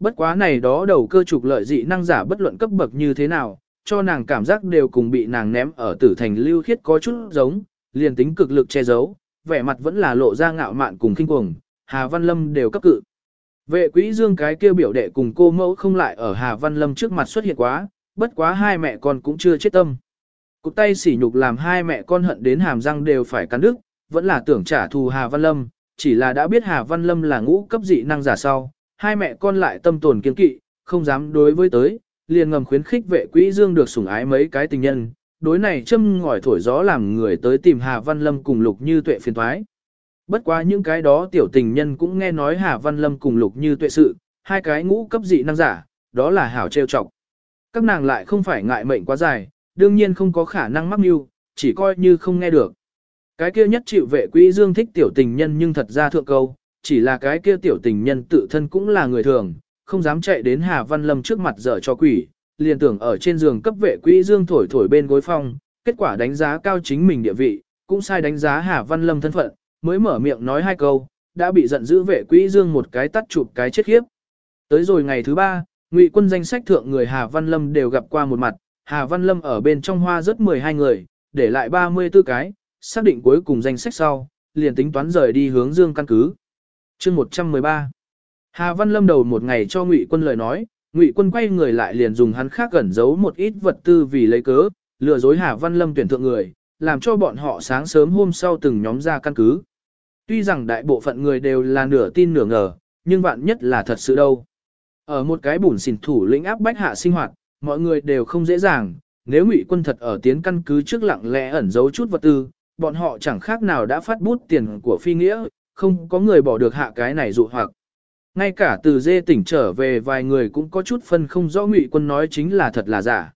Bất quá này đó đầu cơ trục lợi dị năng giả bất luận cấp bậc như thế nào, cho nàng cảm giác đều cùng bị nàng ném ở tử thành lưu khiết có chút giống, liền tính cực lực che giấu, vẻ mặt vẫn là lộ ra ngạo mạn cùng kinh cuồng, Hà Văn Lâm đều cấp cự. Vệ quỹ dương cái kêu biểu đệ cùng cô mẫu không lại ở Hà Văn Lâm trước mặt xuất hiện quá, bất quá hai mẹ con cũng chưa chết tâm. Cục tay sỉ nhục làm hai mẹ con hận đến hàm răng đều phải cắn đứt, vẫn là tưởng trả thù Hà Văn Lâm, chỉ là đã biết Hà Văn Lâm là ngũ cấp dị năng giả sau, hai mẹ con lại tâm tồn kiên kỵ, không dám đối với tới, liền ngầm khuyến khích vệ quỹ dương được sủng ái mấy cái tình nhân, đối này châm ngòi thổi gió làm người tới tìm Hà Văn Lâm cùng Lục Như Tuệ phiền thoái. Bất quá những cái đó tiểu tình nhân cũng nghe nói Hà Văn Lâm cùng Lục Như Tuệ sự, hai cái ngũ cấp dị năng giả, đó là hảo trêu chọc. Các nàng lại không phải ngại mệnh quá dài, đương nhiên không có khả năng mắc mưu, chỉ coi như không nghe được. Cái kia nhất chịu vệ quỹ dương thích tiểu tình nhân nhưng thật ra thượng câu, chỉ là cái kia tiểu tình nhân tự thân cũng là người thường, không dám chạy đến Hà Văn Lâm trước mặt dở cho quỷ, liền tưởng ở trên giường cấp vệ quỹ dương thổi thổi bên gối phong, kết quả đánh giá cao chính mình địa vị, cũng sai đánh giá Hà Văn Lâm thân phận, mới mở miệng nói hai câu, đã bị giận dữ vệ quỹ dương một cái tắt chụp cái chết khiếp. Tới rồi ngày thứ ba, ngụy quân danh sách thượng người Hà Văn Lâm đều gặp qua một mặt, Hà Văn Lâm ở bên trong hoa rất 12 người, để lại 34 cái, xác định cuối cùng danh sách sau, liền tính toán rời đi hướng dương căn cứ chương 113 Hà Văn Lâm đầu một ngày cho ngụy quân lời nói, ngụy quân quay người lại liền dùng hắn khác gần giấu một ít vật tư vì lấy cớ, lừa dối Hà Văn Lâm tuyển thượng người, làm cho bọn họ sáng sớm hôm sau từng nhóm ra căn cứ. Tuy rằng đại bộ phận người đều là nửa tin nửa ngờ, nhưng vạn nhất là thật sự đâu. Ở một cái bùn xỉn thủ lĩnh áp bách hạ sinh hoạt, mọi người đều không dễ dàng, nếu ngụy quân thật ở tiến căn cứ trước lặng lẽ ẩn giấu chút vật tư, bọn họ chẳng khác nào đã phát bút tiền của phi nghĩa, không có người bỏ được hạ cái này dụ hoặc. Ngay cả từ dê tỉnh trở về vài người cũng có chút phân không rõ ngụy quân nói chính là thật là giả.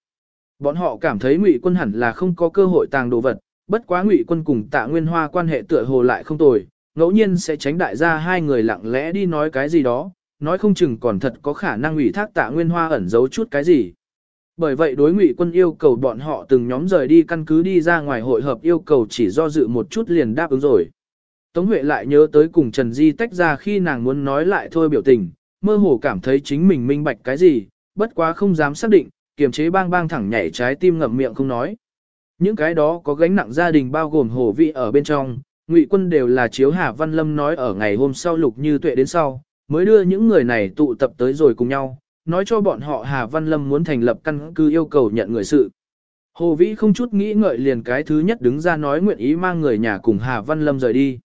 Bọn họ cảm thấy ngụy quân hẳn là không có cơ hội tàng đồ vật, bất quá ngụy quân cùng tạ nguyên hoa quan hệ tựa hồ lại không tồi, ngẫu nhiên sẽ tránh đại gia hai người lặng lẽ đi nói cái gì đó, nói không chừng còn thật có khả năng ủy thác tạ nguyên hoa ẩn giấu chút cái gì. Bởi vậy đối ngụy quân yêu cầu bọn họ từng nhóm rời đi căn cứ đi ra ngoài hội hợp yêu cầu chỉ do dự một chút liền đáp ứng rồi. Tống Huệ lại nhớ tới cùng Trần Di tách ra khi nàng muốn nói lại thôi biểu tình, mơ hồ cảm thấy chính mình minh bạch cái gì, bất quá không dám xác định, kiềm chế bang bang thẳng nhảy trái tim ngậm miệng không nói. Những cái đó có gánh nặng gia đình bao gồm hồ vị ở bên trong, ngụy quân đều là chiếu Hà Văn Lâm nói ở ngày hôm sau lục như tuệ đến sau, mới đưa những người này tụ tập tới rồi cùng nhau, nói cho bọn họ Hà Văn Lâm muốn thành lập căn cứ yêu cầu nhận người sự. Hồ Vĩ không chút nghĩ ngợi liền cái thứ nhất đứng ra nói nguyện ý mang người nhà cùng Hà Văn Lâm rời đi.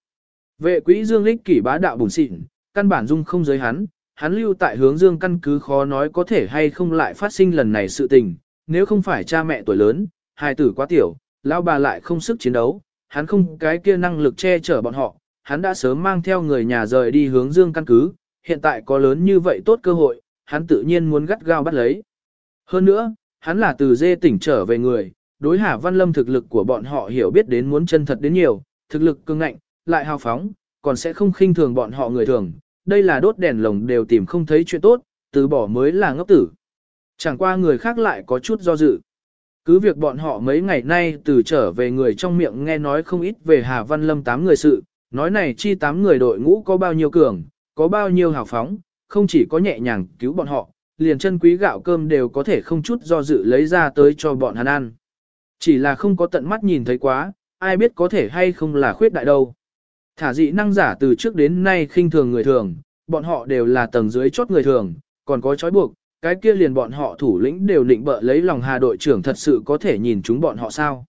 Vệ quỹ Dương Lích kỷ bá đạo bùn xịn, căn bản dung không giới hắn, hắn lưu tại hướng Dương căn cứ khó nói có thể hay không lại phát sinh lần này sự tình, nếu không phải cha mẹ tuổi lớn, hài tử quá tiểu, lão bà lại không sức chiến đấu, hắn không cái kia năng lực che chở bọn họ, hắn đã sớm mang theo người nhà rời đi hướng Dương căn cứ, hiện tại có lớn như vậy tốt cơ hội, hắn tự nhiên muốn gắt gao bắt lấy. Hơn nữa, hắn là từ dê tỉnh trở về người, đối Hà Văn Lâm thực lực của bọn họ hiểu biết đến muốn chân thật đến nhiều, thực lực cương ngạnh, lại hào phóng, còn sẽ không khinh thường bọn họ người thường, đây là đốt đèn lồng đều tìm không thấy chuyện tốt, từ bỏ mới là ngốc tử. Chẳng qua người khác lại có chút do dự. Cứ việc bọn họ mấy ngày nay từ trở về người trong miệng nghe nói không ít về Hà Văn Lâm tám người sự, nói này chi tám người đội ngũ có bao nhiêu cường, có bao nhiêu hào phóng, không chỉ có nhẹ nhàng cứu bọn họ, liền chân quý gạo cơm đều có thể không chút do dự lấy ra tới cho bọn hắn ăn. Chỉ là không có tận mắt nhìn thấy quá, ai biết có thể hay không là khuyết đại đâu. Thả dị năng giả từ trước đến nay khinh thường người thường, bọn họ đều là tầng dưới chốt người thường, còn có trói buộc, cái kia liền bọn họ thủ lĩnh đều định bợ lấy lòng hà đội trưởng thật sự có thể nhìn chúng bọn họ sao.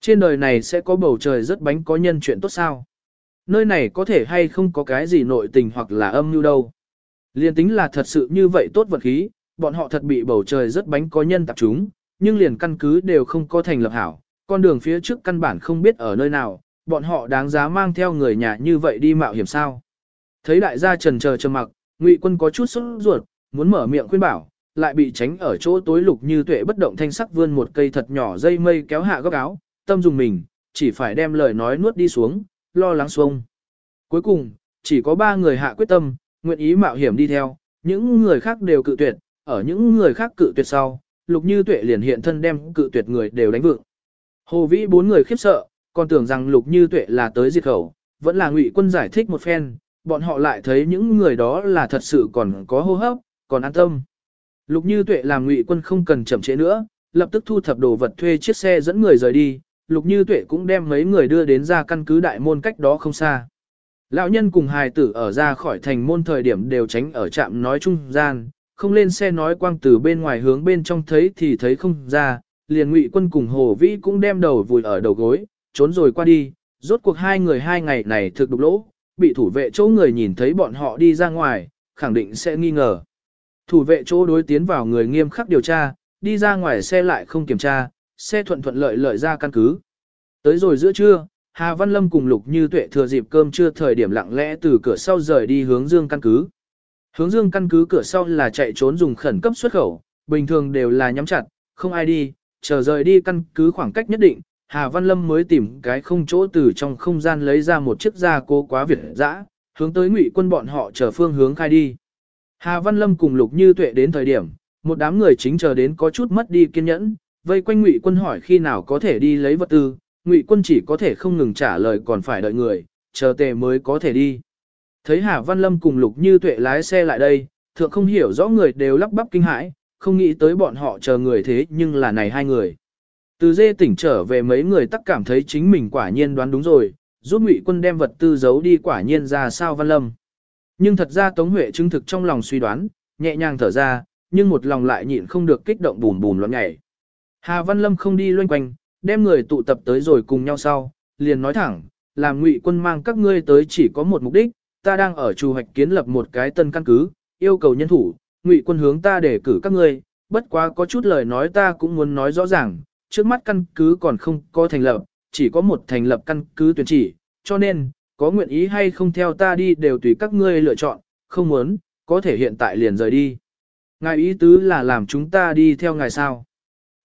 Trên đời này sẽ có bầu trời rất bánh có nhân chuyện tốt sao. Nơi này có thể hay không có cái gì nội tình hoặc là âm như đâu. Liên tính là thật sự như vậy tốt vật khí, bọn họ thật bị bầu trời rất bánh có nhân tập chúng, nhưng liền căn cứ đều không có thành lập hảo, con đường phía trước căn bản không biết ở nơi nào, bọn họ đáng giá mang theo người nhà như vậy đi mạo hiểm sao. Thấy đại gia trần chờ trầm mặc, ngụy quân có chút sốt ruột, muốn mở miệng khuyên bảo, lại bị tránh ở chỗ tối lục như tuệ bất động thanh sắc vươn một cây thật nhỏ dây mây kéo hạ góc áo, tâm dùng mình, chỉ phải đem lời nói nuốt đi xuống, lo lắng xuống Cuối cùng, chỉ có ba người hạ quyết tâm, nguyện ý mạo hiểm đi theo, những người khác đều cự tuyệt, ở những người khác cự tuyệt sau, lục như tuệ liền hiện thân đem cự tuyệt người đều đánh vượng. Hồ vĩ bốn người khiếp sợ, còn tưởng rằng lục như tuệ là tới diệt khẩu, vẫn là ngụy quân giải thích một phen, bọn họ lại thấy những người đó là thật sự còn có hô hấp, còn an tâm. Lục Như Tuệ làm Ngụy Quân không cần chậm trễ nữa, lập tức thu thập đồ vật thuê chiếc xe dẫn người rời đi, Lục Như Tuệ cũng đem mấy người đưa đến ra căn cứ đại môn cách đó không xa. Lão nhân cùng hài tử ở ra khỏi thành môn thời điểm đều tránh ở trạm nói trung gian, không lên xe nói quang từ bên ngoài hướng bên trong thấy thì thấy không ra, liền ngụy quân cùng Hồ Vĩ cũng đem đầu vùi ở đầu gối, trốn rồi qua đi, rốt cuộc hai người hai ngày này thực đục lỗ, bị thủ vệ chỗ người nhìn thấy bọn họ đi ra ngoài, khẳng định sẽ nghi ngờ. Thủ vệ chỗ đối tiến vào người nghiêm khắc điều tra, đi ra ngoài xe lại không kiểm tra, xe thuận thuận lợi lợi ra căn cứ. Tới rồi giữa trưa, Hà Văn Lâm cùng Lục Như Tuệ thừa dịp cơm trưa thời điểm lặng lẽ từ cửa sau rời đi hướng dương căn cứ. Hướng dương căn cứ cửa sau là chạy trốn dùng khẩn cấp xuất khẩu, bình thường đều là nhắm chặt, không ai đi, chờ rời đi căn cứ khoảng cách nhất định, Hà Văn Lâm mới tìm cái không chỗ từ trong không gian lấy ra một chiếc da cố quá việt dã, hướng tới ngụy quân bọn họ chờ phương hướng khai đi. Hà Văn Lâm cùng Lục Như Tuệ đến thời điểm, một đám người chính chờ đến có chút mất đi kiên nhẫn, vây quanh ngụy quân hỏi khi nào có thể đi lấy vật tư, ngụy quân chỉ có thể không ngừng trả lời còn phải đợi người, chờ tề mới có thể đi. Thấy Hà Văn Lâm cùng Lục Như Tuệ lái xe lại đây, thượng không hiểu rõ người đều lắp bắp kinh hãi, không nghĩ tới bọn họ chờ người thế nhưng là này hai người. Từ dê tỉnh trở về mấy người tắc cảm thấy chính mình quả nhiên đoán đúng rồi, giúp ngụy quân đem vật tư giấu đi quả nhiên ra sao Văn Lâm. Nhưng thật ra Tống Huệ chứng thực trong lòng suy đoán, nhẹ nhàng thở ra, nhưng một lòng lại nhịn không được kích động bùn bùn loạn nhảy. Hà Văn Lâm không đi loanh quanh, đem người tụ tập tới rồi cùng nhau sau, liền nói thẳng, làm ngụy quân mang các ngươi tới chỉ có một mục đích, ta đang ở Trù hoạch kiến lập một cái tân căn cứ, yêu cầu nhân thủ, ngụy quân hướng ta để cử các ngươi, bất quá có chút lời nói ta cũng muốn nói rõ ràng, trước mắt căn cứ còn không có thành lập, chỉ có một thành lập căn cứ tuyển chỉ, cho nên, có nguyện ý hay không theo ta đi đều tùy các ngươi lựa chọn, không muốn, có thể hiện tại liền rời đi. Ngài ý tứ là làm chúng ta đi theo ngài sao.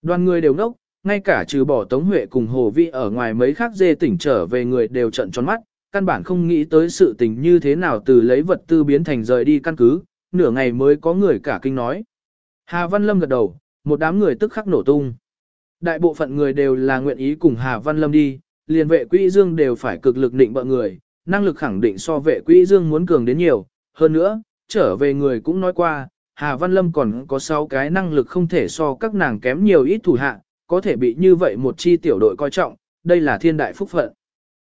Đoàn người đều ngốc, ngay cả trừ bỏ Tống Huệ cùng Hồ Vi ở ngoài mấy khác dê tỉnh trở về người đều trận tròn mắt, căn bản không nghĩ tới sự tình như thế nào từ lấy vật tư biến thành rời đi căn cứ, nửa ngày mới có người cả kinh nói. Hà Văn Lâm gật đầu, một đám người tức khắc nổ tung. Đại bộ phận người đều là nguyện ý cùng Hà Văn Lâm đi, liền vệ quỹ dương đều phải cực lực định bợ người, năng lực khẳng định so vệ quỹ dương muốn cường đến nhiều. Hơn nữa, trở về người cũng nói qua, Hà Văn Lâm còn có 6 cái năng lực không thể so các nàng kém nhiều ít thủ hạ, có thể bị như vậy một chi tiểu đội coi trọng, đây là thiên đại phúc phận.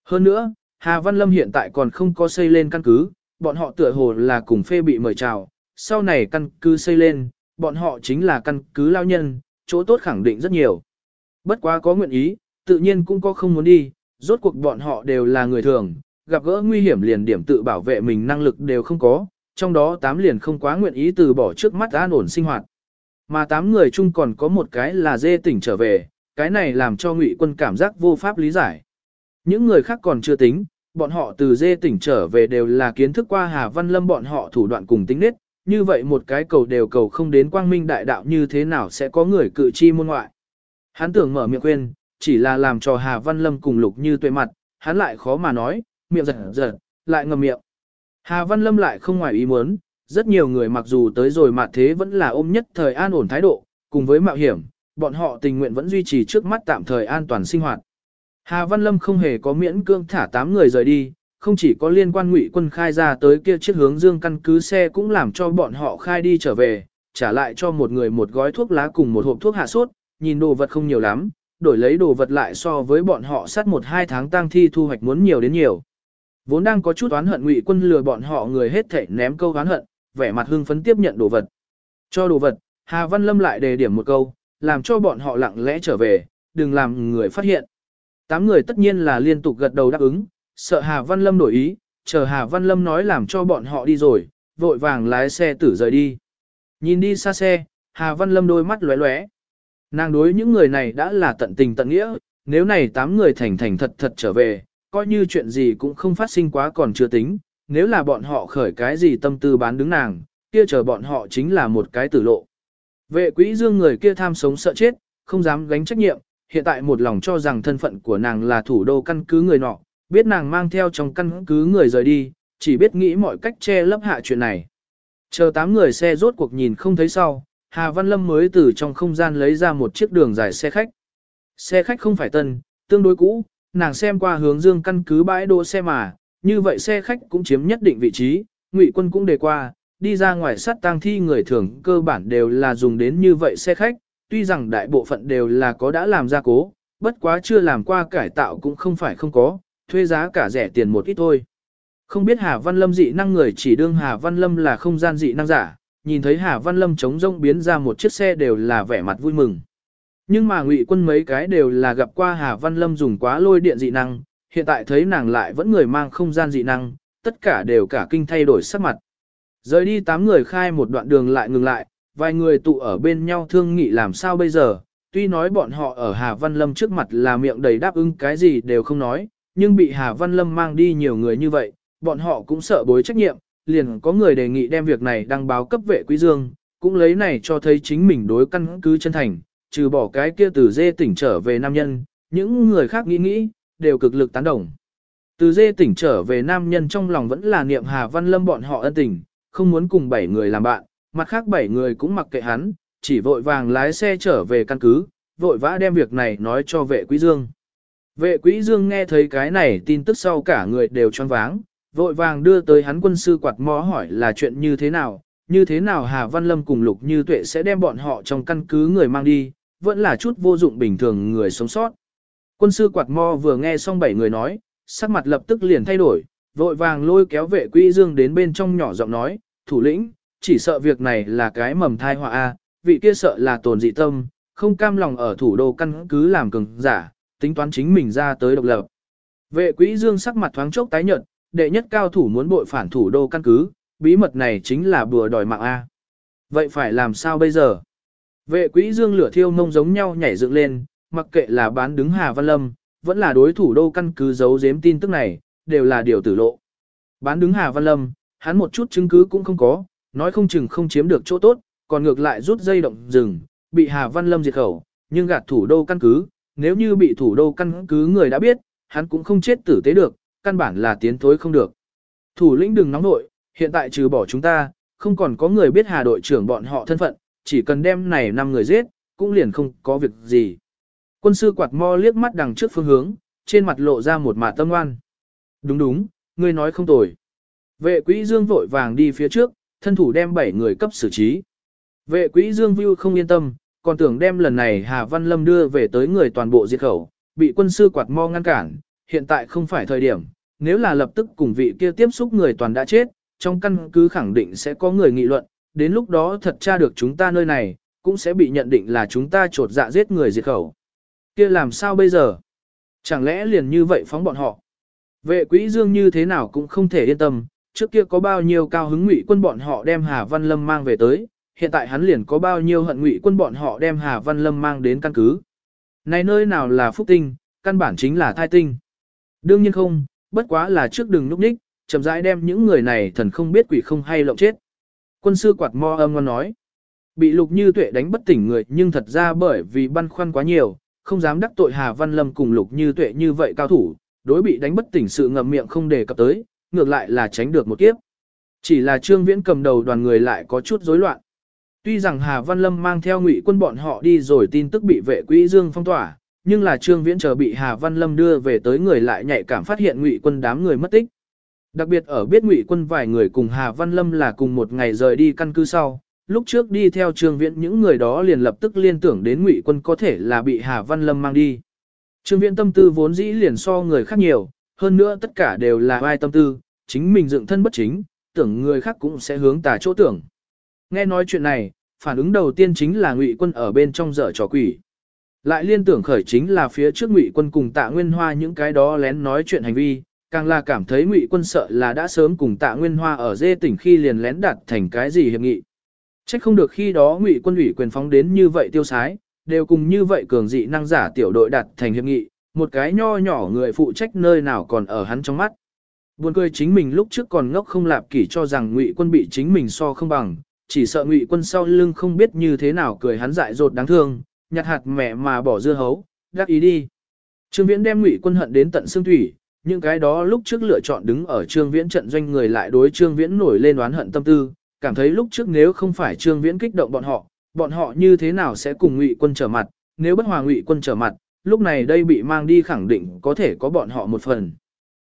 Hơn nữa, Hà Văn Lâm hiện tại còn không có xây lên căn cứ, bọn họ tựa hồ là cùng phê bị mời chào, sau này căn cứ xây lên, bọn họ chính là căn cứ lao nhân, chỗ tốt khẳng định rất nhiều. Bất quá có nguyện ý, tự nhiên cũng có không muốn đi, rốt cuộc bọn họ đều là người thường, gặp gỡ nguy hiểm liền điểm tự bảo vệ mình năng lực đều không có, trong đó tám liền không quá nguyện ý từ bỏ trước mắt an ổn sinh hoạt. Mà tám người chung còn có một cái là dê tỉnh trở về, cái này làm cho ngụy quân cảm giác vô pháp lý giải. Những người khác còn chưa tính, bọn họ từ dê tỉnh trở về đều là kiến thức qua Hà Văn Lâm bọn họ thủ đoạn cùng tính nết, như vậy một cái cầu đều cầu không đến quang minh đại đạo như thế nào sẽ có người cự chi môn ngoại. Hắn tưởng mở miệng quên, chỉ là làm cho Hà Văn Lâm cùng lục như tuệ mặt, hắn lại khó mà nói, miệng giật giật, lại ngầm miệng. Hà Văn Lâm lại không ngoài ý muốn, rất nhiều người mặc dù tới rồi mà thế vẫn là ôm nhất thời an ổn thái độ, cùng với mạo hiểm, bọn họ tình nguyện vẫn duy trì trước mắt tạm thời an toàn sinh hoạt. Hà Văn Lâm không hề có miễn cương thả 8 người rời đi, không chỉ có liên quan ngụy quân khai ra tới kia chiếc hướng dương căn cứ xe cũng làm cho bọn họ khai đi trở về, trả lại cho một người một gói thuốc lá cùng một hộp thuốc hạ sốt, nhìn đồ vật không nhiều lắm, đổi lấy đồ vật lại so với bọn họ sát một hai tháng tang thi thu hoạch muốn nhiều đến nhiều. Vốn đang có chút oán hận ngụy quân lừa bọn họ người hết thảy ném câu oán hận, vẻ mặt hưng phấn tiếp nhận đồ vật. Cho đồ vật, Hà Văn Lâm lại đề điểm một câu, làm cho bọn họ lặng lẽ trở về, đừng làm người phát hiện. Tám người tất nhiên là liên tục gật đầu đáp ứng, sợ Hà Văn Lâm đổi ý, chờ Hà Văn Lâm nói làm cho bọn họ đi rồi, vội vàng lái xe tử rời đi. Nhìn đi xa xe, Hà Văn Lâm đôi mắt lóe lóe. Nàng đối những người này đã là tận tình tận nghĩa, nếu này tám người thành thành thật thật trở về, coi như chuyện gì cũng không phát sinh quá còn chưa tính, nếu là bọn họ khởi cái gì tâm tư bán đứng nàng, kia chờ bọn họ chính là một cái tử lộ. Vệ quỹ dương người kia tham sống sợ chết, không dám gánh trách nhiệm, hiện tại một lòng cho rằng thân phận của nàng là thủ đô căn cứ người nọ, biết nàng mang theo trong căn cứ người rời đi, chỉ biết nghĩ mọi cách che lấp hạ chuyện này. Chờ tám người xe rốt cuộc nhìn không thấy sau, Hà Văn Lâm mới từ trong không gian lấy ra một chiếc đường dài xe khách. Xe khách không phải tân, tương đối cũ, nàng xem qua hướng dương căn cứ bãi đỗ xe mà, như vậy xe khách cũng chiếm nhất định vị trí, ngụy quân cũng đề qua, đi ra ngoài sát tang thi người thường cơ bản đều là dùng đến như vậy xe khách, tuy rằng đại bộ phận đều là có đã làm gia cố, bất quá chưa làm qua cải tạo cũng không phải không có, thuê giá cả rẻ tiền một ít thôi. Không biết Hà Văn Lâm dị năng người chỉ đương Hà Văn Lâm là không gian dị năng giả, nhìn thấy Hà Văn Lâm chống rông biến ra một chiếc xe đều là vẻ mặt vui mừng. Nhưng mà ngụy quân mấy cái đều là gặp qua Hà Văn Lâm dùng quá lôi điện dị năng, hiện tại thấy nàng lại vẫn người mang không gian dị năng, tất cả đều cả kinh thay đổi sắc mặt. Rời đi tám người khai một đoạn đường lại ngừng lại, vài người tụ ở bên nhau thương nghị làm sao bây giờ, tuy nói bọn họ ở Hà Văn Lâm trước mặt là miệng đầy đáp ứng cái gì đều không nói, nhưng bị Hà Văn Lâm mang đi nhiều người như vậy, bọn họ cũng sợ bối trách nhiệm, liền có người đề nghị đem việc này đăng báo cấp vệ quý dương, cũng lấy này cho thấy chính mình đối căn cứ chân thành, trừ bỏ cái kia từ dê tỉnh trở về nam nhân, những người khác nghĩ nghĩ, đều cực lực tán đồng. Từ dê tỉnh trở về nam nhân trong lòng vẫn là niệm Hà Văn Lâm bọn họ ân tình, không muốn cùng bảy người làm bạn, mặt khác bảy người cũng mặc kệ hắn, chỉ vội vàng lái xe trở về căn cứ, vội vã đem việc này nói cho vệ quý dương. Vệ quý dương nghe thấy cái này tin tức sau cả người đều choáng váng, vội vàng đưa tới hắn quân sư quạt mó hỏi là chuyện như thế nào, như thế nào Hà Văn Lâm cùng Lục Như Tuệ sẽ đem bọn họ trong căn cứ người mang đi, vẫn là chút vô dụng bình thường người sống sót. Quân sư quạt mo vừa nghe xong bảy người nói, sắc mặt lập tức liền thay đổi, vội vàng lôi kéo vệ quỹ dương đến bên trong nhỏ giọng nói, thủ lĩnh, chỉ sợ việc này là cái mầm thai họa a, vị kia sợ là tồn dị tâm, không cam lòng ở thủ đô căn cứ làm cường giả, tính toán chính mình ra tới độc lập. Vệ quỹ dương sắc mặt thoáng chốc tái nhợt, đệ nhất cao thủ muốn bội phản thủ đô căn cứ, bí mật này chính là bùa đòi mạng A. Vậy phải làm sao bây giờ? Vệ quỹ dương lửa thiêu mông giống nhau nhảy dựng lên, mặc kệ là bán đứng Hà Văn Lâm, vẫn là đối thủ đô căn cứ giấu giếm tin tức này, đều là điều tử lộ. Bán đứng Hà Văn Lâm, hắn một chút chứng cứ cũng không có, nói không chừng không chiếm được chỗ tốt, còn ngược lại rút dây động rừng, bị Hà Văn Lâm diệt khẩu, nhưng gạt thủ đô căn cứ, nếu như bị thủ đô căn cứ người đã biết, hắn cũng không chết tử tế được, căn bản là tiến thối không được. Thủ lĩnh đừng nóng nội, hiện tại trừ bỏ chúng ta, không còn có người biết Hà đội trưởng bọn họ thân phận, chỉ cần đem này năm người giết, cũng liền không có việc gì. Quân sư quạt mo liếc mắt đằng trước phương hướng, trên mặt lộ ra một mả tâm ngoan. Đúng đúng, ngươi nói không tồi. Vệ quỹ dương vội vàng đi phía trước, thân thủ đem bảy người cấp xử trí. Vệ quỹ dương view không yên tâm, còn tưởng đem lần này Hà Văn Lâm đưa về tới người toàn bộ diệt khẩu, bị quân sư quạt mo ngăn cản, hiện tại không phải thời điểm, nếu là lập tức cùng vị kia tiếp xúc người toàn đã chết, trong căn cứ khẳng định sẽ có người nghị luận, đến lúc đó thật tra được chúng ta nơi này, cũng sẽ bị nhận định là chúng ta trột dạ giết người diệt khẩu. Kia làm sao bây giờ? Chẳng lẽ liền như vậy phóng bọn họ? Vệ quỹ dương như thế nào cũng không thể yên tâm, trước kia có bao nhiêu cao hứng ngụy quân bọn họ đem Hà Văn Lâm mang về tới, hiện tại hắn liền có bao nhiêu hận ngụy quân bọn họ đem Hà Văn Lâm mang đến căn cứ. Này nơi nào là phúc tinh, căn bản chính là thai tinh. Đương nhiên không, bất quá là trước đường núp ních, chậm rãi đem những người này thần không biết quỷ không hay lộng chết. Quân sư quạt mo âm ngon nói, bị lục như tuệ đánh bất tỉnh người nhưng thật ra bởi vì băn khoăn quá nhiều, không dám đắc tội Hà Văn Lâm cùng lục như tuệ như vậy cao thủ, đối bị đánh bất tỉnh sự ngậm miệng không đề cập tới, ngược lại là tránh được một kiếp. Chỉ là Trương Viễn cầm đầu đoàn người lại có chút rối loạn. Tuy rằng Hà Văn Lâm mang theo ngụy quân bọn họ đi rồi tin tức bị vệ quỹ dương phong tỏa, nhưng là Trương Viễn chờ bị Hà Văn Lâm đưa về tới người lại nhạy cảm phát hiện ngụy quân đám người mất tích. Đặc biệt ở biết ngụy quân vài người cùng Hà Văn Lâm là cùng một ngày rời đi căn cứ sau, lúc trước đi theo Trương Viễn những người đó liền lập tức liên tưởng đến ngụy quân có thể là bị Hà Văn Lâm mang đi. Trương Viễn tâm tư vốn dĩ liền so người khác nhiều, hơn nữa tất cả đều là ai tâm tư, chính mình dựng thân bất chính, tưởng người khác cũng sẽ hướng tà chỗ tưởng. Nghe nói chuyện này, phản ứng đầu tiên chính là ngụy quân ở bên trong dở trò quỷ. Lại liên tưởng khởi chính là phía trước ngụy quân cùng tạ nguyên hoa những cái đó lén nói chuyện hành vi, càng là cảm thấy ngụy quân sợ là đã sớm cùng tạ nguyên hoa ở dê tỉnh khi liền lén đặt thành cái gì hiệp nghị. Trách không được khi đó ngụy quân ủy quyền phóng đến như vậy tiêu sái, đều cùng như vậy cường dị năng giả tiểu đội đặt thành hiệp nghị, một cái nho nhỏ người phụ trách nơi nào còn ở hắn trong mắt. Buồn cười chính mình lúc trước còn ngốc không lạp kỷ cho rằng ngụy quân bị chính mình so không bằng, chỉ sợ ngụy quân sau lưng không biết như thế nào cười hắn dại dột đáng thương, nhặt hạt mẹ mà bỏ dưa hấu, đắc ý đi. Trương Viễn đem Ngụy Quân hận đến tận xương thủy, những cái đó lúc trước lựa chọn đứng ở Trương Viễn trận doanh người lại đối Trương Viễn nổi lên oán hận tâm tư, cảm thấy lúc trước nếu không phải Trương Viễn kích động bọn họ, bọn họ như thế nào sẽ cùng Ngụy Quân trở mặt, nếu bất hòa Ngụy Quân trở mặt, lúc này đây bị mang đi khẳng định có thể có bọn họ một phần.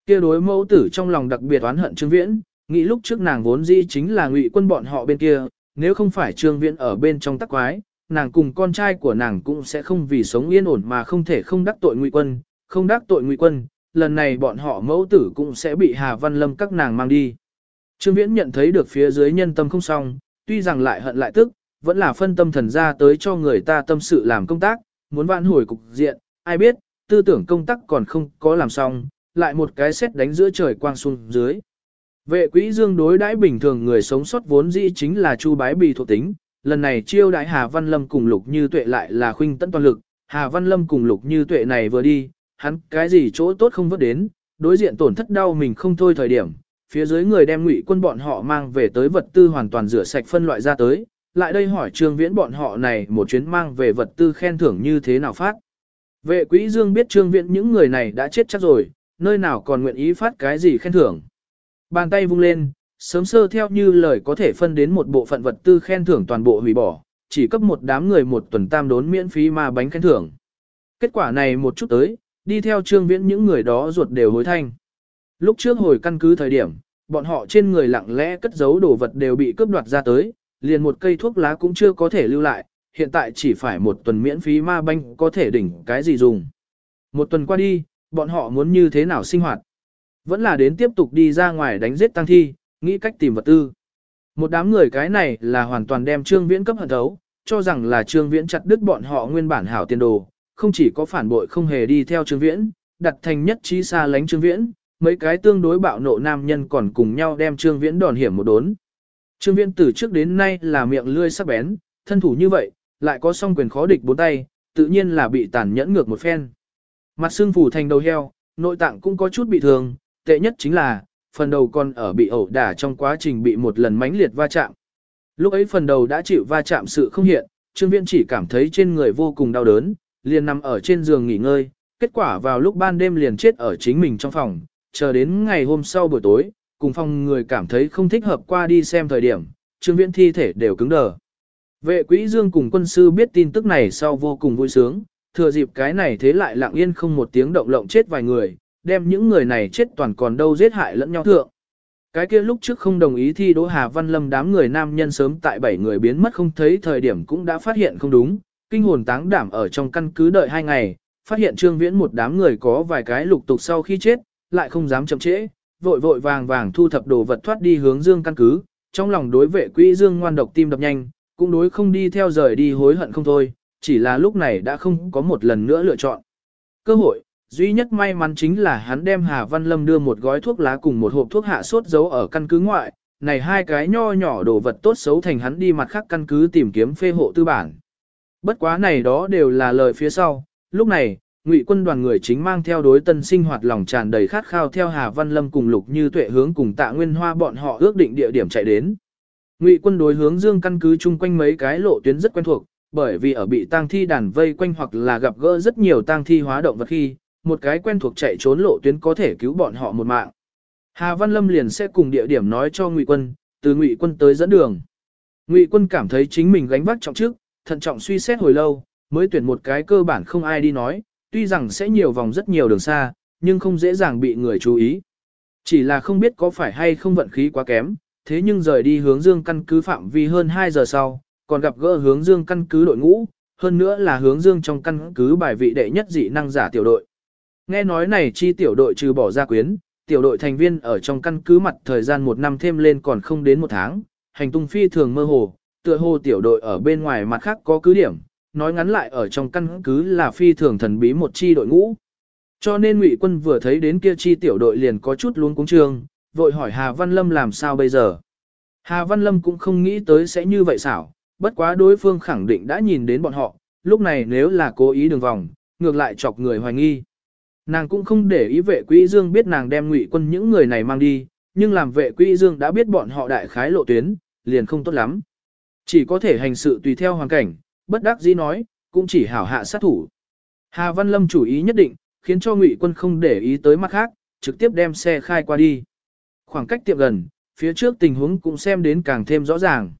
Kia đối mẫu tử trong lòng đặc biệt oán hận Trương Viễn, Nghĩ lúc trước nàng vốn dĩ chính là ngụy quân bọn họ bên kia, nếu không phải trương viễn ở bên trong tắc quái, nàng cùng con trai của nàng cũng sẽ không vì sống yên ổn mà không thể không đắc tội ngụy quân, không đắc tội ngụy quân, lần này bọn họ mẫu tử cũng sẽ bị Hà Văn Lâm các nàng mang đi. Trương Viễn nhận thấy được phía dưới nhân tâm không xong, tuy rằng lại hận lại tức, vẫn là phân tâm thần ra tới cho người ta tâm sự làm công tác, muốn vãn hồi cục diện, ai biết, tư tưởng công tác còn không có làm xong, lại một cái xét đánh giữa trời quang xuống dưới. Vệ quỹ dương đối đãi bình thường người sống sót vốn dĩ chính là chu bái bì thuộc tính, lần này chiêu đại Hà Văn Lâm cùng Lục Như Tuệ lại là khuynh tận toàn lực, Hà Văn Lâm cùng Lục Như Tuệ này vừa đi, hắn cái gì chỗ tốt không vớt đến, đối diện tổn thất đau mình không thôi thời điểm, phía dưới người đem ngụy quân bọn họ mang về tới vật tư hoàn toàn rửa sạch phân loại ra tới, lại đây hỏi Trương Viễn bọn họ này một chuyến mang về vật tư khen thưởng như thế nào phát. Vệ quỹ Dương biết Trương Viễn những người này đã chết chắc rồi, nơi nào còn nguyện ý phát cái gì khen thưởng. Bàn tay vung lên, sớm sơ theo như lời có thể phân đến một bộ phận vật tư khen thưởng toàn bộ hủy bỏ, chỉ cấp một đám người một tuần tam đốn miễn phí mà bánh khen thưởng. Kết quả này một chút tới, đi theo trương viễn những người đó ruột đều hối thanh. Lúc trước hồi căn cứ thời điểm, bọn họ trên người lặng lẽ cất giấu đồ vật đều bị cướp đoạt ra tới, liền một cây thuốc lá cũng chưa có thể lưu lại, hiện tại chỉ phải một tuần miễn phí ma banh có thể đỉnh cái gì dùng. Một tuần qua đi, bọn họ muốn như thế nào sinh hoạt. Vẫn là đến tiếp tục đi ra ngoài đánh giết tăng thi, nghĩ cách tìm vật tư. Một đám người cái này là hoàn toàn đem trương viễn cấp hận thấu, cho rằng là trương viễn chặt đứt bọn họ nguyên bản hảo tiền đồ, không chỉ có phản bội không hề đi theo Trương Viễn, đặt thành nhất trí xa lánh Trương Viễn, mấy cái tương đối bạo nộ nam nhân còn cùng nhau đem Trương Viễn đòn hiểm một đốn. Trương Viễn từ trước đến nay là miệng lươi sắc bén, thân thủ như vậy, lại có song quyền khó địch bốn tay, tự nhiên là bị tàn nhẫn ngược một phen. Mặt xương phủ thành đầu heo, nội tạng cũng có chút bị thương, tệ nhất chính là, phần đầu còn ở bị ẩu đả trong quá trình bị một lần mãnh liệt va chạm. Lúc ấy phần đầu đã chịu va chạm sự không hiện, Trương Viễn chỉ cảm thấy trên người vô cùng đau đớn, liền nằm ở trên giường nghỉ ngơi, kết quả vào lúc ban đêm liền chết ở chính mình trong phòng, chờ đến ngày hôm sau buổi tối, cùng phòng người cảm thấy không thích hợp qua đi xem thời điểm, Trương Viễn thi thể đều cứng đờ. Vệ quỹ Dương cùng quân sư biết tin tức này sau vô cùng vui sướng, thừa dịp cái này thế lại lặng yên không một tiếng động lộng chết vài người, đem những người này chết toàn còn đâu giết hại lẫn nhau thượng. Cái kia lúc trước không đồng ý thi Đỗ Hà Văn Lâm đám người nam nhân sớm tại bảy người biến mất không thấy thời điểm cũng đã phát hiện không đúng, kinh hồn táng đảm ở trong căn cứ đợi hai ngày, phát hiện Trương Viễn một đám người có vài cái lục tục sau khi chết, lại không dám chậm trễ, vội vội vàng vàng thu thập đồ vật thoát đi hướng Dương căn cứ, trong lòng đối vệ quỹ Dương ngoan độc tim đập nhanh, cũng đối không đi theo rời đi hối hận không thôi, chỉ là lúc này đã không có một lần nữa lựa chọn. Cơ hội, duy nhất may mắn chính là hắn đem Hà Văn Lâm đưa một gói thuốc lá cùng một hộp thuốc hạ sốt giấu ở căn cứ ngoại, này hai cái nho nhỏ đồ vật tốt xấu thành hắn đi mặt khác căn cứ tìm kiếm phê hộ tư bản. Bất quá này đó đều là lời phía sau, lúc này, ngụy quân đoàn người chính mang theo đối tân sinh hoạt lòng tràn đầy khát khao theo Hà Văn Lâm cùng Lục Như Tuệ hướng cùng Tạ Nguyên Hoa bọn họ ước định địa điểm chạy đến. Ngụy quân đối hướng Dương căn cứ chung quanh mấy cái lộ tuyến rất quen thuộc, bởi vì ở bị tang thi đàn vây quanh hoặc là gặp gỡ rất nhiều tang thi hóa động vật khi, một cái quen thuộc chạy trốn lộ tuyến có thể cứu bọn họ một mạng. Hà Văn Lâm liền sẽ cùng địa điểm nói cho Ngụy quân, từ Ngụy quân tới dẫn đường. Ngụy quân cảm thấy chính mình gánh vác trọng trước, thận trọng suy xét hồi lâu, mới tuyển một cái cơ bản không ai đi nói, tuy rằng sẽ nhiều vòng rất nhiều đường xa, nhưng không dễ dàng bị người chú ý. Chỉ là không biết có phải hay không vận khí quá kém, thế nhưng rời đi hướng dương căn cứ phạm vi hơn 2 giờ sau, còn gặp gỡ hướng dương căn cứ đội ngũ, hơn nữa là hướng dương trong căn cứ bài vị đệ nhất dị năng giả tiểu đội. Nghe nói này chi tiểu đội trừ bỏ ra quyến, tiểu đội thành viên ở trong căn cứ mặt thời gian một năm thêm lên còn không đến một tháng, hành tung phi thường mơ hồ, tựa hồ tiểu đội ở bên ngoài mặt khác có cứ điểm, nói ngắn lại ở trong căn cứ là phi thường thần bí một chi đội ngũ. Cho nên Ngụy Quân vừa thấy đến kia chi tiểu đội liền có chút luống cuống trương, vội hỏi Hà Văn Lâm làm sao bây giờ. Hà Văn Lâm cũng không nghĩ tới sẽ như vậy xảo, bất quá đối phương khẳng định đã nhìn đến bọn họ, lúc này nếu là cố ý đường vòng, ngược lại chọc người hoài nghi. Nàng cũng không để ý vệ quỹ dương biết nàng đem ngụy quân những người này mang đi, nhưng làm vệ quỹ dương đã biết bọn họ đại khái lộ tuyến, liền không tốt lắm. Chỉ có thể hành sự tùy theo hoàn cảnh, bất đắc dĩ nói, cũng chỉ hảo hạ sát thủ. Hà Văn Lâm chủ ý nhất định, khiến cho Ngụy Quân không để ý tới mặt khác, trực tiếp đem xe khai qua đi. Khoảng cách tiệm gần, phía trước tình huống cũng xem đến càng thêm rõ ràng.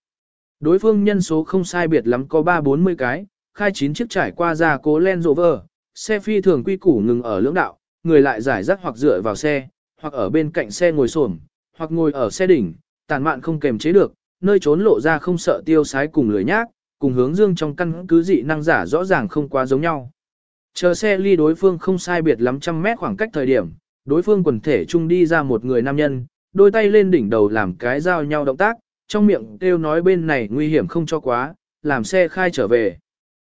Đối phương nhân số không sai biệt lắm có 3-40 cái, khai chín chiếc trải qua ra cố Land Rover, xe phi thường quy củ ngừng ở lưỡng đạo, người lại giải rác hoặc dựa vào xe, hoặc ở bên cạnh xe ngồi xổm, hoặc ngồi ở xe đỉnh, tàn mạn không kềm chế được, nơi trốn lộ ra không sợ tiêu sái cùng lười nhác, cùng hướng dương trong căn cứ dị năng giả rõ ràng không quá giống nhau. Chờ xe ly đối phương không sai biệt lắm trăm mét khoảng cách thời điểm, đối phương quần thể chung đi ra một người nam nhân, đôi tay lên đỉnh đầu làm cái giao nhau động tác, trong miệng kêu nói bên này nguy hiểm không cho quá, làm xe khai trở về.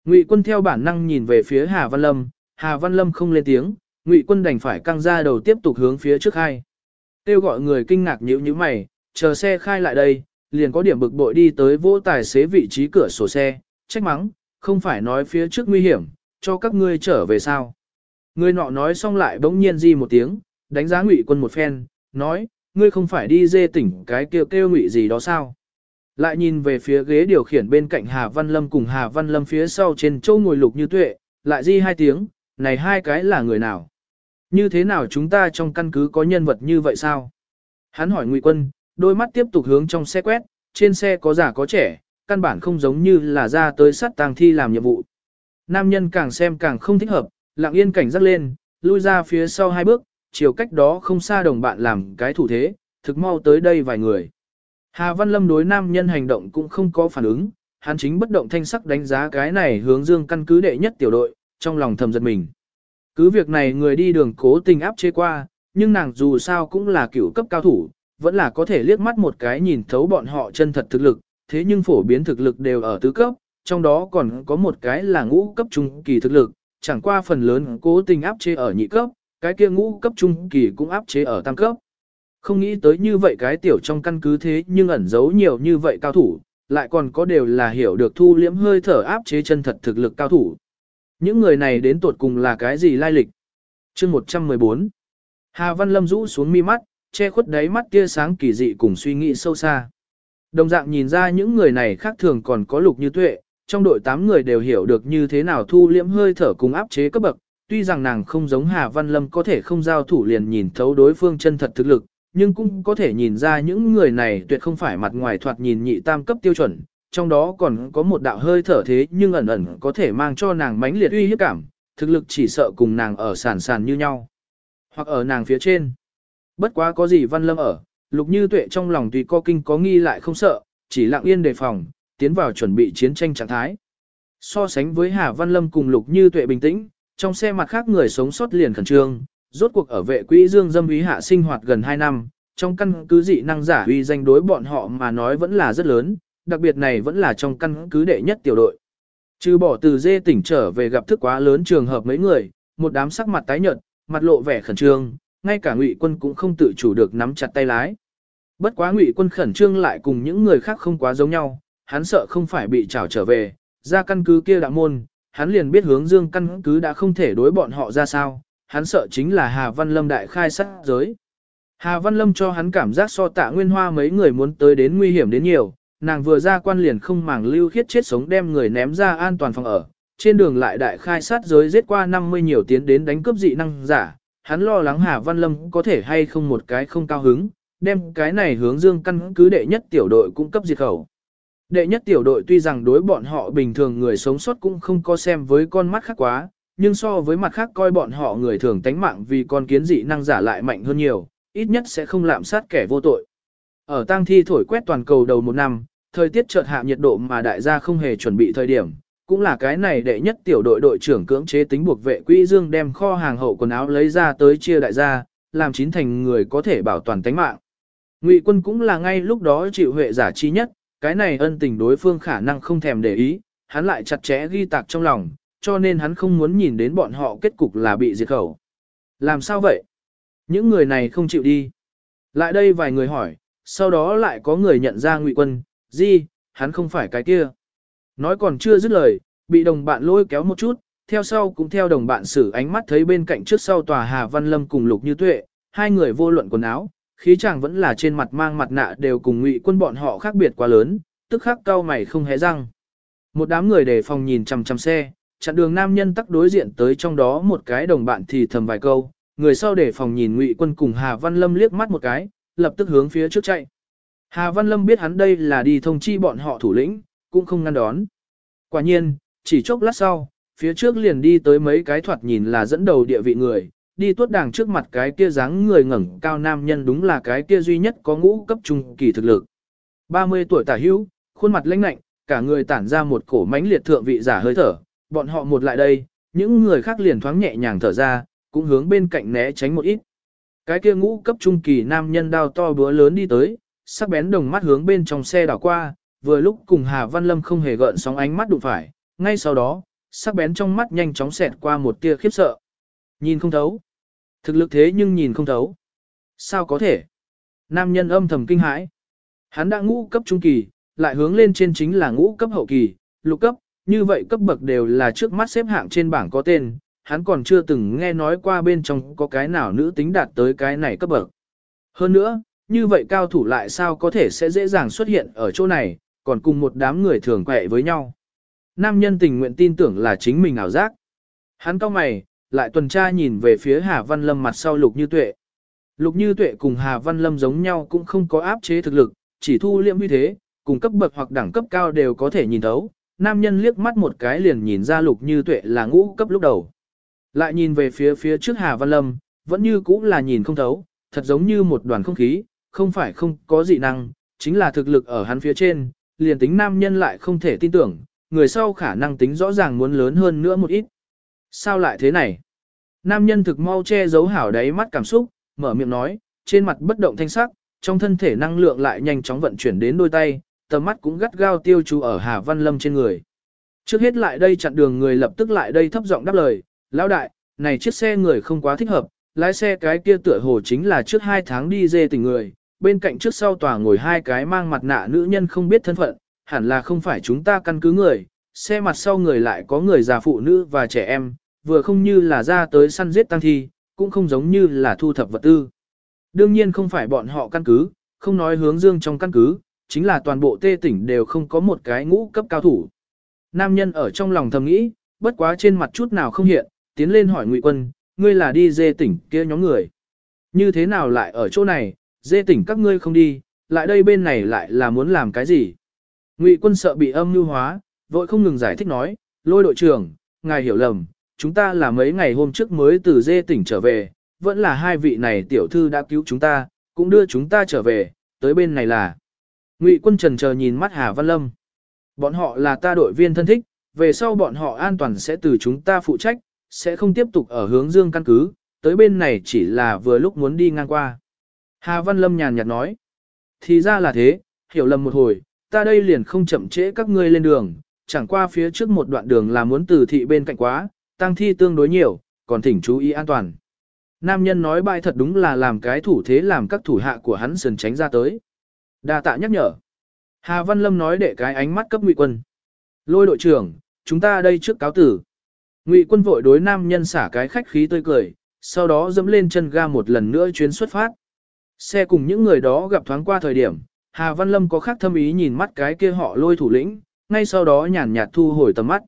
Ngụy quân theo bản năng nhìn về phía Hà Văn Lâm, Hà Văn Lâm không lên tiếng, Ngụy quân đành phải căng ra đầu tiếp tục hướng phía trước hai. Kêu gọi người kinh ngạc nhíu nhíu mày, chờ xe khai lại đây, liền có điểm bực bội đi tới vỗ tài xế vị trí cửa sổ xe, trách mắng, không phải nói phía trước nguy hiểm, cho các ngươi trở về sao. Người nọ nói xong lại bỗng nhiên di một tiếng, đánh giá ngụy quân một phen, nói, ngươi không phải đi dê tỉnh cái kêu kêu ngụy gì đó sao. Lại nhìn về phía ghế điều khiển bên cạnh Hà Văn Lâm cùng Hà Văn Lâm phía sau trên châu ngồi lục như tuệ, lại di hai tiếng, này hai cái là người nào? Như thế nào chúng ta trong căn cứ có nhân vật như vậy sao? Hắn hỏi ngụy quân, đôi mắt tiếp tục hướng trong xe quét, trên xe có già có trẻ, căn bản không giống như là ra tới sát tang thi làm nhiệm vụ. Nam nhân càng xem càng không thích hợp, lặng yên cảnh giác lên, lui ra phía sau hai bước, chiều cách đó không xa đồng bạn làm cái thủ thế, thực mau tới đây vài người. Hà Văn Lâm đối nam nhân hành động cũng không có phản ứng, hắn chính bất động thanh sắc đánh giá cái này hướng dương căn cứ đệ nhất tiểu đội, trong lòng thầm giật mình. Cứ việc này người đi đường cố tình áp chế qua, nhưng nàng dù sao cũng là cựu cấp cao thủ, vẫn là có thể liếc mắt một cái nhìn thấu bọn họ chân thật thực lực, thế nhưng phổ biến thực lực đều ở tứ cấp, trong đó còn có một cái là ngũ cấp trung kỳ thực lực, chẳng qua phần lớn cố tình áp chế ở nhị cấp, cái kia ngũ cấp trung kỳ cũng áp chế ở tam cấp. Không nghĩ tới như vậy cái tiểu trong căn cứ thế nhưng ẩn giấu nhiều như vậy cao thủ, lại còn có đều là hiểu được thu liễm hơi thở áp chế chân thật thực lực cao thủ. Những người này đến tuột cùng là cái gì lai lịch? chương 114 Hà Văn Lâm rũ xuống mi mắt, che khuất đáy mắt tia sáng kỳ dị cùng suy nghĩ sâu xa. Đồng dạng nhìn ra những người này khác thường còn có lục như tuệ, trong đội 8 người đều hiểu được như thế nào thu liễm hơi thở cùng áp chế cấp bậc, tuy rằng nàng không giống Hà Văn Lâm có thể không giao thủ liền nhìn thấu đối phương chân thật thực lực, nhưng cũng có thể nhìn ra những người này tuyệt không phải mặt ngoài thoạt nhìn nhị tam cấp tiêu chuẩn, trong đó còn có một đạo hơi thở thế nhưng ẩn ẩn có thể mang cho nàng mãnh liệt uy hiếp cảm, thực lực chỉ sợ cùng nàng ở sàn sàn như nhau, hoặc ở nàng phía trên. Bất quá có gì Văn Lâm ở, Lục Như Tuệ trong lòng tùy co kinh có nghi lại không sợ, chỉ lặng yên đề phòng, tiến vào chuẩn bị chiến tranh trạng thái. So sánh với Hà Văn Lâm cùng Lục Như Tuệ bình tĩnh, trong xe mặt khác người sống sót liền khẩn trương, rốt cuộc ở vệ quỹ Dương Dâm ý hạ sinh hoạt gần 2 năm, trong căn cứ dị năng giả uy danh đối bọn họ mà nói vẫn là rất lớn, đặc biệt này vẫn là trong căn cứ đệ nhất tiểu đội. Trừ bỏ từ dê tỉnh trở về gặp thức quá lớn trường hợp mấy người, một đám sắc mặt tái nhợt, mặt lộ vẻ khẩn trương, ngay cả ngụy quân cũng không tự chủ được nắm chặt tay lái. Bất quá ngụy quân khẩn trương lại cùng những người khác không quá giống nhau, hắn sợ không phải bị trảo trở về, ra căn cứ kia đạo môn, hắn liền biết hướng dương căn cứ đã không thể đối bọn họ ra sao, hắn sợ chính là Hà Văn Lâm đại khai sát giới. Hà Văn Lâm cho hắn cảm giác so tạ nguyên hoa mấy người muốn tới đến nguy hiểm đến nhiều, nàng vừa ra quan liền không màng lưu khiết chết sống đem người ném ra an toàn phòng ở, trên đường lại đại khai sát giới giết qua 50 nhiều tiến đến đánh cướp dị năng giả, hắn lo lắng Hà Văn Lâm có thể hay không một cái không cao hứng, đem cái này hướng dương căn cứ đệ nhất tiểu đội cung cấp diệt khẩu. Đệ nhất tiểu đội tuy rằng đối bọn họ bình thường người sống sót cũng không có xem với con mắt khác quá, nhưng so với mặt khác coi bọn họ người thường tánh mạng vì con kiến dị năng giả lại mạnh hơn nhiều, ít nhất sẽ không lạm sát kẻ vô tội. Ở tang thi thổi quét toàn cầu đầu một năm, thời tiết chợt hạ nhiệt độ mà đại gia không hề chuẩn bị thời điểm, cũng là cái này đệ nhất tiểu đội đội trưởng cưỡng chế tính buộc vệ quỹ dương đem kho hàng hậu quần áo lấy ra tới chia đại gia, làm chín thành người có thể bảo toàn tánh mạng. Ngụy quân cũng là ngay lúc đó chịu huệ giả chi nhất, cái này ân tình đối phương khả năng không thèm để ý, hắn lại chặt chẽ ghi tạc trong lòng, cho nên hắn không muốn nhìn đến bọn họ kết cục là bị diệt khẩu. Làm sao vậy? Những người này không chịu đi. Lại đây vài người hỏi, sau đó lại có người nhận ra ngụy quân, gì, hắn không phải cái kia. Nói còn chưa dứt lời, bị đồng bạn lôi kéo một chút, theo sau cũng theo đồng bạn xử ánh mắt thấy bên cạnh trước sau tòa Hà Văn Lâm cùng Lục Như Tuệ, hai người vô luận quần áo, khí chàng vẫn là trên mặt mang mặt nạ đều cùng ngụy quân bọn họ khác biệt quá lớn, tức khắc cao mày không hé răng. Một đám người đề phòng nhìn chằm chằm xe, chặn đường nam nhân tắc đối diện tới trong đó một cái đồng bạn thì thầm vài câu, người sau để phòng nhìn ngụy quân cùng Hà Văn Lâm liếc mắt một cái, lập tức hướng phía trước chạy. Hà Văn Lâm biết hắn đây là đi thông chi bọn họ thủ lĩnh, cũng không ngăn đón. Quả nhiên, chỉ chốc lát sau, phía trước liền đi tới mấy cái thoạt nhìn là dẫn đầu địa vị người, đi tuốt đàng trước mặt cái kia dáng người ngẩng cao nam nhân đúng là cái kia duy nhất có ngũ cấp trung kỳ thực lực. 30 tuổi tả hữu, khuôn mặt lãnh lạnh, cả người tản ra một cổ mãnh liệt thượng vị giả hơi thở, bọn họ một lại đây, những người khác liền thoáng nhẹ nhàng thở ra, cũng hướng bên cạnh né tránh một ít. Cái kia ngũ cấp trung kỳ nam nhân đao to búa lớn đi tới, sắc bén đồng mắt hướng bên trong xe đảo qua, vừa lúc cùng Hà Văn Lâm không hề gợn sóng ánh mắt đụng phải, ngay sau đó, sắc bén trong mắt nhanh chóng xẹt qua một tia khiếp sợ. Nhìn không thấu. Thực lực thế nhưng nhìn không thấu. Sao có thể? Nam nhân âm thầm kinh hãi. Hắn đã ngũ cấp trung kỳ, lại hướng lên trên chính là ngũ cấp hậu kỳ, lục cấp, như vậy cấp bậc đều là trước mắt xếp hạng trên bảng có tên, hắn còn chưa từng nghe nói qua bên trong có cái nào nữ tính đạt tới cái này cấp bậc. Hơn nữa, như vậy cao thủ lại sao có thể sẽ dễ dàng xuất hiện ở chỗ này, còn cùng một đám người thường quẹ với nhau. Nam nhân tình nguyện tin tưởng là chính mình ảo giác. Hắn cao mày, lại tuần tra nhìn về phía Hà Văn Lâm mặt sau Lục Như Tuệ. Lục Như Tuệ cùng Hà Văn Lâm giống nhau cũng không có áp chế thực lực, chỉ thu liệm như thế, cùng cấp bậc hoặc đẳng cấp cao đều có thể nhìn thấu. Nam nhân liếc mắt một cái liền nhìn ra Lục Như Tuệ là ngũ cấp lúc đầu. Lại nhìn về phía phía trước Hà Văn Lâm, vẫn như cũ là nhìn không thấu, thật giống như một đoàn không khí, không phải không có dị năng, chính là thực lực ở hắn phía trên, liền tính nam nhân lại không thể tin tưởng, người sau khả năng tính rõ ràng muốn lớn hơn nữa một ít. Sao lại thế này? Nam nhân thực mau che giấu hảo đáy mắt cảm xúc, mở miệng nói, trên mặt bất động thanh sắc, trong thân thể năng lượng lại nhanh chóng vận chuyển đến đôi tay, tầm mắt cũng gắt gao tiêu chú ở Hà Văn Lâm trên người. Trước hết lại đây chặn đường người lập tức lại đây thấp giọng đáp lời, lão đại, này chiếc xe người không quá thích hợp, lái xe cái kia tựa hồ chính là trước hai tháng đi dê tình người, bên cạnh trước sau tòa ngồi hai cái mang mặt nạ nữ nhân không biết thân phận, hẳn là không phải chúng ta căn cứ người, xe mặt sau người lại có người già phụ nữ và trẻ em, vừa không như là ra tới săn giết tăng thi, cũng không giống như là thu thập vật tư. Đương nhiên không phải bọn họ căn cứ, không nói hướng dương trong căn cứ, chính là toàn bộ tê tỉnh đều không có một cái ngũ cấp cao thủ. Nam nhân ở trong lòng thầm nghĩ, bất quá trên mặt chút nào không hiện, tiến lên hỏi Ngụy Quân, ngươi là đi dê tỉnh kia nhóm người. Như thế nào lại ở chỗ này, dê tỉnh các ngươi không đi, lại đây bên này lại là muốn làm cái gì? Ngụy Quân sợ bị âm mưu hóa, vội không ngừng giải thích nói, lôi đội trưởng, ngài hiểu lầm, chúng ta là mấy ngày hôm trước mới từ dê tỉnh trở về, vẫn là hai vị này tiểu thư đã cứu chúng ta, cũng đưa chúng ta trở về, tới bên này là. Ngụy quân trần chờ nhìn mắt Hà Văn Lâm. Bọn họ là ta đội viên thân thích, về sau bọn họ an toàn sẽ từ chúng ta phụ trách, sẽ không tiếp tục ở hướng dương căn cứ, tới bên này chỉ là vừa lúc muốn đi ngang qua. Hà Văn Lâm nhàn nhạt nói. Thì ra là thế, hiểu lầm một hồi, ta đây liền không chậm trễ các ngươi lên đường, chẳng qua phía trước một đoạn đường là muốn từ thị bên cạnh quá, tăng thi tương đối nhiều, còn thỉnh chú ý an toàn. Nam nhân nói bại thật đúng là làm cái thủ thế làm các thủ hạ của hắn sườn tránh ra tới. Đa tạ nhắc nhở. Hà Văn Lâm nói để cái ánh mắt cấp ngụy quân. Lôi đội trưởng, chúng ta đây trước cáo tử. Ngụy quân vội đối nam nhân xả cái khách khí tươi cười, sau đó dẫm lên chân ga một lần nữa chuyến xuất phát. Xe cùng những người đó gặp thoáng qua thời điểm, Hà Văn Lâm có khác thâm ý nhìn mắt cái kia họ lôi thủ lĩnh, ngay sau đó nhàn nhạt thu hồi tầm mắt.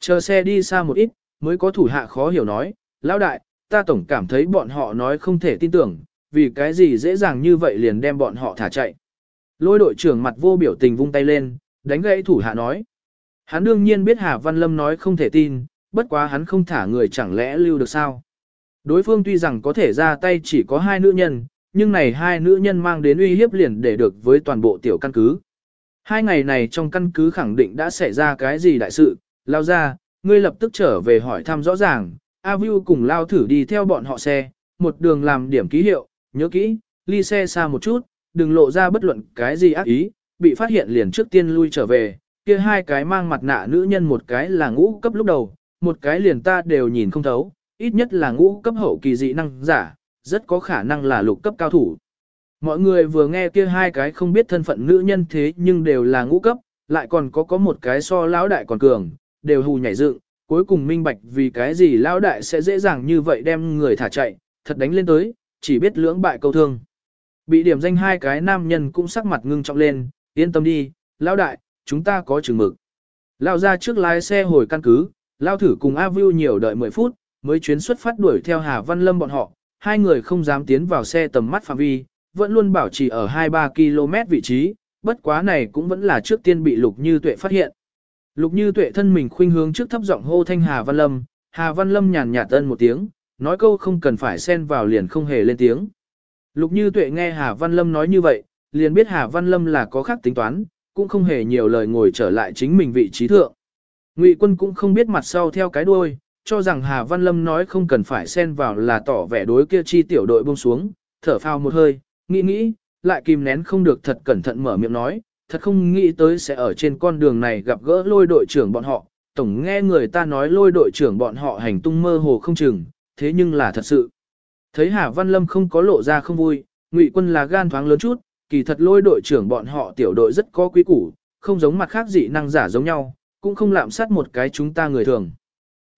Chờ xe đi xa một ít, mới có thủ hạ khó hiểu nói, lão đại, ta tổng cảm thấy bọn họ nói không thể tin tưởng, vì cái gì dễ dàng như vậy liền đem bọn họ thả chạy. Lôi đội trưởng mặt vô biểu tình vung tay lên, đánh gãy thủ hạ nói. Hắn đương nhiên biết Hà Văn Lâm nói không thể tin, bất quá hắn không thả người chẳng lẽ lưu được sao. Đối phương tuy rằng có thể ra tay chỉ có hai nữ nhân, nhưng này hai nữ nhân mang đến uy hiếp liền để được với toàn bộ tiểu căn cứ. Hai ngày này trong căn cứ khẳng định đã xảy ra cái gì đại sự, lao ra, ngươi lập tức trở về hỏi thăm rõ ràng, A Vu cùng lao thử đi theo bọn họ xe, một đường làm điểm ký hiệu, nhớ kỹ, ly xe xa một chút, đừng lộ ra bất luận cái gì ác ý, bị phát hiện liền trước tiên lui trở về, kia hai cái mang mặt nạ nữ nhân một cái là ngũ cấp lúc đầu, một cái liền ta đều nhìn không thấu, ít nhất là ngũ cấp hậu kỳ dị năng giả, rất có khả năng là lục cấp cao thủ. Mọi người vừa nghe kia hai cái không biết thân phận nữ nhân thế nhưng đều là ngũ cấp, lại còn có có một cái so lão đại còn cường, đều hù nhảy dựng, cuối cùng minh bạch vì cái gì lão đại sẽ dễ dàng như vậy đem người thả chạy, thật đánh lên tới, chỉ biết lưỡng bại câu thương. Bị điểm danh hai cái nam nhân cũng sắc mặt ngưng trọng lên, yên tâm đi, lão đại, chúng ta có chừng mực. Lão ra trước lái xe hồi căn cứ, lão thử cùng A View nhiều đợi 10 phút, mới chuyến xuất phát đuổi theo Hà Văn Lâm bọn họ, hai người không dám tiến vào xe tầm mắt phạm vi, vẫn luôn bảo trì ở 2-3 km vị trí, bất quá này cũng vẫn là trước tiên bị Lục Như Tuệ phát hiện. Lục Như Tuệ thân mình khuynh hướng trước thấp giọng hô thanh Hà Văn Lâm, Hà Văn Lâm nhàn nhạt tân một tiếng, nói câu không cần phải xen vào liền không hề lên tiếng. Lục Như Tuệ nghe Hà Văn Lâm nói như vậy, liền biết Hà Văn Lâm là có khác tính toán, cũng không hề nhiều lời ngồi trở lại chính mình vị trí thượng. Ngụy Quân cũng không biết mặt sau theo cái đuôi, cho rằng Hà Văn Lâm nói không cần phải xen vào là tỏ vẻ đối kia chi tiểu đội buông xuống, thở phào một hơi, nghĩ nghĩ, lại kìm nén không được thật cẩn thận mở miệng nói, thật không nghĩ tới sẽ ở trên con đường này gặp gỡ lôi đội trưởng bọn họ, tổng nghe người ta nói lôi đội trưởng bọn họ hành tung mơ hồ không chừng, thế nhưng là thật sự. Thấy Hà Văn Lâm không có lộ ra không vui, Ngụy Quân là gan thoáng lớn chút, kỳ thật lôi đội trưởng bọn họ tiểu đội rất có quý củ, không giống mặt khác dị năng giả giống nhau, cũng không lạm sát một cái chúng ta người thường.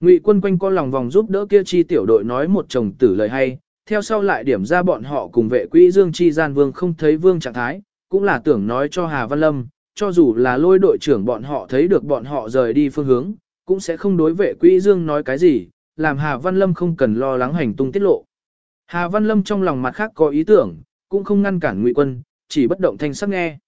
Ngụy Quân quanh co lòng vòng giúp đỡ kia chi tiểu đội nói một chồng tử lời hay, theo sau lại điểm ra bọn họ cùng vệ quỹ Dương Chi Gian Vương không thấy Vương trạng thái, cũng là tưởng nói cho Hà Văn Lâm, cho dù là lôi đội trưởng bọn họ thấy được bọn họ rời đi phương hướng, cũng sẽ không đối vệ quỹ Dương nói cái gì, làm Hà Văn Lâm không cần lo lắng hành tung tiết lộ. Hà Văn Lâm trong lòng mặt khác có ý tưởng, cũng không ngăn cản Ngụy Quân, chỉ bất động thanh sắc nghe.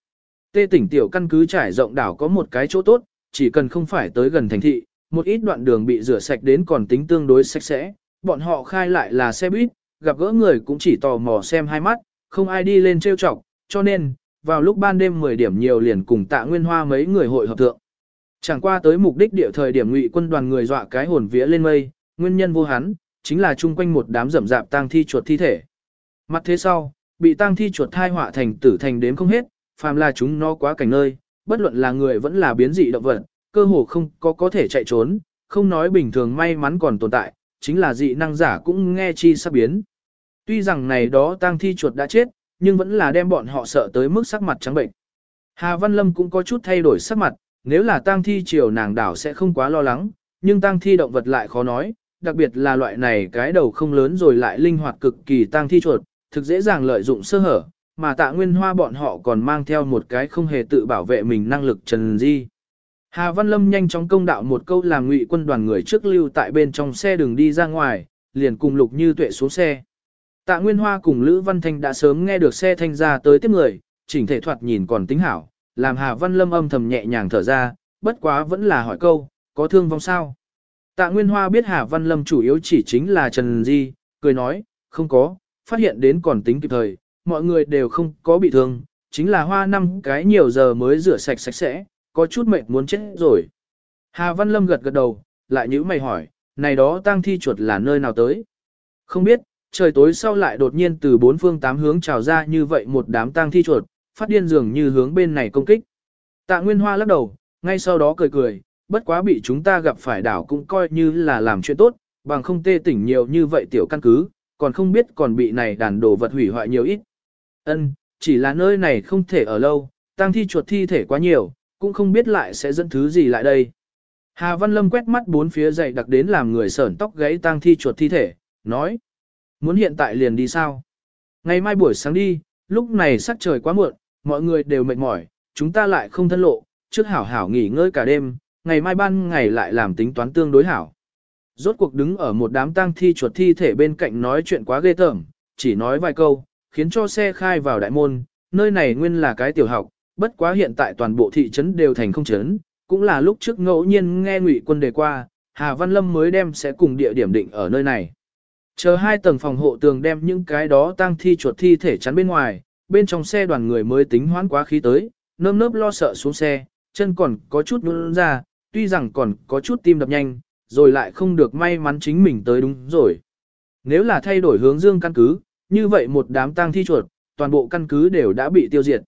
Tê tỉnh tiểu căn cứ trải rộng đảo có một cái chỗ tốt, chỉ cần không phải tới gần thành thị, một ít đoạn đường bị rửa sạch đến còn tính tương đối sạch sẽ, bọn họ khai lại là xe buýt, gặp gỡ người cũng chỉ tò mò xem hai mắt, không ai đi lên trêu chọc, cho nên, vào lúc ban đêm 10 điểm nhiều liền cùng tạ nguyên hoa mấy người hội hợp thượng. Chẳng qua tới mục đích địa thời điểm ngụy quân đoàn người dọa cái hồn vía lên mây, nguyên nhân vô hắn, chính là chung quanh một đám rậm rạp tang thi chuột thi thể. Mặt thế sau, bị tang thi chuột thai họa thành tử thành đếm không hết, phàm là chúng nó quá cảnh nơi, bất luận là người vẫn là biến dị động vật, cơ hồ không có có thể chạy trốn, không nói bình thường may mắn còn tồn tại, chính là dị năng giả cũng nghe chi sắp biến. Tuy rằng này đó tang thi chuột đã chết, nhưng vẫn là đem bọn họ sợ tới mức sắc mặt trắng bệnh. Hà Văn Lâm cũng có chút thay đổi sắc mặt, nếu là tang thi triều nàng đảo sẽ không quá lo lắng, nhưng tang thi động vật lại khó nói, đặc biệt là loại này cái đầu không lớn rồi lại linh hoạt cực kỳ tăng thi chuột, thực dễ dàng lợi dụng sơ hở, mà tạ nguyên hoa bọn họ còn mang theo một cái không hề tự bảo vệ mình năng lực trần di. Hà Văn Lâm nhanh chóng công đạo một câu làm ngụy quân đoàn người trước lưu tại bên trong xe đường đi ra ngoài, liền cùng Lục Như Tuệ xuống xe. Tạ Nguyên Hoa cùng Lữ Văn Thanh đã sớm nghe được xe thanh ra tới tiếp người, chỉnh thể thoạt nhìn còn tính hảo, làm Hà Văn Lâm âm thầm nhẹ nhàng thở ra, bất quá vẫn là hỏi câu, có thương vong sao? Tạ Nguyên Hoa biết Hà Văn Lâm chủ yếu chỉ chính là Trần Di, cười nói, không có, phát hiện đến còn tính kịp thời, mọi người đều không có bị thương, chính là hoa năm cái nhiều giờ mới rửa sạch sạch sẽ, có chút mệt muốn chết rồi. Hà Văn Lâm gật gật đầu, lại nhữ mày hỏi, này đó tang thi chuột là nơi nào tới? Không biết, trời tối sau lại đột nhiên từ bốn phương tám hướng trào ra như vậy một đám tang thi chuột, phát điên dường như hướng bên này công kích. Tạ Nguyên Hoa lắc đầu, ngay sau đó cười cười, bất quá bị chúng ta gặp phải đảo cũng coi như là làm chuyện tốt, bằng không tê tỉnh nhiều như vậy tiểu căn cứ, còn không biết còn bị này đàn đồ vật hủy hoại nhiều ít. Ân, chỉ là nơi này không thể ở lâu, tang thi chuột thi thể quá nhiều, cũng không biết lại sẽ dẫn thứ gì lại đây. Hà Văn Lâm quét mắt bốn phía dậy đặc đến làm người sởn tóc gáy tang thi chuột thi thể, nói. Muốn hiện tại liền đi sao? Ngày mai buổi sáng đi, lúc này sắc trời quá muộn, mọi người đều mệt mỏi, chúng ta lại không thân lộ, trước hảo hảo nghỉ ngơi cả đêm, ngày mai ban ngày lại làm tính toán tương đối hảo. Rốt cuộc đứng ở một đám tang thi chuột thi thể bên cạnh nói chuyện quá ghê tởm, chỉ nói vài câu, khiến cho xe khai vào đại môn, nơi này nguyên là cái tiểu học, bất quá hiện tại toàn bộ thị trấn đều thành không trấn, cũng là lúc trước ngẫu nhiên nghe ngụy quân đề qua, Hà Văn Lâm mới đem sẽ cùng địa điểm định ở nơi này. Chờ hai tầng phòng hộ tường đem những cái đó tang thi chuột thi thể chắn bên ngoài, bên trong xe đoàn người mới tính hoãn quá khí tới, nơm nớp lo sợ xuống xe, chân còn có chút nhún ra, tuy rằng còn có chút tim đập nhanh, rồi lại không được may mắn chính mình tới đúng rồi. Nếu là thay đổi hướng dương căn cứ, như vậy một đám tang thi chuột, toàn bộ căn cứ đều đã bị tiêu diệt.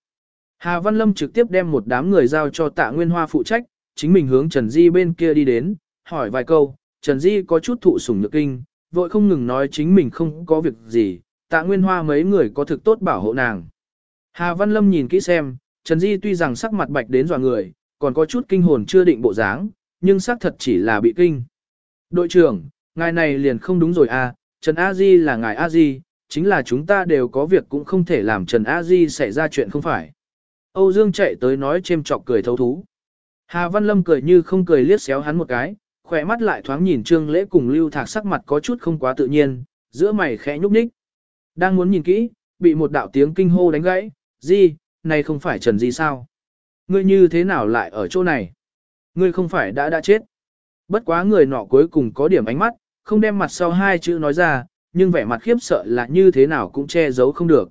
Hà Văn Lâm trực tiếp đem một đám người giao cho tạ Nguyên Hoa phụ trách, chính mình hướng Trần Di bên kia đi đến, hỏi vài câu, Trần Di có chút thụ sủng nhược kinh, vội không ngừng nói chính mình không có việc gì, tạ Nguyên Hoa mấy người có thực tốt bảo hộ nàng. Hà Văn Lâm nhìn kỹ xem, Trần Di tuy rằng sắc mặt bạch đến dò người, còn có chút kinh hồn chưa định bộ dáng, nhưng xác thật chỉ là bị kinh. Đội trưởng, ngài này liền không đúng rồi à, Trần A Di là ngài A Di, chính là chúng ta đều có việc cũng không thể làm Trần A Di xảy ra chuyện không phải. Âu Dương chạy tới nói chêm chọc cười thấu thú. Hà Văn Lâm cười như không cười liếc xéo hắn một cái, khỏe mắt lại thoáng nhìn Trương Lễ cùng Lưu Thạc sắc mặt có chút không quá tự nhiên, giữa mày khẽ nhúc nhích. Đang muốn nhìn kỹ, bị một đạo tiếng kinh hô đánh gãy, Di, này không phải Trần Di sao? Ngươi như thế nào lại ở chỗ này? Ngươi không phải đã đã chết. Bất quá người nọ cuối cùng có điểm ánh mắt, không đem mặt sau hai chữ nói ra, nhưng vẻ mặt khiếp sợ là như thế nào cũng che giấu không được.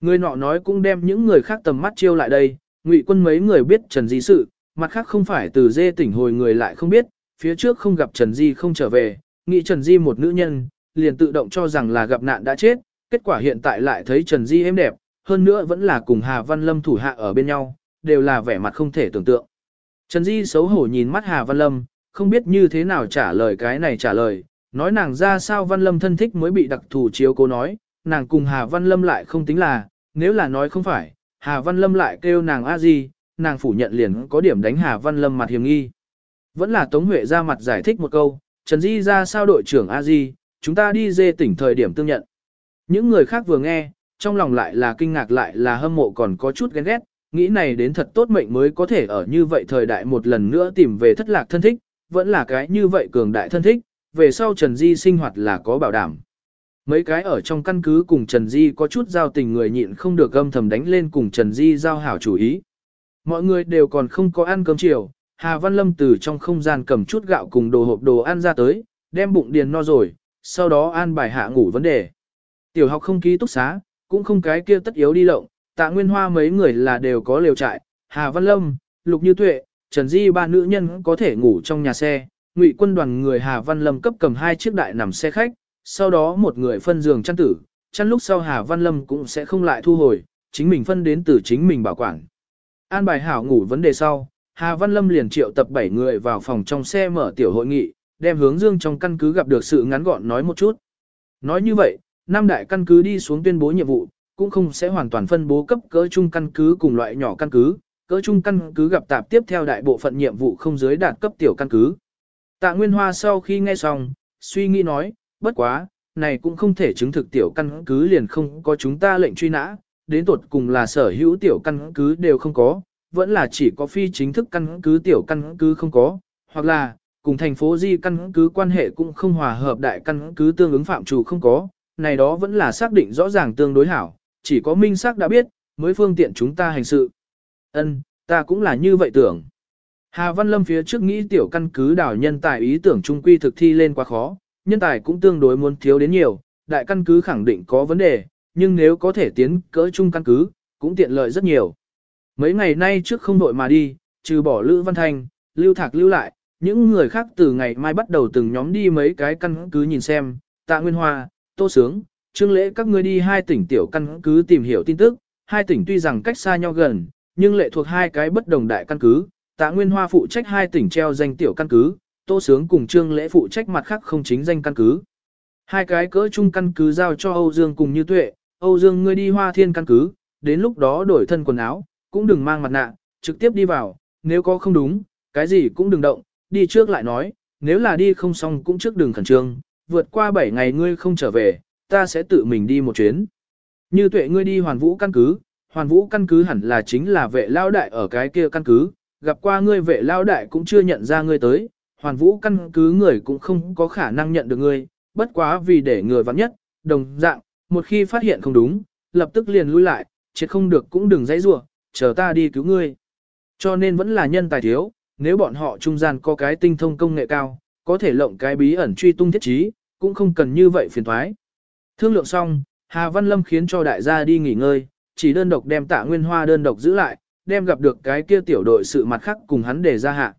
Người nọ nói cũng đem những người khác tầm mắt chiêu lại đây, ngụy quân mấy người biết Trần Di sự, mặt khác không phải từ dê tỉnh hồi người lại không biết, phía trước không gặp Trần Di không trở về, nghĩ Trần Di một nữ nhân, liền tự động cho rằng là gặp nạn đã chết, kết quả hiện tại lại thấy Trần Di êm đẹp, hơn nữa vẫn là cùng Hà Văn Lâm thủ hạ ở bên nhau, đều là vẻ mặt không thể tưởng tượng. Trần Di xấu hổ nhìn mắt Hà Văn Lâm, không biết như thế nào trả lời cái này trả lời, nói nàng ra sao Văn Lâm thân thích mới bị đặc thù chiếu cố nói, nàng cùng Hà Văn Lâm lại không tính là, nếu là nói không phải, Hà Văn Lâm lại kêu nàng a gì, nàng phủ nhận liền có điểm đánh Hà Văn Lâm mặt hiểm nghi. Vẫn là Tống Huệ ra mặt giải thích một câu, Trần Di ra sao đội trưởng a gì, chúng ta đi dê tỉnh thời điểm tương nhận. Những người khác vừa nghe, trong lòng lại là kinh ngạc lại là hâm mộ còn có chút ghen ghét, nghĩ này đến thật tốt mệnh mới có thể ở như vậy thời đại một lần nữa tìm về thất lạc thân thích, vẫn là cái như vậy cường đại thân thích, về sau Trần Di sinh hoạt là có bảo đảm. Mấy cái ở trong căn cứ cùng Trần Di có chút giao tình người nhịn không được âm thầm đánh lên cùng Trần Di giao hảo chủ ý. Mọi người đều còn không có ăn cơm chiều, Hà Văn Lâm từ trong không gian cầm chút gạo cùng đồ hộp đồ ăn ra tới, đem bụng điền no rồi, sau đó an bài hạ ngủ vấn đề. Tiểu học không ký túc xá, cũng không cái kia tất yếu đi lộng, tạ nguyên hoa mấy người là đều có liều trại, Hà Văn Lâm, Lục Như Tuệ, Trần Di ba nữ nhân có thể ngủ trong nhà xe, ngụy quân đoàn người Hà Văn Lâm cấp cầm hai chiếc đại nằm xe khách, sau đó một người phân giường chăn tử, chăn lúc sau Hà Văn Lâm cũng sẽ không lại thu hồi, chính mình phân đến từ chính mình bảo quản. An bài hảo ngủ vấn đề sau, Hà Văn Lâm liền triệu tập 7 người vào phòng trong xe mở tiểu hội nghị, đem hướng dương trong căn cứ gặp được sự ngắn gọn nói một chút. Nói như vậy, Nam đại căn cứ đi xuống tuyên bố nhiệm vụ, cũng không sẽ hoàn toàn phân bố cấp cỡ trung căn cứ cùng loại nhỏ căn cứ, cỡ trung căn cứ gặp tạp tiếp theo đại bộ phận nhiệm vụ không dưới đạt cấp tiểu căn cứ. Tạ Nguyên Hoa sau khi nghe xong, suy nghĩ nói, bất quá, này cũng không thể chứng thực tiểu căn cứ liền không có chúng ta lệnh truy nã, đến tột cùng là sở hữu tiểu căn cứ đều không có, vẫn là chỉ có phi chính thức căn cứ tiểu căn cứ không có, hoặc là, cùng thành phố di căn cứ quan hệ cũng không hòa hợp đại căn cứ tương ứng phạm chủ không có, này đó vẫn là xác định rõ ràng tương đối hảo, chỉ có minh xác đã biết, mới phương tiện chúng ta hành sự. Ân, ta cũng là như vậy tưởng. Hà Văn Lâm phía trước nghĩ tiểu căn cứ đảo nhân tài ý tưởng trung quy thực thi lên quá khó, nhân tài cũng tương đối muốn thiếu đến nhiều, đại căn cứ khẳng định có vấn đề, nhưng nếu có thể tiến cỡ trung căn cứ, cũng tiện lợi rất nhiều. Mấy ngày nay trước không đội mà đi, trừ bỏ Lữ Văn Thanh, Lưu Thạc lưu lại, những người khác từ ngày mai bắt đầu từng nhóm đi mấy cái căn cứ nhìn xem, tạ Nguyên Hoa, Tô Sướng, Trương Lễ các ngươi đi hai tỉnh tiểu căn cứ tìm hiểu tin tức, hai tỉnh tuy rằng cách xa nhau gần, nhưng lệ thuộc hai cái bất đồng đại căn cứ, tạ Nguyên Hoa phụ trách hai tỉnh treo danh tiểu căn cứ, Tô Sướng cùng Trương Lễ phụ trách mặt khác không chính danh căn cứ. Hai cái cỡ chung căn cứ giao cho Âu Dương cùng Như Tuệ, Âu Dương ngươi đi hoa thiên căn cứ, đến lúc đó đổi thân quần áo, cũng đừng mang mặt nạ, trực tiếp đi vào, nếu có không đúng, cái gì cũng đừng động, đi trước lại nói, nếu là đi không xong cũng trước đừng khẩn trương, vượt qua 7 ngày ngươi không trở về, ta sẽ tự mình đi một chuyến. Như tuệ ngươi đi hoàn vũ căn cứ, hoàn vũ căn cứ hẳn là chính là vệ lao đại ở cái kia căn cứ, gặp qua ngươi vệ lao đại cũng chưa nhận ra ngươi tới, hoàn vũ căn cứ người cũng không có khả năng nhận được ngươi, bất quá vì để người vắng nhất, đồng dạng, một khi phát hiện không đúng, lập tức liền lui lại, chết không được cũng đừng dãy rủa, chờ ta đi cứu ngươi. Cho nên vẫn là nhân tài thiếu, nếu bọn họ trung gian có cái tinh thông công nghệ cao, có thể lộng cái bí ẩn truy tung thiết trí, cũng không cần như vậy phiền thoái. Thương lượng xong, Hà Văn Lâm khiến cho đại gia đi nghỉ ngơi, chỉ đơn độc đem tạ nguyên hoa đơn độc giữ lại, đem gặp được cái kia tiểu đội sự mặt khác cùng hắn để ra hạ.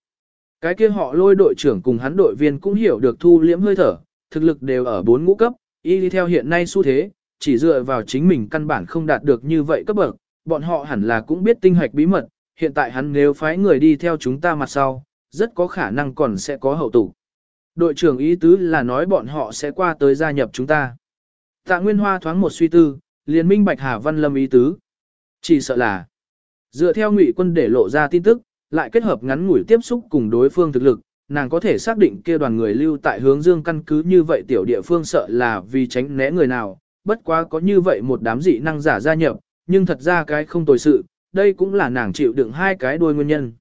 Cái kia họ lôi đội trưởng cùng hắn đội viên cũng hiểu được thu liễm hơi thở, thực lực đều ở bốn ngũ cấp, y đi theo hiện nay xu thế, chỉ dựa vào chính mình căn bản không đạt được như vậy cấp bậc, bọn họ hẳn là cũng biết tinh hoạch bí mật, hiện tại hắn nếu phái người đi theo chúng ta mặt sau, rất có khả năng còn sẽ có hậu tụ. Đội trưởng ý tứ là nói bọn họ sẽ qua tới gia nhập chúng ta. Tạ Nguyên Hoa thoáng một suy tư, liền minh bạch Hà Văn Lâm ý tứ. Chỉ sợ là, dựa theo ngụy quân để lộ ra tin tức, lại kết hợp ngắn ngủi tiếp xúc cùng đối phương thực lực, nàng có thể xác định kia đoàn người lưu tại hướng dương căn cứ như vậy tiểu địa phương sợ là vì tránh né người nào, bất quá có như vậy một đám dị năng giả gia nhập, nhưng thật ra cái không tồi sự, đây cũng là nàng chịu đựng hai cái đuôi nguyên nhân.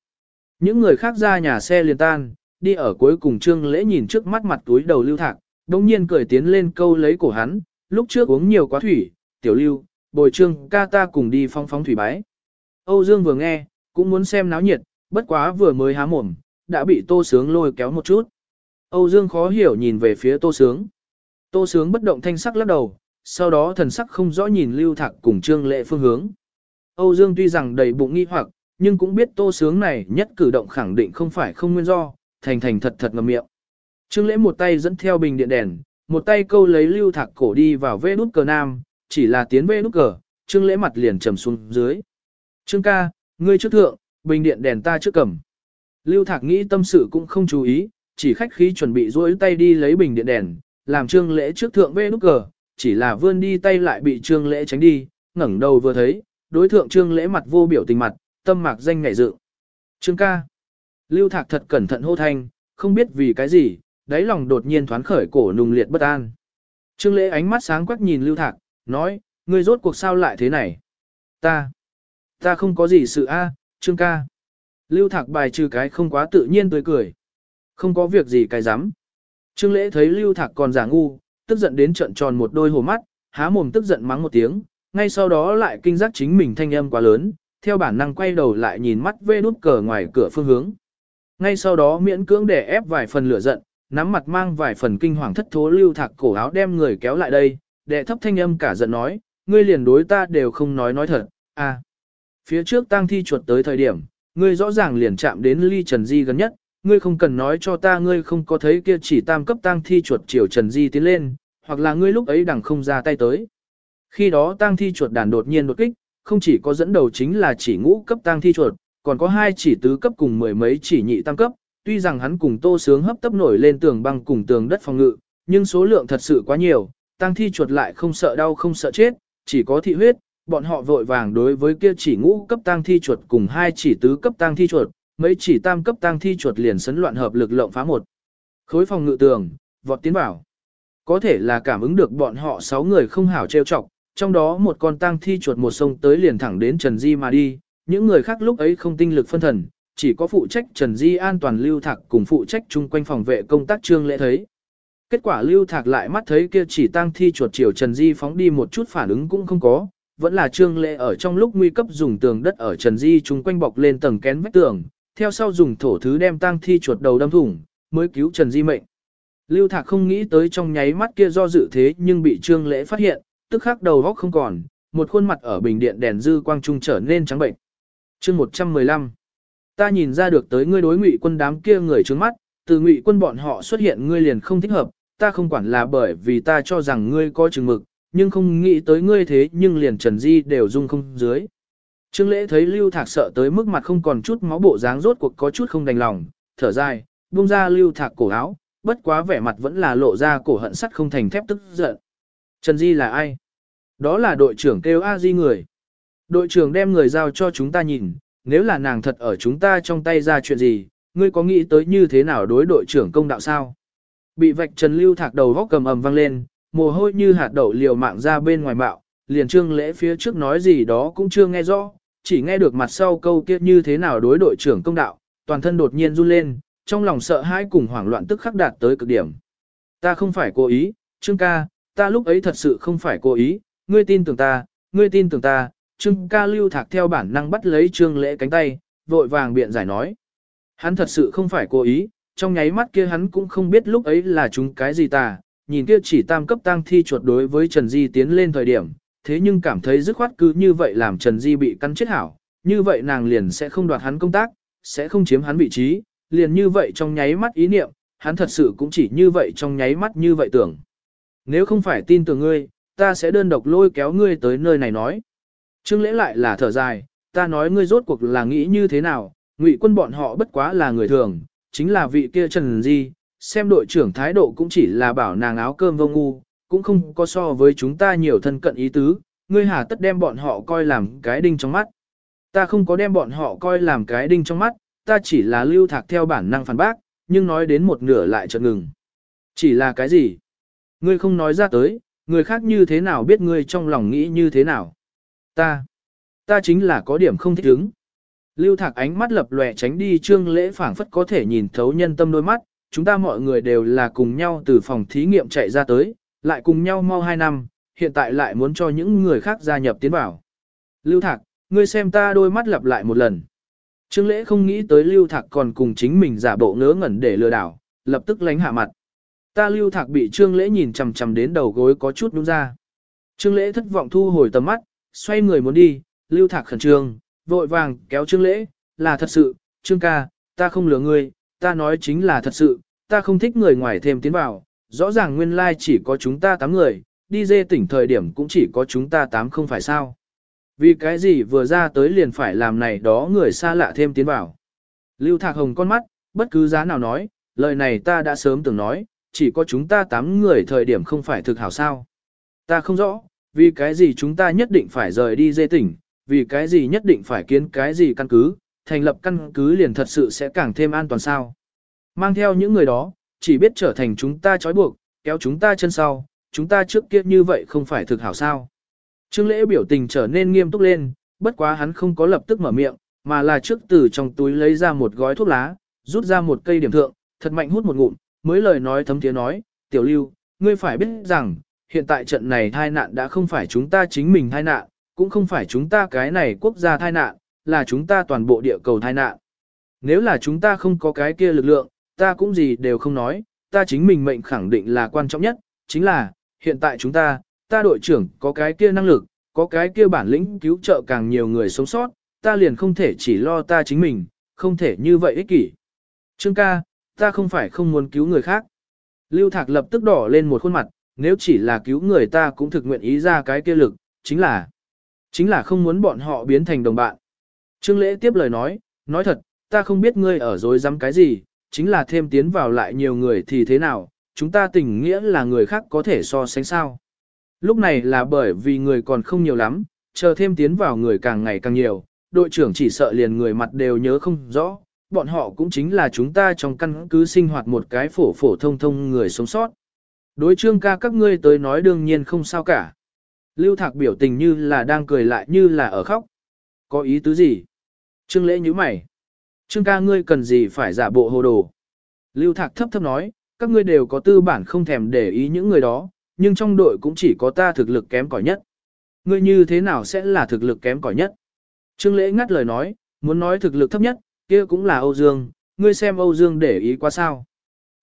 Những người khác ra nhà xe liền tan, đi ở cuối cùng trương lễ nhìn trước mắt mặt túi đầu lưu thạc, đồng nhiên cười tiến lên câu lấy cổ hắn, lúc trước uống nhiều quá thủy, tiểu lưu, bồi trương ca ta cùng đi phong phóng thủy bái. Âu Dương vừa nghe, cũng muốn xem náo nhiệt, bất quá vừa mới há mồm, đã bị tô sướng lôi kéo một chút. Âu Dương khó hiểu nhìn về phía Tô Sướng. Tô Sướng bất động thanh sắc lắc đầu, sau đó thần sắc không rõ nhìn Lưu Thạc cùng Trương Lệ phương hướng. Âu Dương tuy rằng đầy bụng nghi hoặc, nhưng cũng biết Tô Sướng này nhất cử động khẳng định không phải không nguyên do, thành thành thật thật ngậm miệng. Trương Lễ một tay dẫn theo bình điện đèn, một tay câu lấy Lưu Thạc cổ đi vào vê nút cờ nam, chỉ là tiến vê nút cờ, Trương Lễ mặt liền trầm xuống dưới. Trương ca, ngươi trước thượng, bình điện đèn ta trước cầm. Lưu Thạc nghĩ tâm sự cũng không chú ý, chỉ khách khí chuẩn bị duỗi tay đi lấy bình điện đèn, làm Trương Lễ trước thượng vê nút cờ, chỉ là vươn đi tay lại bị Trương Lễ tránh đi, ngẩng đầu vừa thấy, đối thượng Trương Lễ mặt vô biểu tình mặt, tâm mạc danh ngảy dự. Trương ca. Lưu Thạc thật cẩn thận hô thanh, không biết vì cái gì, đáy lòng đột nhiên thoáng khởi cổ nùng liệt bất an. Trương Lễ ánh mắt sáng quắc nhìn Lưu Thạc, nói, ngươi rốt cuộc sao lại thế này? Ta, ta không có gì sự a, Trương ca. Lưu Thạc bài trừ cái không quá tự nhiên tươi cười. Không có việc gì cái dám. Trương Lễ thấy Lưu Thạc còn giả ngu, tức giận đến trận tròn một đôi hồ mắt, há mồm tức giận mắng một tiếng, ngay sau đó lại kinh giác chính mình thanh âm quá lớn, theo bản năng quay đầu lại nhìn mắt vê nút cờ ngoài cửa phương hướng. Ngay sau đó miễn cưỡng để ép vài phần lửa giận, nắm mặt mang vài phần kinh hoàng thất thố lưu thạc cổ áo đem người kéo lại đây, đệ thấp thanh âm cả giận nói, ngươi liền đối ta đều không nói nói thật, à. Phía trước tang thi chuột tới thời điểm, ngươi rõ ràng liền chạm đến ly Trần Di gần nhất, ngươi không cần nói cho ta ngươi không có thấy kia chỉ tam cấp tang thi chuột chiều Trần Di tiến lên, hoặc là ngươi lúc ấy đằng không ra tay tới. Khi đó tang thi chuột đàn đột nhiên đột kích, không chỉ có dẫn đầu chính là chỉ ngũ cấp tang thi chuột, còn có hai chỉ tứ cấp cùng mười mấy chỉ nhị tam cấp, tuy rằng hắn cùng tô sướng hấp tấp nổi lên tường băng cùng tường đất phòng ngự, nhưng số lượng thật sự quá nhiều, tang thi chuột lại không sợ đau không sợ chết, chỉ có thị huyết, bọn họ vội vàng đối với kia chỉ ngũ cấp tang thi chuột cùng hai chỉ tứ cấp tang thi chuột, mấy chỉ tam cấp tang thi chuột liền sấn loạn hợp lực lộng phá một. Khối phòng ngự tường, vọt tiến vào. Có thể là cảm ứng được bọn họ sáu người không hảo trêu chọc, trong đó một con tang thi chuột một sông tới liền thẳng đến Trần Di mà đi, những người khác lúc ấy không tinh lực phân thần, chỉ có phụ trách Trần Di an toàn lưu thạc cùng phụ trách chung quanh phòng vệ công tác trương lễ thấy. Kết quả lưu thạc lại mắt thấy kia chỉ tang thi chuột chiều Trần Di phóng đi một chút phản ứng cũng không có, vẫn là trương lễ ở trong lúc nguy cấp dùng tường đất ở Trần Di chung quanh bọc lên tầng kén vách tường, theo sau dùng thổ thứ đem tang thi chuột đầu đâm thủng, mới cứu Trần Di mệnh. Lưu Thạc không nghĩ tới trong nháy mắt kia do dự thế nhưng bị Trương Lễ phát hiện, tức khắc đầu góc không còn, một khuôn mặt ở bình điện đèn dư quang trung trở nên trắng bệnh. Chương 115 Ta nhìn ra được tới ngươi đối ngụy quân đám kia người trướng mắt, từ ngụy quân bọn họ xuất hiện ngươi liền không thích hợp, ta không quản là bởi vì ta cho rằng ngươi có chừng mực, nhưng không nghĩ tới ngươi thế nhưng liền Trần Di đều dung không dưới. Trương Lễ thấy Lưu Thạc sợ tới mức mặt không còn chút máu bộ dáng rốt cuộc có chút không đành lòng, thở dài, buông ra Lưu Thạc cổ áo, bất quá vẻ mặt vẫn là lộ ra cổ hận sắt không thành thép tức giận. Trần Di là ai? Đó là đội trưởng kêu A Di người. Đội trưởng đem người giao cho chúng ta nhìn, nếu là nàng thật ở chúng ta trong tay ra chuyện gì, ngươi có nghĩ tới như thế nào đối đội trưởng công đạo sao? Bị vạch Trần Lưu Thạc đầu góc cầm ầm vang lên, mồ hôi như hạt đậu liều mạng ra bên ngoài bạo, liền trương lễ phía trước nói gì đó cũng chưa nghe rõ, chỉ nghe được mặt sau câu kia như thế nào đối đội trưởng công đạo, toàn thân đột nhiên run lên, trong lòng sợ hãi cùng hoảng loạn tức khắc đạt tới cực điểm. Ta không phải cố ý, Trương ca, ta lúc ấy thật sự không phải cố ý, ngươi tin tưởng ta, ngươi tin tưởng ta, Trương ca lưu thạc theo bản năng bắt lấy Trương lễ cánh tay, vội vàng biện giải nói. Hắn thật sự không phải cố ý, trong nháy mắt kia hắn cũng không biết lúc ấy là chúng cái gì ta, nhìn kia chỉ tam cấp tăng thi chuột đối với Trần Di tiến lên thời điểm, thế nhưng cảm thấy dứt khoát cứ như vậy làm Trần Di bị cắn chết hảo, như vậy nàng liền sẽ không đoạt hắn công tác, sẽ không chiếm hắn vị trí, liền như vậy trong nháy mắt ý niệm, hắn thật sự cũng chỉ như vậy trong nháy mắt như vậy tưởng. Nếu không phải tin tưởng ngươi, ta sẽ đơn độc lôi kéo ngươi tới nơi này nói. Trương lễ lại là thở dài, ta nói ngươi rốt cuộc là nghĩ như thế nào, ngụy quân bọn họ bất quá là người thường, chính là vị kia Trần Di, xem đội trưởng thái độ cũng chỉ là bảo nàng áo cơm vô ngu, cũng không có so với chúng ta nhiều thân cận ý tứ, ngươi hà tất đem bọn họ coi làm cái đinh trong mắt. Ta không có đem bọn họ coi làm cái đinh trong mắt, ta chỉ là lưu thạc theo bản năng phản bác, nhưng nói đến một nửa lại chợt ngừng. Chỉ là cái gì? Ngươi không nói ra tới, người khác như thế nào biết ngươi trong lòng nghĩ như thế nào? Ta, ta chính là có điểm không thích ứng. Lưu thạc ánh mắt lập lòe tránh đi trương lễ phảng phất có thể nhìn thấu nhân tâm đôi mắt, chúng ta mọi người đều là cùng nhau từ phòng thí nghiệm chạy ra tới, lại cùng nhau mau 2 năm, hiện tại lại muốn cho những người khác gia nhập tiến vào. Lưu Thạc, ngươi xem ta đôi mắt lặp lại một lần. Trương Lễ không nghĩ tới Lưu Thạc còn cùng chính mình giả bộ ngớ ngẩn để lừa đảo, lập tức lánh hạ mặt. Ta lưu thạc bị trương lễ nhìn chằm chằm đến đầu gối có chút đúng ra. Trương lễ thất vọng thu hồi tầm mắt, xoay người muốn đi, lưu thạc khẩn trương, vội vàng kéo trương lễ, là thật sự, trương ca, ta không lừa ngươi, ta nói chính là thật sự, ta không thích người ngoài thêm tiến vào, rõ ràng nguyên lai chỉ có chúng ta tám người, đi dê tỉnh thời điểm cũng chỉ có chúng ta tám không phải sao. Vì cái gì vừa ra tới liền phải làm này đó người xa lạ thêm tiến vào. Lưu Thạc Hồng con mắt, bất cứ giá nào nói, lời này ta đã sớm từng nói, chỉ có chúng ta tám người thời điểm không phải thực hảo sao. Ta không rõ, vì cái gì chúng ta nhất định phải rời đi dê tỉnh, vì cái gì nhất định phải kiến cái gì căn cứ, thành lập căn cứ liền thật sự sẽ càng thêm an toàn sao. Mang theo những người đó, chỉ biết trở thành chúng ta trói buộc, kéo chúng ta chân sau, chúng ta trước kia như vậy không phải thực hảo sao. Trương lễ biểu tình trở nên nghiêm túc lên, bất quá hắn không có lập tức mở miệng, mà là trước từ trong túi lấy ra một gói thuốc lá, rút ra một cây điểm thượng, thật mạnh hút một ngụm, mới lời nói thấm tiếng nói, tiểu lưu, ngươi phải biết rằng, hiện tại trận này thai nạn đã không phải chúng ta chính mình thai nạn, cũng không phải chúng ta cái này quốc gia thai nạn, là chúng ta toàn bộ địa cầu thai nạn. Nếu là chúng ta không có cái kia lực lượng, ta cũng gì đều không nói, ta chính mình mệnh khẳng định là quan trọng nhất, chính là, hiện tại chúng ta, ta đội trưởng có cái kia năng lực, có cái kia bản lĩnh cứu trợ càng nhiều người sống sót, ta liền không thể chỉ lo ta chính mình, không thể như vậy ích kỷ. Trương ca, ta không phải không muốn cứu người khác. Lưu Thạc lập tức đỏ lên một khuôn mặt, nếu chỉ là cứu người ta cũng thực nguyện ý ra cái kia lực, chính là, chính là không muốn bọn họ biến thành đồng bạn. Trương Lễ tiếp lời nói, nói thật, ta không biết ngươi ở dối dám cái gì, chính là thêm tiến vào lại nhiều người thì thế nào, chúng ta tình nghĩa là người khác có thể so sánh sao. Lúc này là bởi vì người còn không nhiều lắm, chờ thêm tiến vào người càng ngày càng nhiều, đội trưởng chỉ sợ liền người mặt đều nhớ không rõ, bọn họ cũng chính là chúng ta trong căn cứ sinh hoạt một cái phổ phổ thông thông người sống sót. Đối trương ca các ngươi tới nói đương nhiên không sao cả. Lưu Thạc biểu tình như là đang cười lại như là ở khóc. Có ý tứ gì? Trương lễ như mày. Trương ca ngươi cần gì phải giả bộ hồ đồ. Lưu Thạc thấp thấp nói, các ngươi đều có tư bản không thèm để ý những người đó, nhưng trong đội cũng chỉ có ta thực lực kém cỏi nhất. Ngươi như thế nào sẽ là thực lực kém cỏi nhất? Trương Lễ ngắt lời nói, muốn nói thực lực thấp nhất, kia cũng là Âu Dương, ngươi xem Âu Dương để ý quá sao.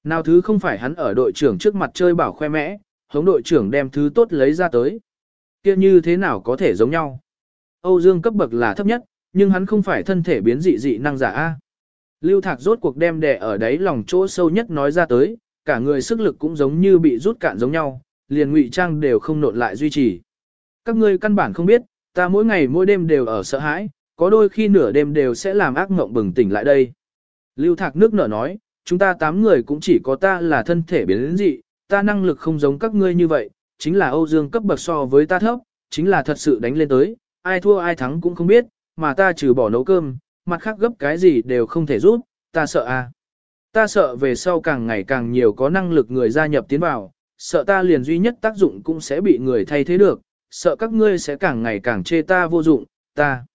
Nào thứ không phải hắn ở đội trưởng trước mặt chơi bảo khoe mẽ, hống đội trưởng đem thứ tốt lấy ra tới. Kia như thế nào có thể giống nhau? Âu Dương cấp bậc là thấp nhất, nhưng hắn không phải thân thể biến dị dị năng giả A. Lưu Thạc rốt cuộc đem đè ở đáy lòng chỗ sâu nhất nói ra tới, cả người sức lực cũng giống như bị rút cạn giống nhau, liền ngụy trang đều không nộn lại duy trì. Các ngươi căn bản không biết, ta mỗi ngày mỗi đêm đều ở sợ hãi, có đôi khi nửa đêm đều sẽ làm ác mộng bừng tỉnh lại đây. Lưu Thạc nước nở nói, chúng ta tám người cũng chỉ có ta là thân thể biến đến dị, ta năng lực không giống các ngươi như vậy, chính là Âu Dương cấp bậc so với ta thấp, chính là thật sự đánh lên tới, ai thua ai thắng cũng không biết, mà ta trừ bỏ nấu cơm, mặt khác gấp cái gì đều không thể giúp, ta sợ à. Ta sợ về sau càng ngày càng nhiều có năng lực người gia nhập tiến vào, sợ ta liền duy nhất tác dụng cũng sẽ bị người thay thế được, sợ các ngươi sẽ càng ngày càng chê ta vô dụng, ta.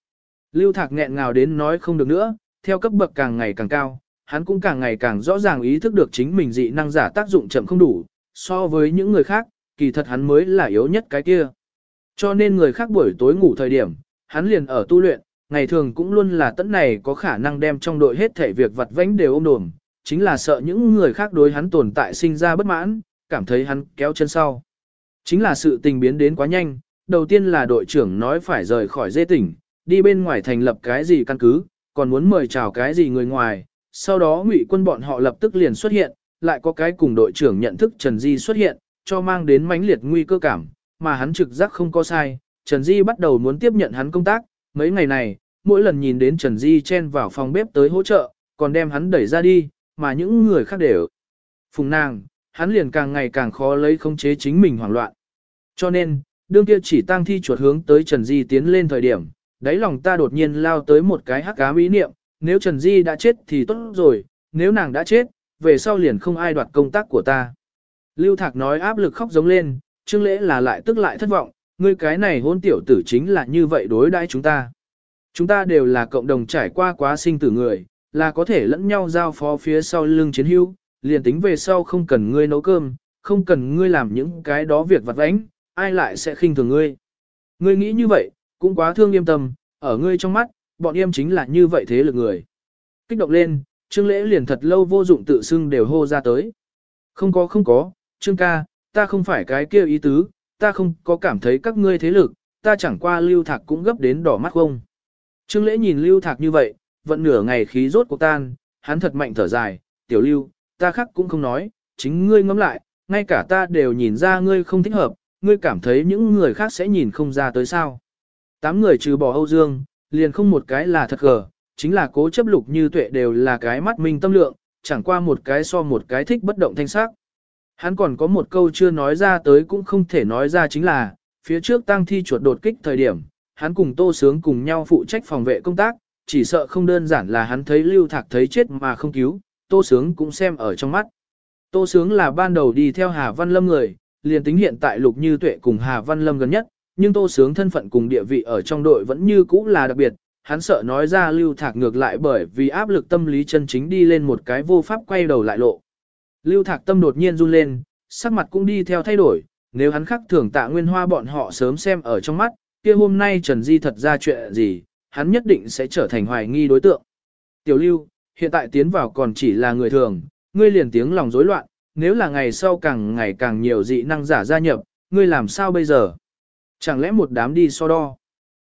Lưu Thạc nghẹn ngào đến nói không được nữa, theo cấp bậc càng ngày càng cao, hắn cũng càng ngày càng rõ ràng ý thức được chính mình dị năng giả tác dụng chậm không đủ, so với những người khác, kỳ thật hắn mới là yếu nhất cái kia. Cho nên người khác buổi tối ngủ thời điểm, hắn liền ở tu luyện, ngày thường cũng luôn là tấn này có khả năng đem trong đội hết thể việc vặt vãnh đều ôm đồm, chính là sợ những người khác đối hắn tồn tại sinh ra bất mãn, cảm thấy hắn kéo chân sau. Chính là sự tình biến đến quá nhanh, đầu tiên là đội trưởng nói phải rời khỏi dê tỉnh, đi bên ngoài thành lập cái gì căn cứ, còn muốn mời chào cái gì người ngoài, sau đó ngụy quân bọn họ lập tức liền xuất hiện, lại có cái cùng đội trưởng nhận thức Trần Di xuất hiện, cho mang đến mãnh liệt nguy cơ cảm, mà hắn trực giác không có sai, Trần Di bắt đầu muốn tiếp nhận hắn công tác, mấy ngày này, mỗi lần nhìn đến Trần Di chen vào phòng bếp tới hỗ trợ, còn đem hắn đẩy ra đi, mà những người khác đều phùng nàng, hắn liền càng ngày càng khó lấy khống chế chính mình hoảng loạn. Cho nên, đương kia chỉ tăng thi chuột hướng tới Trần Di tiến lên thời điểm, đáy lòng ta đột nhiên lao tới một cái hắc ám ý niệm, nếu Trần Di đã chết thì tốt rồi, nếu nàng đã chết, về sau liền không ai đoạt công tác của ta. Lưu Thạc nói áp lực khóc giống lên, Trương Lễ là lại tức lại thất vọng, ngươi cái này hôn tiểu tử chính là như vậy đối đãi chúng ta. Chúng ta đều là cộng đồng trải qua quá sinh tử người, là có thể lẫn nhau giao phó phía sau lưng chiến hữu, liền tính về sau không cần ngươi nấu cơm, không cần ngươi làm những cái đó việc vặt vãnh, ai lại sẽ khinh thường ngươi. Ngươi nghĩ như vậy, cũng quá thương yêm tâm, ở ngươi trong mắt, bọn em chính là như vậy thế lực người. Kích động lên, Trương Lễ liền thật lâu vô dụng tự xưng đều hô ra tới. Không có không có, Trương ca, ta không phải cái kia ý tứ, ta không có cảm thấy các ngươi thế lực, ta chẳng qua lưu thạc cũng gấp đến đỏ mắt không. Trương Lễ nhìn lưu thạc như vậy, vận nửa ngày khí rốt cuộc tan, hắn thật mạnh thở dài, tiểu lưu, ta khác cũng không nói, chính ngươi ngẫm lại, ngay cả ta đều nhìn ra ngươi không thích hợp, ngươi cảm thấy những người khác sẽ nhìn không ra tới sao. Tám người trừ bỏ Âu Dương, liền không một cái là thật gờ, chính là cố chấp lục như tuệ đều là cái mắt minh tâm lượng, chẳng qua một cái so một cái thích bất động thanh sắc. Hắn còn có một câu chưa nói ra tới cũng không thể nói ra chính là, phía trước tăng thi chuột đột kích thời điểm, hắn cùng Tô Sướng cùng nhau phụ trách phòng vệ công tác, chỉ sợ không đơn giản là hắn thấy Lưu Thạc thấy chết mà không cứu, Tô Sướng cũng xem ở trong mắt. Tô Sướng là ban đầu đi theo Hà Văn Lâm người, liền tính hiện tại Lục Như Tuệ cùng Hà Văn Lâm gần nhất, nhưng Tô Sướng thân phận cùng địa vị ở trong đội vẫn như cũ là đặc biệt, hắn sợ nói ra Lưu Thạc ngược lại bởi vì áp lực tâm lý chân chính đi lên một cái vô pháp quay đầu lại lộ. Lưu Thạc tâm đột nhiên run lên, sắc mặt cũng đi theo thay đổi, nếu hắn khắc thường tạ nguyên hoa bọn họ sớm xem ở trong mắt, kia hôm nay Trần Di thật ra chuyện gì, hắn nhất định sẽ trở thành hoài nghi đối tượng. Tiểu Lưu, hiện tại tiến vào còn chỉ là người thường, ngươi liền tiếng lòng rối loạn, nếu là ngày sau càng ngày càng nhiều dị năng giả gia nhập, ngươi làm sao bây giờ? Chẳng lẽ một đám đi so đo?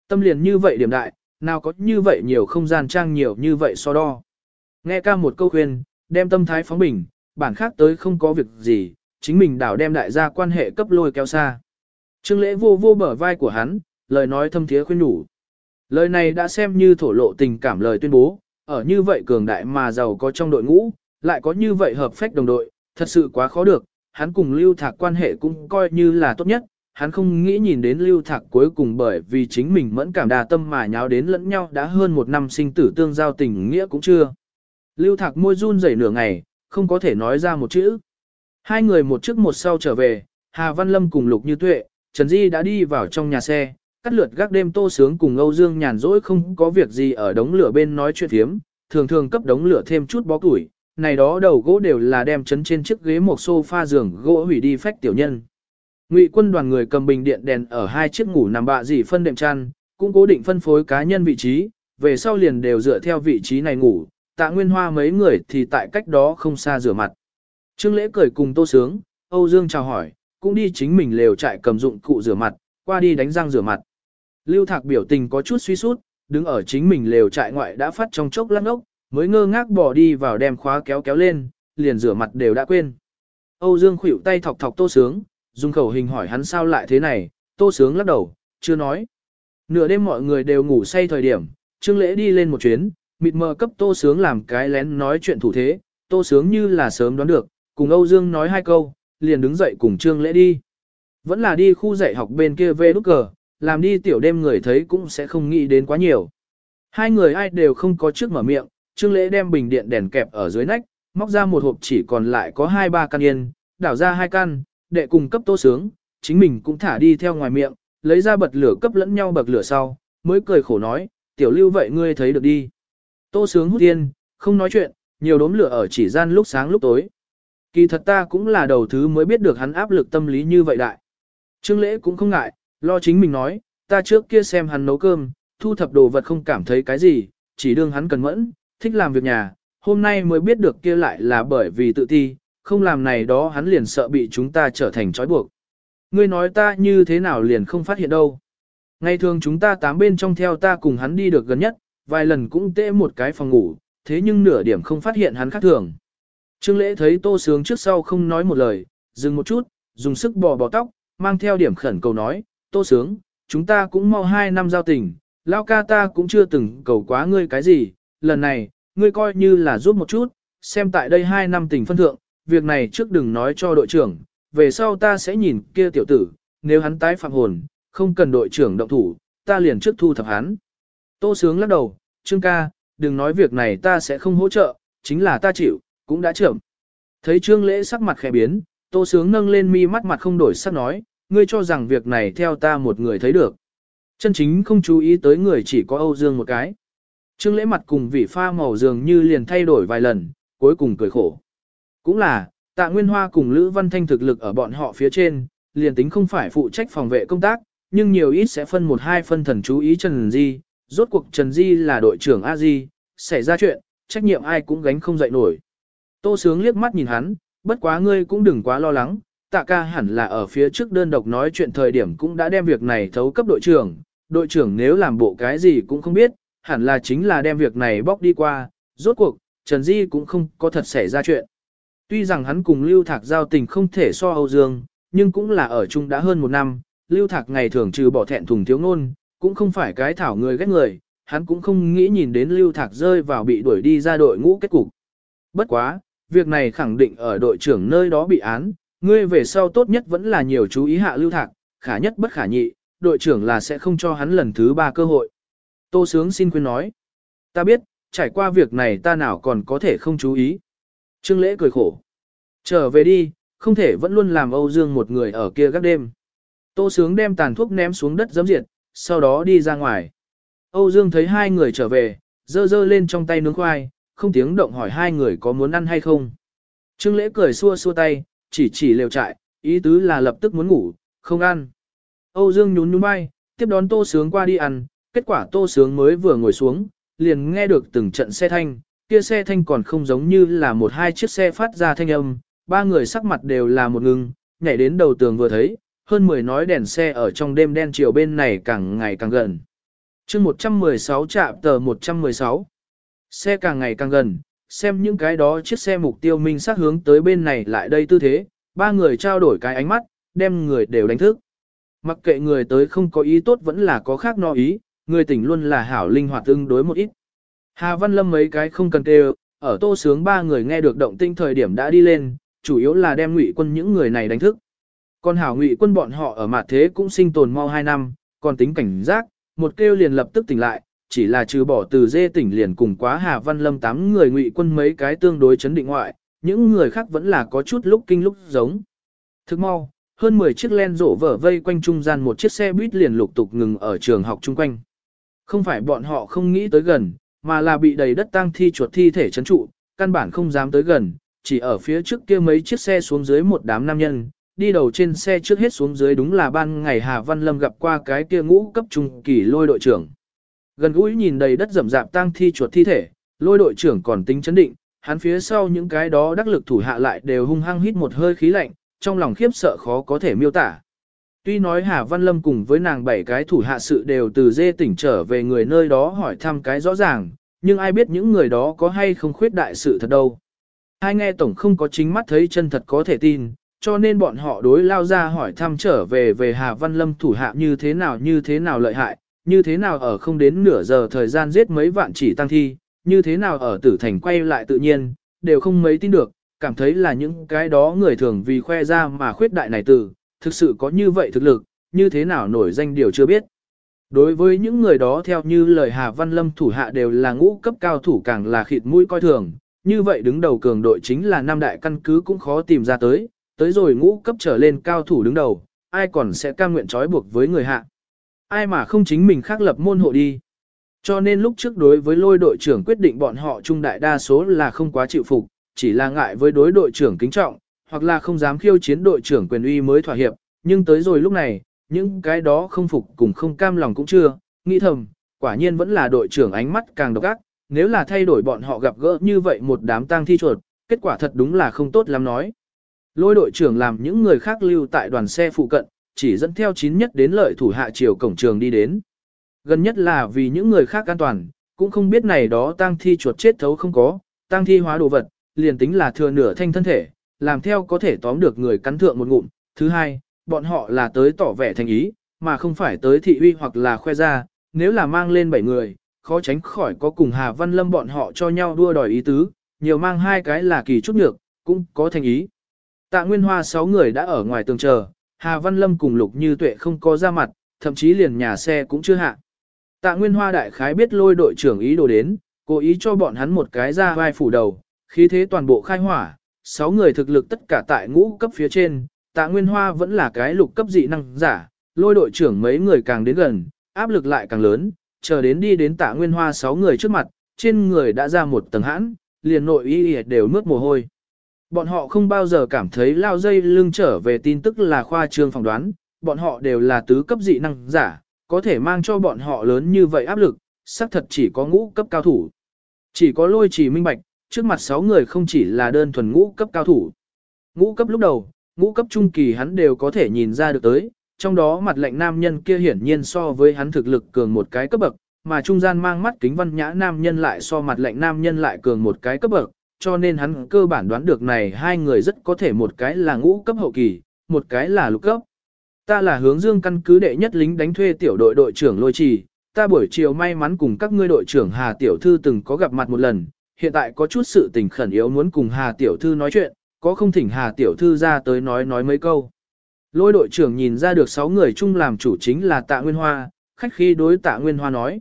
Tâm liền như vậy điểm đại, nào có như vậy nhiều không gian trang nhiều như vậy so đo. Nghe ca một câu khuyên, đem tâm thái phóng bình, bản khác tới không có việc gì, chính mình đảo đem đại gia quan hệ cấp lôi kéo xa. Trương lễ vô vô bờ vai của hắn, lời nói thâm thiế khuyên nhủ. Lời này đã xem như thổ lộ tình cảm lời tuyên bố, ở như vậy cường đại mà giàu có trong đội ngũ, lại có như vậy hợp phách đồng đội, thật sự quá khó được, hắn cùng lưu thạc quan hệ cũng coi như là tốt nhất, hắn không nghĩ nhìn đến lưu thạc cuối cùng bởi vì chính mình mẫn cảm đà tâm mà nháo đến lẫn nhau đã hơn một năm sinh tử tương giao tình nghĩa cũng chưa. Lưu thạc môi run rẩy nửa ngày, không có thể nói ra một chữ. Hai người một trước một sau trở về, Hà Văn Lâm cùng Lục Như Tuệ, Trần Di đã đi vào trong nhà xe, cắt lượt gác đêm tô sướng cùng Âu Dương nhàn rỗi không có việc gì ở đống lửa bên nói chuyện thiếm, thường thường cấp đống lửa thêm chút bó củi, này đó đầu gỗ đều là đem chấn trên chiếc ghế một sofa giường gỗ hủy đi phách tiểu nhân. Ngụy quân đoàn người cầm bình điện đèn ở hai chiếc ngủ nằm bạ dỉ phân đệm chăn, cũng cố định phân phối cá nhân vị trí, về sau liền đều dựa theo vị trí này ngủ, tạ nguyên hoa mấy người thì tại cách đó không xa rửa mặt. Trương lễ cười cùng tô sướng, Âu Dương chào hỏi, cũng đi chính mình lều trại cầm dụng cụ rửa mặt, qua đi đánh răng rửa mặt. Lưu Thạc biểu tình có chút suy sút, đứng ở chính mình lều trại ngoại đã phát trong chốc lắc ốc, mới ngơ ngác bỏ đi vào đem khóa kéo kéo lên, liền rửa mặt đều đã quên. Âu Dương khuỷu tay thọc thọc tô sướng, dùng khẩu hình hỏi hắn sao lại thế này, tô sướng lắc đầu, chưa nói. Nửa đêm mọi người đều ngủ say thời điểm, Trương Lễ đi lên một chuyến, mịt mờ cấp tô sướng làm cái lén nói chuyện thủ thế, tô sướng như là sớm đoán được, cùng Âu Dương nói hai câu, liền đứng dậy cùng Trương Lễ đi. Vẫn là đi khu dạy học bên kia về nút cờ, làm đi tiểu đêm người thấy cũng sẽ không nghĩ đến quá nhiều. Hai người ai đều không có trước mở miệng, Trương Lễ đem bình điện đèn kẹp ở dưới nách, móc ra một hộp chỉ còn lại có hai ba căn yên, đảo ra hai căn, đệ cùng cấp tô sướng, chính mình cũng thả đi theo ngoài miệng, lấy ra bật lửa cấp lẫn nhau bật lửa sau, mới cười khổ nói, tiểu lưu vậy ngươi thấy được đi. Tô sướng hút tiên, không nói chuyện, nhiều đốm lửa ở chỉ gian lúc sáng lúc tối. Kỳ thật ta cũng là đầu thứ mới biết được hắn áp lực tâm lý như vậy đại. Trương lễ cũng không ngại, lo chính mình nói, ta trước kia xem hắn nấu cơm, thu thập đồ vật không cảm thấy cái gì, chỉ đương hắn cần mẫn, thích làm việc nhà, hôm nay mới biết được kia lại là bởi vì tự ti, không làm này đó hắn liền sợ bị chúng ta trở thành trói buộc. Ngươi nói ta như thế nào liền không phát hiện đâu. Ngày thường chúng ta tám bên trong theo ta cùng hắn đi được gần nhất, vài lần cũng tê một cái phòng ngủ, thế nhưng nửa điểm không phát hiện hắn khác thường. Trương lễ thấy tô sướng trước sau không nói một lời, dừng một chút, dùng sức bò bò tóc, mang theo điểm khẩn cầu nói, tô sướng, chúng ta cũng mau hai năm giao tình, lao ca ta cũng chưa từng cầu quá ngươi cái gì, lần này, ngươi coi như là giúp một chút, xem tại đây hai năm tình phân thượng, việc này trước đừng nói cho đội trưởng, về sau ta sẽ nhìn kia tiểu tử, nếu hắn tái phạm hồn, không cần đội trưởng động thủ, ta liền trước thu thập hắn. Tô sướng lắc đầu, Trương ca, đừng nói việc này ta sẽ không hỗ trợ, chính là ta chịu, cũng đã trưởng. Thấy Trương lễ sắc mặt khẽ biến, Tô sướng nâng lên mi mắt mặt không đổi sắc nói, ngươi cho rằng việc này theo ta một người thấy được. Chân chính không chú ý tới người chỉ có Âu Dương một cái. Trương lễ mặt cùng vị pha màu dường như liền thay đổi vài lần, cuối cùng cười khổ. Cũng là, tạ Nguyên Hoa cùng Lữ Văn Thanh thực lực ở bọn họ phía trên, liền tính không phải phụ trách phòng vệ công tác, nhưng nhiều ít sẽ phân một hai phân thần chú ý Trần Di. Rốt cuộc Trần Di là đội trưởng A Di, xảy ra chuyện, trách nhiệm ai cũng gánh không dậy nổi. Tô Sướng liếc mắt nhìn hắn, bất quá ngươi cũng đừng quá lo lắng, tạ ca hẳn là ở phía trước đơn độc nói chuyện thời điểm cũng đã đem việc này thấu cấp đội trưởng, đội trưởng nếu làm bộ cái gì cũng không biết, hẳn là chính là đem việc này bóc đi qua, rốt cuộc, Trần Di cũng không có thật xảy ra chuyện. Tuy rằng hắn cùng Lưu Thạc giao tình không thể so Âu Dương, nhưng cũng là ở chung đã hơn một năm, Lưu Thạc ngày thường trừ bỏ thẹn thùng thiếu ngôn, cũng không phải cái thảo người ghét người, hắn cũng không nghĩ nhìn đến Lưu Thạc rơi vào bị đuổi đi ra đội ngũ kết cục. Bất quá, việc này khẳng định ở đội trưởng nơi đó bị án, ngươi về sau tốt nhất vẫn là nhiều chú ý hạ Lưu Thạc, khả nhất bất khả nhị, đội trưởng là sẽ không cho hắn lần thứ ba cơ hội. Tô Sướng xin khuyên nói, ta biết, trải qua việc này ta nào còn có thể không chú ý. Trương Lễ cười khổ. Trở về đi, không thể vẫn luôn làm Âu Dương một người ở kia gác đêm. Tô Sướng đem tàn thuốc ném xuống đất giấm diệt, sau đó đi ra ngoài. Âu Dương thấy hai người trở về, dơ dơ lên trong tay nướng khoai, không tiếng động hỏi hai người có muốn ăn hay không. Trương Lễ cười xua xua tay, chỉ chỉ lều trại, ý tứ là lập tức muốn ngủ, không ăn. Âu Dương nhún nhún vai, tiếp đón Tô Sướng qua đi ăn, kết quả Tô Sướng mới vừa ngồi xuống, liền nghe được từng trận xe thanh, kia xe thanh còn không giống như là một hai chiếc xe phát ra thanh âm, ba người sắc mặt đều là một ngưng, nhảy đến đầu tường vừa thấy, hơn 10 nói đèn xe ở trong đêm đen chiều bên này càng ngày càng gần. chương 116 chạm tờ 116. Xe càng ngày càng gần, xem những cái đó chiếc xe mục tiêu minh sát hướng tới bên này lại đây tư thế, ba người trao đổi cái ánh mắt, đem người đều đánh thức. Mặc kệ người tới không có ý tốt vẫn là có khác no ý, người tỉnh luôn là hảo linh hoạt tương đối một ít. Hà Văn Lâm mấy cái không cần kêu, ở tô sướng ba người nghe được động tinh thời điểm đã đi lên, chủ yếu là đem ngụy quân những người này đánh thức. Còn hảo ngụy quân bọn họ ở mặt thế cũng sinh tồn mau 2 năm, còn tính cảnh giác, một kêu liền lập tức tỉnh lại, chỉ là trừ bỏ từ dê tỉnh liền cùng quá Hà Văn Lâm tám người ngụy quân mấy cái tương đối chấn định ngoại, những người khác vẫn là có chút lúc kinh lúc giống. Thức mau, hơn 10 chiếc len rổ vở vây quanh trung gian một chiếc xe buýt liền lục tục ngừng ở trường học chung quanh. Không phải bọn họ không nghĩ tới gần, mà là bị đầy đất tang thi chuột thi thể chấn trụ, căn bản không dám tới gần, chỉ ở phía trước kia mấy chiếc xe xuống dưới một đám nam nhân, đi đầu trên xe trước hết xuống dưới đúng là ban ngày Hà Văn Lâm gặp qua cái kia ngũ cấp trung kỳ lôi đội trưởng. Gần gũi nhìn đầy đất rậm rạp tang thi chuột thi thể, lôi đội trưởng còn tính chấn định, hắn phía sau những cái đó đắc lực thủ hạ lại đều hung hăng hít một hơi khí lạnh, trong lòng khiếp sợ khó có thể miêu tả. Tuy nói Hà Văn Lâm cùng với nàng bảy cái thủ hạ sự đều từ dê tỉnh trở về người nơi đó hỏi thăm cái rõ ràng, nhưng ai biết những người đó có hay không khuyết đại sự thật đâu. Hai nghe tổng không có chính mắt thấy chân thật có thể tin, cho nên bọn họ đối lao ra hỏi thăm trở về về Hà Văn Lâm thủ hạ như thế nào như thế nào lợi hại, như thế nào ở không đến nửa giờ thời gian giết mấy vạn chỉ tăng thi, như thế nào ở tử thành quay lại tự nhiên, đều không mấy tin được, cảm thấy là những cái đó người thường vì khoe ra mà khuyết đại này từ, thực sự có như vậy thực lực, như thế nào nổi danh điều chưa biết. Đối với những người đó theo như lời Hà Văn Lâm thủ hạ đều là ngũ cấp cao thủ càng là khịt mũi coi thường, như vậy đứng đầu cường đội chính là năm đại căn cứ cũng khó tìm ra tới, tới rồi ngũ cấp trở lên cao thủ đứng đầu, ai còn sẽ cam nguyện trói buộc với người hạ. Ai mà không chính mình khác lập môn hộ đi. Cho nên lúc trước đối với lôi đội trưởng quyết định bọn họ trung đại đa số là không quá chịu phục, chỉ là ngại với đối đội trưởng kính trọng, hoặc là không dám khiêu chiến đội trưởng quyền uy mới thỏa hiệp, nhưng tới rồi lúc này, những cái đó không phục cùng không cam lòng cũng chưa, nghĩ thầm, quả nhiên vẫn là đội trưởng ánh mắt càng độc ác, nếu là thay đổi bọn họ gặp gỡ như vậy một đám tang thi chuột, kết quả thật đúng là không tốt lắm nói. Lôi đội trưởng làm những người khác lưu tại đoàn xe phụ cận, chỉ dẫn theo chín nhất đến lợi thủ hạ chiều cổng trường đi đến. Gần nhất là vì những người khác an toàn, cũng không biết này đó tang thi chuột chết thấu không có, tang thi hóa đồ vật, liền tính là thừa nửa thanh thân thể, làm theo có thể tóm được người cắn thượng một ngụm. Thứ hai, bọn họ là tới tỏ vẻ thành ý, mà không phải tới thị uy hoặc là khoe ra, nếu là mang lên bảy người, khó tránh khỏi có cùng Hà Văn Lâm bọn họ cho nhau đua đòi ý tứ, nhiều mang hai cái là kỳ chút nhược, cũng có thành ý. Tạ Nguyên Hoa sáu người đã ở ngoài tường chờ, Hà Văn Lâm cùng Lục Như Tuệ không có ra mặt, thậm chí liền nhà xe cũng chưa hạ. Tạ Nguyên Hoa đại khái biết lôi đội trưởng ý đồ đến, cố ý cho bọn hắn một cái ra vai phủ đầu, khí thế toàn bộ khai hỏa, sáu người thực lực tất cả tại ngũ cấp phía trên, Tạ Nguyên Hoa vẫn là cái lục cấp dị năng giả, lôi đội trưởng mấy người càng đến gần, áp lực lại càng lớn, chờ đến đi đến Tạ Nguyên Hoa sáu người trước mặt, trên người đã ra một tầng hãn, liền nội y đều mướt mồ hôi. Bọn họ không bao giờ cảm thấy lao dây lưng trở về tin tức là khoa trương phỏng đoán, bọn họ đều là tứ cấp dị năng giả, có thể mang cho bọn họ lớn như vậy áp lực, xác thật chỉ có ngũ cấp cao thủ. Chỉ có lôi chỉ minh bạch, trước mặt 6 người không chỉ là đơn thuần ngũ cấp cao thủ. Ngũ cấp lúc đầu, ngũ cấp trung kỳ hắn đều có thể nhìn ra được tới, trong đó mặt lệnh nam nhân kia hiển nhiên so với hắn thực lực cường một cái cấp bậc, mà trung gian mang mắt kính văn nhã nam nhân lại so mặt lệnh nam nhân lại cường một cái cấp bậc, cho nên hắn cơ bản đoán được này hai người rất có thể một cái là ngũ cấp hậu kỳ, một cái là lục cấp. Ta là hướng dương căn cứ đệ nhất lính đánh thuê tiểu đội đội trưởng lôi trì, ta buổi chiều may mắn cùng các ngươi đội trưởng Hà Tiểu Thư từng có gặp mặt một lần, hiện tại có chút sự tình khẩn yếu muốn cùng Hà Tiểu Thư nói chuyện, có không thỉnh Hà Tiểu Thư ra tới nói nói mấy câu. Lôi đội trưởng nhìn ra được 6 người chung làm chủ chính là Tạ Nguyên Hoa, khách khi đối Tạ Nguyên Hoa nói.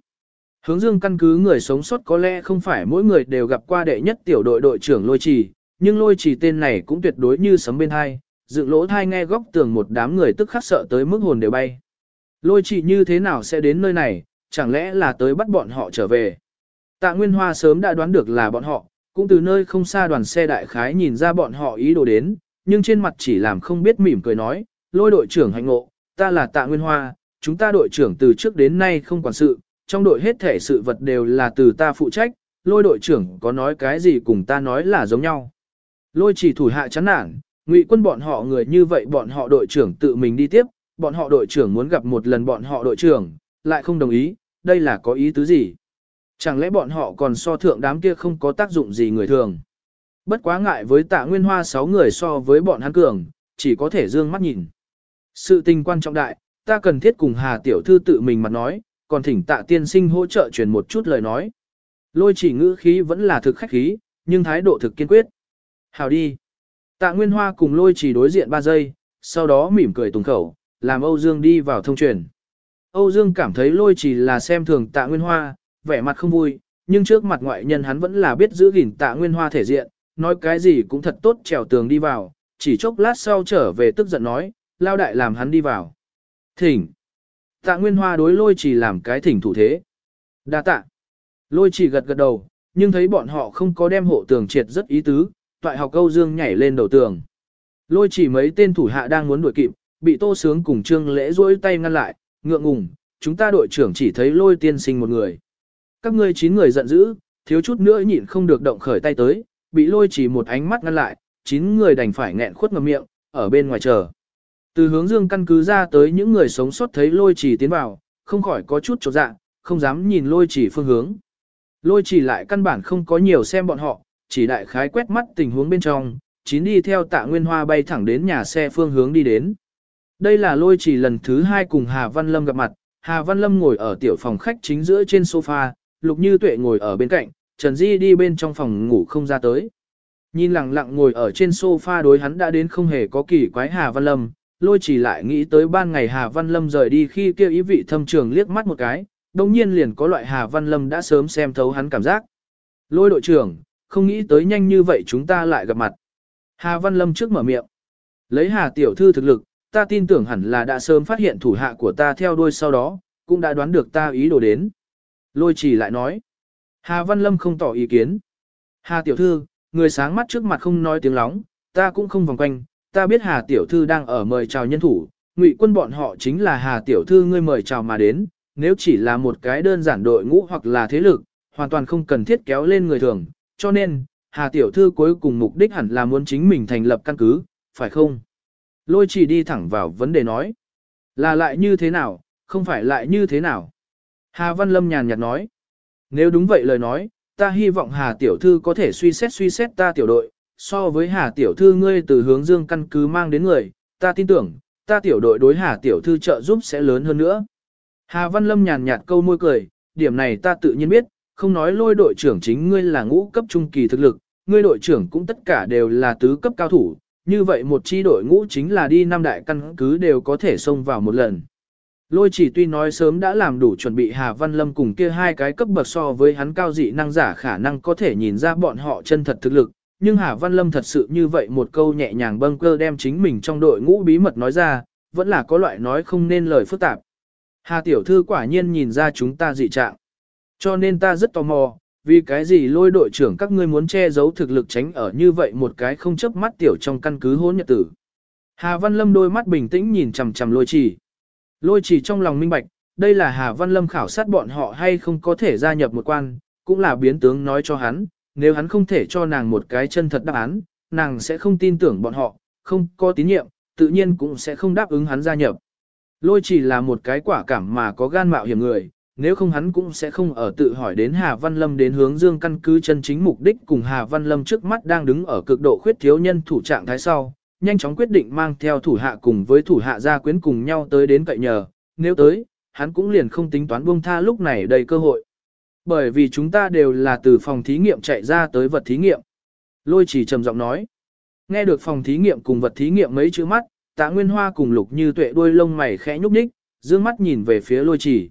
Hướng dương căn cứ người sống sót có lẽ không phải mỗi người đều gặp qua đệ nhất tiểu đội đội trưởng lôi trì, nhưng lôi trì tên này cũng tuyệt đối như sấm bên hai, dựng lỗ thai nghe góc tường một đám người tức khắc sợ tới mức hồn đều bay. Lôi trì như thế nào sẽ đến nơi này, chẳng lẽ là tới bắt bọn họ trở về. Tạ Nguyên Hoa sớm đã đoán được là bọn họ, cũng từ nơi không xa đoàn xe đại khái nhìn ra bọn họ ý đồ đến, nhưng trên mặt chỉ làm không biết mỉm cười nói, lôi đội trưởng hành ngộ, ta là Tạ Nguyên Hoa, chúng ta đội trưởng từ trước đến nay không quản sự, trong đội hết thể sự vật đều là từ ta phụ trách, lôi đội trưởng có nói cái gì cùng ta nói là giống nhau. Lôi chỉ thủ hạ chán nản, ngụy quân bọn họ người như vậy bọn họ đội trưởng tự mình đi tiếp, bọn họ đội trưởng muốn gặp một lần bọn họ đội trưởng, lại không đồng ý, đây là có ý tứ gì? Chẳng lẽ bọn họ còn so thượng đám kia không có tác dụng gì người thường? Bất quá ngại với tạ nguyên hoa 6 người so với bọn hắn cường, chỉ có thể dương mắt nhìn. Sự tình quan trọng đại, ta cần thiết cùng Hà Tiểu Thư tự mình mặt nói, còn thỉnh tạ tiên sinh hỗ trợ truyền một chút lời nói. Lôi chỉ ngữ khí vẫn là thực khách khí, nhưng thái độ thực kiên quyết. Hào đi. Tạ Nguyên Hoa cùng lôi chỉ đối diện 3 giây, sau đó mỉm cười tùng khẩu, làm Âu Dương đi vào thông truyền. Âu Dương cảm thấy lôi chỉ là xem thường tạ Nguyên Hoa, vẻ mặt không vui, nhưng trước mặt ngoại nhân hắn vẫn là biết giữ gìn tạ Nguyên Hoa thể diện, nói cái gì cũng thật tốt trèo tường đi vào, chỉ chốc lát sau trở về tức giận nói, lao đại làm hắn đi vào. Thỉnh. Tạ Nguyên Hoa đối lôi chỉ làm cái thỉnh thủ thế. Đa tạ. Lôi chỉ gật gật đầu, nhưng thấy bọn họ không có đem hộ tường triệt rất ý tứ, toại học câu dương nhảy lên đầu tường. Lôi chỉ mấy tên thủ hạ đang muốn đuổi kịp, bị tô sướng cùng trương lễ duỗi tay ngăn lại, ngượng ngùng, chúng ta đội trưởng chỉ thấy lôi tiên sinh một người. Các ngươi chín người giận dữ, thiếu chút nữa nhịn không được động khởi tay tới, bị lôi chỉ một ánh mắt ngăn lại, chín người đành phải nghẹn khuất ngậm miệng, ở bên ngoài chờ. Từ hướng dương căn cứ ra tới những người sống sót thấy lôi chỉ tiến vào, không khỏi có chút chột dạ, không dám nhìn lôi chỉ phương hướng. Lôi chỉ lại căn bản không có nhiều xem bọn họ, chỉ đại khái quét mắt tình huống bên trong, chín đi theo tạ nguyên hoa bay thẳng đến nhà xe phương hướng đi đến. Đây là lôi chỉ lần thứ hai cùng Hà Văn Lâm gặp mặt, Hà Văn Lâm ngồi ở tiểu phòng khách chính giữa trên sofa, Lục Như Tuệ ngồi ở bên cạnh, Trần Di đi bên trong phòng ngủ không ra tới. Nhìn lặng lặng ngồi ở trên sofa đối hắn đã đến không hề có kỳ quái Hà Văn Lâm, lôi chỉ lại nghĩ tới ban ngày Hà Văn Lâm rời đi khi kêu ý vị thâm trường liếc mắt một cái, đồng nhiên liền có loại Hà Văn Lâm đã sớm xem thấu hắn cảm giác. Lôi đội trưởng, không nghĩ tới nhanh như vậy chúng ta lại gặp mặt. Hà Văn Lâm trước mở miệng. Lấy Hà Tiểu Thư thực lực, ta tin tưởng hẳn là đã sớm phát hiện thủ hạ của ta theo đuôi sau đó, cũng đã đoán được ta ý đồ đến. Lôi chỉ lại nói. Hà Văn Lâm không tỏ ý kiến. Hà Tiểu Thư, người sáng mắt trước mặt không nói tiếng lóng, ta cũng không vòng quanh, ta biết Hà Tiểu Thư đang ở mời chào nhân thủ, ngụy quân bọn họ chính là Hà Tiểu Thư ngươi mời chào mà đến, nếu chỉ là một cái đơn giản đội ngũ hoặc là thế lực, hoàn toàn không cần thiết kéo lên người thường, cho nên, Hà Tiểu Thư cuối cùng mục đích hẳn là muốn chính mình thành lập căn cứ, phải không? Lôi chỉ đi thẳng vào vấn đề nói. Là lại như thế nào, không phải lại như thế nào? Hà Văn Lâm nhàn nhạt nói. Nếu đúng vậy lời nói, ta hy vọng Hà Tiểu Thư có thể suy xét suy xét ta tiểu đội, so với Hà Tiểu Thư ngươi từ hướng dương căn cứ mang đến người, ta tin tưởng, ta tiểu đội đối Hà Tiểu Thư trợ giúp sẽ lớn hơn nữa. Hà Văn Lâm nhàn nhạt câu môi cười, điểm này ta tự nhiên biết, không nói lôi đội trưởng chính ngươi là ngũ cấp trung kỳ thực lực, ngươi đội trưởng cũng tất cả đều là tứ cấp cao thủ, như vậy một chi đội ngũ chính là đi năm đại căn cứ đều có thể xông vào một lần. Lôi chỉ tuy nói sớm đã làm đủ chuẩn bị Hà Văn Lâm cùng kia hai cái cấp bậc so với hắn cao dị năng giả khả năng có thể nhìn ra bọn họ chân thật thực lực, nhưng Hà Văn Lâm thật sự như vậy một câu nhẹ nhàng bâng cơ đem chính mình trong đội ngũ bí mật nói ra, vẫn là có loại nói không nên lời phức tạp. Hà Tiểu Thư quả nhiên nhìn ra chúng ta dị trạng. Cho nên ta rất tò mò, vì cái gì lôi đội trưởng các ngươi muốn che giấu thực lực tránh ở như vậy một cái không chấp mắt tiểu trong căn cứ hôn nhật tử. Hà Văn Lâm đôi mắt bình tĩnh nhìn chằm chằm lôi chỉ. Lôi chỉ trong lòng minh bạch, đây là Hà Văn Lâm khảo sát bọn họ hay không có thể gia nhập một quan, cũng là biến tướng nói cho hắn, nếu hắn không thể cho nàng một cái chân thật đáp án, nàng sẽ không tin tưởng bọn họ, không có tín nhiệm, tự nhiên cũng sẽ không đáp ứng hắn gia nhập. Lôi chỉ là một cái quả cảm mà có gan mạo hiểm người, nếu không hắn cũng sẽ không ở tự hỏi đến Hà Văn Lâm đến hướng dương căn cứ chân chính mục đích cùng Hà Văn Lâm trước mắt đang đứng ở cực độ khuyết thiếu nhân thủ trạng thái sau, nhanh chóng quyết định mang theo thủ hạ cùng với thủ hạ gia quyến cùng nhau tới đến cậy nhờ, nếu tới, hắn cũng liền không tính toán buông tha lúc này đầy cơ hội. Bởi vì chúng ta đều là từ phòng thí nghiệm chạy ra tới vật thí nghiệm. Lôi chỉ trầm giọng nói. Nghe được phòng thí nghiệm cùng vật thí nghiệm mấy chữ mắt, tạ nguyên hoa cùng lục như tuệ đuôi lông mày khẽ nhúc nhích, dương mắt nhìn về phía lôi chỉ.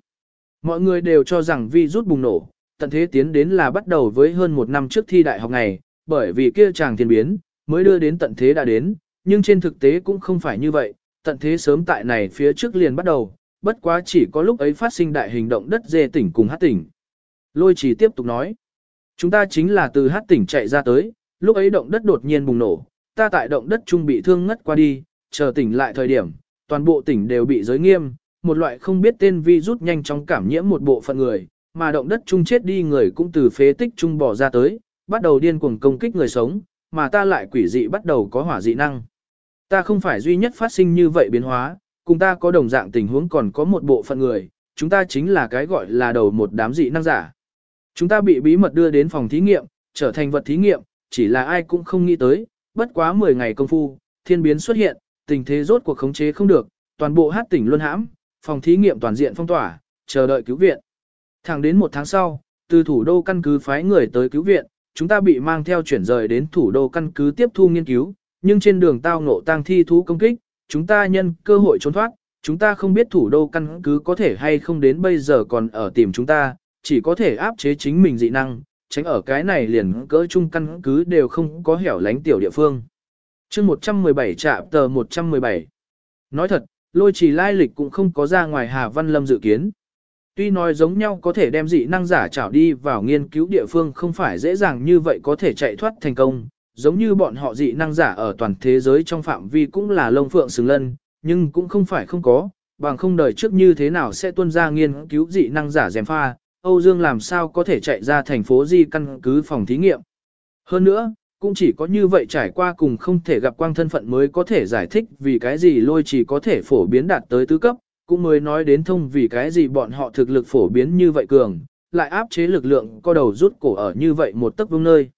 Mọi người đều cho rằng vi rút bùng nổ, tận thế tiến đến là bắt đầu với hơn một năm trước thi đại học ngày, bởi vì kia chàng thiên biến, mới đưa đến tận thế đã đến, nhưng trên thực tế cũng không phải như vậy, tận thế sớm tại này phía trước liền bắt đầu, bất quá chỉ có lúc ấy phát sinh đại hình động đất dê tỉnh cùng hát tỉnh. Lôi chỉ tiếp tục nói, chúng ta chính là từ hát tỉnh chạy ra tới, lúc ấy động đất đột nhiên bùng nổ, ta tại động đất trung bị thương ngất qua đi, chờ tỉnh lại thời điểm, toàn bộ tỉnh đều bị giới nghiêm, một loại không biết tên virus nhanh chóng cảm nhiễm một bộ phận người, mà động đất trung chết đi người cũng từ phế tích trung bỏ ra tới, bắt đầu điên cuồng công kích người sống, mà ta lại quỷ dị bắt đầu có hỏa dị năng. Ta không phải duy nhất phát sinh như vậy biến hóa, cùng ta có đồng dạng tình huống còn có một bộ phận người, chúng ta chính là cái gọi là đầu một đám dị năng giả. Chúng ta bị bí mật đưa đến phòng thí nghiệm, trở thành vật thí nghiệm, chỉ là ai cũng không nghĩ tới, bất quá 10 ngày công phu, thiên biến xuất hiện, tình thế rốt cuộc khống chế không được, toàn bộ hát tỉnh luân hãm, phòng thí nghiệm toàn diện phong tỏa, chờ đợi cứu viện. Thẳng đến một tháng sau, từ thủ đô căn cứ phái người tới cứu viện, chúng ta bị mang theo chuyển rời đến thủ đô căn cứ tiếp thu nghiên cứu, nhưng trên đường tao ngộ tang thi thú công kích, chúng ta nhân cơ hội trốn thoát, chúng ta không biết thủ đô căn cứ có thể hay không đến bây giờ còn ở tìm chúng ta, chỉ có thể áp chế chính mình dị năng, tránh ở cái này liền cỡ chung căn cứ đều không có hẻo lánh tiểu địa phương. chương 117 trạm tờ 117 Nói thật, lôi trì lai lịch cũng không có ra ngoài Hà Văn Lâm dự kiến. Tuy nói giống nhau có thể đem dị năng giả trảo đi vào nghiên cứu địa phương không phải dễ dàng như vậy có thể chạy thoát thành công, giống như bọn họ dị năng giả ở toàn thế giới trong phạm vi cũng là lông phượng xứng lân, nhưng cũng không phải không có, bằng không đời trước như thế nào sẽ tuân ra nghiên cứu dị năng giả dèm pha, Âu Dương làm sao có thể chạy ra thành phố di căn cứ phòng thí nghiệm. Hơn nữa, cũng chỉ có như vậy trải qua cùng không thể gặp quang thân phận mới có thể giải thích vì cái gì lôi chỉ có thể phổ biến đạt tới tứ cấp, cũng mới nói đến thông vì cái gì bọn họ thực lực phổ biến như vậy cường, lại áp chế lực lượng co đầu rút cổ ở như vậy một tấc vương nơi.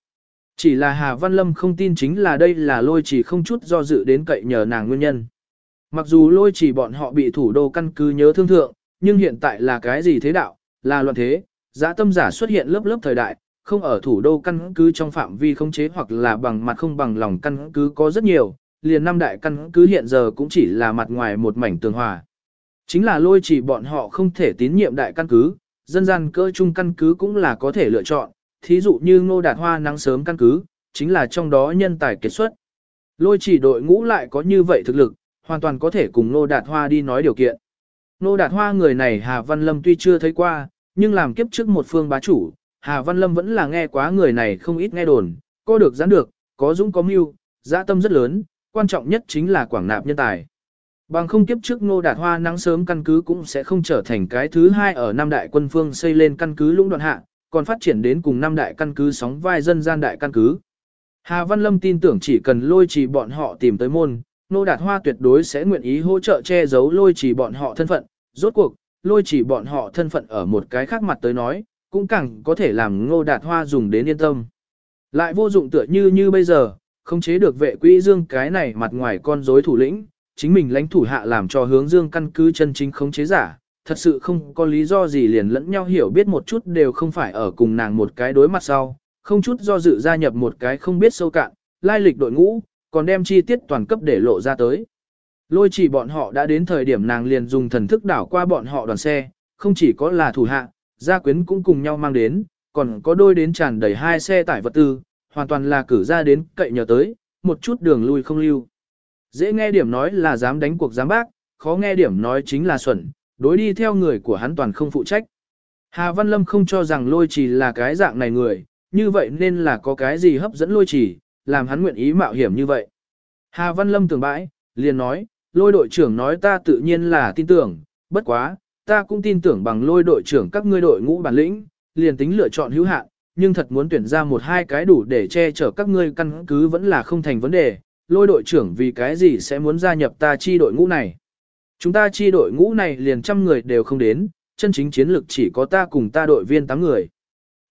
Chỉ là Hà Văn Lâm không tin chính là đây là lôi chỉ không chút do dự đến cậy nhờ nàng nguyên nhân. Mặc dù lôi chỉ bọn họ bị thủ đô căn cứ nhớ thương thượng, nhưng hiện tại là cái gì thế đạo, là loạn thế, giã tâm giả xuất hiện lớp lớp thời đại, không ở thủ đô căn cứ trong phạm vi không chế hoặc là bằng mặt không bằng lòng căn cứ có rất nhiều, liền năm đại căn cứ hiện giờ cũng chỉ là mặt ngoài một mảnh tường hòa. Chính là lôi chỉ bọn họ không thể tín nhiệm đại căn cứ, dân gian cơ chung căn cứ cũng là có thể lựa chọn, thí dụ như ngô đạt hoa nắng sớm căn cứ, chính là trong đó nhân tài kết xuất. Lôi chỉ đội ngũ lại có như vậy thực lực, hoàn toàn có thể cùng ngô đạt hoa đi nói điều kiện. Ngô đạt hoa người này Hà Văn Lâm tuy chưa thấy qua, nhưng làm kiếp trước một phương bá chủ, Hà Văn Lâm vẫn là nghe quá người này không ít nghe đồn, có được gián được, có dũng có mưu, dã tâm rất lớn, quan trọng nhất chính là quảng nạp nhân tài. Bằng không kiếp trước Ngô Đạt Hoa nắng sớm căn cứ cũng sẽ không trở thành cái thứ hai ở Nam đại quân phương xây lên căn cứ lũng đoạn hạ, còn phát triển đến cùng năm đại căn cứ sóng vai dân gian đại căn cứ. Hà Văn Lâm tin tưởng chỉ cần lôi trì bọn họ tìm tới môn, Ngô Đạt Hoa tuyệt đối sẽ nguyện ý hỗ trợ che giấu lôi trì bọn họ thân phận, rốt cuộc, lôi trì bọn họ thân phận ở một cái khác mặt tới nói, cũng càng có thể làm Ngô Đạt Hoa dùng đến yên tâm. Lại vô dụng tựa như như bây giờ, không chế được vệ quỹ dương cái này mặt ngoài con rối thủ lĩnh, chính mình lãnh thủ hạ làm cho hướng dương căn cứ chân chính khống chế giả, thật sự không có lý do gì liền lẫn nhau hiểu biết một chút đều không phải ở cùng nàng một cái đối mặt sau, không chút do dự gia nhập một cái không biết sâu cạn, lai lịch đội ngũ, còn đem chi tiết toàn cấp để lộ ra tới. Lôi chỉ bọn họ đã đến thời điểm nàng liền dùng thần thức đảo qua bọn họ đoàn xe, không chỉ có là thủ hạ, gia quyến cũng cùng nhau mang đến, còn có đôi đến tràn đầy hai xe tải vật tư, hoàn toàn là cử ra đến cậy nhờ tới, một chút đường lui không lưu. Dễ nghe điểm nói là dám đánh cuộc dám bác, khó nghe điểm nói chính là xuẩn, đối đi theo người của hắn toàn không phụ trách. Hà Văn Lâm không cho rằng lôi trì là cái dạng này người, như vậy nên là có cái gì hấp dẫn lôi trì, làm hắn nguyện ý mạo hiểm như vậy. Hà Văn Lâm tưởng bãi, liền nói, lôi đội trưởng nói ta tự nhiên là tin tưởng, bất quá, ta cũng tin tưởng bằng lôi đội trưởng các ngươi đội ngũ bản lĩnh, liền tính lựa chọn hữu hạn, nhưng thật muốn tuyển ra một hai cái đủ để che chở các ngươi căn cứ vẫn là không thành vấn đề, lôi đội trưởng vì cái gì sẽ muốn gia nhập ta chi đội ngũ này. Chúng ta chi đội ngũ này liền trăm người đều không đến, chân chính chiến lực chỉ có ta cùng ta đội viên 8 người.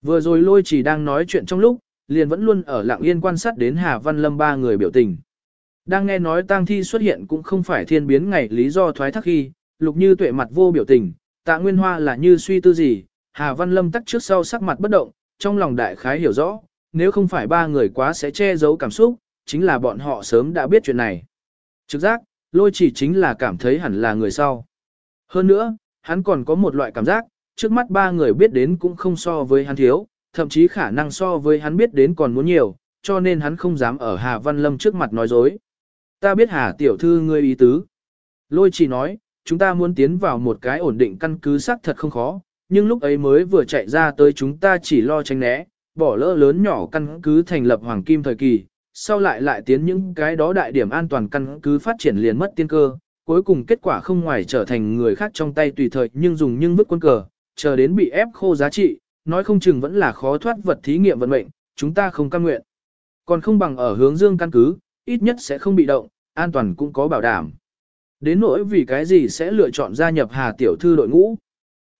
Vừa rồi lôi chỉ đang nói chuyện trong lúc, liền vẫn luôn ở lặng yên quan sát đến Hà Văn Lâm ba người biểu tình. Đang nghe nói tang thi xuất hiện cũng không phải thiên biến ngày lý do thoái thác khi, lục như tuệ mặt vô biểu tình, tạ nguyên hoa là như suy tư gì, Hà Văn Lâm tắc trước sau sắc mặt bất động, trong lòng đại khái hiểu rõ, nếu không phải ba người quá sẽ che giấu cảm xúc, chính là bọn họ sớm đã biết chuyện này. Trực giác, lôi chỉ chính là cảm thấy hẳn là người sau. Hơn nữa, hắn còn có một loại cảm giác, trước mắt ba người biết đến cũng không so với hắn thiếu, thậm chí khả năng so với hắn biết đến còn muốn nhiều, cho nên hắn không dám ở Hà Văn Lâm trước mặt nói dối. Ta biết Hà tiểu thư ngươi ý tứ. Lôi chỉ nói, chúng ta muốn tiến vào một cái ổn định căn cứ xác thật không khó, nhưng lúc ấy mới vừa chạy ra tới chúng ta chỉ lo tránh né, bỏ lỡ lớn nhỏ căn cứ thành lập hoàng kim thời kỳ, sau lại lại tiến những cái đó đại điểm an toàn căn cứ phát triển liền mất tiên cơ, cuối cùng kết quả không ngoài trở thành người khác trong tay tùy thời nhưng dùng nhưng vứt quân cờ, chờ đến bị ép khô giá trị, nói không chừng vẫn là khó thoát vật thí nghiệm vận mệnh, chúng ta không cam nguyện. Còn không bằng ở hướng dương căn cứ, ít nhất sẽ không bị động, an toàn cũng có bảo đảm. Đến nỗi vì cái gì sẽ lựa chọn gia nhập Hà Tiểu Thư đội ngũ.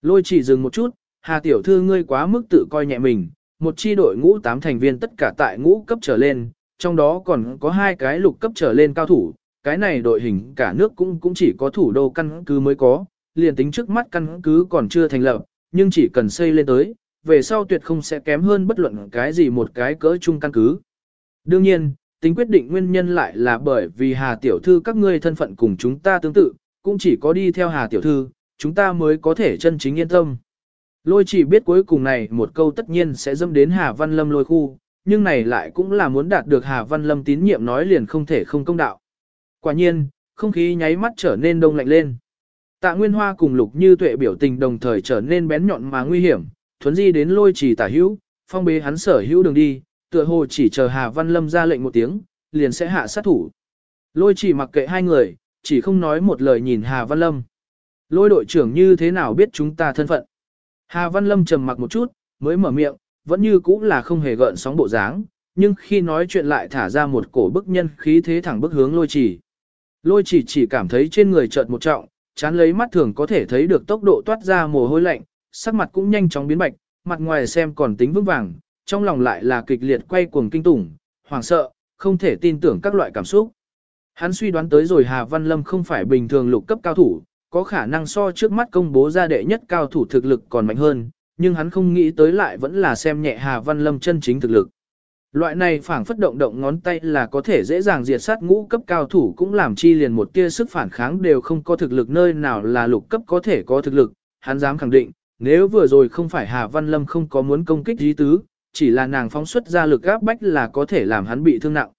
Lôi chỉ dừng một chút, Hà Tiểu Thư ngươi quá mức tự coi nhẹ mình, một chi đội ngũ 8 thành viên tất cả tại ngũ cấp trở lên, trong đó còn có hai cái lục cấp trở lên cao thủ, cái này đội hình cả nước cũng cũng chỉ có thủ đô căn cứ mới có, liền tính trước mắt căn cứ còn chưa thành lập, nhưng chỉ cần xây lên tới, về sau tuyệt không sẽ kém hơn bất luận cái gì một cái cỡ chung căn cứ. Đương nhiên, tính quyết định nguyên nhân lại là bởi vì Hà Tiểu Thư các ngươi thân phận cùng chúng ta tương tự, cũng chỉ có đi theo Hà Tiểu Thư, chúng ta mới có thể chân chính yên tâm. Lôi chỉ biết cuối cùng này một câu tất nhiên sẽ dâm đến Hà Văn Lâm lôi khu, nhưng này lại cũng là muốn đạt được Hà Văn Lâm tín nhiệm nói liền không thể không công đạo. Quả nhiên, không khí nháy mắt trở nên đông lạnh lên. Tạ Nguyên Hoa cùng Lục Như Tuệ biểu tình đồng thời trở nên bén nhọn mà nguy hiểm, thuấn di đến lôi chỉ tả hữu, phong bế hắn sở hữu đường đi, tựa hồ chỉ chờ Hà Văn Lâm ra lệnh một tiếng, liền sẽ hạ sát thủ. Lôi chỉ mặc kệ hai người, chỉ không nói một lời nhìn Hà Văn Lâm. Lôi đội trưởng như thế nào biết chúng ta thân phận? Hà Văn Lâm trầm mặc một chút, mới mở miệng, vẫn như cũ là không hề gợn sóng bộ dáng, nhưng khi nói chuyện lại thả ra một cổ bức nhân khí thế thẳng bức hướng lôi chỉ. Lôi chỉ chỉ cảm thấy trên người chợt một trọng, chán lấy mắt thường có thể thấy được tốc độ toát ra mồ hôi lạnh, sắc mặt cũng nhanh chóng biến bạch, mặt ngoài xem còn tính vững vàng, trong lòng lại là kịch liệt quay cuồng kinh tủng, hoảng sợ, không thể tin tưởng các loại cảm xúc. Hắn suy đoán tới rồi Hà Văn Lâm không phải bình thường lục cấp cao thủ, có khả năng so trước mắt công bố ra đệ nhất cao thủ thực lực còn mạnh hơn, nhưng hắn không nghĩ tới lại vẫn là xem nhẹ Hà Văn Lâm chân chính thực lực. Loại này phản phất động động ngón tay là có thể dễ dàng diệt sát ngũ cấp cao thủ cũng làm chi liền một tia sức phản kháng đều không có thực lực nơi nào là lục cấp có thể có thực lực, hắn dám khẳng định, nếu vừa rồi không phải Hà Văn Lâm không có muốn công kích dí tứ, chỉ là nàng phóng xuất ra lực áp bách là có thể làm hắn bị thương nặng.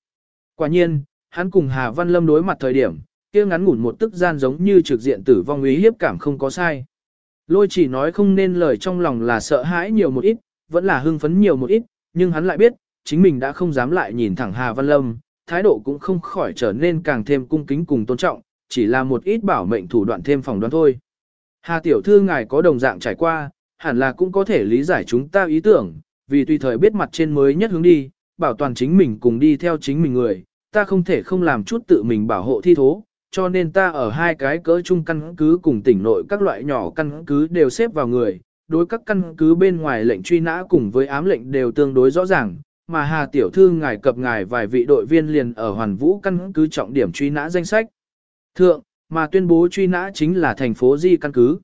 Quả nhiên, hắn cùng Hà Văn Lâm đối mặt thời điểm, kia ngắn ngủn một tức gian giống như trực diện tử vong ý hiếp cảm không có sai. Lôi chỉ nói không nên lời trong lòng là sợ hãi nhiều một ít, vẫn là hưng phấn nhiều một ít, nhưng hắn lại biết, chính mình đã không dám lại nhìn thẳng Hà Văn Lâm, thái độ cũng không khỏi trở nên càng thêm cung kính cùng tôn trọng, chỉ là một ít bảo mệnh thủ đoạn thêm phòng đoán thôi. Hà tiểu thư ngài có đồng dạng trải qua, hẳn là cũng có thể lý giải chúng ta ý tưởng, vì tùy thời biết mặt trên mới nhất hướng đi, bảo toàn chính mình cùng đi theo chính mình người, ta không thể không làm chút tự mình bảo hộ thi thố, cho nên ta ở hai cái cỡ chung căn cứ cùng tỉnh nội các loại nhỏ căn cứ đều xếp vào người, đối các căn cứ bên ngoài lệnh truy nã cùng với ám lệnh đều tương đối rõ ràng, mà Hà Tiểu Thư ngài cập ngài vài vị đội viên liền ở hoàn vũ căn cứ trọng điểm truy nã danh sách. Thượng, mà tuyên bố truy nã chính là thành phố Di căn cứ.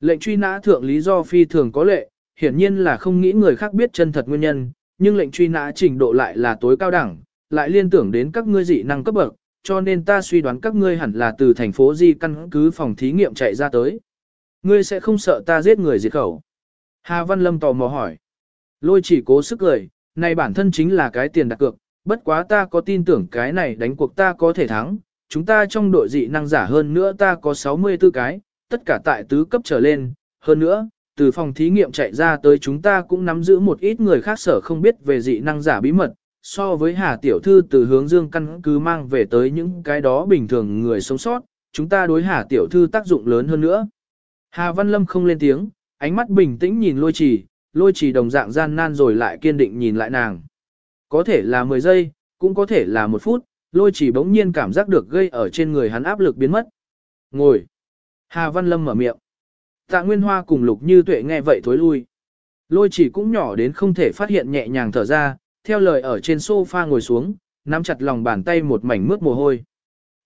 Lệnh truy nã thượng lý do phi thường có lệ, hiển nhiên là không nghĩ người khác biết chân thật nguyên nhân, nhưng lệnh truy nã trình độ lại là tối cao đẳng, lại liên tưởng đến các ngươi dị năng cấp bậc, cho nên ta suy đoán các ngươi hẳn là từ thành phố Di căn cứ phòng thí nghiệm chạy ra tới. Ngươi sẽ không sợ ta giết người diệt khẩu. Hà Văn Lâm tò mò hỏi. Lôi chỉ cố sức cười, này bản thân chính là cái tiền đặt cược, bất quá ta có tin tưởng cái này đánh cuộc ta có thể thắng, chúng ta trong đội dị năng giả hơn nữa ta có 64 cái, tất cả tại tứ cấp trở lên, hơn nữa, từ phòng thí nghiệm chạy ra tới chúng ta cũng nắm giữ một ít người khác sở không biết về dị năng giả bí mật, so với Hà Tiểu Thư từ hướng dương căn cứ mang về tới những cái đó bình thường người sống sót, chúng ta đối Hà Tiểu Thư tác dụng lớn hơn nữa. Hà Văn Lâm không lên tiếng, ánh mắt bình tĩnh nhìn lôi trì, lôi chỉ đồng dạng gian nan rồi lại kiên định nhìn lại nàng. Có thể là 10 giây, cũng có thể là một phút, lôi chỉ bỗng nhiên cảm giác được gây ở trên người hắn áp lực biến mất. Ngồi. Hà Văn Lâm mở miệng. Tạ Nguyên Hoa cùng Lục Như Tuệ nghe vậy thối lui. Lôi chỉ cũng nhỏ đến không thể phát hiện nhẹ nhàng thở ra, theo lời ở trên sofa ngồi xuống, nắm chặt lòng bàn tay một mảnh mướt mồ hôi.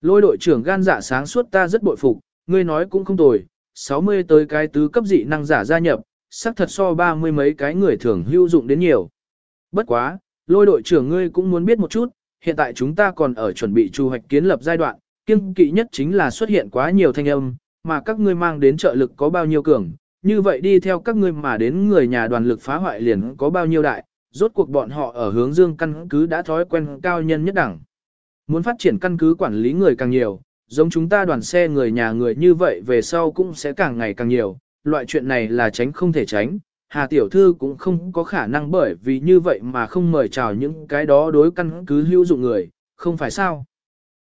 Lôi đội trưởng gan dạ sáng suốt ta rất bội phục, ngươi nói cũng không tồi, 60 tới cái tứ cấp dị năng giả gia nhập, xác thật so ba mươi mấy cái người thường hữu dụng đến nhiều. Bất quá, lôi đội trưởng ngươi cũng muốn biết một chút, hiện tại chúng ta còn ở chuẩn bị chu hoạch kiến lập giai đoạn, kiêng kỵ nhất chính là xuất hiện quá nhiều thanh âm, mà các ngươi mang đến trợ lực có bao nhiêu cường, như vậy đi theo các ngươi mà đến người nhà đoàn lực phá hoại liền có bao nhiêu đại, rốt cuộc bọn họ ở hướng dương căn cứ đã thói quen cao nhân nhất đẳng. Muốn phát triển căn cứ quản lý người càng nhiều, giống chúng ta đoàn xe người nhà người như vậy về sau cũng sẽ càng ngày càng nhiều, loại chuyện này là tránh không thể tránh. Hà Tiểu Thư cũng không có khả năng bởi vì như vậy mà không mời chào những cái đó đối căn cứ hữu dụng người, không phải sao.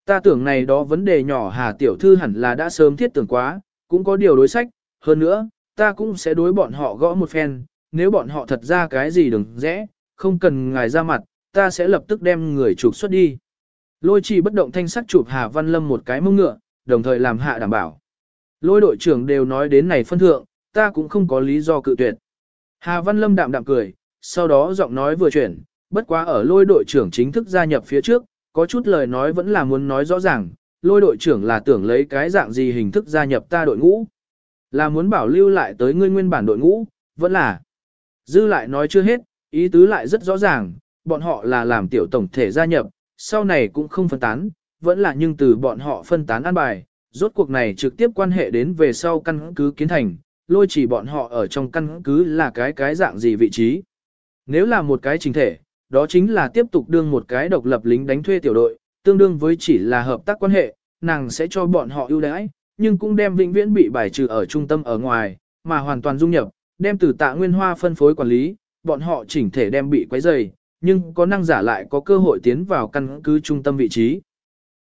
Ta tưởng này đó vấn đề nhỏ Hà Tiểu Thư hẳn là đã sớm thiết tưởng quá, cũng có điều đối sách, hơn nữa, ta cũng sẽ đối bọn họ gõ một phen, nếu bọn họ thật ra cái gì đừng rẽ, không cần ngài ra mặt, ta sẽ lập tức đem người trục xuất đi. Lôi chỉ bất động thanh sắc chụp Hà Văn Lâm một cái mông ngựa, đồng thời làm hạ đảm bảo. Lôi đội trưởng đều nói đến này phân thượng, ta cũng không có lý do cự tuyệt. Hà Văn Lâm đạm đạm cười, sau đó giọng nói vừa chuyển, bất quá ở lôi đội trưởng chính thức gia nhập phía trước, có chút lời nói vẫn là muốn nói rõ ràng, lôi đội trưởng là tưởng lấy cái dạng gì hình thức gia nhập ta đội ngũ. Là muốn bảo lưu lại tới ngươi nguyên bản đội ngũ, vẫn là. Dư lại nói chưa hết, ý tứ lại rất rõ ràng, bọn họ là làm tiểu tổng thể gia nhập, sau này cũng không phân tán, vẫn là nhưng từ bọn họ phân tán an bài, rốt cuộc này trực tiếp quan hệ đến về sau căn cứ kiến thành, lôi chỉ bọn họ ở trong căn cứ là cái cái dạng gì vị trí. Nếu là một cái trình thể, đó chính là tiếp tục đương một cái độc lập lính đánh thuê tiểu đội, tương đương với chỉ là hợp tác quan hệ, nàng sẽ cho bọn họ ưu đãi, nhưng cũng đem vĩnh viễn bị bài trừ ở trung tâm ở ngoài, mà hoàn toàn dung nhập, đem từ tạ nguyên hoa phân phối quản lý, bọn họ chỉnh thể đem bị quấy rầy, nhưng có năng giả lại có cơ hội tiến vào căn cứ trung tâm vị trí.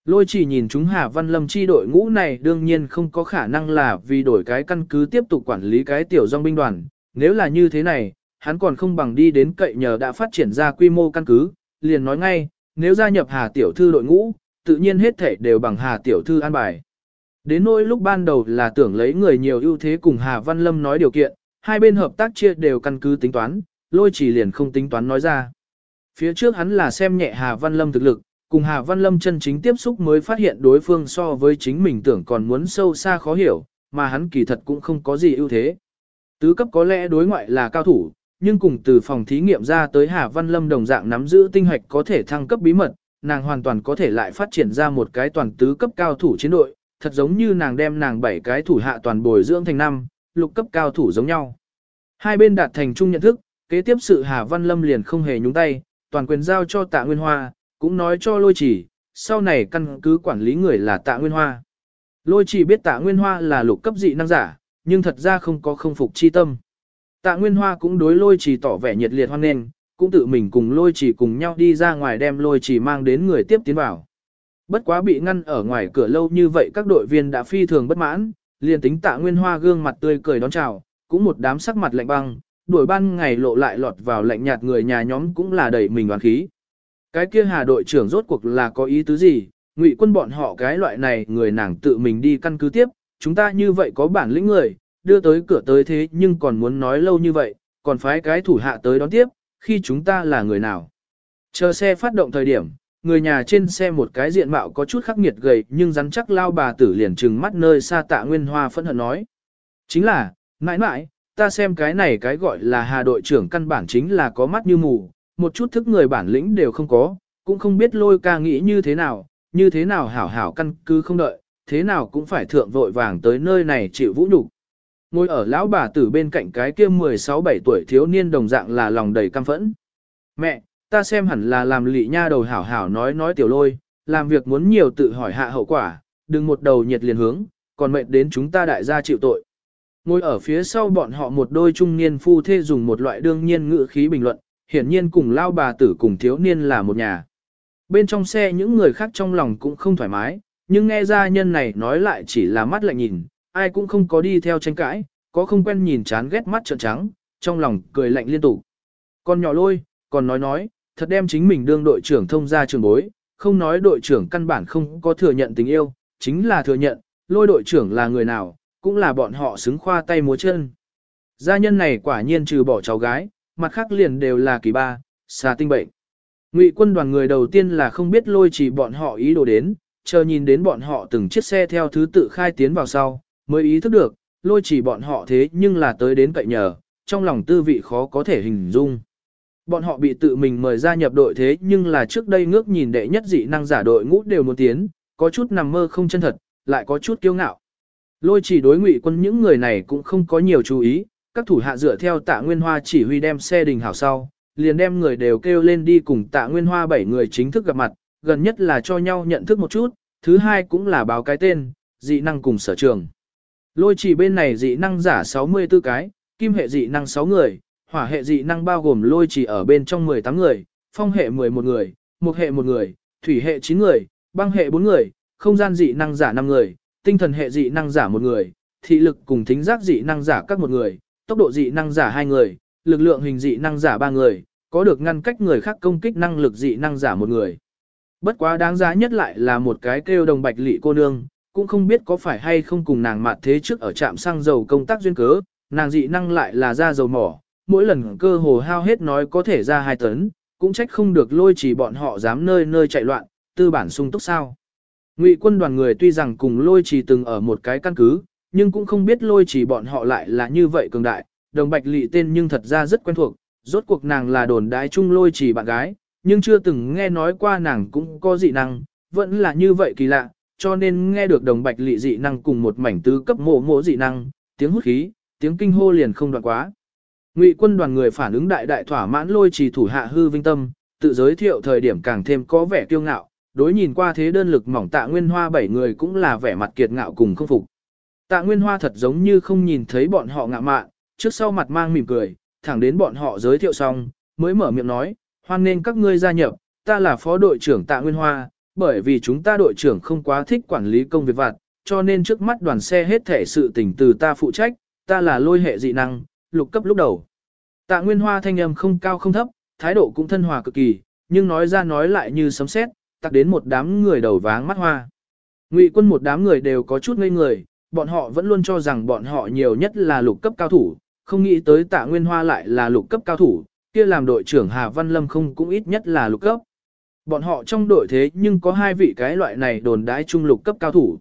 Lôi chỉ nhìn chúng Hà Văn Lâm chi đội ngũ này đương nhiên không có khả năng là vì đổi cái căn cứ tiếp tục quản lý cái tiểu dòng binh đoàn. Nếu là như thế này, hắn còn không bằng đi đến cậy nhờ đã phát triển ra quy mô căn cứ, liền nói ngay, nếu gia nhập Hà Tiểu Thư đội ngũ, tự nhiên hết thể đều bằng Hà Tiểu Thư an bài. Đến nỗi lúc ban đầu là tưởng lấy người nhiều ưu thế cùng Hà Văn Lâm nói điều kiện, hai bên hợp tác chia đều căn cứ tính toán, lôi chỉ liền không tính toán nói ra. Phía trước hắn là xem nhẹ Hà Văn Lâm thực lực, cùng Hà Văn Lâm chân chính tiếp xúc mới phát hiện đối phương so với chính mình tưởng còn muốn sâu xa khó hiểu, mà hắn kỳ thật cũng không có gì ưu thế. Tứ cấp có lẽ đối ngoại là cao thủ, nhưng cùng từ phòng thí nghiệm ra tới Hà Văn Lâm đồng dạng nắm giữ tinh hoạch có thể thăng cấp bí mật, nàng hoàn toàn có thể lại phát triển ra một cái toàn tứ cấp cao thủ chiến đội, thật giống như nàng đem nàng bảy cái thủ hạ toàn bồi dưỡng thành năm, lục cấp cao thủ giống nhau. Hai bên đạt thành chung nhận thức, kế tiếp sự Hà Văn Lâm liền không hề nhúng tay, toàn quyền giao cho Tạ Nguyên Hoa, cũng nói cho Lôi Chỉ, sau này căn cứ quản lý người là Tạ Nguyên Hoa. Lôi Chỉ biết Tạ Nguyên Hoa là lục cấp dị năng giả, nhưng thật ra không có không phục chi tâm. Tạ Nguyên Hoa cũng đối Lôi Chỉ tỏ vẻ nhiệt liệt hoan nghênh, cũng tự mình cùng Lôi Chỉ cùng nhau đi ra ngoài đem Lôi Chỉ mang đến người tiếp tiến vào. Bất quá bị ngăn ở ngoài cửa lâu như vậy các đội viên đã phi thường bất mãn, liền tính Tạ Nguyên Hoa gương mặt tươi cười đón chào, cũng một đám sắc mặt lạnh băng, đuổi ban ngày lộ lại lọt vào lạnh nhạt người nhà nhóm cũng là đẩy mình oán khí. Cái kia hà đội trưởng rốt cuộc là có ý tứ gì, ngụy quân bọn họ cái loại này người nàng tự mình đi căn cứ tiếp, chúng ta như vậy có bản lĩnh người, đưa tới cửa tới thế nhưng còn muốn nói lâu như vậy, còn phái cái thủ hạ tới đón tiếp, khi chúng ta là người nào. Chờ xe phát động thời điểm, người nhà trên xe một cái diện mạo có chút khắc nghiệt gầy nhưng rắn chắc lao bà tử liền trừng mắt nơi xa tạ nguyên hoa phẫn hận nói. Chính là, mãi mãi, ta xem cái này cái gọi là hà đội trưởng căn bản chính là có mắt như mù, một chút thức người bản lĩnh đều không có, cũng không biết lôi ca nghĩ như thế nào, như thế nào hảo hảo căn cứ không đợi, thế nào cũng phải thượng vội vàng tới nơi này chịu vũ nhục. Ngồi ở lão bà tử bên cạnh cái kia 16-17 tuổi thiếu niên đồng dạng là lòng đầy căm phẫn. Mẹ, ta xem hẳn là làm lị nha đầu hảo hảo nói nói tiểu lôi, làm việc muốn nhiều tự hỏi hạ hậu quả, đừng một đầu nhiệt liền hướng, còn mệt đến chúng ta đại gia chịu tội. Ngồi ở phía sau bọn họ một đôi trung niên phu thê dùng một loại đương nhiên ngữ khí bình luận, hiển nhiên cùng lao bà tử cùng thiếu niên là một nhà. Bên trong xe những người khác trong lòng cũng không thoải mái, nhưng nghe ra nhân này nói lại chỉ là mắt lạnh nhìn, ai cũng không có đi theo tranh cãi, có không quen nhìn chán ghét mắt trợn trắng, trong lòng cười lạnh liên tục. Con nhỏ lôi, còn nói nói, thật đem chính mình đương đội trưởng thông ra trường bối, không nói đội trưởng căn bản không có thừa nhận tình yêu, chính là thừa nhận, lôi đội trưởng là người nào, cũng là bọn họ xứng khoa tay múa chân. Gia nhân này quả nhiên trừ bỏ cháu gái, mặt khác liền đều là kỳ ba, xà tinh bệnh. Ngụy quân đoàn người đầu tiên là không biết lôi chỉ bọn họ ý đồ đến, chờ nhìn đến bọn họ từng chiếc xe theo thứ tự khai tiến vào sau, mới ý thức được, lôi chỉ bọn họ thế nhưng là tới đến cậy nhờ, trong lòng tư vị khó có thể hình dung. Bọn họ bị tự mình mời gia nhập đội thế nhưng là trước đây ngước nhìn đệ nhất dị năng giả đội ngũ đều muốn tiến, có chút nằm mơ không chân thật, lại có chút kiêu ngạo. Lôi chỉ đối ngụy quân những người này cũng không có nhiều chú ý, các thủ hạ dựa theo tạ nguyên hoa chỉ huy đem xe đình hảo sau, liền đem người đều kêu lên đi cùng tạ nguyên hoa bảy người chính thức gặp mặt, gần nhất là cho nhau nhận thức một chút, thứ hai cũng là báo cái tên, dị năng cùng sở trường. Lôi chỉ bên này dị năng giả 64 cái, kim hệ dị năng 6 người, hỏa hệ dị năng bao gồm lôi chỉ ở bên trong 18 người, phong hệ 11 người, mục hệ 1 người, thủy hệ 9 người, băng hệ 4 người, không gian dị năng giả 5 người, tinh thần hệ dị năng giả một người, thị lực cùng thính giác dị năng giả các một người, tốc độ dị năng giả hai người, lực lượng hình dị năng giả ba người, có được ngăn cách người khác công kích năng lực dị năng giả một người. Bất quá đáng giá nhất lại là một cái kêu đồng bạch lị cô nương, cũng không biết có phải hay không cùng nàng mạt thế trước ở trạm xăng dầu công tác duyên cớ, nàng dị năng lại là ra dầu mỏ, mỗi lần cơ hồ hao hết nói có thể ra 2 tấn, cũng trách không được lôi chỉ bọn họ dám nơi nơi chạy loạn, tư bản sung túc sao. Ngụy quân đoàn người tuy rằng cùng lôi chỉ từng ở một cái căn cứ, nhưng cũng không biết lôi chỉ bọn họ lại là như vậy cường đại, đồng bạch lị tên nhưng thật ra rất quen thuộc, rốt cuộc nàng là đồn đái chung lôi chỉ bạn gái, nhưng chưa từng nghe nói qua nàng cũng có dị năng, vẫn là như vậy kỳ lạ, cho nên nghe được đồng bạch lị dị năng cùng một mảnh tứ cấp mộ mộ dị năng, tiếng hút khí, tiếng kinh hô liền không đoạn quá. Ngụy quân đoàn người phản ứng đại đại thỏa mãn lôi trì thủ hạ hư vinh tâm, tự giới thiệu thời điểm càng thêm có vẻ kiêu ngạo, đối nhìn qua thế đơn lực mỏng tạ nguyên hoa bảy người cũng là vẻ mặt kiệt ngạo cùng không phục. Tạ nguyên hoa thật giống như không nhìn thấy bọn họ ngạ mạn, trước sau mặt mang mỉm cười, thẳng đến bọn họ giới thiệu xong, mới mở miệng nói, hoan nên các ngươi gia nhập, ta là phó đội trưởng tạ nguyên hoa, bởi vì chúng ta đội trưởng không quá thích quản lý công việc vặt, cho nên trước mắt đoàn xe hết thể sự tình từ ta phụ trách, ta là lôi hệ dị năng, lục cấp lúc đầu. Tạ Nguyên Hoa thanh âm không cao không thấp, thái độ cũng thân hòa cực kỳ, nhưng nói ra nói lại như sấm sét, tặc đến một đám người đầu váng mắt hoa. Ngụy quân một đám người đều có chút ngây người, bọn họ vẫn luôn cho rằng bọn họ nhiều nhất là lục cấp cao thủ, không nghĩ tới tạ Nguyên Hoa lại là lục cấp cao thủ, kia làm đội trưởng Hà Văn Lâm không cũng ít nhất là lục cấp. Bọn họ trong đội thế nhưng có hai vị cái loại này đồn đái trung lục cấp cao thủ.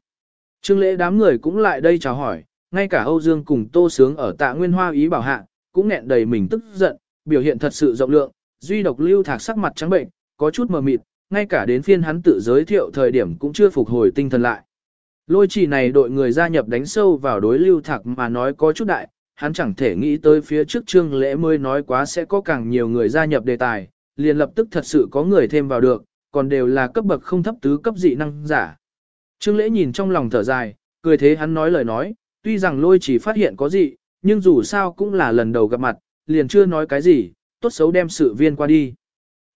Trương lễ đám người cũng lại đây chào hỏi, ngay cả Âu Dương cùng Tô Sướng ở tạ Nguyên Hoa ý bảo hạ, cũng nghẹn đầy mình tức giận, biểu hiện thật sự rộng lượng, duy độc lưu thạc sắc mặt trắng bệnh, có chút mờ mịt, ngay cả đến phiên hắn tự giới thiệu thời điểm cũng chưa phục hồi tinh thần lại. Lôi chỉ này đội người gia nhập đánh sâu vào đối lưu thạc mà nói có chút đại, hắn chẳng thể nghĩ tới phía trước trương lễ mới nói quá sẽ có càng nhiều người gia nhập đề tài, liền lập tức thật sự có người thêm vào được, còn đều là cấp bậc không thấp tứ cấp dị năng giả. Trương lễ nhìn trong lòng thở dài, cười thế hắn nói lời nói, tuy rằng lôi chỉ phát hiện có gì, nhưng dù sao cũng là lần đầu gặp mặt, liền chưa nói cái gì, tốt xấu đem sự viên qua đi.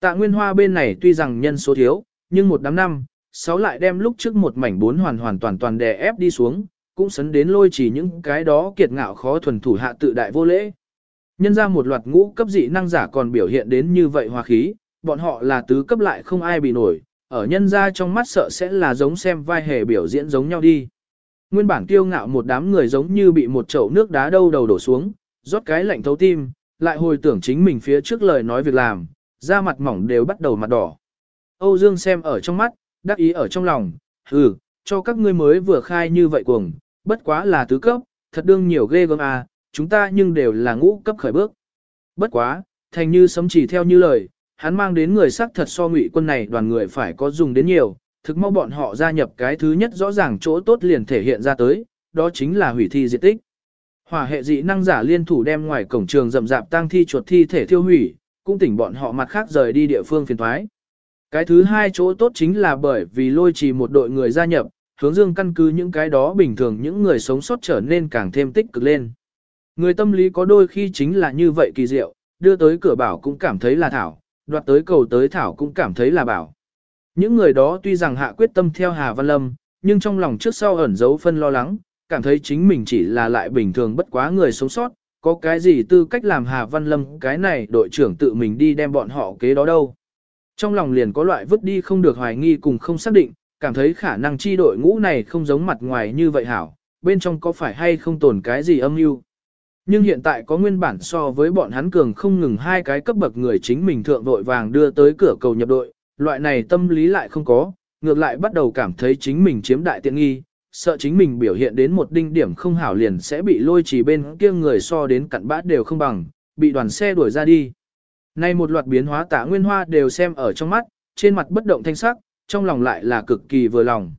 Tạ Nguyên Hoa bên này tuy rằng nhân số thiếu, nhưng một đám năm, sáu lại đem lúc trước một mảnh bốn hoàn hoàn toàn toàn đè ép đi xuống, cũng sấn đến lôi chỉ những cái đó kiệt ngạo khó thuần thủ hạ tự đại vô lễ. Nhân ra một loạt ngũ cấp dị năng giả còn biểu hiện đến như vậy hòa khí, bọn họ là tứ cấp lại không ai bị nổi, ở nhân ra trong mắt sợ sẽ là giống xem vai hề biểu diễn giống nhau đi. Nguyên bản kiêu ngạo một đám người giống như bị một chậu nước đá đâu đầu đổ xuống, rót cái lạnh thấu tim, lại hồi tưởng chính mình phía trước lời nói việc làm, da mặt mỏng đều bắt đầu mặt đỏ. Âu Dương xem ở trong mắt, đắc ý ở trong lòng, ừ, cho các ngươi mới vừa khai như vậy cuồng, bất quá là tứ cấp, thật đương nhiều ghê gớm à, chúng ta nhưng đều là ngũ cấp khởi bước. Bất quá, thành như sấm chỉ theo như lời, hắn mang đến người sắc thật so ngụy quân này đoàn người phải có dùng đến nhiều, thực mau bọn họ gia nhập cái thứ nhất rõ ràng chỗ tốt liền thể hiện ra tới, đó chính là hủy thi diện tích. Hỏa hệ dị năng giả liên thủ đem ngoài cổng trường rậm rạp tang thi chuột thi thể thiêu hủy, cũng tỉnh bọn họ mặt khác rời đi địa phương phiền thoái. Cái thứ hai chỗ tốt chính là bởi vì lôi trì một đội người gia nhập, hướng dương căn cứ những cái đó bình thường những người sống sót trở nên càng thêm tích cực lên. Người tâm lý có đôi khi chính là như vậy kỳ diệu, đưa tới cửa bảo cũng cảm thấy là thảo, đoạt tới cầu tới thảo cũng cảm thấy là bảo. Những người đó tuy rằng hạ quyết tâm theo Hà Văn Lâm, nhưng trong lòng trước sau ẩn giấu phân lo lắng, cảm thấy chính mình chỉ là lại bình thường bất quá người sống sót, có cái gì tư cách làm Hà Văn Lâm cái này đội trưởng tự mình đi đem bọn họ kế đó đâu. Trong lòng liền có loại vứt đi không được hoài nghi cùng không xác định, cảm thấy khả năng chi đội ngũ này không giống mặt ngoài như vậy hảo, bên trong có phải hay không tồn cái gì âm mưu. Nhưng hiện tại có nguyên bản so với bọn hắn cường không ngừng hai cái cấp bậc người chính mình thượng vội vàng đưa tới cửa cầu nhập đội, loại này tâm lý lại không có, ngược lại bắt đầu cảm thấy chính mình chiếm đại tiện nghi, sợ chính mình biểu hiện đến một đinh điểm không hảo liền sẽ bị lôi chỉ bên kia người so đến cặn bã đều không bằng, bị đoàn xe đuổi ra đi. Nay một loạt biến hóa tạ nguyên hoa đều xem ở trong mắt, trên mặt bất động thanh sắc, trong lòng lại là cực kỳ vừa lòng.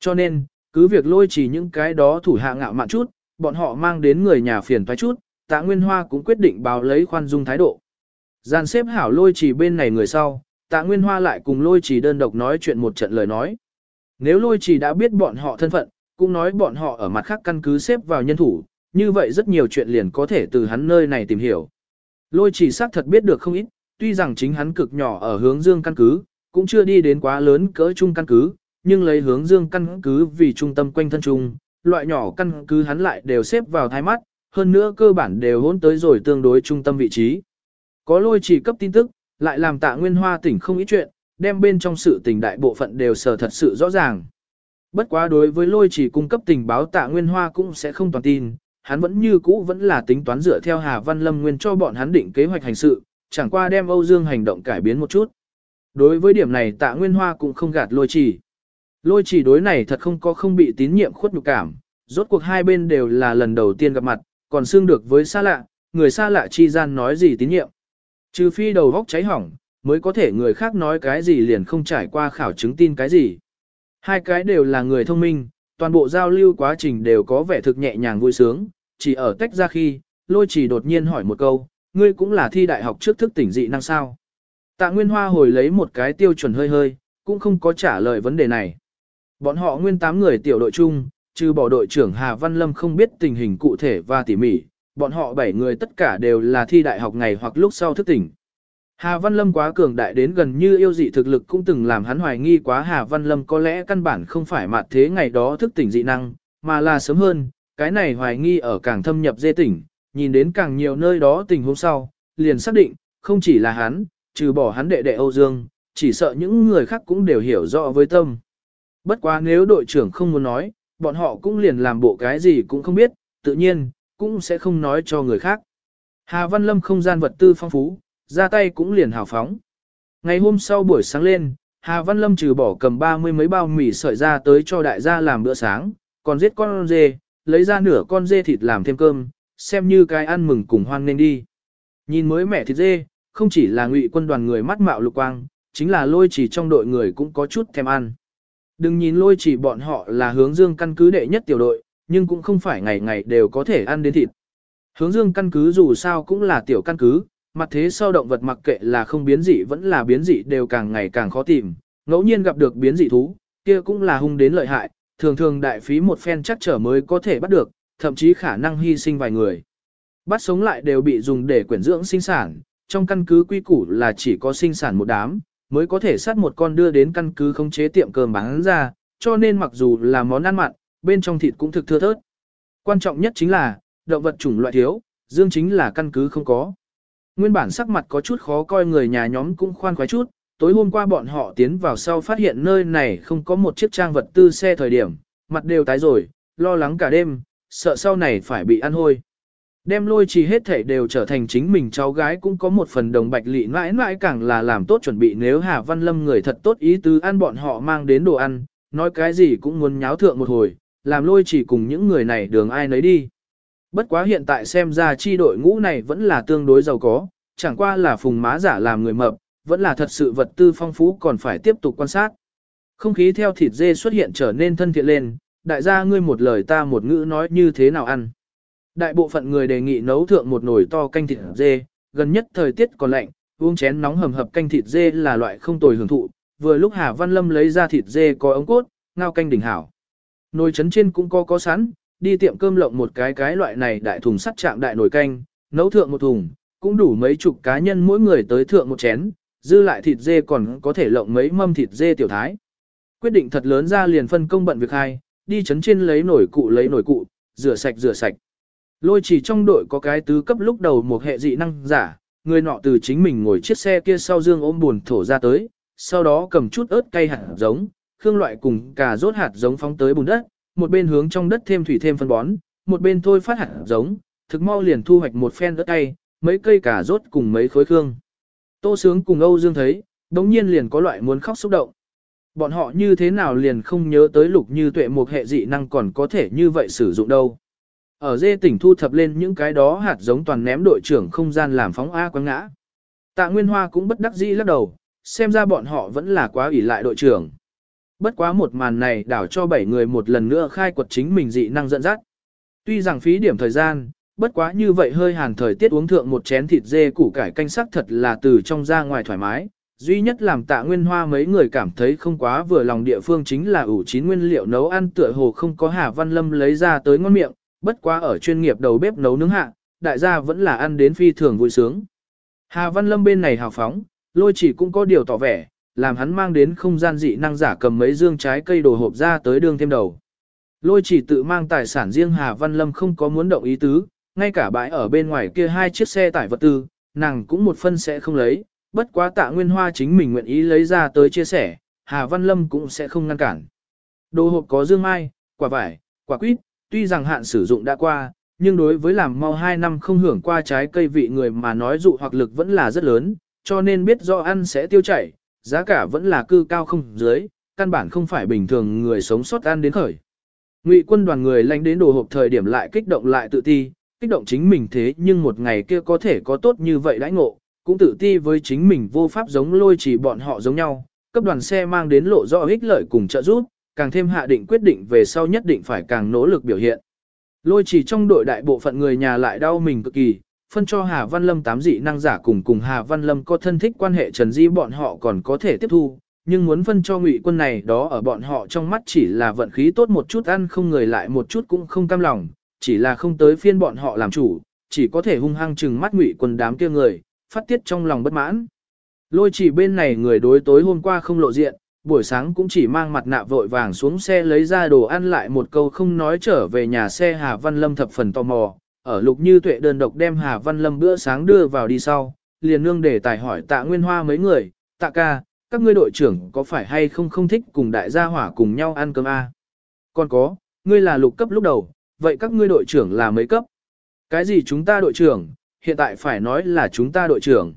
Cho nên, cứ việc lôi chỉ những cái đó thủ hạ ngạo mạn chút, bọn họ mang đến người nhà phiền toái chút, tạ nguyên hoa cũng quyết định báo lấy khoan dung thái độ. Gian xếp hảo lôi chỉ bên này người sau, tạ nguyên hoa lại cùng lôi chỉ đơn độc nói chuyện một trận lời nói. Nếu lôi chỉ đã biết bọn họ thân phận, cũng nói bọn họ ở mặt khác căn cứ xếp vào nhân thủ, như vậy rất nhiều chuyện liền có thể từ hắn nơi này tìm hiểu. Lôi chỉ xác thật biết được không ít, tuy rằng chính hắn cực nhỏ ở hướng dương căn cứ, cũng chưa đi đến quá lớn cỡ trung căn cứ, nhưng lấy hướng dương căn cứ vì trung tâm quanh thân trung, loại nhỏ căn cứ hắn lại đều xếp vào thái mắt, hơn nữa cơ bản đều hôn tới rồi tương đối trung tâm vị trí. Có lôi chỉ cấp tin tức, lại làm tạ nguyên hoa tỉnh không ít chuyện, đem bên trong sự tình đại bộ phận đều sở thật sự rõ ràng. Bất quá đối với lôi chỉ cung cấp tình báo tạ nguyên hoa cũng sẽ không toàn tin, hắn vẫn như cũ vẫn là tính toán dựa theo Hà Văn Lâm nguyên cho bọn hắn định kế hoạch hành sự, chẳng qua đem Âu Dương hành động cải biến một chút. Đối với điểm này tạ nguyên hoa cũng không gạt lôi chỉ. Lôi chỉ đối này thật không có không bị tín nhiệm khuất nhục cảm, rốt cuộc hai bên đều là lần đầu tiên gặp mặt, còn xương được với xa lạ, người xa lạ chi gian nói gì tín nhiệm. Trừ phi đầu góc cháy hỏng, mới có thể người khác nói cái gì liền không trải qua khảo chứng tin cái gì. Hai cái đều là người thông minh, toàn bộ giao lưu quá trình đều có vẻ thực nhẹ nhàng vui sướng, chỉ ở tách ra khi, lôi chỉ đột nhiên hỏi một câu, ngươi cũng là thi đại học trước thức tỉnh dị năng sao. Tạ Nguyên Hoa hồi lấy một cái tiêu chuẩn hơi hơi, cũng không có trả lời vấn đề này. Bọn họ nguyên 8 người tiểu đội chung, trừ bỏ đội trưởng Hà Văn Lâm không biết tình hình cụ thể và tỉ mỉ, bọn họ 7 người tất cả đều là thi đại học ngày hoặc lúc sau thức tỉnh. Hà Văn Lâm quá cường đại đến gần như yêu dị thực lực cũng từng làm hắn hoài nghi quá Hà Văn Lâm có lẽ căn bản không phải mặt thế ngày đó thức tỉnh dị năng, mà là sớm hơn, cái này hoài nghi ở càng thâm nhập dê tỉnh, nhìn đến càng nhiều nơi đó tình huống sau, liền xác định, không chỉ là hắn, trừ bỏ hắn đệ đệ Âu Dương, chỉ sợ những người khác cũng đều hiểu rõ với tâm. Bất quá nếu đội trưởng không muốn nói, bọn họ cũng liền làm bộ cái gì cũng không biết, tự nhiên, cũng sẽ không nói cho người khác. Hà Văn Lâm không gian vật tư phong phú, ra tay cũng liền hào phóng. Ngày hôm sau buổi sáng lên, Hà Văn Lâm trừ bỏ cầm ba mươi mấy bao mì sợi ra tới cho đại gia làm bữa sáng, còn giết con dê, lấy ra nửa con dê thịt làm thêm cơm, xem như cái ăn mừng cùng hoan nên đi. Nhìn mới mẻ thịt dê, không chỉ là ngụy quân đoàn người mắt mạo lục quang, chính là lôi chỉ trong đội người cũng có chút thèm ăn. Đừng nhìn lôi chỉ bọn họ là hướng dương căn cứ đệ nhất tiểu đội, nhưng cũng không phải ngày ngày đều có thể ăn đến thịt. Hướng dương căn cứ dù sao cũng là tiểu căn cứ, mặt thế sau động vật mặc kệ là không biến dị vẫn là biến dị đều càng ngày càng khó tìm, ngẫu nhiên gặp được biến dị thú, kia cũng là hung đến lợi hại, thường thường đại phí một phen chắc trở mới có thể bắt được, thậm chí khả năng hy sinh vài người. Bắt sống lại đều bị dùng để quyển dưỡng sinh sản, trong căn cứ quy củ là chỉ có sinh sản một đám, mới có thể sát một con đưa đến căn cứ khống chế tiệm cơm bán ra, cho nên mặc dù là món ăn mặn, bên trong thịt cũng thực thưa thớt. Quan trọng nhất chính là, động vật chủng loại thiếu, dương chính là căn cứ không có. Nguyên bản sắc mặt có chút khó coi người nhà nhóm cũng khoan khoái chút, tối hôm qua bọn họ tiến vào sau phát hiện nơi này không có một chiếc trang vật tư xe thời điểm, mặt đều tái rồi, lo lắng cả đêm, sợ sau này phải bị ăn hôi. Đem lôi trì hết thể đều trở thành chính mình cháu gái cũng có một phần đồng bạch lị mãi mãi càng là làm tốt chuẩn bị nếu Hà Văn Lâm người thật tốt ý tứ ăn bọn họ mang đến đồ ăn, nói cái gì cũng muốn nháo thượng một hồi, làm lôi chỉ cùng những người này đường ai nấy đi. Bất quá hiện tại xem ra chi đội ngũ này vẫn là tương đối giàu có, chẳng qua là phùng má giả làm người mập, vẫn là thật sự vật tư phong phú còn phải tiếp tục quan sát. Không khí theo thịt dê xuất hiện trở nên thân thiện lên, đại gia ngươi một lời ta một ngữ nói như thế nào ăn. Đại bộ phận người đề nghị nấu thượng một nồi to canh thịt dê, gần nhất thời tiết còn lạnh, uống chén nóng hầm hập canh thịt dê là loại không tồi hưởng thụ, vừa lúc Hà Văn Lâm lấy ra thịt dê có ống cốt, ngao canh đỉnh hảo. Nồi chấn trên cũng có có sẵn, đi tiệm cơm lộng một cái cái loại này đại thùng sắt chạm đại nồi canh, nấu thượng một thùng, cũng đủ mấy chục cá nhân mỗi người tới thượng một chén, dư lại thịt dê còn có thể lộng mấy mâm thịt dê tiểu thái. Quyết định thật lớn ra liền phân công bận việc hai, đi chấn trên lấy nồi cụ lấy nồi cụ, rửa sạch rửa sạch. Lôi chỉ trong đội có cái tứ cấp lúc đầu một hệ dị năng giả, người nọ từ chính mình ngồi chiếc xe kia sau dương ôm buồn thổ ra tới, sau đó cầm chút ớt cay hạt giống, khương loại cùng cà rốt hạt giống phóng tới bùn đất, một bên hướng trong đất thêm thủy thêm phân bón, một bên thôi phát hạt giống, thực mau liền thu hoạch một phen đất tay, mấy cây cà rốt cùng mấy khối khương. Tô Sướng cùng Âu Dương thấy, đống nhiên liền có loại muốn khóc xúc động. Bọn họ như thế nào liền không nhớ tới lục như tuệ một hệ dị năng còn có thể như vậy sử dụng đâu. Ở dê tỉnh thu thập lên những cái đó hạt giống toàn ném đội trưởng không gian làm phóng A quăng ngã. Tạ Nguyên Hoa cũng bất đắc dĩ lắc đầu, xem ra bọn họ vẫn là quá ủy lại đội trưởng. Bất quá một màn này đảo cho bảy người một lần nữa khai quật chính mình dị năng dẫn dắt. Tuy rằng phí điểm thời gian, bất quá như vậy hơi hàn thời tiết uống thượng một chén thịt dê củ cải canh sắc thật là từ trong ra ngoài thoải mái. Duy nhất làm tạ nguyên hoa mấy người cảm thấy không quá vừa lòng địa phương chính là ủ chín nguyên liệu nấu ăn tựa hồ không có Hà Văn Lâm lấy ra tới ngon miệng, bất quá ở chuyên nghiệp đầu bếp nấu nướng hạ, đại gia vẫn là ăn đến phi thường vui sướng. Hà Văn Lâm bên này hào phóng, lôi chỉ cũng có điều tỏ vẻ, làm hắn mang đến không gian dị năng giả cầm mấy dương trái cây đồ hộp ra tới đường thêm đầu. Lôi chỉ tự mang tài sản riêng Hà Văn Lâm không có muốn động ý tứ, ngay cả bãi ở bên ngoài kia hai chiếc xe tải vật tư, nàng cũng một phân sẽ không lấy, bất quá tạ nguyên hoa chính mình nguyện ý lấy ra tới chia sẻ, Hà Văn Lâm cũng sẽ không ngăn cản. Đồ hộp có dương mai, quả vải, quả quýt, tuy rằng hạn sử dụng đã qua, nhưng đối với làm mau 2 năm không hưởng qua trái cây vị người mà nói dụ hoặc lực vẫn là rất lớn, cho nên biết do ăn sẽ tiêu chảy, giá cả vẫn là cư cao không dưới, căn bản không phải bình thường người sống sót ăn đến khởi. Ngụy quân đoàn người lánh đến đồ hộp thời điểm lại kích động lại tự ti, kích động chính mình thế nhưng một ngày kia có thể có tốt như vậy đãi ngộ, cũng tự ti với chính mình vô pháp giống lôi chỉ bọn họ giống nhau, cấp đoàn xe mang đến lộ rõ ích lợi cùng trợ giúp, càng thêm hạ định quyết định về sau nhất định phải càng nỗ lực biểu hiện. Lôi chỉ trong đội đại bộ phận người nhà lại đau mình cực kỳ, phân cho Hà Văn Lâm tám dị năng giả cùng cùng Hà Văn Lâm có thân thích quan hệ Trần Di bọn họ còn có thể tiếp thu, nhưng muốn phân cho ngụy quân này đó ở bọn họ trong mắt chỉ là vận khí tốt một chút ăn không người lại một chút cũng không cam lòng, chỉ là không tới phiên bọn họ làm chủ, chỉ có thể hung hăng chừng mắt ngụy quân đám kia người, phát tiết trong lòng bất mãn. Lôi chỉ bên này người đối tối hôm qua không lộ diện, buổi sáng cũng chỉ mang mặt nạ vội vàng xuống xe lấy ra đồ ăn lại một câu không nói trở về nhà xe Hà Văn Lâm thập phần tò mò, ở lục như tuệ đơn độc đem Hà Văn Lâm bữa sáng đưa vào đi sau, liền nương để tài hỏi tạ Nguyên Hoa mấy người, tạ ca, các ngươi đội trưởng có phải hay không không thích cùng đại gia hỏa cùng nhau ăn cơm a? À? Còn có, ngươi là lục cấp lúc đầu, vậy các ngươi đội trưởng là mấy cấp? Cái gì chúng ta đội trưởng, hiện tại phải nói là chúng ta đội trưởng.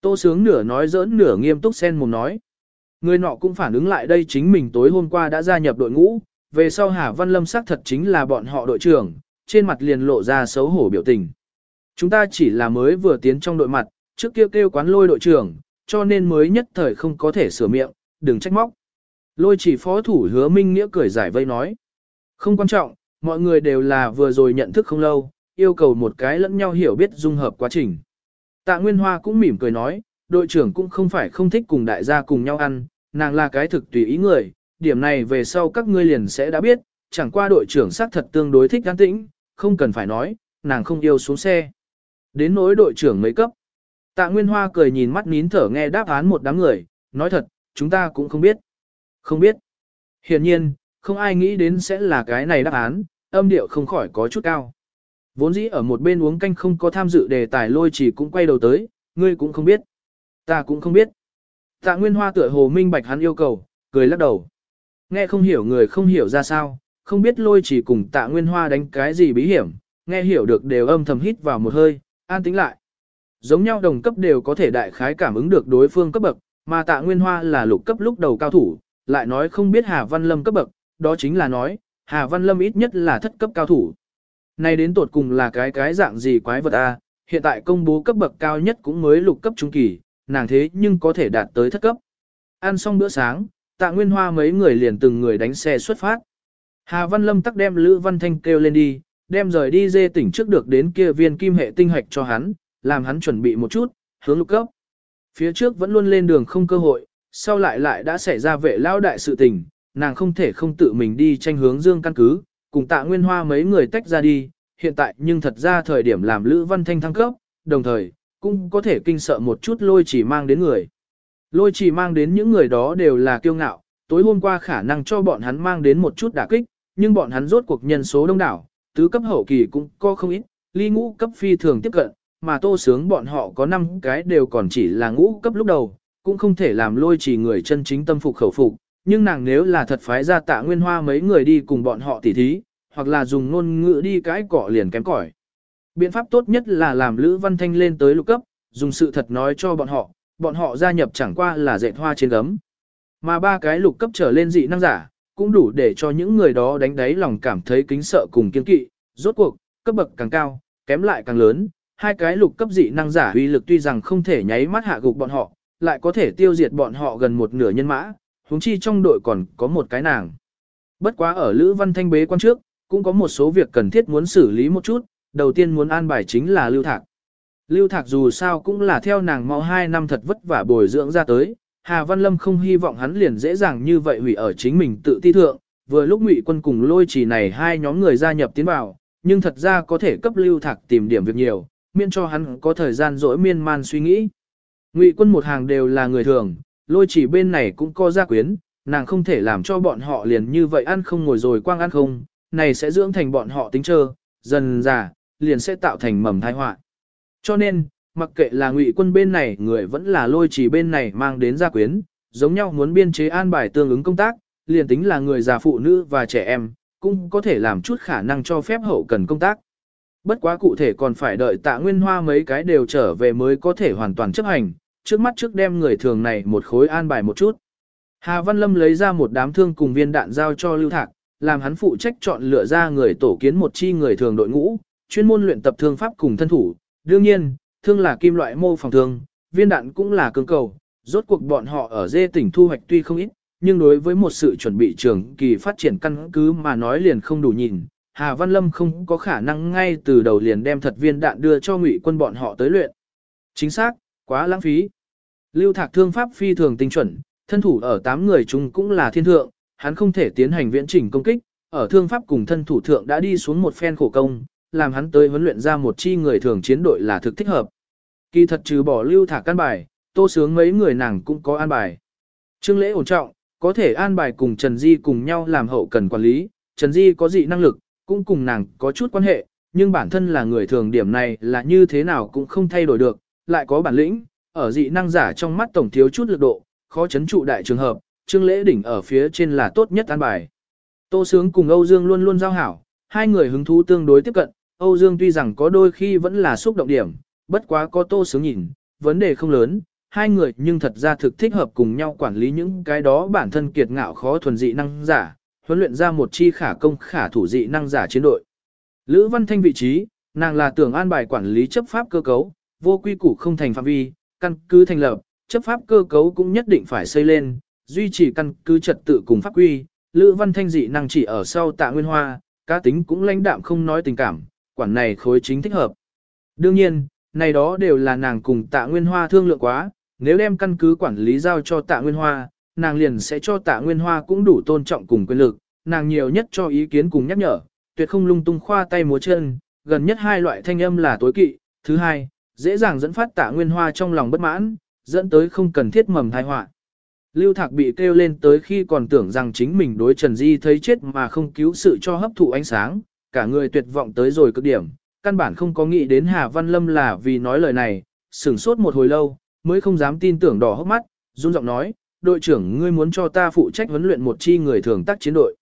Tô sướng nửa nói giỡn nửa nghiêm túc sen mồm nói. Người nọ cũng phản ứng lại đây chính mình tối hôm qua đã gia nhập đội ngũ, về sau Hà Văn Lâm xác thật chính là bọn họ đội trưởng, trên mặt liền lộ ra xấu hổ biểu tình. Chúng ta chỉ là mới vừa tiến trong đội mặt, trước kia kêu, kêu quán lôi đội trưởng, cho nên mới nhất thời không có thể sửa miệng, đừng trách móc. Lôi chỉ phó thủ hứa minh nghĩa cười giải vây nói. Không quan trọng, mọi người đều là vừa rồi nhận thức không lâu, yêu cầu một cái lẫn nhau hiểu biết dung hợp quá trình. Tạ Nguyên Hoa cũng mỉm cười nói, đội trưởng cũng không phải không thích cùng đại gia cùng nhau ăn, nàng là cái thực tùy ý người, điểm này về sau các ngươi liền sẽ đã biết, chẳng qua đội trưởng xác thật tương đối thích an tĩnh, không cần phải nói, nàng không yêu xuống xe. Đến nỗi đội trưởng mấy cấp. Tạ Nguyên Hoa cười nhìn mắt nín thở nghe đáp án một đám người, nói thật, chúng ta cũng không biết. Không biết. Hiển nhiên, không ai nghĩ đến sẽ là cái này đáp án, âm điệu không khỏi có chút cao. Vốn dĩ ở một bên uống canh không có tham dự đề tài lôi chỉ cũng quay đầu tới, ngươi cũng không biết. Ta cũng không biết. Tạ Nguyên Hoa tựa hồ minh bạch hắn yêu cầu, cười lắc đầu. Nghe không hiểu người không hiểu ra sao, không biết lôi chỉ cùng tạ Nguyên Hoa đánh cái gì bí hiểm, nghe hiểu được đều âm thầm hít vào một hơi, an tĩnh lại. Giống nhau đồng cấp đều có thể đại khái cảm ứng được đối phương cấp bậc, mà tạ Nguyên Hoa là lục cấp lúc đầu cao thủ, lại nói không biết Hà Văn Lâm cấp bậc, đó chính là nói, Hà Văn Lâm ít nhất là thất cấp cao thủ. Này đến tột cùng là cái cái dạng gì quái vật a? hiện tại công bố cấp bậc cao nhất cũng mới lục cấp trung kỳ, nàng thế nhưng có thể đạt tới thất cấp. Ăn xong bữa sáng, tạ nguyên hoa mấy người liền từng người đánh xe xuất phát. Hà Văn Lâm tắc đem Lữ Văn Thanh kêu lên đi, đem rời đi dê tỉnh trước được đến kia viên kim hệ tinh hạch cho hắn, làm hắn chuẩn bị một chút, hướng lục cấp. Phía trước vẫn luôn lên đường không cơ hội, sau lại lại đã xảy ra vệ lao đại sự tình, nàng không thể không tự mình đi tranh hướng dương căn cứ, cùng tạ nguyên hoa mấy người tách ra đi, hiện tại nhưng thật ra thời điểm làm Lữ Văn Thanh thăng cấp, đồng thời, cũng có thể kinh sợ một chút lôi chỉ mang đến người. Lôi chỉ mang đến những người đó đều là kiêu ngạo, tối hôm qua khả năng cho bọn hắn mang đến một chút đả kích, nhưng bọn hắn rốt cuộc nhân số đông đảo, tứ cấp hậu kỳ cũng có không ít, ly ngũ cấp phi thường tiếp cận, mà tô sướng bọn họ có 5 cái đều còn chỉ là ngũ cấp lúc đầu, cũng không thể làm lôi chỉ người chân chính tâm phục khẩu phục, nhưng nàng nếu là thật phái ra tạ nguyên hoa mấy người đi cùng bọn họ tỉ thí, hoặc là dùng ngôn ngữ đi cái cỏ liền kém cỏi. Biện pháp tốt nhất là làm Lữ Văn Thanh lên tới lục cấp, dùng sự thật nói cho bọn họ, bọn họ gia nhập chẳng qua là dệt hoa trên gấm. Mà ba cái lục cấp trở lên dị năng giả, cũng đủ để cho những người đó đánh đáy lòng cảm thấy kính sợ cùng kiên kỵ, rốt cuộc, cấp bậc càng cao, kém lại càng lớn, hai cái lục cấp dị năng giả uy lực tuy rằng không thể nháy mắt hạ gục bọn họ, lại có thể tiêu diệt bọn họ gần một nửa nhân mã, huống chi trong đội còn có một cái nàng. Bất quá ở Lữ Văn Thanh bế quan trước, cũng có một số việc cần thiết muốn xử lý một chút, đầu tiên muốn an bài chính là Lưu Thạc. Lưu Thạc dù sao cũng là theo nàng mau hai năm thật vất vả bồi dưỡng ra tới, Hà Văn Lâm không hy vọng hắn liền dễ dàng như vậy hủy ở chính mình tự ti thượng, vừa lúc Ngụy Quân cùng lôi chỉ này hai nhóm người gia nhập tiến vào, nhưng thật ra có thể cấp Lưu Thạc tìm điểm việc nhiều, miễn cho hắn có thời gian dỗi miên man suy nghĩ. Ngụy Quân một hàng đều là người thường, lôi chỉ bên này cũng có gia quyến, nàng không thể làm cho bọn họ liền như vậy ăn không ngồi rồi quang ăn không, này sẽ dưỡng thành bọn họ tính trơ, dần già, liền sẽ tạo thành mầm thai họa. Cho nên, mặc kệ là ngụy quân bên này người vẫn là lôi chỉ bên này mang đến gia quyến, giống nhau muốn biên chế an bài tương ứng công tác, liền tính là người già phụ nữ và trẻ em, cũng có thể làm chút khả năng cho phép hậu cần công tác. Bất quá cụ thể còn phải đợi tạ nguyên hoa mấy cái đều trở về mới có thể hoàn toàn chấp hành, trước mắt trước đem người thường này một khối an bài một chút. Hà Văn Lâm lấy ra một đám thương cùng viên đạn giao cho Lưu Thạc, làm hắn phụ trách chọn lựa ra người tổ kiến một chi người thường đội ngũ, chuyên môn luyện tập thương pháp cùng thân thủ. Đương nhiên, thương là kim loại mô phòng thương, viên đạn cũng là cương cầu. Rốt cuộc bọn họ ở dê tỉnh thu hoạch tuy không ít, nhưng đối với một sự chuẩn bị trường kỳ phát triển căn cứ mà nói liền không đủ nhìn. Hà Văn Lâm không có khả năng ngay từ đầu liền đem thật viên đạn đưa cho ngụy quân bọn họ tới luyện. Chính xác, quá lãng phí. Lưu Thạc thương pháp phi thường tinh chuẩn, thân thủ ở 8 người chung cũng là thiên thượng, hắn không thể tiến hành viễn chỉnh công kích, ở thương pháp cùng thân thủ thượng đã đi xuống một phen khổ công, làm hắn tới huấn luyện ra một chi người thường chiến đội là thực thích hợp. Kỳ thật trừ bỏ lưu thả căn bài, tô sướng mấy người nàng cũng có an bài. Trương lễ ổn trọng, có thể an bài cùng Trần Di cùng nhau làm hậu cần quản lý, Trần Di có dị năng lực, cũng cùng nàng có chút quan hệ, nhưng bản thân là người thường điểm này là như thế nào cũng không thay đổi được, lại có bản lĩnh, ở dị năng giả trong mắt tổng thiếu chút lực độ, khó chấn trụ đại trường hợp, Trương Lễ Đỉnh ở phía trên là tốt nhất an bài. Tô Sướng cùng Âu Dương luôn luôn giao hảo, hai người hứng thú tương đối tiếp cận, Âu Dương tuy rằng có đôi khi vẫn là xúc động điểm, bất quá có Tô Sướng nhìn, vấn đề không lớn, hai người nhưng thật ra thực thích hợp cùng nhau quản lý những cái đó bản thân kiệt ngạo khó thuần dị năng giả, huấn luyện ra một chi khả công khả thủ dị năng giả chiến đội. Lữ Văn Thanh vị trí, nàng là tưởng an bài quản lý chấp pháp cơ cấu, vô quy củ không thành phạm vi, căn cứ thành lập, chấp pháp cơ cấu cũng nhất định phải xây lên, duy trì căn cứ trật tự cùng pháp quy, Lữ Văn Thanh dị năng chỉ ở sau tạ nguyên hoa, cá tính cũng lãnh đạm không nói tình cảm, quản này khối chính thích hợp. Đương nhiên, này đó đều là nàng cùng tạ nguyên hoa thương lượng quá, nếu đem căn cứ quản lý giao cho tạ nguyên hoa, nàng liền sẽ cho tạ nguyên hoa cũng đủ tôn trọng cùng quyền lực, nàng nhiều nhất cho ý kiến cùng nhắc nhở, tuyệt không lung tung khoa tay múa chân, gần nhất hai loại thanh âm là tối kỵ, thứ hai, dễ dàng dẫn phát tạ nguyên hoa trong lòng bất mãn, dẫn tới không cần thiết mầm thai họa. Lưu Thạc bị kêu lên tới khi còn tưởng rằng chính mình đối Trần Di thấy chết mà không cứu sự cho hấp thụ ánh sáng, cả người tuyệt vọng tới rồi cực điểm, căn bản không có nghĩ đến Hà Văn Lâm là vì nói lời này, sửng sốt một hồi lâu, mới không dám tin tưởng đỏ hốc mắt, run giọng nói, đội trưởng ngươi muốn cho ta phụ trách huấn luyện một chi người thường tác chiến đội.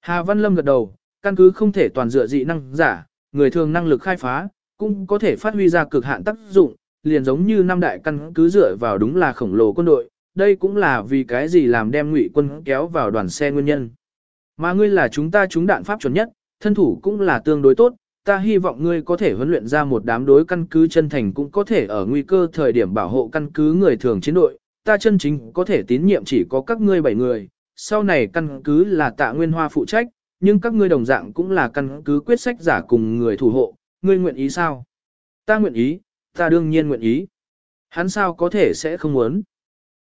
Hà Văn Lâm gật đầu, căn cứ không thể toàn dựa dị năng giả, người thường năng lực khai phá, cũng có thể phát huy ra cực hạn tác dụng, liền giống như năm đại căn cứ dựa vào đúng là khổng lồ quân đội, đây cũng là vì cái gì làm đem ngụy quân kéo vào đoàn xe nguyên nhân. Mà ngươi là chúng ta chúng đạn pháp chuẩn nhất, thân thủ cũng là tương đối tốt, ta hy vọng ngươi có thể huấn luyện ra một đám đối căn cứ chân thành cũng có thể ở nguy cơ thời điểm bảo hộ căn cứ người thường chiến đội, ta chân chính có thể tín nhiệm chỉ có các ngươi bảy người, sau này căn cứ là tạ nguyên hoa phụ trách, nhưng các ngươi đồng dạng cũng là căn cứ quyết sách giả cùng người thủ hộ, ngươi nguyện ý sao? Ta nguyện ý, ta đương nhiên nguyện ý. Hắn sao có thể sẽ không muốn?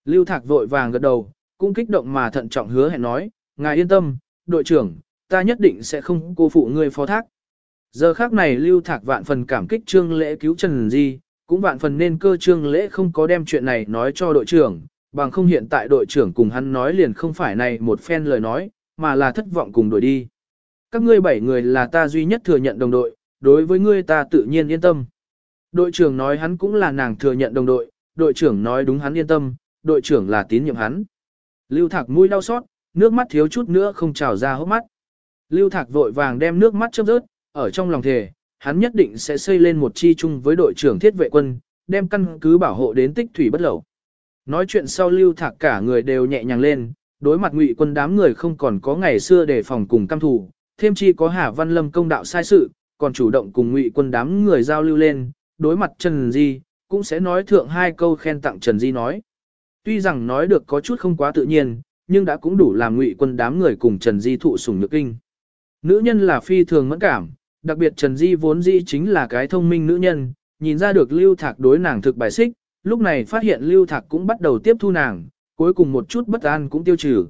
Lưu Thạc vội vàng gật đầu, cũng kích động mà thận trọng hứa hẹn nói, ngài yên tâm, đội trưởng, ta nhất định sẽ không cô phụ ngươi phó thác. Giờ khác này Lưu Thạc vạn phần cảm kích trương lễ cứu Trần Di, cũng vạn phần nên cơ trương lễ không có đem chuyện này nói cho đội trưởng, bằng không hiện tại đội trưởng cùng hắn nói liền không phải này một phen lời nói, mà là thất vọng cùng đuổi đi. Các ngươi bảy người là ta duy nhất thừa nhận đồng đội, đối với ngươi ta tự nhiên yên tâm. Đội trưởng nói hắn cũng là nàng thừa nhận đồng đội, đội trưởng nói đúng hắn yên tâm, đội trưởng là tín nhiệm hắn. Lưu Thạc mũi đau xót, nước mắt thiếu chút nữa không trào ra hốc mắt. Lưu Thạc vội vàng đem nước mắt chớp rớt, ở trong lòng thề, hắn nhất định sẽ xây lên một chi chung với đội trưởng thiết vệ quân, đem căn cứ bảo hộ đến tích thủy bất lẩu. Nói chuyện sau Lưu Thạc cả người đều nhẹ nhàng lên, đối mặt ngụy quân đám người không còn có ngày xưa để phòng cùng căm thù, thêm chi có Hà Văn Lâm công đạo sai sự, còn chủ động cùng ngụy quân đám người giao lưu lên, đối mặt Trần Di, cũng sẽ nói thượng hai câu khen tặng Trần Di nói. Tuy rằng nói được có chút không quá tự nhiên, nhưng đã cũng đủ làm ngụy quân đám người cùng Trần Di thụ sủng nhược kinh. Nữ nhân là phi thường mẫn cảm, đặc biệt Trần Di vốn dĩ chính là cái thông minh nữ nhân, nhìn ra được Lưu Thạc đối nàng thực bài xích, lúc này phát hiện Lưu Thạc cũng bắt đầu tiếp thu nàng, cuối cùng một chút bất an cũng tiêu trừ.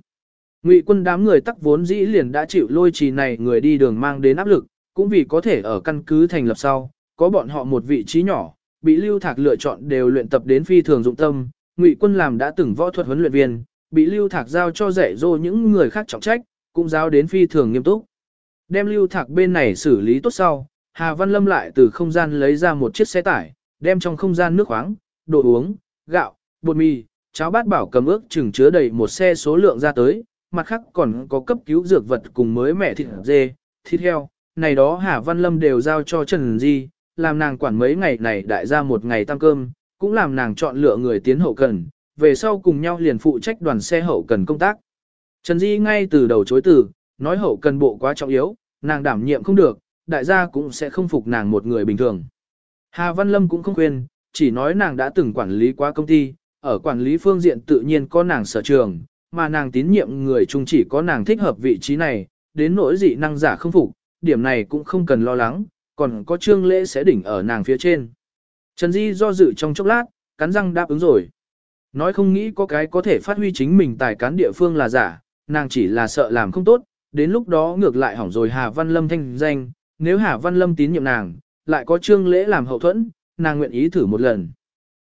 Ngụy quân đám người tắc vốn dĩ liền đã chịu lôi trì này người đi đường mang đến áp lực, cũng vì có thể ở căn cứ thành lập sau, có bọn họ một vị trí nhỏ, bị Lưu Thạc lựa chọn đều luyện tập đến phi thường dụng tâm, Ngụy quân làm đã từng võ thuật huấn luyện viên, bị Lưu Thạc giao cho dạy dỗ những người khác trọng trách, cũng giao đến phi thường nghiêm túc. Đem Lưu Thạc bên này xử lý tốt sau, Hà Văn Lâm lại từ không gian lấy ra một chiếc xe tải, đem trong không gian nước khoáng, đồ uống, gạo, bột mì, cháo bát bảo cầm ước chừng chứa đầy một xe số lượng ra tới, mặt khác còn có cấp cứu dược vật cùng mới mẹ thịt dê, thịt heo, này đó Hà Văn Lâm đều giao cho Trần Di, làm nàng quản mấy ngày này đại ra một ngày tăng cơm, cũng làm nàng chọn lựa người tiến hậu cần, về sau cùng nhau liền phụ trách đoàn xe hậu cần công tác. Trần Di ngay từ đầu chối từ, nói hậu cần bộ quá trọng yếu, nàng đảm nhiệm không được, đại gia cũng sẽ không phục nàng một người bình thường. Hà Văn Lâm cũng không khuyên, chỉ nói nàng đã từng quản lý qua công ty, ở quản lý phương diện tự nhiên có nàng sở trường, mà nàng tín nhiệm người chung chỉ có nàng thích hợp vị trí này, đến nỗi dị năng giả không phục, điểm này cũng không cần lo lắng, còn có trương lễ sẽ đỉnh ở nàng phía trên. Trần Di do dự trong chốc lát, cắn răng đáp ứng rồi. Nói không nghĩ có cái có thể phát huy chính mình tài cán địa phương là giả, nàng chỉ là sợ làm không tốt, đến lúc đó ngược lại hỏng rồi Hà Văn Lâm thanh danh, nếu Hà Văn Lâm tín nhiệm nàng, lại có trương lễ làm hậu thuẫn, nàng nguyện ý thử một lần.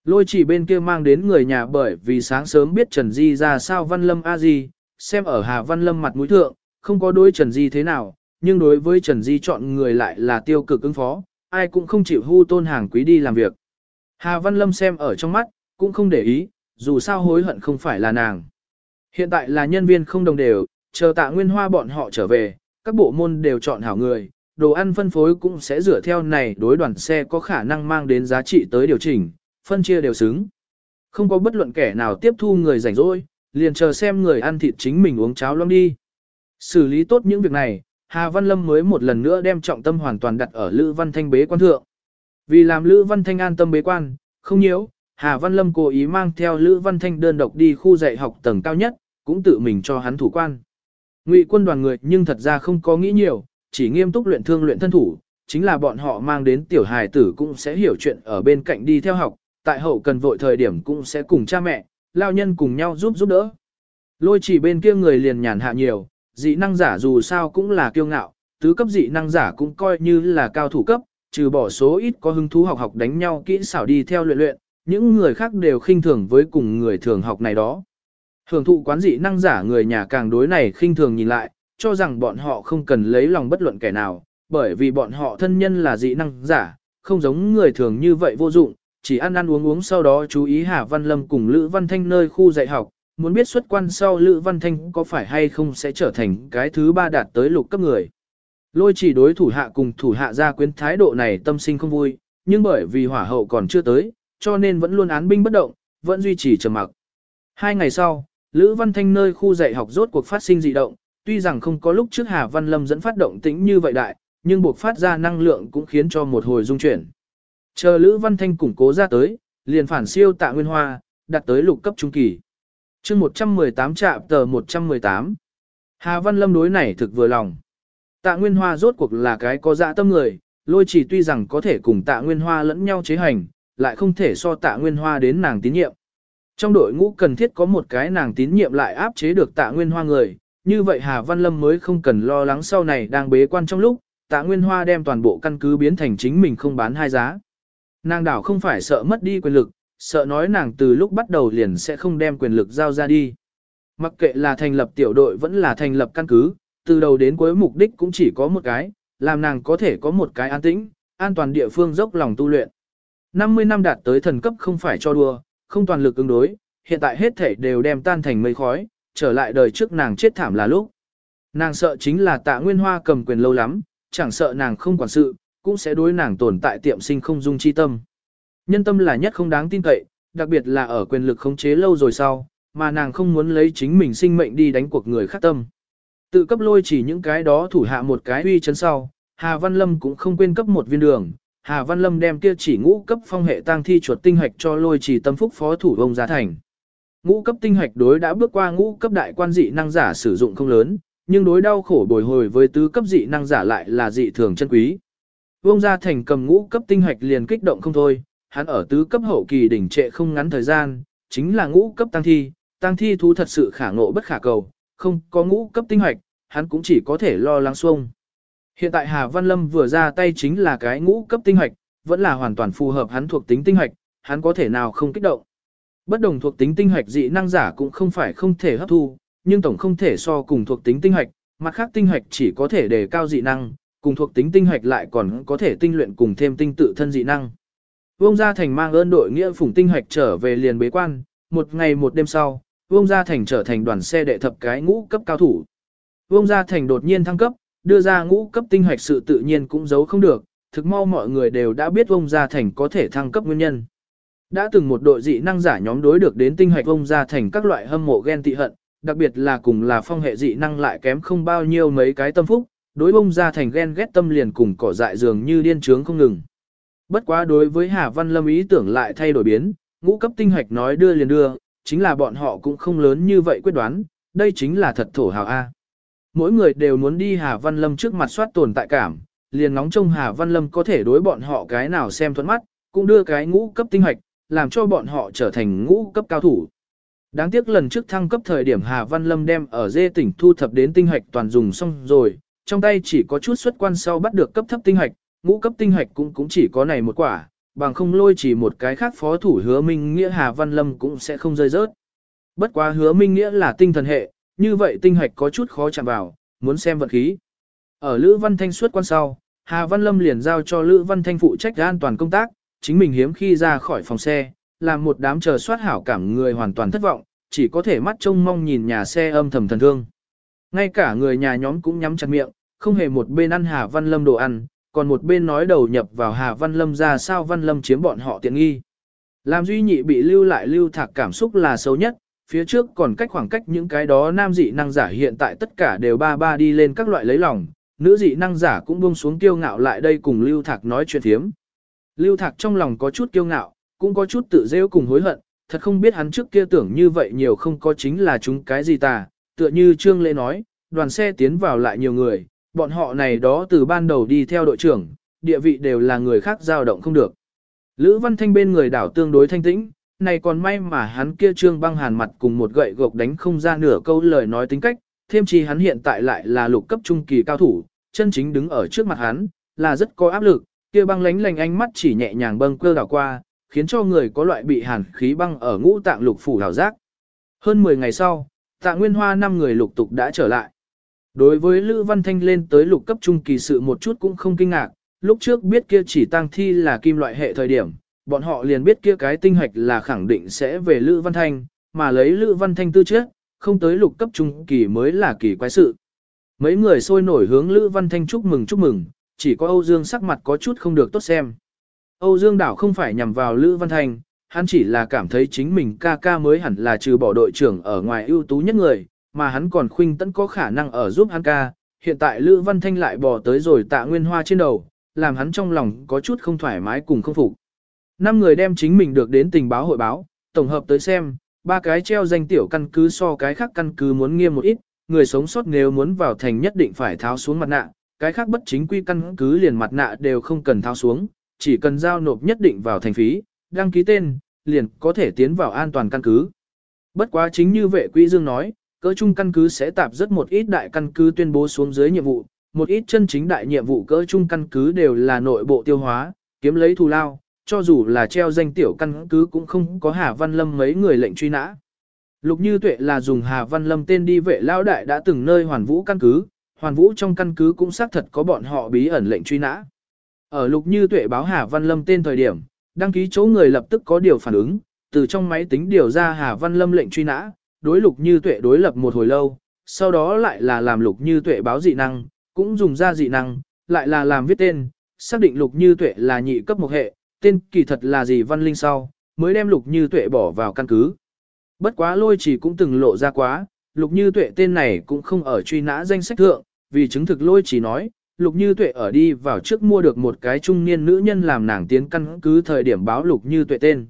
Lôi chỉ bên kia mang đến người nhà bởi vì sáng sớm biết Trần Di ra sao Văn Lâm a di, xem ở Hà Văn Lâm mặt mũi thượng, không có đối Trần Di thế nào, nhưng đối với Trần Di chọn người lại là tiêu cực ứng phó, ai cũng không chịu hưu tôn hàng quý đi làm việc. Hà Văn Lâm xem ở trong mắt, cũng không để ý, dù sao hối hận không phải là nàng. Hiện tại là nhân viên không đồng đều, chờ tạ nguyên hoa bọn họ trở về, các bộ môn đều chọn hảo người, đồ ăn phân phối cũng sẽ dựa theo này đối đoàn xe có khả năng mang đến giá trị tới điều chỉnh, phân chia đều xứng. Không có bất luận kẻ nào tiếp thu người rảnh rỗi, liền chờ xem người ăn thịt chính mình uống cháo long đi. Xử lý tốt những việc này, Hà Văn Lâm mới một lần nữa đem trọng tâm hoàn toàn đặt ở Lữ Văn Thanh bế quan thượng. Vì làm Lữ Văn Thanh an tâm bế quan, không nhiễu, Hà Văn Lâm cố ý mang theo Lữ Văn Thanh đơn độc đi khu dạy học tầng cao nhất, cũng tự mình cho hắn thủ quan. Ngụy quân đoàn người nhưng thật ra không có nghĩ nhiều, chỉ nghiêm túc luyện thương luyện thân thủ, chính là bọn họ mang đến tiểu hài tử cũng sẽ hiểu chuyện ở bên cạnh đi theo học, tại hậu cần vội thời điểm cũng sẽ cùng cha mẹ, lao nhân cùng nhau giúp giúp đỡ. Lôi chỉ bên kia người liền nhàn hạ nhiều, dị năng giả dù sao cũng là kiêu ngạo, tứ cấp dị năng giả cũng coi như là cao thủ cấp, trừ bỏ số ít có hứng thú học học đánh nhau kỹ xảo đi theo luyện luyện, những người khác đều khinh thường với cùng người thường học này đó. Hưởng thụ quán dị năng giả người nhà càng đối này khinh thường nhìn lại, cho rằng bọn họ không cần lấy lòng bất luận kẻ nào, bởi vì bọn họ thân nhân là dị năng giả, không giống người thường như vậy vô dụng, chỉ ăn ăn uống uống sau đó chú ý Hà Văn Lâm cùng Lữ Văn Thanh nơi khu dạy học, muốn biết xuất quan sau Lữ Văn Thanh có phải hay không sẽ trở thành cái thứ ba đạt tới lục cấp người. Lôi chỉ đối thủ hạ cùng thủ hạ gia quyến thái độ này tâm sinh không vui, nhưng bởi vì hỏa hậu còn chưa tới, cho nên vẫn luôn án binh bất động, vẫn duy trì trầm mặc. Hai ngày sau, Lữ Văn Thanh nơi khu dạy học rốt cuộc phát sinh dị động, tuy rằng không có lúc trước Hà Văn Lâm dẫn phát động tĩnh như vậy đại, nhưng buộc phát ra năng lượng cũng khiến cho một hồi dung chuyển. Chờ Lữ Văn Thanh củng cố ra tới, liền phản siêu tạ nguyên hoa, đạt tới lục cấp trung kỳ. chương 118 trạm tờ 118. Hà Văn Lâm đối này thực vừa lòng. Tạ Nguyên Hoa rốt cuộc là cái có dạ tâm người, lôi chỉ tuy rằng có thể cùng tạ Nguyên Hoa lẫn nhau chế hành, lại không thể so tạ Nguyên Hoa đến nàng tín nhiệm. Trong đội ngũ cần thiết có một cái nàng tín nhiệm lại áp chế được tạ Nguyên Hoa người, như vậy Hà Văn Lâm mới không cần lo lắng sau này đang bế quan trong lúc, tạ Nguyên Hoa đem toàn bộ căn cứ biến thành chính mình không bán hai giá. Nàng đảo không phải sợ mất đi quyền lực, sợ nói nàng từ lúc bắt đầu liền sẽ không đem quyền lực giao ra đi. Mặc kệ là thành lập tiểu đội vẫn là thành lập căn cứ, từ đầu đến cuối mục đích cũng chỉ có một cái, làm nàng có thể có một cái an tĩnh, an toàn địa phương dốc lòng tu luyện. 50 năm đạt tới thần cấp không phải cho đùa, không toàn lực ứng đối, hiện tại hết thể đều đem tan thành mây khói, trở lại đời trước nàng chết thảm là lúc. Nàng sợ chính là tạ nguyên hoa cầm quyền lâu lắm, chẳng sợ nàng không quản sự, cũng sẽ đối nàng tồn tại tiệm sinh không dung chi tâm. Nhân tâm là nhất không đáng tin cậy, đặc biệt là ở quyền lực khống chế lâu rồi sau, mà nàng không muốn lấy chính mình sinh mệnh đi đánh cuộc người khác tâm. Tự cấp lôi chỉ những cái đó thủ hạ một cái uy chấn sau, Hà Văn Lâm cũng không quên cấp một viên đường. Hà Văn Lâm đem kia chỉ ngũ cấp phong hệ tang thi chuột tinh hạch cho lôi chỉ tâm phúc phó thủ ông gia thành. Ngũ cấp tinh hạch đối đã bước qua ngũ cấp đại quan dị năng giả sử dụng không lớn, nhưng đối đau khổ bồi hồi với tứ cấp dị năng giả lại là dị thường chân quý. Vương gia thành cầm ngũ cấp tinh hạch liền kích động không thôi, hắn ở tứ cấp hậu kỳ đỉnh trệ không ngắn thời gian, chính là ngũ cấp tăng thi, tăng thi thú thật sự khả ngộ bất khả cầu, không có ngũ cấp tinh hạch, hắn cũng chỉ có thể lo lắng xuông. Hiện tại Hà Văn Lâm vừa ra tay chính là cái ngũ cấp tinh hạch, vẫn là hoàn toàn phù hợp hắn thuộc tính tinh hạch, hắn có thể nào không kích động. Bất đồng thuộc tính tinh hạch dị năng giả cũng không phải không thể hấp thu, nhưng tổng không thể so cùng thuộc tính tinh hạch, mặt khác tinh hạch chỉ có thể đề cao dị năng, cùng thuộc tính tinh hạch lại còn có thể tinh luyện cùng thêm tinh tự thân dị năng. Vương Gia Thành mang ơn đội nghĩa phủng tinh hạch trở về liền bế quan, một ngày một đêm sau, Vương Gia Thành trở thành đoàn xe đệ thập cái ngũ cấp cao thủ. Vương Gia Thành đột nhiên thăng cấp, đưa ra ngũ cấp tinh hoạch sự tự nhiên cũng giấu không được, thực mau mọi người đều đã biết Vương Gia Thành có thể thăng cấp nguyên nhân. Đã từng một đội dị năng giả nhóm đối được đến tinh hoạch Vương Gia Thành các loại hâm mộ ghen tị hận, đặc biệt là cùng là phong hệ dị năng lại kém không bao nhiêu mấy cái tâm phúc, đối Vương Gia Thành ghen ghét tâm liền cùng cỏ dại dường như điên trướng không ngừng. Bất quá đối với Hà Văn Lâm ý tưởng lại thay đổi biến, ngũ cấp tinh hoạch nói đưa liền đưa, chính là bọn họ cũng không lớn như vậy quyết đoán, đây chính là thật thổ hào A. Mỗi người đều muốn đi Hà Văn Lâm trước mặt soát tồn tại cảm, liền ngóng trông Hà Văn Lâm có thể đối bọn họ cái nào xem thuận mắt, cũng đưa cái ngũ cấp tinh hoạch, làm cho bọn họ trở thành ngũ cấp cao thủ. Đáng tiếc lần trước thăng cấp thời điểm Hà Văn Lâm đem ở dê tỉnh thu thập đến tinh hoạch toàn dùng xong rồi, trong tay chỉ có chút xuất quan sau bắt được cấp thấp tinh hoạch, ngũ cấp tinh hoạch cũng cũng chỉ có này một quả, bằng không lôi chỉ một cái khác phó thủ hứa minh nghĩa Hà Văn Lâm cũng sẽ không rơi rớt. Bất quá hứa minh nghĩa là tinh thần hệ, như vậy tinh hạch có chút khó chạm vào, muốn xem vận khí. Ở Lữ Văn Thanh suốt quan sau, Hà Văn Lâm liền giao cho Lữ Văn Thanh phụ trách an toàn công tác, chính mình hiếm khi ra khỏi phòng xe, làm một đám chờ soát hảo cảm người hoàn toàn thất vọng, chỉ có thể mắt trông mong nhìn nhà xe âm thầm thần thương. Ngay cả người nhà nhóm cũng nhắm chặt miệng, không hề một bên ăn Hà Văn Lâm đồ ăn, còn một bên nói đầu nhập vào Hà Văn Lâm ra sao Văn Lâm chiếm bọn họ tiện nghi. Làm duy nhị bị lưu lại lưu thạc cảm xúc là xấu nhất, phía trước còn cách khoảng cách những cái đó nam dị năng giả hiện tại tất cả đều ba ba đi lên các loại lấy lòng, nữ dị năng giả cũng buông xuống kiêu ngạo lại đây cùng lưu thạc nói chuyện thiếm. Lưu thạc trong lòng có chút kiêu ngạo, cũng có chút tự rêu cùng hối hận, thật không biết hắn trước kia tưởng như vậy nhiều không có chính là chúng cái gì ta, tựa như Trương Lễ nói, đoàn xe tiến vào lại nhiều người, bọn họ này đó từ ban đầu đi theo đội trưởng, địa vị đều là người khác dao động không được. Lữ Văn Thanh bên người đảo tương đối thanh tĩnh, này còn may mà hắn kia trương băng hàn mặt cùng một gậy gộc đánh không ra nửa câu lời nói tính cách, thêm chi hắn hiện tại lại là lục cấp trung kỳ cao thủ, chân chính đứng ở trước mặt hắn, là rất có áp lực, kia băng lánh lành ánh mắt chỉ nhẹ nhàng bâng cơ đảo qua, khiến cho người có loại bị hàn khí băng ở ngũ tạng lục phủ đảo giác. Hơn 10 ngày sau, tạ nguyên hoa năm người lục tục đã trở lại. Đối với Lữ Văn Thanh lên tới lục cấp trung kỳ sự một chút cũng không kinh ngạc, lúc trước biết kia chỉ tăng thi là kim loại hệ thời điểm, bọn họ liền biết kia cái tinh hạch là khẳng định sẽ về Lữ Văn Thanh, mà lấy Lữ Văn Thanh tư trước, không tới lục cấp trung kỳ mới là kỳ quái sự. Mấy người sôi nổi hướng Lữ Văn Thanh chúc mừng chúc mừng, chỉ có Âu Dương sắc mặt có chút không được tốt xem. Âu Dương đảo không phải nhằm vào Lữ Văn Thanh, hắn chỉ là cảm thấy chính mình ca ca mới hẳn là trừ bỏ đội trưởng ở ngoài ưu tú nhất người, mà hắn còn khuynh tẫn có khả năng ở giúp hắn ca. Hiện tại Lữ Văn Thanh lại bò tới rồi tạ nguyên hoa trên đầu, làm hắn trong lòng có chút không thoải mái cùng không phục. Năm người đem chính mình được đến tình báo hội báo, tổng hợp tới xem, ba cái treo danh tiểu căn cứ so cái khác căn cứ muốn nghiêm một ít, người sống sót nếu muốn vào thành nhất định phải tháo xuống mặt nạ, cái khác bất chính quy căn cứ liền mặt nạ đều không cần tháo xuống, chỉ cần giao nộp nhất định vào thành phí, đăng ký tên, liền có thể tiến vào an toàn căn cứ. Bất quá chính như vệ quỹ dương nói, cỡ trung căn cứ sẽ tạp rất một ít đại căn cứ tuyên bố xuống dưới nhiệm vụ, một ít chân chính đại nhiệm vụ cỡ trung căn cứ đều là nội bộ tiêu hóa, kiếm lấy thù lao, cho dù là treo danh tiểu căn cứ cũng không có Hà Văn Lâm mấy người lệnh truy nã. Lục Như Tuệ là dùng Hà Văn Lâm tên đi vệ lao đại đã từng nơi hoàn vũ căn cứ, hoàn vũ trong căn cứ cũng xác thật có bọn họ bí ẩn lệnh truy nã. Ở lục như tuệ báo Hà Văn Lâm tên thời điểm, đăng ký chỗ người lập tức có điều phản ứng, từ trong máy tính điều ra Hà Văn Lâm lệnh truy nã, đối lục như tuệ đối lập một hồi lâu, sau đó lại là làm lục như tuệ báo dị năng, cũng dùng ra dị năng, lại là làm viết tên, xác định lục như tuệ là nhị cấp một hệ, tên kỳ thật là gì văn linh sau, mới đem lục như tuệ bỏ vào căn cứ. Bất quá lôi chỉ cũng từng lộ ra quá, lục như tuệ tên này cũng không ở truy nã danh sách thượng, vì chứng thực lôi chỉ nói, lục như tuệ ở đi vào trước mua được một cái trung niên nữ nhân làm nàng tiến căn cứ thời điểm báo lục như tuệ tên.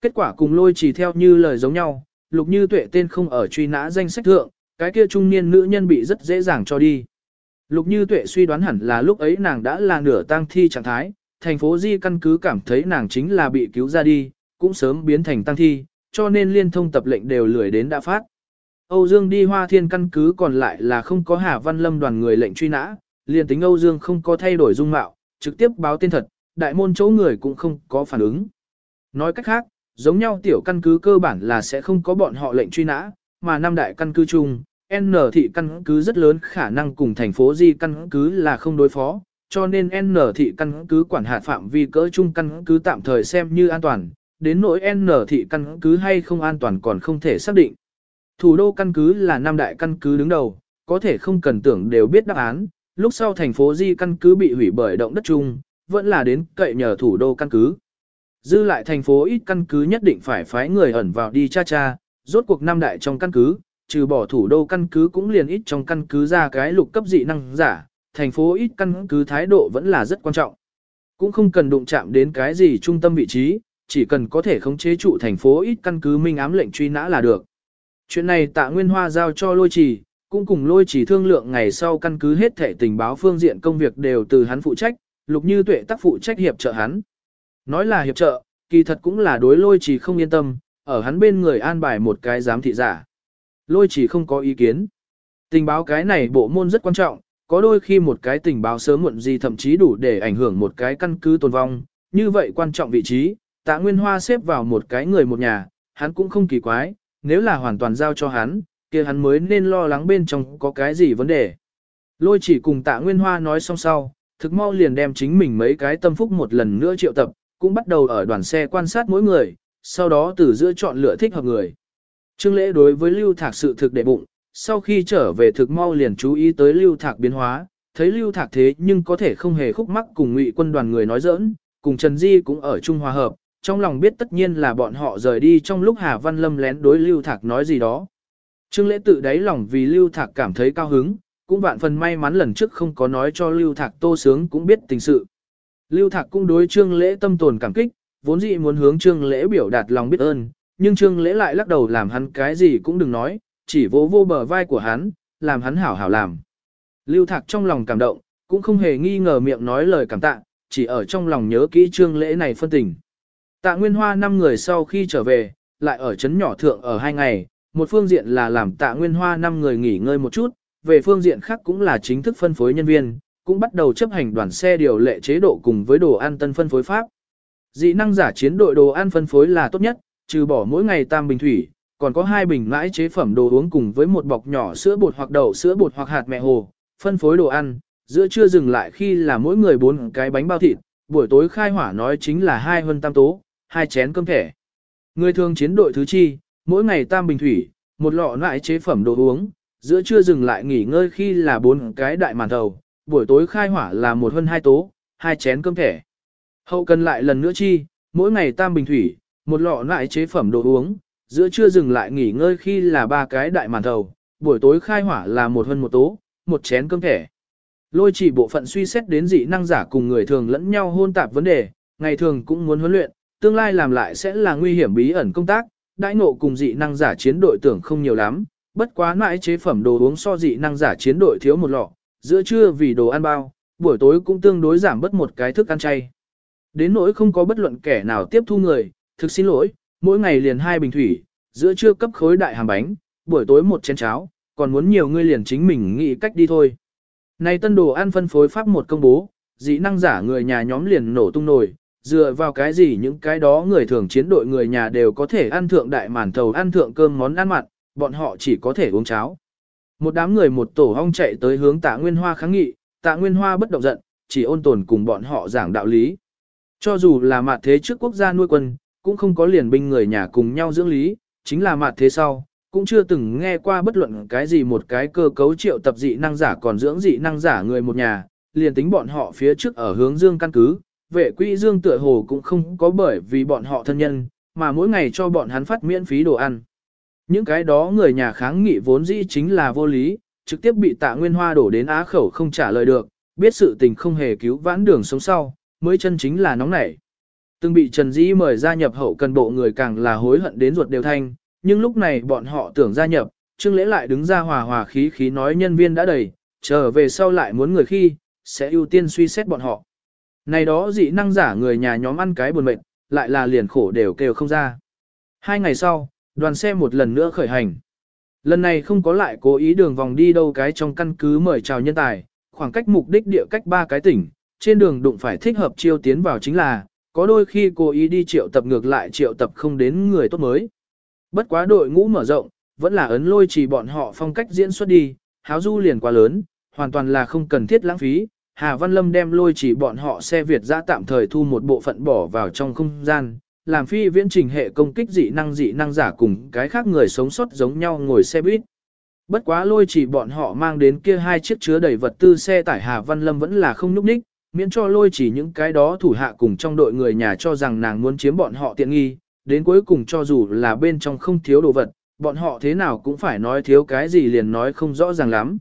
Kết quả cùng lôi chỉ theo như lời giống nhau, lục như tuệ tên không ở truy nã danh sách thượng, cái kia trung niên nữ nhân bị rất dễ dàng cho đi. Lục như tuệ suy đoán hẳn là lúc ấy nàng đã là nửa tang thi trạng thái, thành phố Di căn cứ cảm thấy nàng chính là bị cứu ra đi, cũng sớm biến thành tang thi, cho nên liên thông tập lệnh đều lười đến đã phát. Âu Dương đi hoa thiên căn cứ còn lại là không có Hà Văn Lâm đoàn người lệnh truy nã, liền tính Âu Dương không có thay đổi dung mạo, trực tiếp báo tên thật, đại môn chỗ người cũng không có phản ứng. Nói cách khác, giống nhau tiểu căn cứ cơ bản là sẽ không có bọn họ lệnh truy nã, mà năm đại căn cứ chung, N thị căn cứ rất lớn khả năng cùng thành phố Di căn cứ là không đối phó, cho nên N thị căn cứ quản hạt phạm vi cỡ chung căn cứ tạm thời xem như an toàn, đến nỗi N thị căn cứ hay không an toàn còn không thể xác định. Thủ đô căn cứ là năm đại căn cứ đứng đầu, có thể không cần tưởng đều biết đáp án, lúc sau thành phố Di căn cứ bị hủy bởi động đất chung, vẫn là đến cậy nhờ thủ đô căn cứ. Dư lại thành phố ít căn cứ nhất định phải phái người ẩn vào đi cha cha, rốt cuộc năm đại trong căn cứ, trừ bỏ thủ đô căn cứ cũng liền ít trong căn cứ ra cái lục cấp dị năng giả, thành phố ít căn cứ thái độ vẫn là rất quan trọng. Cũng không cần đụng chạm đến cái gì trung tâm vị trí, chỉ cần có thể khống chế trụ thành phố ít căn cứ minh ám lệnh truy nã là được. Chuyện này tạ Nguyên Hoa giao cho lôi trì, cũng cùng lôi trì thương lượng ngày sau căn cứ hết thể tình báo phương diện công việc đều từ hắn phụ trách, lục như tuệ tác phụ trách hiệp trợ hắn. Nói là hiệp trợ, kỳ thật cũng là đối lôi trì không yên tâm, ở hắn bên người an bài một cái giám thị giả. Lôi trì không có ý kiến. Tình báo cái này bộ môn rất quan trọng, có đôi khi một cái tình báo sớm muộn gì thậm chí đủ để ảnh hưởng một cái căn cứ tồn vong, như vậy quan trọng vị trí, tạ Nguyên Hoa xếp vào một cái người một nhà, hắn cũng không kỳ quái, nếu là hoàn toàn giao cho hắn, kia hắn mới nên lo lắng bên trong có cái gì vấn đề. Lôi chỉ cùng tạ Nguyên Hoa nói xong sau, thực mau liền đem chính mình mấy cái tâm phúc một lần nữa triệu tập, cũng bắt đầu ở đoàn xe quan sát mỗi người, sau đó từ giữa chọn lựa thích hợp người. Trương lễ đối với lưu thạc sự thực đệ bụng, sau khi trở về thực mau liền chú ý tới lưu thạc biến hóa, thấy lưu thạc thế nhưng có thể không hề khúc mắc cùng ngụy quân đoàn người nói giỡn, cùng Trần Di cũng ở chung Hòa Hợp, trong lòng biết tất nhiên là bọn họ rời đi trong lúc Hà Văn Lâm lén đối lưu thạc nói gì đó. Trương lễ tự đáy lòng vì lưu thạc cảm thấy cao hứng, cũng vạn phần may mắn lần trước không có nói cho lưu thạc tô sướng cũng biết tình sự. Lưu thạc cũng đối trương lễ tâm tồn cảm kích, vốn dĩ muốn hướng trương lễ biểu đạt lòng biết ơn, nhưng trương lễ lại lắc đầu làm hắn cái gì cũng đừng nói, chỉ vỗ vô bờ vai của hắn, làm hắn hảo hảo làm. Lưu thạc trong lòng cảm động, cũng không hề nghi ngờ miệng nói lời cảm tạ, chỉ ở trong lòng nhớ kỹ trương lễ này phân tình. Tạ Nguyên Hoa năm người sau khi trở về, lại ở trấn nhỏ thượng ở hai ngày, một phương diện là làm Tạ Nguyên Hoa năm người nghỉ ngơi một chút, về phương diện khác cũng là chính thức phân phối nhân viên, cũng bắt đầu chấp hành đoàn xe điều lệ chế độ cùng với đồ ăn tân phân phối pháp. Dị năng giả chiến đội đồ ăn phân phối là tốt nhất, trừ bỏ mỗi ngày tam bình thủy, còn có hai bình mãi chế phẩm đồ uống cùng với một bọc nhỏ sữa bột hoặc đậu sữa bột hoặc hạt mẹ hồ, phân phối đồ ăn, giữa trưa dừng lại khi là mỗi người bốn cái bánh bao thịt, buổi tối khai hỏa nói chính là hai hơn tam tố, hai chén cơm thẻ. Người thường chiến đội thứ chi, mỗi ngày tam bình thủy, một lọ nại chế phẩm đồ uống, giữa trưa dừng lại nghỉ ngơi khi là bốn cái đại màn thầu, buổi tối khai hỏa là một hơn hai tố, hai chén cơm thẻ. Hậu cần lại lần nữa chi, mỗi ngày tam bình thủy, một lọ nại chế phẩm đồ uống, giữa trưa dừng lại nghỉ ngơi khi là ba cái đại màn thầu, buổi tối khai hỏa là một hơn một tố, một chén cơm thẻ. Lôi chỉ bộ phận suy xét đến dị năng giả cùng người thường lẫn nhau hôn tạp vấn đề, ngày thường cũng muốn huấn luyện, tương lai làm lại sẽ là nguy hiểm bí ẩn công tác, đãi ngộ cùng dị năng giả chiến đội tưởng không nhiều lắm, bất quá mãi chế phẩm đồ uống so dị năng giả chiến đội thiếu một lọ, giữa trưa vì đồ ăn bao, buổi tối cũng tương đối giảm bớt một cái thức ăn chay. Đến nỗi không có bất luận kẻ nào tiếp thu người, thực xin lỗi, mỗi ngày liền hai bình thủy, giữa trưa cấp khối đại hàm bánh, buổi tối một chén cháo, còn muốn nhiều người liền chính mình nghĩ cách đi thôi. Này tân đồ ăn phân phối pháp một công bố, dĩ năng giả người nhà nhóm liền nổ tung nổi, dựa vào cái gì những cái đó người thường chiến đội người nhà đều có thể ăn thượng đại màn thầu ăn thượng cơm món ăn mặn, bọn họ chỉ có thể uống cháo. Một đám người một tổ hong chạy tới hướng tạ Nguyên Hoa kháng nghị, tạ Nguyên Hoa bất động giận, chỉ ôn tồn cùng bọn họ giảng đạo lý. Cho dù là mặt thế trước quốc gia nuôi quân, cũng không có liền binh người nhà cùng nhau dưỡng lý, chính là mặt thế sau, cũng chưa từng nghe qua bất luận cái gì một cái cơ cấu triệu tập dị năng giả còn dưỡng dị năng giả người một nhà, liền tính bọn họ phía trước ở hướng dương căn cứ, vệ quỹ dương tựa hồ cũng không có bởi vì bọn họ thân nhân, mà mỗi ngày cho bọn hắn phát miễn phí đồ ăn. Những cái đó người nhà kháng nghị vốn dĩ chính là vô lý, trực tiếp bị tạ nguyên hoa đổ đến á khẩu không trả lời được, biết sự tình không hề cứu vãn đường sống sau, mới chân chính là nóng nảy. Từng bị Trần Dĩ mời gia nhập hậu cần bộ người càng là hối hận đến ruột đều thanh, nhưng lúc này bọn họ tưởng gia nhập, Trương Lễ lại đứng ra hòa hòa khí khí nói nhân viên đã đầy, trở về sau lại muốn người khi, sẽ ưu tiên suy xét bọn họ. Này đó dị năng giả người nhà nhóm ăn cái buồn mệt, lại là liền khổ đều kêu không ra. Hai ngày sau, đoàn xe một lần nữa khởi hành. Lần này không có lại cố ý đường vòng đi đâu cái trong căn cứ mời chào nhân tài, khoảng cách mục đích địa cách ba cái tỉnh, trên đường đụng phải thích hợp chiêu tiến vào chính là, có đôi khi cô ý đi triệu tập ngược lại triệu tập không đến người tốt mới. Bất quá đội ngũ mở rộng, vẫn là ấn lôi chỉ bọn họ phong cách diễn xuất đi, háo du liền quá lớn, hoàn toàn là không cần thiết lãng phí. Hà Văn Lâm đem lôi chỉ bọn họ xe Việt ra tạm thời thu một bộ phận bỏ vào trong không gian, làm phi viễn trình hệ công kích dị năng dị năng giả cùng cái khác người sống sót giống nhau ngồi xe buýt. Bất quá lôi chỉ bọn họ mang đến kia hai chiếc chứa đầy vật tư xe tải Hà Văn Lâm vẫn là không núp ních, miễn cho lôi chỉ những cái đó thủ hạ cùng trong đội người nhà cho rằng nàng muốn chiếm bọn họ tiện nghi, đến cuối cùng cho dù là bên trong không thiếu đồ vật, bọn họ thế nào cũng phải nói thiếu cái gì liền nói không rõ ràng lắm.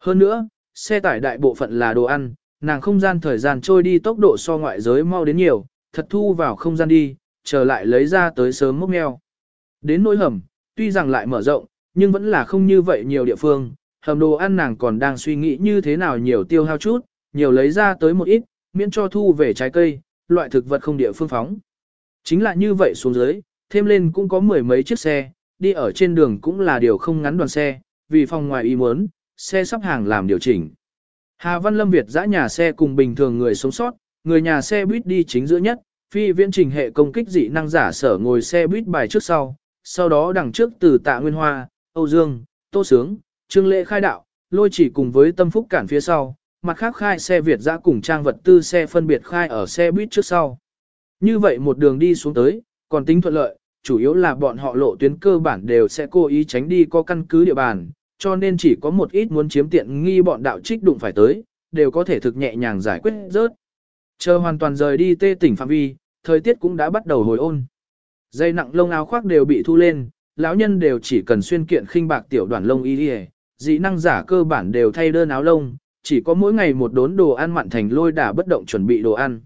Hơn nữa, xe tải đại bộ phận là đồ ăn, nàng không gian thời gian trôi đi tốc độ so ngoại giới mau đến nhiều, thật thu vào không gian đi, trở lại lấy ra tới sớm mốc meo. Đến nỗi hầm, tuy rằng lại mở rộng, nhưng vẫn là không như vậy nhiều địa phương, hầm đồ ăn nàng còn đang suy nghĩ như thế nào nhiều tiêu hao chút, nhiều lấy ra tới một ít, miễn cho thu về trái cây, loại thực vật không địa phương phóng. Chính là như vậy xuống dưới, thêm lên cũng có mười mấy chiếc xe, đi ở trên đường cũng là điều không ngắn đoàn xe, vì phòng ngoài ý muốn, xe sắp hàng làm điều chỉnh. Hà Văn Lâm Việt dã nhà xe cùng bình thường người sống sót, người nhà xe buýt đi chính giữa nhất, phi viễn trình hệ công kích dị năng giả sở ngồi xe buýt bài trước sau, sau đó đằng trước từ tạ Nguyên Hoa, Âu Dương, Tô Sướng, Trương Lệ khai đạo, lôi chỉ cùng với tâm phúc cản phía sau, mặt khác khai xe Việt dã cùng trang vật tư xe phân biệt khai ở xe buýt trước sau. Như vậy một đường đi xuống tới, còn tính thuận lợi, chủ yếu là bọn họ lộ tuyến cơ bản đều sẽ cố ý tránh đi có căn cứ địa bàn, cho nên chỉ có một ít muốn chiếm tiện nghi bọn đạo trích đụng phải tới, đều có thể thực nhẹ nhàng giải quyết rớt. Chờ hoàn toàn rời đi tê tỉnh phạm vi, thời tiết cũng đã bắt đầu hồi ôn. Dây nặng lông áo khoác đều bị thu lên, lão nhân đều chỉ cần xuyên kiện khinh bạc tiểu đoàn lông y đi dị năng giả cơ bản đều thay đơn áo lông, chỉ có mỗi ngày một đốn đồ ăn mặn thành lôi đả bất động chuẩn bị đồ ăn.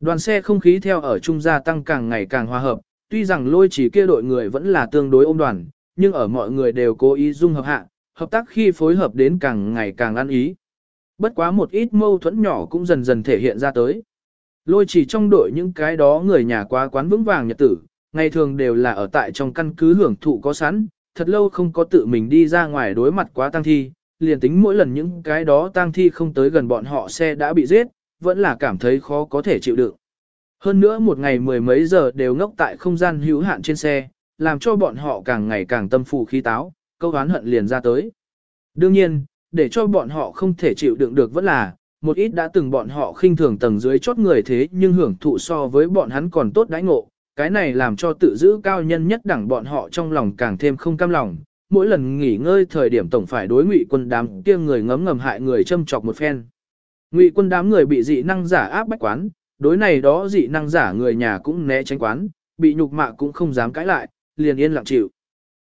Đoàn xe không khí theo ở trung gia tăng càng ngày càng hòa hợp, tuy rằng lôi chỉ kia đội người vẫn là tương đối ôm đoàn, nhưng ở mọi người đều cố ý dung hợp hạ, hợp tác khi phối hợp đến càng ngày càng ăn ý. Bất quá một ít mâu thuẫn nhỏ cũng dần dần thể hiện ra tới. Lôi chỉ trong đội những cái đó người nhà quá quán vững vàng nhật tử, ngày thường đều là ở tại trong căn cứ hưởng thụ có sẵn, thật lâu không có tự mình đi ra ngoài đối mặt quá tăng thi, liền tính mỗi lần những cái đó tang thi không tới gần bọn họ xe đã bị giết, vẫn là cảm thấy khó có thể chịu đựng. Hơn nữa một ngày mười mấy giờ đều ngốc tại không gian hữu hạn trên xe, làm cho bọn họ càng ngày càng tâm phù khí táo, câu hán hận liền ra tới. Đương nhiên, để cho bọn họ không thể chịu đựng được vẫn là, một ít đã từng bọn họ khinh thường tầng dưới chốt người thế nhưng hưởng thụ so với bọn hắn còn tốt đãi ngộ, cái này làm cho tự giữ cao nhân nhất đẳng bọn họ trong lòng càng thêm không cam lòng, mỗi lần nghỉ ngơi thời điểm tổng phải đối ngụy quân đám kia người ngấm ngầm hại người châm chọc một phen. Ngụy quân đám người bị dị năng giả áp bách quán, đối này đó dị năng giả người nhà cũng né tránh quán, bị nhục mạ cũng không dám cãi lại, liền yên lặng chịu.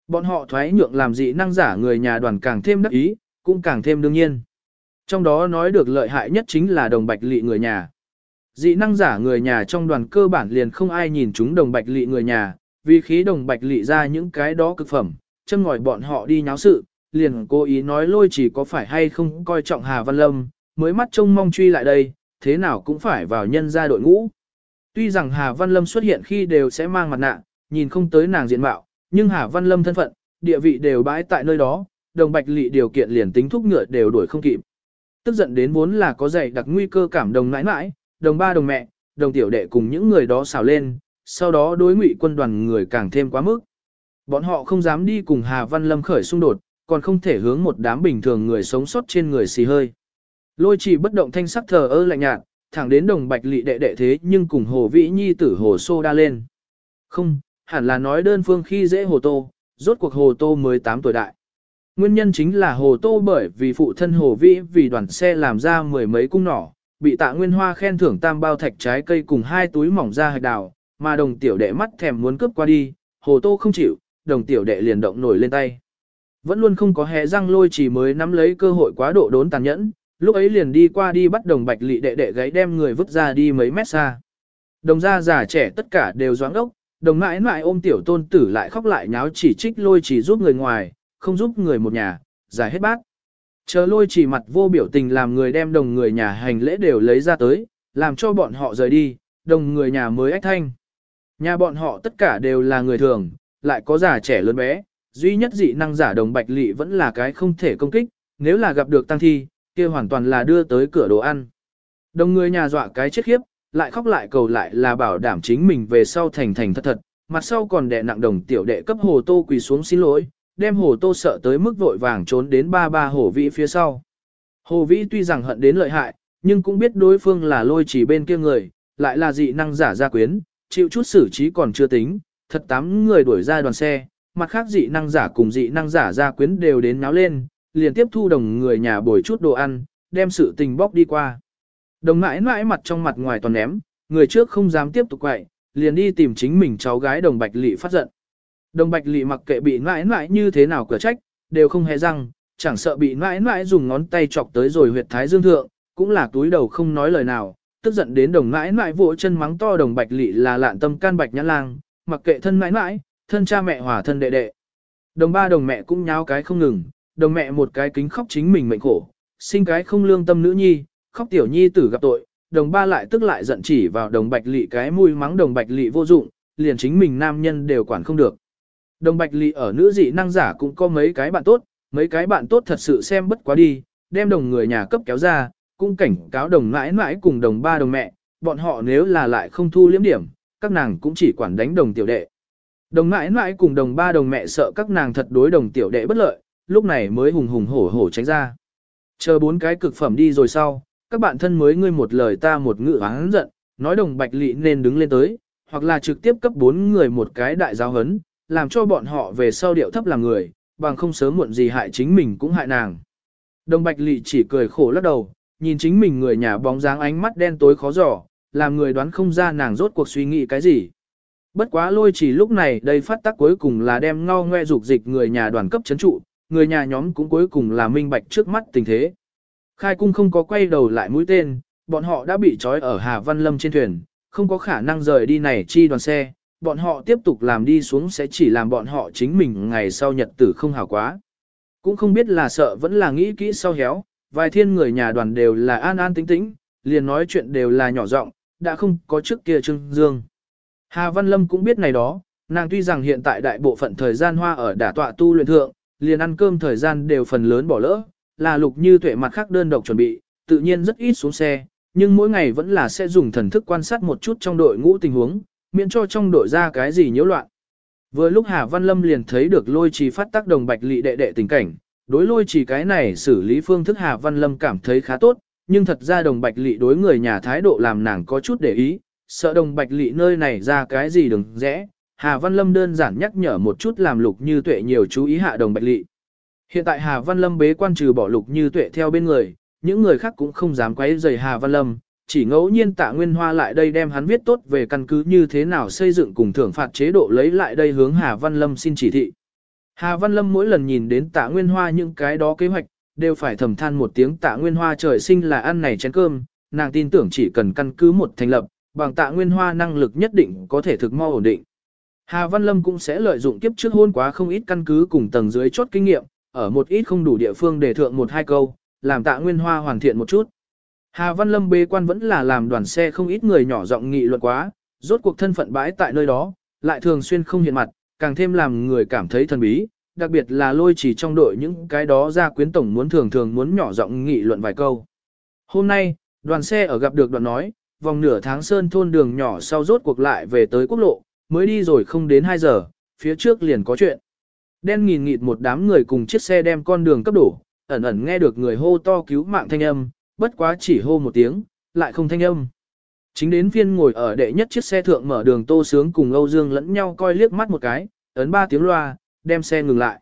Bọn họ thoái nhượng làm dị năng giả người nhà đoàn càng thêm đắc ý, cũng càng thêm đương nhiên. Trong đó nói được lợi hại nhất chính là đồng bạch lị người nhà. Dị năng giả người nhà trong đoàn cơ bản liền không ai nhìn chúng đồng bạch lị người nhà, vì khí đồng bạch lị ra những cái đó cực phẩm, châm ngòi bọn họ đi nháo sự, liền cố ý nói lôi chỉ có phải hay không coi trọng Hà Văn Lâm, mới mắt trông mong truy lại đây, thế nào cũng phải vào nhân gia đội ngũ. Tuy rằng Hà Văn Lâm xuất hiện khi đều sẽ mang mặt nạ, nhìn không tới nàng diện mạo, nhưng Hà Văn Lâm thân phận, địa vị đều bãi tại nơi đó, đồng bạch lị điều kiện liền tính thúc ngựa đều đuổi không kịp. Tức giận đến vốn là có dày đặc nguy cơ cảm đồng nãi nãi, đồng ba đồng mẹ, đồng tiểu đệ cùng những người đó xào lên, sau đó đối ngụy quân đoàn người càng thêm quá mức. Bọn họ không dám đi cùng Hà Văn Lâm khởi xung đột, còn không thể hướng một đám bình thường người sống sót trên người xì hơi. Lôi chỉ bất động thanh sắc thờ ơ lạnh nhạt, thẳng đến đồng bạch lị đệ đệ thế nhưng cùng hồ vĩ nhi tử hồ sô đa lên. Không, hẳn là nói đơn phương khi dễ hồ tô, rốt cuộc hồ tô 18 tuổi đại. Nguyên nhân chính là hồ tô bởi vì phụ thân hồ vĩ vì đoàn xe làm ra mười mấy cung nỏ, bị tạ nguyên hoa khen thưởng tam bao thạch trái cây cùng hai túi mỏng ra hạch đào, mà đồng tiểu đệ mắt thèm muốn cướp qua đi, hồ tô không chịu, đồng tiểu đệ liền động nổi lên tay. Vẫn luôn không có hé răng lôi chỉ mới nắm lấy cơ hội quá độ đốn tàn nhẫn, lúc ấy liền đi qua đi bắt đồng bạch lị đệ đệ gáy đem người vứt ra đi mấy mét xa. Đồng gia già trẻ tất cả đều doáng ốc, đồng mãi mãi ôm tiểu tôn tử lại khóc lại nháo chỉ trích lôi chỉ giúp người ngoài, không giúp người một nhà, giải hết bác. Chờ lôi chỉ mặt vô biểu tình làm người đem đồng người nhà hành lễ đều lấy ra tới, làm cho bọn họ rời đi, đồng người nhà mới ách thanh. Nhà bọn họ tất cả đều là người thường, lại có già trẻ lớn bé, duy nhất dị năng giả đồng bạch lị vẫn là cái không thể công kích, nếu là gặp được tăng thi, kia hoàn toàn là đưa tới cửa đồ ăn. Đồng người nhà dọa cái chết khiếp, lại khóc lại cầu lại là bảo đảm chính mình về sau thành thành thật thật, mặt sau còn đè nặng đồng tiểu đệ cấp hồ tô quỳ xuống xin lỗi, đem hồ tô sợ tới mức vội vàng trốn đến ba ba hồ vĩ phía sau. Hồ vĩ tuy rằng hận đến lợi hại, nhưng cũng biết đối phương là lôi chỉ bên kia người, lại là dị năng giả gia quyến, chịu chút xử trí còn chưa tính, thật tám người đuổi ra đoàn xe, mặt khác dị năng giả cùng dị năng giả gia quyến đều đến náo lên, liền tiếp thu đồng người nhà bồi chút đồ ăn, đem sự tình bóc đi qua. Đồng mãi mãi mặt trong mặt ngoài toàn ném, người trước không dám tiếp tục quậy, liền đi tìm chính mình cháu gái đồng bạch lị phát giận. Đồng bạch lị mặc kệ bị mãi mãi như thế nào cửa trách, đều không hề răng, chẳng sợ bị mãi mãi dùng ngón tay chọc tới rồi huyệt thái dương thượng, cũng là túi đầu không nói lời nào, tức giận đến đồng mãi mãi vỗ chân mắng to đồng bạch lị là lạn tâm can bạch nhã lang, mặc kệ thân mãi mãi, thân cha mẹ hòa thân đệ đệ. Đồng ba đồng mẹ cũng nháo cái không ngừng, đồng mẹ một cái kính khóc chính mình mệnh khổ, sinh cái không lương tâm nữ nhi, khóc tiểu nhi tử gặp tội, đồng ba lại tức lại giận chỉ vào đồng bạch lị cái mũi mắng đồng bạch lị vô dụng, liền chính mình nam nhân đều quản không được. Đồng bạch lị ở nữ dị năng giả cũng có mấy cái bạn tốt, mấy cái bạn tốt thật sự xem bất quá đi, đem đồng người nhà cấp kéo ra, cũng cảnh cáo đồng mãi mãi cùng đồng ba đồng mẹ, bọn họ nếu là lại không thu liếm điểm, các nàng cũng chỉ quản đánh đồng tiểu đệ. Đồng mãi mãi cùng đồng ba đồng mẹ sợ các nàng thật đối đồng tiểu đệ bất lợi, lúc này mới hùng hùng hổ hổ tránh ra. Chờ bốn cái cực phẩm đi rồi sau, các bạn thân mới ngươi một lời ta một ngữ hắn giận, nói đồng bạch lị nên đứng lên tới, hoặc là trực tiếp cấp bốn người một cái đại giáo hấn, làm cho bọn họ về sau điệu thấp làm người, bằng không sớm muộn gì hại chính mình cũng hại nàng. Đồng bạch lị chỉ cười khổ lắc đầu, nhìn chính mình người nhà bóng dáng ánh mắt đen tối khó giỏ, làm người đoán không ra nàng rốt cuộc suy nghĩ cái gì. Bất quá lôi chỉ lúc này đây phát tác cuối cùng là đem ngao ngoe dục dịch người nhà đoàn cấp chấn trụ, người nhà nhóm cũng cuối cùng là minh bạch trước mắt tình thế. Khai cung không có quay đầu lại mũi tên, bọn họ đã bị trói ở Hà Văn Lâm trên thuyền, không có khả năng rời đi này chi đoàn xe, bọn họ tiếp tục làm đi xuống sẽ chỉ làm bọn họ chính mình ngày sau nhật tử không hảo quá. Cũng không biết là sợ vẫn là nghĩ kỹ sau héo, vài thiên người nhà đoàn đều là an an tĩnh tĩnh, liền nói chuyện đều là nhỏ giọng, đã không có trước kia trương dương. Hà Văn Lâm cũng biết này đó, nàng tuy rằng hiện tại đại bộ phận thời gian hoa ở đả tọa tu luyện thượng, liền ăn cơm thời gian đều phần lớn bỏ lỡ, là lục như tuệ mặt khác đơn độc chuẩn bị, tự nhiên rất ít xuống xe, nhưng mỗi ngày vẫn là sẽ dùng thần thức quan sát một chút trong đội ngũ tình huống, miễn cho trong đội ra cái gì nhiễu loạn. Vừa lúc Hà Văn Lâm liền thấy được lôi trì phát tác đồng bạch lị đệ đệ tình cảnh, đối lôi trì cái này xử lý phương thức Hà Văn Lâm cảm thấy khá tốt, nhưng thật ra đồng bạch lị đối người nhà thái độ làm nàng có chút để ý, sợ đồng bạch lị nơi này ra cái gì đừng rẽ. Hà Văn Lâm đơn giản nhắc nhở một chút làm lục như tuệ nhiều chú ý hạ đồng bạch lị. Hiện tại Hà Văn Lâm bế quan trừ bỏ lục như tuệ theo bên người, những người khác cũng không dám quấy rầy Hà Văn Lâm, chỉ ngẫu nhiên tạ Nguyên Hoa lại đây đem hắn viết tốt về căn cứ như thế nào xây dựng cùng thưởng phạt chế độ lấy lại đây hướng Hà Văn Lâm xin chỉ thị. Hà Văn Lâm mỗi lần nhìn đến tạ Nguyên Hoa những cái đó kế hoạch, đều phải thầm than một tiếng tạ Nguyên Hoa trời sinh là ăn này chén cơm, nàng tin tưởng chỉ cần căn cứ một thành lập, bằng tạ Nguyên Hoa năng lực nhất định có thể thực mau ổn định. Hà Văn Lâm cũng sẽ lợi dụng kiếp trước hôn quá không ít căn cứ cùng tầng dưới chốt kinh nghiệm, ở một ít không đủ địa phương để thượng một hai câu, làm tạ Nguyên Hoa hoàn thiện một chút. Hà Văn Lâm bế quan vẫn là làm đoàn xe không ít người nhỏ giọng nghị luận quá, rốt cuộc thân phận bãi tại nơi đó, lại thường xuyên không hiện mặt, càng thêm làm người cảm thấy thần bí, đặc biệt là lôi chỉ trong đội những cái đó ra quyến tổng muốn thường thường muốn nhỏ giọng nghị luận vài câu. Hôm nay, đoàn xe ở gặp được đoạn nói, vòng nửa tháng sơn thôn đường nhỏ sau rốt cuộc lại về tới quốc lộ, mới đi rồi không đến 2 giờ, phía trước liền có chuyện. Đen nghìn nghịt một đám người cùng chiếc xe đem con đường cấp đổ, ẩn ẩn nghe được người hô to cứu mạng thanh âm, bất quá chỉ hô một tiếng, lại không thanh âm. Chính đến viên ngồi ở đệ nhất chiếc xe thượng mở đường tô sướng cùng Âu Dương lẫn nhau coi liếc mắt một cái, ấn ba tiếng loa, đem xe ngừng lại.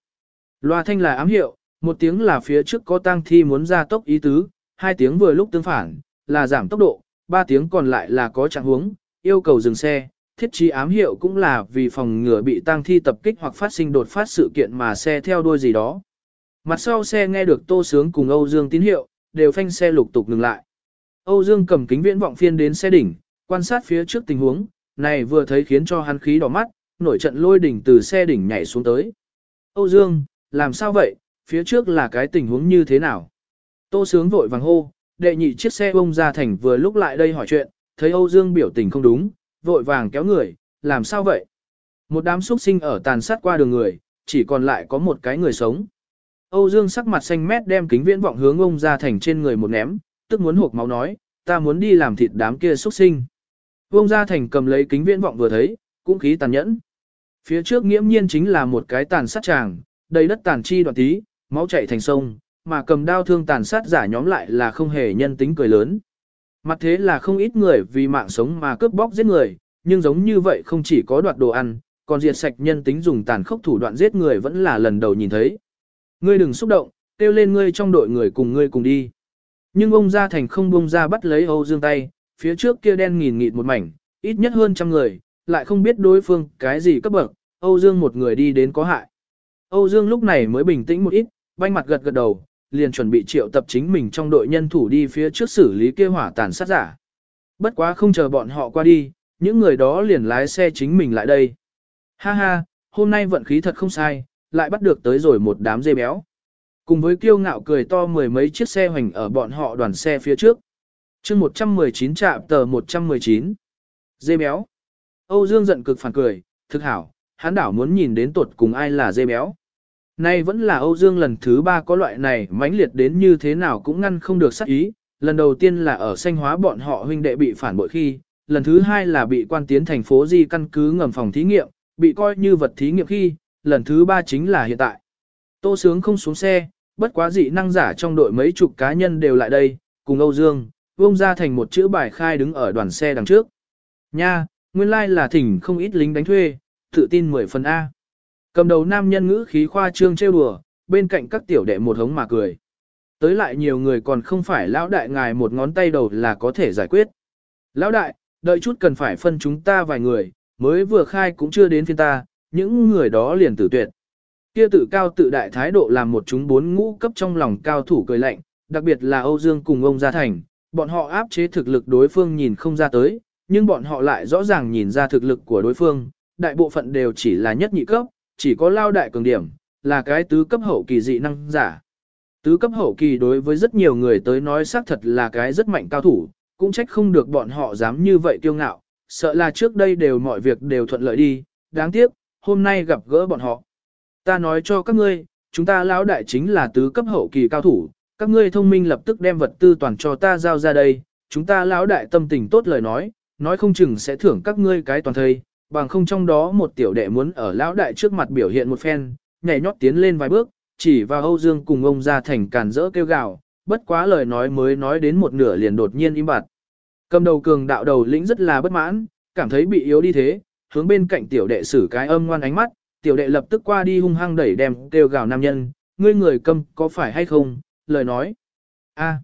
Loa thanh là ám hiệu, một tiếng là phía trước có tang thi muốn ra tốc ý tứ, hai tiếng vừa lúc tương phản, là giảm tốc độ, ba tiếng còn lại là có trạng huống, yêu cầu dừng xe. Thiết trí ám hiệu cũng là vì phòng ngừa bị tang thi tập kích hoặc phát sinh đột phát sự kiện mà xe theo đuôi gì đó. Mặt sau xe nghe được Tô Sướng cùng Âu Dương tín hiệu, đều phanh xe lục tục ngừng lại. Âu Dương cầm kính viễn vọng phiên đến xe đỉnh, quan sát phía trước tình huống, này vừa thấy khiến cho hắn khí đỏ mắt, nổi trận lôi đỉnh từ xe đỉnh nhảy xuống tới. Âu Dương, làm sao vậy, phía trước là cái tình huống như thế nào? Tô Sướng vội vàng hô, đệ nhị chiếc xe bông ra thành vừa lúc lại đây hỏi chuyện, thấy Âu Dương biểu tình không đúng, vội vàng kéo người, làm sao vậy? Một đám xuất sinh ở tàn sát qua đường người, chỉ còn lại có một cái người sống. Âu Dương sắc mặt xanh mét đem kính viễn vọng hướng ông ra thành trên người một ném, tức muốn hộp máu nói, ta muốn đi làm thịt đám kia xuất sinh. Ông ra thành cầm lấy kính viễn vọng vừa thấy, cũng khí tàn nhẫn. Phía trước nghiễm nhiên chính là một cái tàn sát tràng, đầy đất tàn chi đoạn tí, máu chảy thành sông, mà cầm đao thương tàn sát giả nhóm lại là không hề nhân tính cười lớn. Mặt thế là không ít người vì mạng sống mà cướp bóc giết người, nhưng giống như vậy không chỉ có đoạt đồ ăn, còn diệt sạch nhân tính dùng tàn khốc thủ đoạn giết người vẫn là lần đầu nhìn thấy. Ngươi đừng xúc động, kêu lên ngươi trong đội người cùng ngươi cùng đi. Nhưng ông Gia Thành không buông ra bắt lấy Âu Dương tay, phía trước kia đen nghìn nghịt một mảnh, ít nhất hơn trăm người, lại không biết đối phương cái gì cấp bậc, Âu Dương một người đi đến có hại. Âu Dương lúc này mới bình tĩnh một ít, banh mặt gật gật đầu, liền chuẩn bị triệu tập chính mình trong đội nhân thủ đi phía trước xử lý kia hỏa tàn sát giả. Bất quá không chờ bọn họ qua đi, những người đó liền lái xe chính mình lại đây. Ha ha, hôm nay vận khí thật không sai, lại bắt được tới rồi một đám dê béo. Cùng với kiêu ngạo cười to mười mấy chiếc xe hoành ở bọn họ đoàn xe phía trước. chương 119 trạm tờ 119. Dê béo. Âu Dương giận cực phản cười, thực hảo, hắn đảo muốn nhìn đến tuột cùng ai là dê béo. Nay vẫn là Âu Dương lần thứ ba có loại này mãnh liệt đến như thế nào cũng ngăn không được sát ý. Lần đầu tiên là ở sanh hóa bọn họ huynh đệ bị phản bội khi, lần thứ hai là bị quan tiến thành phố Di căn cứ ngầm phòng thí nghiệm, bị coi như vật thí nghiệm khi, lần thứ ba chính là hiện tại. Tô Sướng không xuống xe, bất quá dị năng giả trong đội mấy chục cá nhân đều lại đây, cùng Âu Dương, vông ra thành một chữ bài khai đứng ở đoàn xe đằng trước. Nha, nguyên lai like là thỉnh không ít lính đánh thuê, tự tin 10 phần A. Cầm đầu nam nhân ngữ khí khoa trương trêu đùa, bên cạnh các tiểu đệ một hống mà cười. Tới lại nhiều người còn không phải lão đại ngài một ngón tay đầu là có thể giải quyết. Lão đại, đợi chút cần phải phân chúng ta vài người, mới vừa khai cũng chưa đến phiên ta, những người đó liền tử tuyệt. Kia tự cao tự đại thái độ làm một chúng bốn ngũ cấp trong lòng cao thủ cười lạnh, đặc biệt là Âu Dương cùng ông Gia Thành, bọn họ áp chế thực lực đối phương nhìn không ra tới, nhưng bọn họ lại rõ ràng nhìn ra thực lực của đối phương, đại bộ phận đều chỉ là nhất nhị cấp, chỉ có lao đại cường điểm, là cái tứ cấp hậu kỳ dị năng giả. Tứ cấp hậu kỳ đối với rất nhiều người tới nói xác thật là cái rất mạnh cao thủ, cũng trách không được bọn họ dám như vậy kiêu ngạo, sợ là trước đây đều mọi việc đều thuận lợi đi, đáng tiếc, hôm nay gặp gỡ bọn họ. Ta nói cho các ngươi, chúng ta lão đại chính là tứ cấp hậu kỳ cao thủ, các ngươi thông minh lập tức đem vật tư toàn cho ta giao ra đây, chúng ta lão đại tâm tình tốt lời nói, nói không chừng sẽ thưởng các ngươi cái toàn thây, bằng không trong đó một tiểu đệ muốn ở lão đại trước mặt biểu hiện một phen, nhảy nhót tiến lên vài bước, chỉ vào Âu Dương cùng ông ra thành càn rỡ kêu gào, bất quá lời nói mới nói đến một nửa liền đột nhiên im bặt. Cầm đầu cường đạo đầu lĩnh rất là bất mãn, cảm thấy bị yếu đi thế, hướng bên cạnh tiểu đệ sử cái âm ngoan ánh mắt, tiểu đệ lập tức qua đi hung hăng đẩy đem kêu gào nam nhân, ngươi người cầm có phải hay không, lời nói. a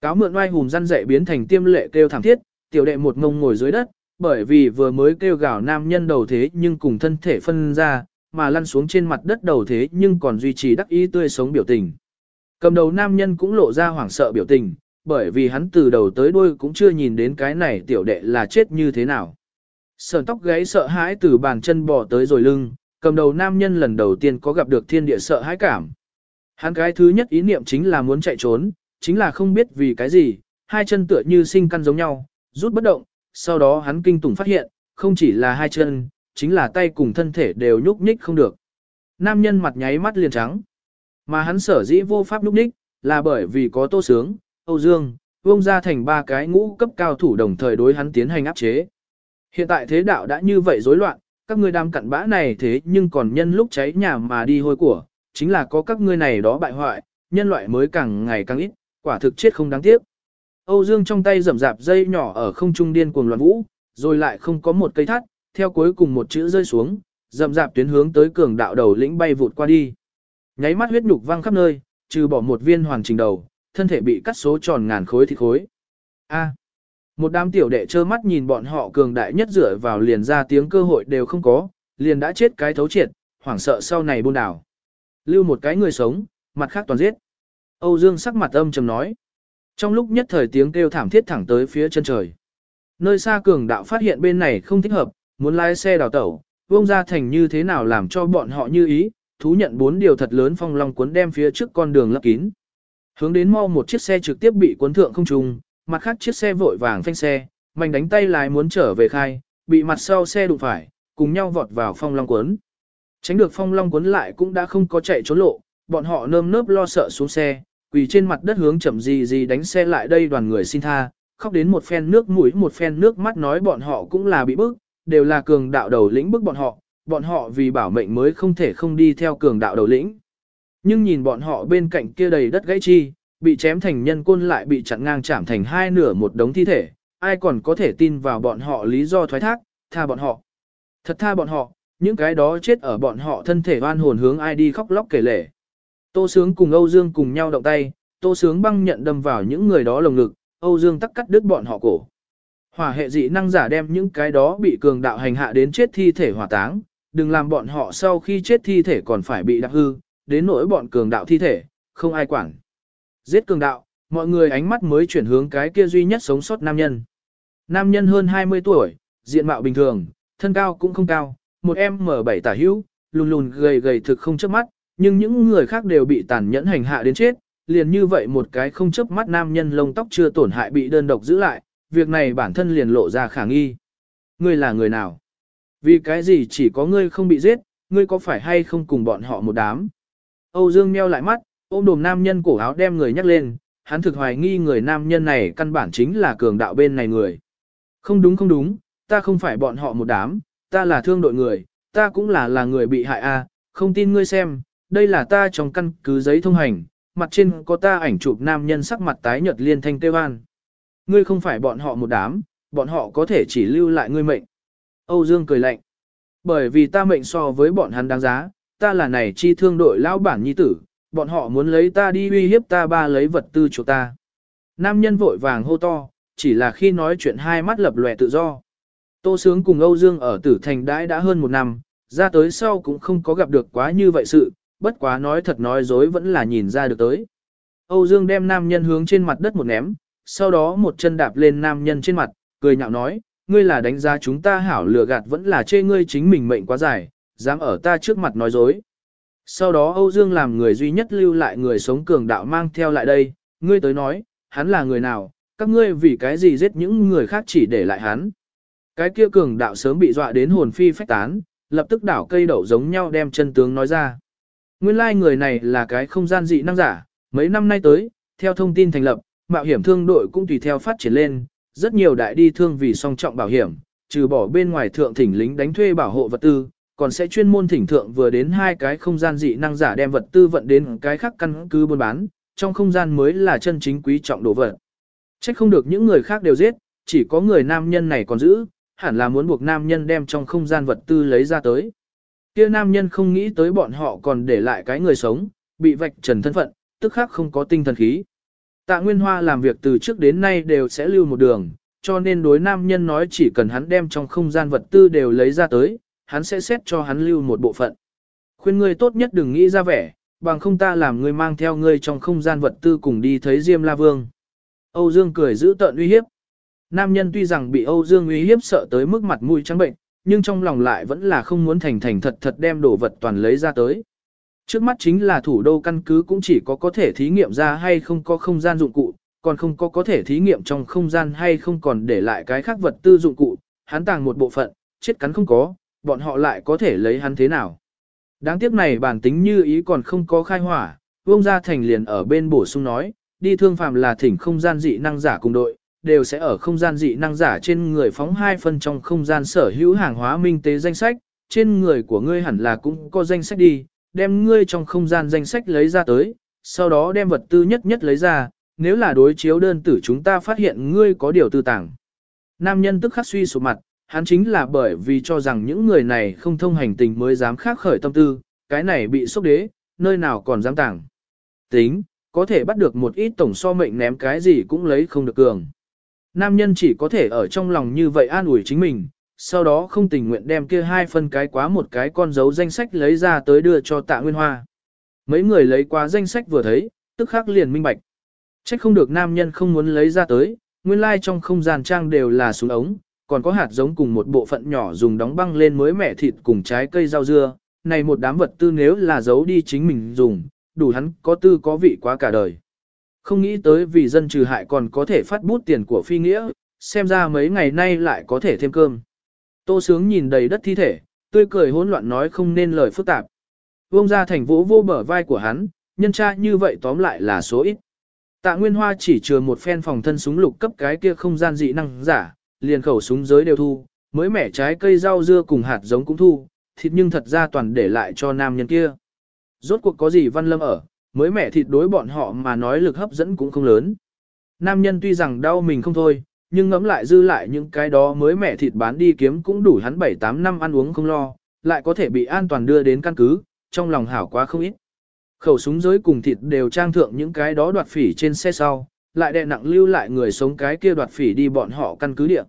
cáo mượn oai hùng răn dạy biến thành tiêm lệ kêu thảm thiết, tiểu đệ một ngông ngồi dưới đất, bởi vì vừa mới kêu gào nam nhân đầu thế nhưng cùng thân thể phân ra, mà lăn xuống trên mặt đất đầu thế nhưng còn duy trì đắc ý tươi sống biểu tình. Cầm đầu nam nhân cũng lộ ra hoảng sợ biểu tình, bởi vì hắn từ đầu tới đuôi cũng chưa nhìn đến cái này tiểu đệ là chết như thế nào. Sờn tóc gáy sợ hãi từ bàn chân bò tới rồi lưng, cầm đầu nam nhân lần đầu tiên có gặp được thiên địa sợ hãi cảm. Hắn cái thứ nhất ý niệm chính là muốn chạy trốn, chính là không biết vì cái gì, hai chân tựa như sinh căn giống nhau, rút bất động, sau đó hắn kinh tủng phát hiện, không chỉ là hai chân, chính là tay cùng thân thể đều nhúc nhích không được. Nam nhân mặt nháy mắt liền trắng. Mà hắn sở dĩ vô pháp nhúc nhích, là bởi vì có tô sướng, Âu Dương, vông ra thành ba cái ngũ cấp cao thủ đồng thời đối hắn tiến hành áp chế. Hiện tại thế đạo đã như vậy rối loạn, các ngươi đám cặn bã này thế nhưng còn nhân lúc cháy nhà mà đi hôi của, chính là có các ngươi này đó bại hoại, nhân loại mới càng ngày càng ít, quả thực chết không đáng tiếc. Âu Dương trong tay rầm rạp dây nhỏ ở không trung điên cuồng loạn vũ, rồi lại không có một cây thắt, theo cuối cùng một chữ rơi xuống, rầm rạp tuyến hướng tới cường đạo đầu lĩnh bay vụt qua đi. Nháy mắt huyết nhục văng khắp nơi, trừ bỏ một viên hoàn chỉnh đầu, thân thể bị cắt số tròn ngàn khối thịt khối. A. một đám tiểu đệ trơ mắt nhìn bọn họ cường đại nhất dựa vào liền ra tiếng cơ hội đều không có, liền đã chết cái thấu triệt, hoảng sợ sau này buôn đảo. Lưu một cái người sống, mặt khác toàn giết. Âu Dương sắc mặt âm trầm nói. Trong lúc nhất thời tiếng kêu thảm thiết thẳng tới phía chân trời. Nơi xa cường đạo phát hiện bên này không thích hợp, muốn lái xe đào tẩu, vông ra thành như thế nào làm cho bọn họ như ý, thú nhận bốn điều thật lớn phong long cuốn đem phía trước con đường lấp kín. Hướng đến mau một chiếc xe trực tiếp bị cuốn thượng không trùng, mặt khác chiếc xe vội vàng phanh xe, mạnh đánh tay lái muốn trở về khai, bị mặt sau xe đụng phải, cùng nhau vọt vào phong long cuốn. Tránh được phong long cuốn lại cũng đã không có chạy trốn lộ, bọn họ nơm nớp lo sợ xuống xe, quỳ trên mặt đất hướng chậm gì gì đánh xe lại đây đoàn người xin tha, khóc đến một phen nước mũi một phen nước mắt nói bọn họ cũng là bị bức, đều là cường đạo đầu lĩnh bức bọn họ, bọn họ vì bảo mệnh mới không thể không đi theo cường đạo đầu lĩnh. Nhưng nhìn bọn họ bên cạnh kia đầy đất gãy chi, bị chém thành nhân côn lại bị chặn ngang chạm thành hai nửa một đống thi thể, ai còn có thể tin vào bọn họ lý do thoái thác, tha bọn họ. Thật tha bọn họ, những cái đó chết ở bọn họ thân thể oan hồn hướng ai đi khóc lóc kể lể. Tô Sướng cùng Âu Dương cùng nhau động tay, Tô Sướng băng nhận đâm vào những người đó lồng ngực, Âu Dương tắc cắt đứt bọn họ cổ. Hỏa hệ dị năng giả đem những cái đó bị cường đạo hành hạ đến chết thi thể hỏa táng, đừng làm bọn họ sau khi chết thi thể còn phải bị đạp hư, đến nỗi bọn cường đạo thi thể, không ai quản. Giết cường đạo, mọi người ánh mắt mới chuyển hướng cái kia duy nhất sống sót nam nhân. Nam nhân hơn 20 tuổi, diện mạo bình thường, thân cao cũng không cao, một em M7 tả hữu, lùn lùn gầy gầy thực không chớp mắt, nhưng những người khác đều bị tàn nhẫn hành hạ đến chết, liền như vậy một cái không chớp mắt nam nhân lông tóc chưa tổn hại bị đơn độc giữ lại, việc này bản thân liền lộ ra khả nghi. Ngươi là người nào? Vì cái gì chỉ có ngươi không bị giết, ngươi có phải hay không cùng bọn họ một đám? Âu Dương meo lại mắt, ôm đồm nam nhân cổ áo đem người nhắc lên, hắn thực hoài nghi người nam nhân này căn bản chính là cường đạo bên này người. Không đúng không đúng, ta không phải bọn họ một đám, ta là thương đội người, ta cũng là là người bị hại a, không tin ngươi xem, đây là ta trong căn cứ giấy thông hành, mặt trên có ta ảnh chụp nam nhân sắc mặt tái nhợt liên thanh kêu an. Ngươi không phải bọn họ một đám, bọn họ có thể chỉ lưu lại ngươi mệnh. Âu Dương cười lạnh. Bởi vì ta mệnh so với bọn hắn đáng giá, ta là này chi thương đội lão bản nhi tử, bọn họ muốn lấy ta đi uy hiếp ta ba lấy vật tư chỗ ta. Nam nhân vội vàng hô to, chỉ là khi nói chuyện hai mắt lập lòe tự do. Tô Sướng cùng Âu Dương ở tử thành đãi đã hơn một năm, ra tới sau cũng không có gặp được quá như vậy sự, bất quá nói thật nói dối vẫn là nhìn ra được tới. Âu Dương đem nam nhân hướng trên mặt đất một ném, sau đó một chân đạp lên nam nhân trên mặt, cười nhạo nói, ngươi là đánh giá chúng ta hảo lừa gạt vẫn là chê ngươi chính mình mệnh quá dài, dám ở ta trước mặt nói dối. Sau đó Âu Dương làm người duy nhất lưu lại người sống cường đạo mang theo lại đây, ngươi tới nói, hắn là người nào, các ngươi vì cái gì giết những người khác chỉ để lại hắn. Cái kia cường đạo sớm bị dọa đến hồn phi phách tán, lập tức đảo cây đậu giống nhau đem chân tướng nói ra. Nguyên lai like người này là cái không gian dị năng giả, mấy năm nay tới, theo thông tin thành lập, mạo hiểm thương đội cũng tùy theo phát triển lên, rất nhiều đại đi thương vì song trọng bảo hiểm, trừ bỏ bên ngoài thượng thỉnh lính đánh thuê bảo hộ vật tư, còn sẽ chuyên môn thỉnh thượng vừa đến hai cái không gian dị năng giả đem vật tư vận đến cái khác căn cứ buôn bán, trong không gian mới là chân chính quý trọng đồ vật. Trách không được những người khác đều giết, chỉ có người nam nhân này còn giữ, hẳn là muốn buộc nam nhân đem trong không gian vật tư lấy ra tới. Kia nam nhân không nghĩ tới bọn họ còn để lại cái người sống, bị vạch trần thân phận, tức khác không có tinh thần khí. Tạ Nguyên Hoa làm việc từ trước đến nay đều sẽ lưu một đường, cho nên đối nam nhân nói chỉ cần hắn đem trong không gian vật tư đều lấy ra tới, hắn sẽ xét cho hắn lưu một bộ phận. Khuyên ngươi tốt nhất đừng nghĩ ra vẻ, bằng không ta làm ngươi mang theo ngươi trong không gian vật tư cùng đi thấy Diêm La Vương. Âu Dương cười giữ tợn uy hiếp. Nam nhân tuy rằng bị Âu Dương uy hiếp sợ tới mức mặt mũi trắng bệnh, nhưng trong lòng lại vẫn là không muốn thành thành thật thật đem đồ vật toàn lấy ra tới. Trước mắt chính là thủ đô căn cứ cũng chỉ có có thể thí nghiệm ra hay không có không gian dụng cụ, còn không có có thể thí nghiệm trong không gian hay không còn để lại cái khác vật tư dụng cụ, hắn tàng một bộ phận, chết cắn không có, bọn họ lại có thể lấy hắn thế nào. Đáng tiếc này bản tính như ý còn không có khai hỏa, Vương Gia Thành liền ở bên bổ sung nói, đi thương phàm là thỉnh không gian dị năng giả cùng đội, đều sẽ ở không gian dị năng giả trên người phóng hai phân trong không gian sở hữu hàng hóa minh tế danh sách, trên người của ngươi hẳn là cũng có danh sách đi, đem ngươi trong không gian danh sách lấy ra tới, sau đó đem vật tư nhất nhất lấy ra, nếu là đối chiếu đơn tử chúng ta phát hiện ngươi có điều tư tàng. Nam nhân tức khắc suy sụp mặt, hắn chính là bởi vì cho rằng những người này không thông hành tình mới dám khác khởi tâm tư, cái này bị sốc đế, nơi nào còn dám tàng. Tính, có thể bắt được một ít tổng so mệnh ném cái gì cũng lấy không được cường. Nam nhân chỉ có thể ở trong lòng như vậy an ủi chính mình, sau đó không tình nguyện đem kia hai phân cái quá một cái con dấu danh sách lấy ra tới đưa cho tạ nguyên hoa. Mấy người lấy quá danh sách vừa thấy, tức khắc liền minh bạch. Trách không được nam nhân không muốn lấy ra tới, nguyên lai like trong không gian trang đều là súng ống, còn có hạt giống cùng một bộ phận nhỏ dùng đóng băng lên mới mẻ thịt cùng trái cây rau dưa, này một đám vật tư nếu là giấu đi chính mình dùng, đủ hắn có tư có vị quá cả đời. Không nghĩ tới vì dân trừ hại còn có thể phát bút tiền của phi nghĩa, xem ra mấy ngày nay lại có thể thêm cơm. Tô sướng nhìn đầy đất thi thể, tươi cười hỗn loạn nói không nên lời phức tạp. Vông ra thành vũ vô bờ vai của hắn, nhân tra như vậy tóm lại là số ít. Tạ Nguyên Hoa chỉ chừa một phen phòng thân súng lục cấp cái kia không gian dị năng giả, liền khẩu súng giới đều thu, mới mẻ trái cây rau dưa cùng hạt giống cũng thu, thịt nhưng thật ra toàn để lại cho nam nhân kia. Rốt cuộc có gì văn lâm ở, mới mẻ thịt đối bọn họ mà nói lực hấp dẫn cũng không lớn. Nam nhân tuy rằng đau mình không thôi, nhưng ngẫm lại dư lại những cái đó mới mẻ thịt bán đi kiếm cũng đủ hắn 7-8 năm ăn uống không lo, lại có thể bị an toàn đưa đến căn cứ, trong lòng hảo quá không ít. Khẩu súng giới cùng thịt đều trang thượng những cái đó đoạt phỉ trên xe sau, lại đè nặng lưu lại người sống cái kia đoạt phỉ đi bọn họ căn cứ địa.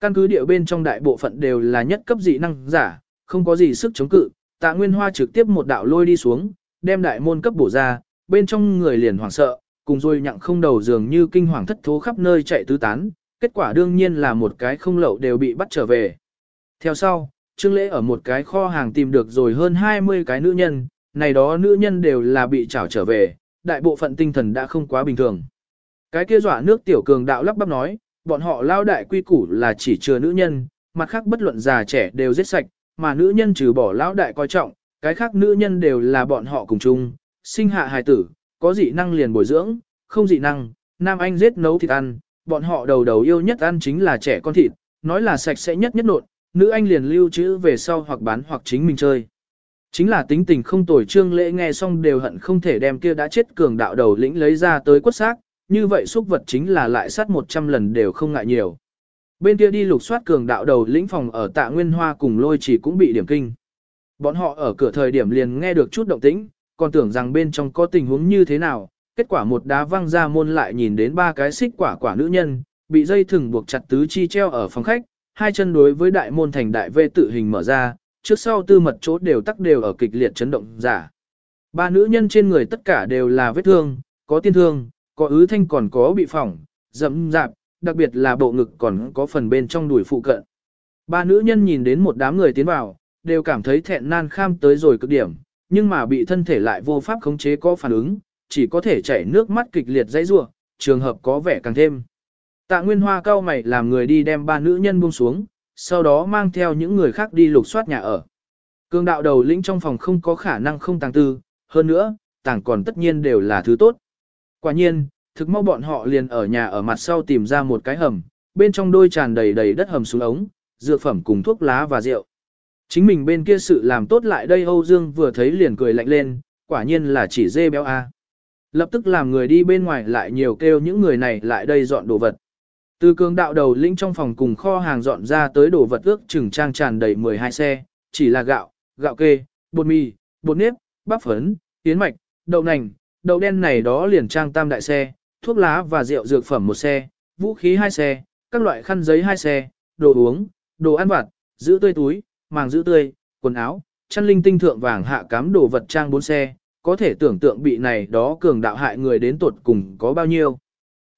Căn cứ địa bên trong đại bộ phận đều là nhất cấp dị năng giả, không có gì sức chống cự, tạ nguyên hoa trực tiếp một đạo lôi đi xuống, đem đại môn cấp bổ ra, bên trong người liền hoảng sợ, cùng rồi nhặng không đầu dường như kinh hoàng thất thố khắp nơi chạy tứ tán, kết quả đương nhiên là một cái không lậu đều bị bắt trở về. Theo sau, Trương Lễ ở một cái kho hàng tìm được rồi hơn 20 cái nữ nhân, này đó nữ nhân đều là bị trảo trở về, đại bộ phận tinh thần đã không quá bình thường. Cái kia dọa nước tiểu cường đạo lắp bắp nói, bọn họ lao đại quy củ là chỉ chừa nữ nhân, mặt khác bất luận già trẻ đều giết sạch, mà nữ nhân trừ bỏ lão đại coi trọng, cái khác nữ nhân đều là bọn họ cùng chung, sinh hạ hài tử, có dị năng liền bồi dưỡng, không dị năng, nam anh giết nấu thịt ăn, bọn họ đầu đầu yêu nhất ăn chính là trẻ con thịt, nói là sạch sẽ nhất nhất nộn, nữ anh liền lưu trữ về sau hoặc bán hoặc chính mình chơi. Chính là tính tình không tồi trương lễ nghe xong đều hận không thể đem kia đã chết cường đạo đầu lĩnh lấy ra tới quất xác, như vậy xúc vật chính là lại sát 100 lần đều không ngại nhiều. Bên kia đi lục soát cường đạo đầu lĩnh phòng ở tạ nguyên hoa cùng lôi chỉ cũng bị điểm kinh. Bọn họ ở cửa thời điểm liền nghe được chút động tĩnh, còn tưởng rằng bên trong có tình huống như thế nào, kết quả một đá văng ra môn lại nhìn đến ba cái xích quả quả nữ nhân, bị dây thừng buộc chặt tứ chi treo ở phòng khách, hai chân đối với đại môn thành đại vê tự hình mở ra, trước sau tư mật chỗ đều tắc đều ở kịch liệt chấn động giả. Ba nữ nhân trên người tất cả đều là vết thương, có tiên thương, có ứ thanh còn có bị phỏng, dẫm dạp, đặc biệt là bộ ngực còn có phần bên trong đùi phụ cận. Ba nữ nhân nhìn đến một đám người tiến vào, đều cảm thấy thẹn nan kham tới rồi cực điểm, nhưng mà bị thân thể lại vô pháp khống chế có phản ứng, chỉ có thể chảy nước mắt kịch liệt dãy rủa, trường hợp có vẻ càng thêm. Tạ Nguyên Hoa cao mày làm người đi đem ba nữ nhân buông xuống, sau đó mang theo những người khác đi lục soát nhà ở. Cương đạo đầu lĩnh trong phòng không có khả năng không tàng tư, hơn nữa, tàng còn tất nhiên đều là thứ tốt. Quả nhiên, thực mau bọn họ liền ở nhà ở mặt sau tìm ra một cái hầm, bên trong đôi tràn đầy đầy đất hầm xuống ống, dược phẩm cùng thuốc lá và rượu. Chính mình bên kia sự làm tốt lại đây Âu Dương vừa thấy liền cười lạnh lên, quả nhiên là chỉ dê béo a. Lập tức làm người đi bên ngoài lại nhiều kêu những người này lại đây dọn đồ vật. Từ cường đạo đầu lĩnh trong phòng cùng kho hàng dọn ra tới đồ vật ước chừng trang tràn đầy 12 xe, chỉ là gạo, gạo kê, bột mì, bột nếp, bắp phấn, yến mạch, đậu nành, đậu đen này đó liền trang tam đại xe, thuốc lá và rượu dược phẩm một xe, vũ khí hai xe, các loại khăn giấy hai xe, đồ uống, đồ ăn vặt, giữ tươi túi, màng giữ tươi, quần áo, chăn linh tinh thượng vàng hạ cám đồ vật trang bốn xe, có thể tưởng tượng bị này đó cường đạo hại người đến tột cùng có bao nhiêu.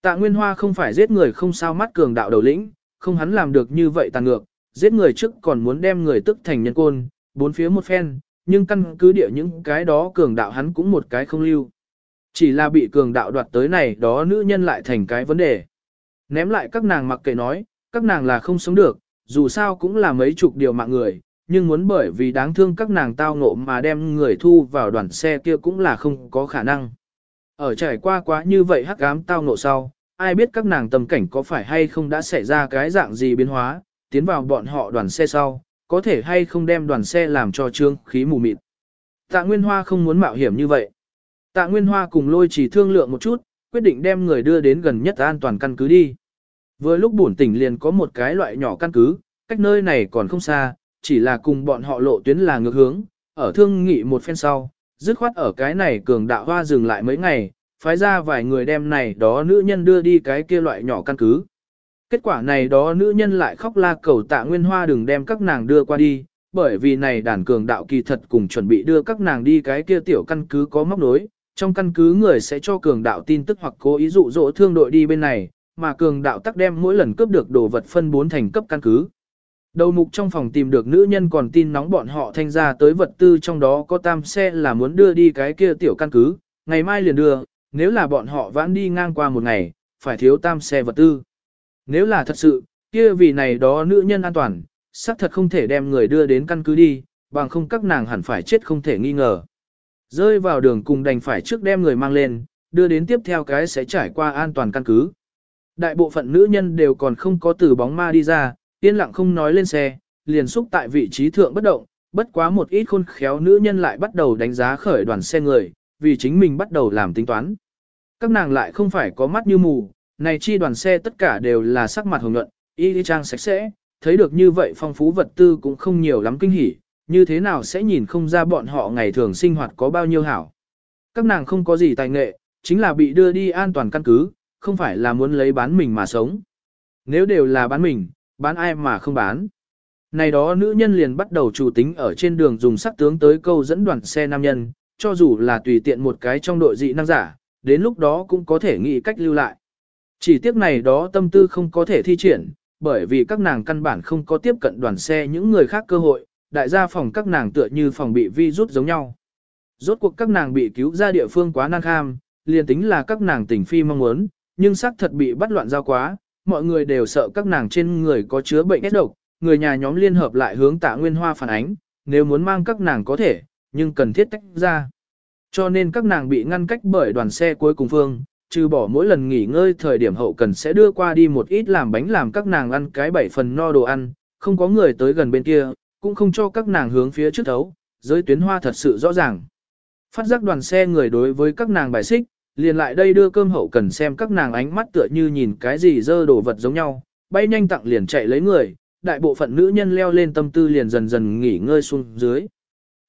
Tạ Nguyên Hoa không phải giết người không sao mắt cường đạo đầu lĩnh, không hắn làm được như vậy tàn ngược, giết người trước còn muốn đem người tức thành nhân côn, bốn phía một phen, nhưng căn cứ địa những cái đó cường đạo hắn cũng một cái không lưu. Chỉ là bị cường đạo đoạt tới này đó nữ nhân lại thành cái vấn đề. Ném lại các nàng mặc kệ nói, các nàng là không sống được, dù sao cũng là mấy chục điều mạng người, nhưng muốn bởi vì đáng thương các nàng tao ngộ mà đem người thu vào đoàn xe kia cũng là không có khả năng. Ở trải qua quá như vậy hắc ám tao ngộ sau, ai biết các nàng tâm cảnh có phải hay không đã xảy ra cái dạng gì biến hóa, tiến vào bọn họ đoàn xe sau, có thể hay không đem đoàn xe làm cho trương khí mù mịt. Tạ Nguyên Hoa không muốn mạo hiểm như vậy. Tạ Nguyên Hoa cùng lôi chỉ thương lượng một chút, quyết định đem người đưa đến gần nhất an toàn căn cứ đi. Vừa lúc bổn tỉnh liền có một cái loại nhỏ căn cứ, cách nơi này còn không xa, chỉ là cùng bọn họ lộ tuyến là ngược hướng, ở thương nghị một phen sau, dứt khoát ở cái này cường đạo hoa dừng lại mấy ngày, phái ra vài người đem này đó nữ nhân đưa đi cái kia loại nhỏ căn cứ. Kết quả này đó nữ nhân lại khóc la cầu tạ nguyên hoa đừng đem các nàng đưa qua đi, bởi vì này đàn cường đạo kỳ thật cùng chuẩn bị đưa các nàng đi cái kia tiểu căn cứ có móc nối, trong căn cứ người sẽ cho cường đạo tin tức hoặc cố ý dụ dỗ thương đội đi bên này, mà cường đạo tắc đem mỗi lần cướp được đồ vật phân bốn thành cấp căn cứ. Đầu mục trong phòng tìm được nữ nhân còn tin nóng bọn họ thanh ra tới vật tư trong đó có tam xe là muốn đưa đi cái kia tiểu căn cứ, ngày mai liền đưa, nếu là bọn họ vãn đi ngang qua một ngày, phải thiếu tam xe vật tư. Nếu là thật sự, kia vì này đó nữ nhân an toàn, xác thật không thể đem người đưa đến căn cứ đi, bằng không các nàng hẳn phải chết không thể nghi ngờ. Rơi vào đường cùng đành phải trước đem người mang lên, đưa đến tiếp theo cái sẽ trải qua an toàn căn cứ. Đại bộ phận nữ nhân đều còn không có từ bóng ma đi ra, yên lặng không nói lên xe, liền xúc tại vị trí thượng bất động, bất quá một ít khôn khéo nữ nhân lại bắt đầu đánh giá khởi đoàn xe người, vì chính mình bắt đầu làm tính toán. Các nàng lại không phải có mắt như mù, này chi đoàn xe tất cả đều là sắc mặt hồng nhuận, y trang sạch sẽ, thấy được như vậy phong phú vật tư cũng không nhiều lắm kinh hỉ, như thế nào sẽ nhìn không ra bọn họ ngày thường sinh hoạt có bao nhiêu hảo. Các nàng không có gì tài nghệ, chính là bị đưa đi an toàn căn cứ, không phải là muốn lấy bán mình mà sống. Nếu đều là bán mình, bán ai mà không bán. Này đó nữ nhân liền bắt đầu chủ tính ở trên đường dùng sắc tướng tới câu dẫn đoàn xe nam nhân, cho dù là tùy tiện một cái trong đội dị năng giả, đến lúc đó cũng có thể nghĩ cách lưu lại. Chỉ tiếc này đó tâm tư không có thể thi triển, bởi vì các nàng căn bản không có tiếp cận đoàn xe những người khác cơ hội, đại gia phòng các nàng tựa như phòng bị vi rút giống nhau. Rốt cuộc các nàng bị cứu ra địa phương quá năng kham, liền tính là các nàng tỉnh phi mong muốn, nhưng xác thật bị bắt loạn giao quá, mọi người đều sợ các nàng trên người có chứa bệnh ép độc, người nhà nhóm liên hợp lại hướng tạ nguyên hoa phản ánh, nếu muốn mang các nàng có thể, nhưng cần thiết tách ra. Cho nên các nàng bị ngăn cách bởi đoàn xe cuối cùng phương, trừ bỏ mỗi lần nghỉ ngơi thời điểm hậu cần sẽ đưa qua đi một ít làm bánh làm các nàng ăn cái bảy phần no đồ ăn, không có người tới gần bên kia, cũng không cho các nàng hướng phía trước thấu, giới tuyến hoa thật sự rõ ràng. Phát giác đoàn xe người đối với các nàng bài xích, liền lại đây đưa cơm hậu cần xem các nàng ánh mắt tựa như nhìn cái gì dơ đồ vật giống nhau, bay nhanh tặng liền chạy lấy người, đại bộ phận nữ nhân leo lên tâm tư liền dần dần nghỉ ngơi xuống dưới.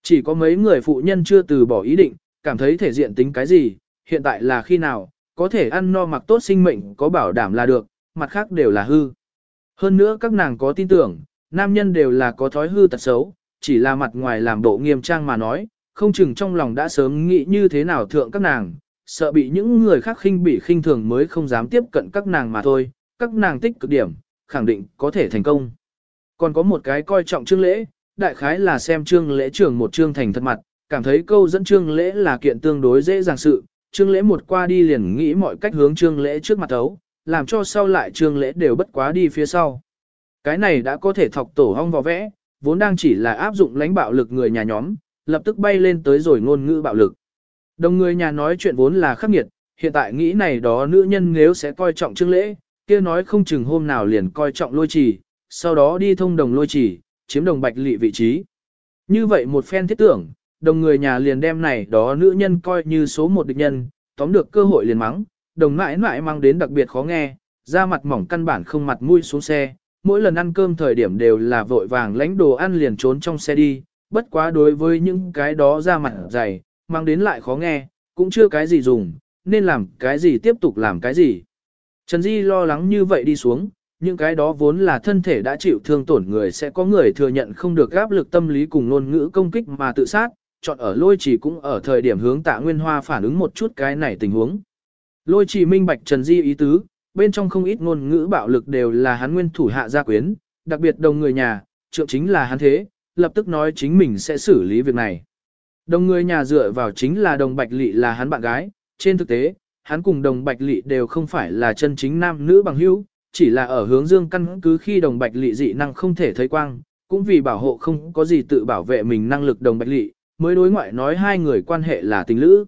Chỉ có mấy người phụ nhân chưa từ bỏ ý định, cảm thấy thể diện tính cái gì, hiện tại là khi nào, có thể ăn no mặc tốt sinh mệnh có bảo đảm là được, mặt khác đều là hư. Hơn nữa các nàng có tin tưởng, nam nhân đều là có thói hư tật xấu, chỉ là mặt ngoài làm bộ nghiêm trang mà nói, không chừng trong lòng đã sớm nghĩ như thế nào thượng các nàng, sợ bị những người khác khinh bị khinh thường mới không dám tiếp cận các nàng mà thôi, các nàng tích cực điểm, khẳng định có thể thành công. Còn có một cái coi trọng trương lễ, đại khái là xem trương lễ trưởng một trương thành thật mặt, cảm thấy câu dẫn trương lễ là kiện tương đối dễ dàng sự, trương lễ một qua đi liền nghĩ mọi cách hướng trương lễ trước mặt ấu, làm cho sau lại trương lễ đều bất quá đi phía sau. Cái này đã có thể thọc tổ hong vào vẽ, vốn đang chỉ là áp dụng lãnh bạo lực người nhà nhóm, lập tức bay lên tới rồi ngôn ngữ bạo lực. Đồng người nhà nói chuyện vốn là khắc nghiệt, hiện tại nghĩ này đó nữ nhân nếu sẽ coi trọng trương lễ, kia nói không chừng hôm nào liền coi trọng lôi trì, sau đó đi thông đồng lôi trì, chiếm đồng bạch lị vị trí. Như vậy một phen thiết tưởng, đồng người nhà liền đem này đó nữ nhân coi như số một địch nhân, tóm được cơ hội liền mắng, đồng mãi mãi mang đến đặc biệt khó nghe, da mặt mỏng căn bản không mặt mũi xuống xe, mỗi lần ăn cơm thời điểm đều là vội vàng lãnh đồ ăn liền trốn trong xe đi, bất quá đối với những cái đó da mặt dày, mang đến lại khó nghe, cũng chưa cái gì dùng, nên làm cái gì tiếp tục làm cái gì. Trần Di lo lắng như vậy đi xuống, những cái đó vốn là thân thể đã chịu thương tổn người sẽ có người thừa nhận không được áp lực tâm lý cùng ngôn ngữ công kích mà tự sát, chọn ở lôi chỉ cũng ở thời điểm hướng tạ nguyên hoa phản ứng một chút cái này tình huống. Lôi chỉ minh bạch Trần Di ý tứ, bên trong không ít ngôn ngữ bạo lực đều là hắn nguyên thủ hạ gia quyến, đặc biệt đồng người nhà, trượng chính là hắn thế, lập tức nói chính mình sẽ xử lý việc này. Đồng người nhà dựa vào chính là đồng bạch lị là hắn bạn gái, trên thực tế, hắn cùng đồng bạch lị đều không phải là chân chính nam nữ bằng hữu, chỉ là ở hướng dương căn cứ khi đồng bạch lị dị năng không thể thấy quang, cũng vì bảo hộ không có gì tự bảo vệ mình năng lực đồng bạch lị, mới đối ngoại nói hai người quan hệ là tình lữ.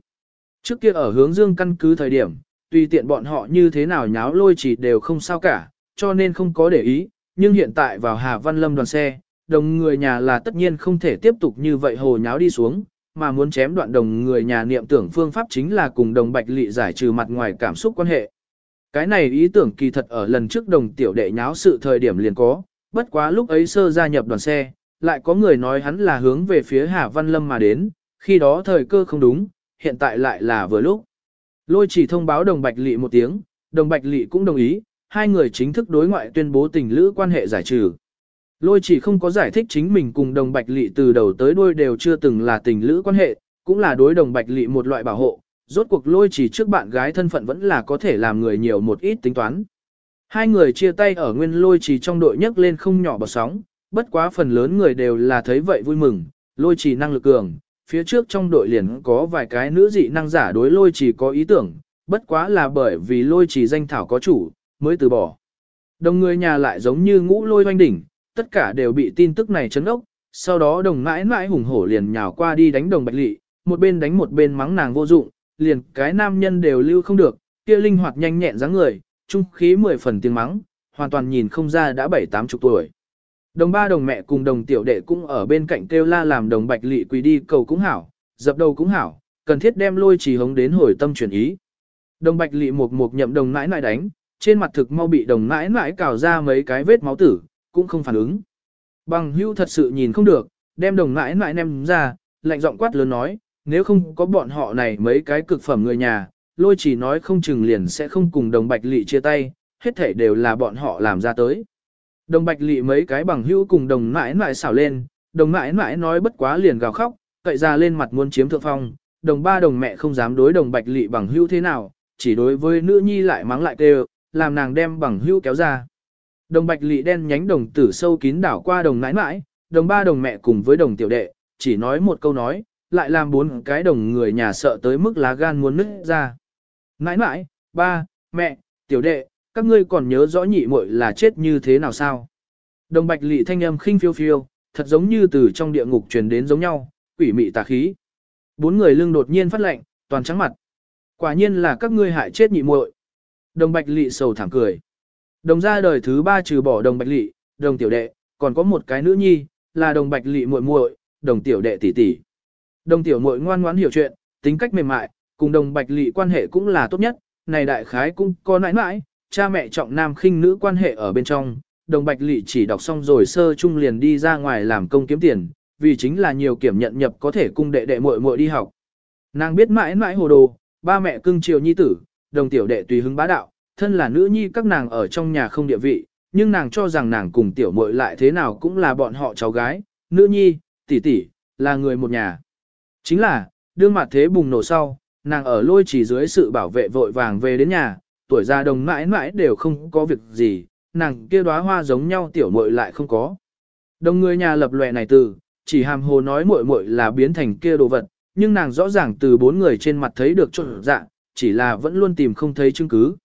Trước kia ở hướng dương căn cứ thời điểm, tùy tiện bọn họ như thế nào nháo lôi chỉ đều không sao cả, cho nên không có để ý, nhưng hiện tại vào Hà Văn Lâm đoàn xe, đồng người nhà là tất nhiên không thể tiếp tục như vậy hồ nháo đi xuống, mà muốn chém đoạn đồng người nhà niệm tưởng phương pháp chính là cùng đồng bạch lị giải trừ mặt ngoài cảm xúc quan hệ. Cái này ý tưởng kỳ thật ở lần trước đồng tiểu đệ nháo sự thời điểm liền có, bất quá lúc ấy sơ gia nhập đoàn xe, lại có người nói hắn là hướng về phía Hà Văn Lâm mà đến, khi đó thời cơ không đúng, hiện tại lại là vừa lúc. Lôi chỉ thông báo đồng bạch lị một tiếng, đồng bạch lị cũng đồng ý, hai người chính thức đối ngoại tuyên bố tình lữ quan hệ giải trừ. Lôi chỉ không có giải thích chính mình cùng đồng bạch lị từ đầu tới đuôi đều chưa từng là tình lữ quan hệ, cũng là đối đồng bạch lị một loại bảo hộ, rốt cuộc lôi chỉ trước bạn gái thân phận vẫn là có thể làm người nhiều một ít tính toán. Hai người chia tay ở nguyên lôi chỉ trong đội nhấc lên không nhỏ bọt sóng, bất quá phần lớn người đều là thấy vậy vui mừng, lôi chỉ năng lực cường, phía trước trong đội liền có vài cái nữ dị năng giả đối lôi chỉ có ý tưởng, bất quá là bởi vì lôi chỉ danh thảo có chủ, mới từ bỏ. Đồng người nhà lại giống như ngũ lôi hoanh đỉnh, tất cả đều bị tin tức này chấn ốc, sau đó đồng mãi mãi hùng hổ liền nhào qua đi đánh đồng bạch lị, một bên đánh một bên mắng nàng vô dụng, liền cái nam nhân đều lưu không được, kia linh hoạt nhanh nhẹn dáng người, trung khí mười phần tiếng mắng, hoàn toàn nhìn không ra đã bảy tám chục tuổi. Đồng ba đồng mẹ cùng đồng tiểu đệ cũng ở bên cạnh kêu la làm đồng bạch lị quỳ đi cầu cũng hảo, dập đầu cũng hảo, cần thiết đem lôi trì hống đến hồi tâm chuyển ý. Đồng bạch lị một một nhậm đồng nãi nãi đánh, trên mặt thực mau bị đồng nãi nãi cào ra mấy cái vết máu tử, cũng không phản ứng. Bằng hưu thật sự nhìn không được, đem đồng mãi mãi nem ra, lạnh giọng quát lớn nói, nếu không có bọn họ này mấy cái cực phẩm người nhà, lôi chỉ nói không chừng liền sẽ không cùng đồng bạch lị chia tay, hết thể đều là bọn họ làm ra tới. Đồng bạch lị mấy cái bằng hữu cùng đồng mãi mãi xảo lên, đồng mãi mãi nói bất quá liền gào khóc, cậy ra lên mặt muốn chiếm thượng phong, đồng ba đồng mẹ không dám đối đồng bạch lị bằng hữu thế nào, chỉ đối với nữ nhi lại mắng lại kêu, làm nàng đem bằng hữu kéo ra. Đồng bạch lị đen nhánh đồng tử sâu kín đảo qua đồng nãi nãi, đồng ba đồng mẹ cùng với đồng tiểu đệ, chỉ nói một câu nói, lại làm bốn cái đồng người nhà sợ tới mức lá gan muốn nứt ra. nãi nãi ba, mẹ, tiểu đệ, các ngươi còn nhớ rõ nhị muội là chết như thế nào sao? Đồng bạch lị thanh âm khinh phiêu phiêu, thật giống như từ trong địa ngục truyền đến giống nhau, quỷ mị tà khí. Bốn người lưng đột nhiên phát lệnh toàn trắng mặt. Quả nhiên là các ngươi hại chết nhị muội. Đồng bạch lị sầu thảm cười. Đồng ra đời thứ ba trừ bỏ đồng bạch lị, đồng tiểu đệ, còn có một cái nữ nhi, là đồng bạch lị muội muội, đồng tiểu đệ tỷ tỷ. Đồng tiểu muội ngoan ngoãn hiểu chuyện, tính cách mềm mại, cùng đồng bạch lị quan hệ cũng là tốt nhất, này đại khái cũng có nãi nãi, cha mẹ trọng nam khinh nữ quan hệ ở bên trong, đồng bạch lị chỉ đọc xong rồi sơ trung liền đi ra ngoài làm công kiếm tiền, vì chính là nhiều kiểm nhận nhập có thể cung đệ đệ muội muội đi học. Nàng biết mãi mãi hồ đồ, ba mẹ cưng chiều nhi tử, đồng tiểu đệ tùy hứng bá đạo, thân là nữ nhi các nàng ở trong nhà không địa vị, nhưng nàng cho rằng nàng cùng tiểu muội lại thế nào cũng là bọn họ cháu gái, nữ nhi, tỷ tỷ, là người một nhà. Chính là, đương mặt thế bùng nổ sau, nàng ở lôi chỉ dưới sự bảo vệ vội vàng về đến nhà, tuổi già đồng mãi mãi đều không có việc gì, nàng kia đóa hoa giống nhau tiểu muội lại không có. Đồng người nhà lập lòe này từ, chỉ hàm hồ nói muội muội là biến thành kia đồ vật, nhưng nàng rõ ràng từ bốn người trên mặt thấy được trộn dạng, chỉ là vẫn luôn tìm không thấy chứng cứ.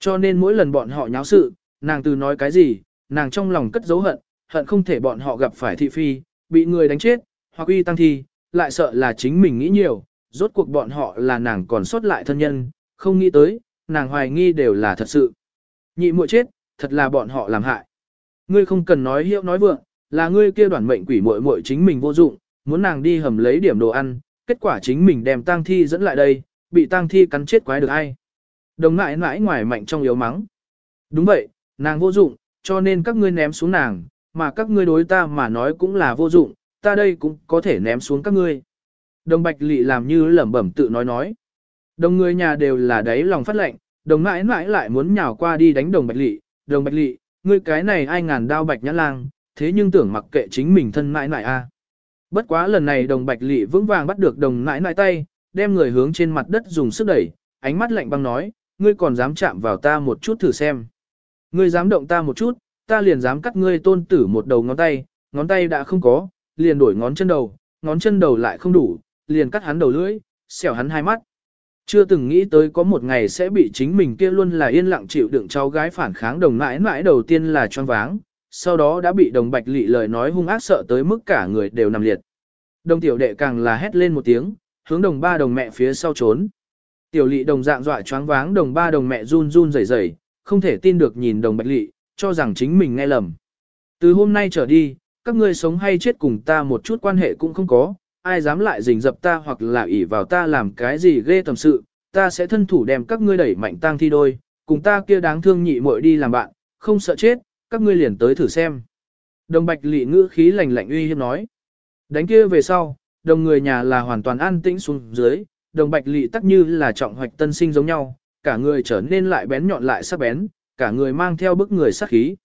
Cho nên mỗi lần bọn họ nháo sự, nàng từ nói cái gì, nàng trong lòng cất dấu hận, hận không thể bọn họ gặp phải thị phi, bị người đánh chết, hoặc uy tăng thi, lại sợ là chính mình nghĩ nhiều, rốt cuộc bọn họ là nàng còn sót lại thân nhân, không nghĩ tới, nàng hoài nghi đều là thật sự. Nhị muội chết, thật là bọn họ làm hại. Ngươi không cần nói hiệu nói vượng, là ngươi kia đoàn mệnh quỷ muội muội chính mình vô dụng, muốn nàng đi hầm lấy điểm đồ ăn, kết quả chính mình đem tang thi dẫn lại đây, bị tang thi cắn chết quái được ai. Đồng ngại mãi ngoài mạnh trong yếu mắng. Đúng vậy, nàng vô dụng, cho nên các ngươi ném xuống nàng, mà các ngươi đối ta mà nói cũng là vô dụng, ta đây cũng có thể ném xuống các ngươi. Đồng bạch lị làm như lẩm bẩm tự nói nói. Đồng người nhà đều là đáy lòng phát lệnh, đồng mãi mãi lại muốn nhào qua đi đánh đồng bạch lị, đồng bạch lị, ngươi cái này ai ngàn đao bạch nhã lang, thế nhưng tưởng mặc kệ chính mình thân mãi mãi a. Bất quá lần này đồng bạch lị vững vàng bắt được đồng mãi mãi tay, đem người hướng trên mặt đất dùng sức đẩy, ánh mắt lạnh băng nói, ngươi còn dám chạm vào ta một chút thử xem. Ngươi dám động ta một chút, ta liền dám cắt ngươi tôn tử một đầu ngón tay, ngón tay đã không có, liền đổi ngón chân đầu, ngón chân đầu lại không đủ, liền cắt hắn đầu lưỡi, xẻo hắn hai mắt. Chưa từng nghĩ tới có một ngày sẽ bị chính mình kia luôn là yên lặng chịu đựng cháu gái phản kháng đồng mãi mãi đầu tiên là choáng váng, sau đó đã bị đồng bạch lị lời nói hung ác sợ tới mức cả người đều nằm liệt. Đồng tiểu đệ càng là hét lên một tiếng, hướng đồng ba đồng mẹ phía sau trốn. Tiểu lị đồng dạng dọa choáng váng đồng ba đồng mẹ run run rẩy rẩy, không thể tin được nhìn đồng bạch lị, cho rằng chính mình nghe lầm. Từ hôm nay trở đi, các ngươi sống hay chết cùng ta một chút quan hệ cũng không có, ai dám lại rình dập ta hoặc là ỷ vào ta làm cái gì ghê tầm sự, ta sẽ thân thủ đem các ngươi đẩy mạnh tang thi đôi, cùng ta kia đáng thương nhị muội đi làm bạn, không sợ chết, các ngươi liền tới thử xem. Đồng bạch lị ngữ khí lạnh lạnh uy hiếp nói. Đánh kia về sau, đồng người nhà là hoàn toàn an tĩnh xuống dưới, đồng bạch lị tắc như là trọng hoạch tân sinh giống nhau, cả người trở nên lại bén nhọn lại sắc bén, cả người mang theo bức người sát khí.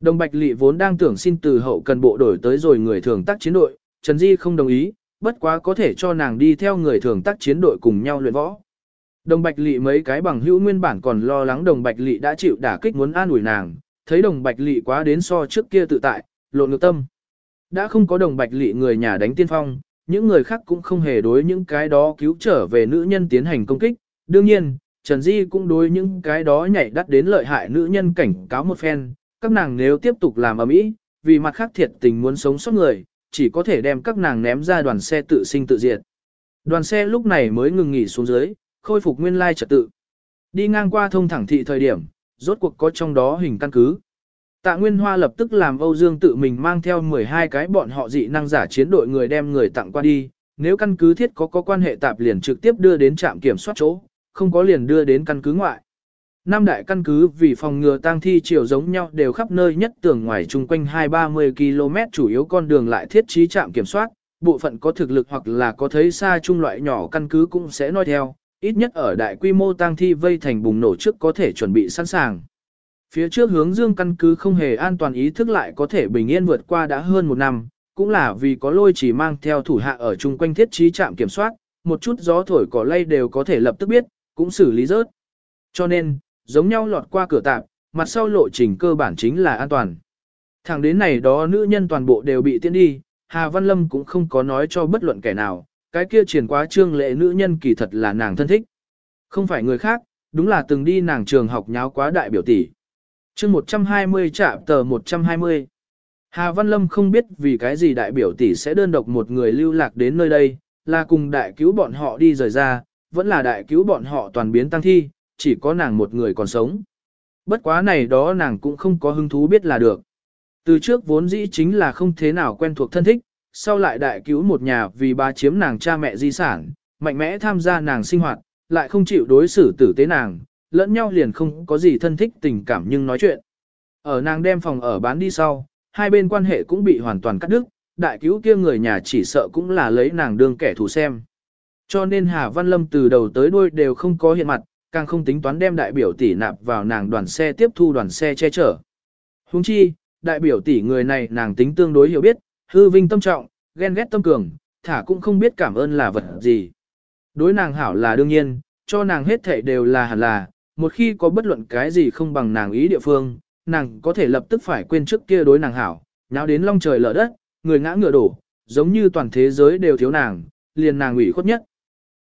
Đồng bạch lị vốn đang tưởng xin từ hậu cần bộ đổi tới rồi người thường tác chiến đội, Trần Di không đồng ý, bất quá có thể cho nàng đi theo người thường tác chiến đội cùng nhau luyện võ. Đồng Bạch Lệ mấy cái bằng hữu nguyên bản còn lo lắng Đồng Bạch Lệ đã chịu đả kích muốn an ủi nàng, thấy Đồng Bạch Lệ quá đến so trước kia tự tại, lộn ngược tâm. Đã không có Đồng Bạch Lệ người nhà đánh tiên phong, những người khác cũng không hề đối những cái đó cứu trở về nữ nhân tiến hành công kích. Đương nhiên, Trần Di cũng đối những cái đó nhảy đắt đến lợi hại nữ nhân cảnh cáo một phen, các nàng nếu tiếp tục làm ở mỹ, vì mặt khác thiệt tình muốn sống sót người, chỉ có thể đem các nàng ném ra đoàn xe tự sinh tự diệt. Đoàn xe lúc này mới ngừng nghỉ xuống dưới, khôi phục nguyên lai trật tự. Đi ngang qua thông thẳng thị thời điểm, rốt cuộc có trong đó hình căn cứ. Tạ Nguyên Hoa lập tức làm Âu Dương tự mình mang theo 12 cái bọn họ dị năng giả chiến đội người đem người tặng qua đi, nếu căn cứ thiết có có quan hệ tạp liền trực tiếp đưa đến trạm kiểm soát chỗ, không có liền đưa đến căn cứ ngoại. Năm đại căn cứ vì phòng ngừa tang thi chiều giống nhau đều khắp nơi nhất tường ngoài chung quanh 2-30 km chủ yếu con đường lại thiết trí trạm kiểm soát, bộ phận có thực lực hoặc là có thấy xa chung loại nhỏ căn cứ cũng sẽ nói theo, ít nhất ở đại quy mô tang thi vây thành bùng nổ trước có thể chuẩn bị sẵn sàng. Phía trước hướng dương căn cứ không hề an toàn ý thức lại có thể bình yên vượt qua đã hơn một năm, cũng là vì có lôi chỉ mang theo thủ hạ ở chung quanh thiết trí trạm kiểm soát, một chút gió thổi cỏ lay đều có thể lập tức biết, cũng xử lý rớt. Cho nên, giống nhau lọt qua cửa tạm, mặt sau lộ trình cơ bản chính là an toàn. Thẳng đến này đó nữ nhân toàn bộ đều bị tiễn đi, Hà Văn Lâm cũng không có nói cho bất luận kẻ nào, cái kia triển quá trương lệ nữ nhân kỳ thật là nàng thân thích. Không phải người khác, đúng là từng đi nàng trường học nháo quá đại biểu tỷ chương 120 chạm tờ 120. Hà Văn Lâm không biết vì cái gì đại biểu tỷ sẽ đơn độc một người lưu lạc đến nơi đây, là cùng đại cứu bọn họ đi rời ra, vẫn là đại cứu bọn họ toàn biến tăng thi, chỉ có nàng một người còn sống. Bất quá này đó nàng cũng không có hứng thú biết là được. Từ trước vốn dĩ chính là không thế nào quen thuộc thân thích, sau lại đại cứu một nhà vì ba chiếm nàng cha mẹ di sản, mạnh mẽ tham gia nàng sinh hoạt, lại không chịu đối xử tử tế nàng, lẫn nhau liền không có gì thân thích tình cảm nhưng nói chuyện. Ở nàng đem phòng ở bán đi sau, hai bên quan hệ cũng bị hoàn toàn cắt đứt, đại cứu kia người nhà chỉ sợ cũng là lấy nàng đương kẻ thù xem. Cho nên Hà Văn Lâm từ đầu tới đuôi đều không có hiện mặt, càng không tính toán đem đại biểu tỷ nạp vào nàng đoàn xe tiếp thu đoàn xe che chở. Huống chi, đại biểu tỷ người này nàng tính tương đối hiểu biết, hư vinh tâm trọng, ghen ghét tâm cường, thả cũng không biết cảm ơn là vật gì. Đối nàng hảo là đương nhiên, cho nàng hết thảy đều là hẳn là, một khi có bất luận cái gì không bằng nàng ý địa phương, nàng có thể lập tức phải quên trước kia đối nàng hảo, nháo đến long trời lở đất, người ngã ngựa đổ, giống như toàn thế giới đều thiếu nàng, liền nàng ủy khuất nhất.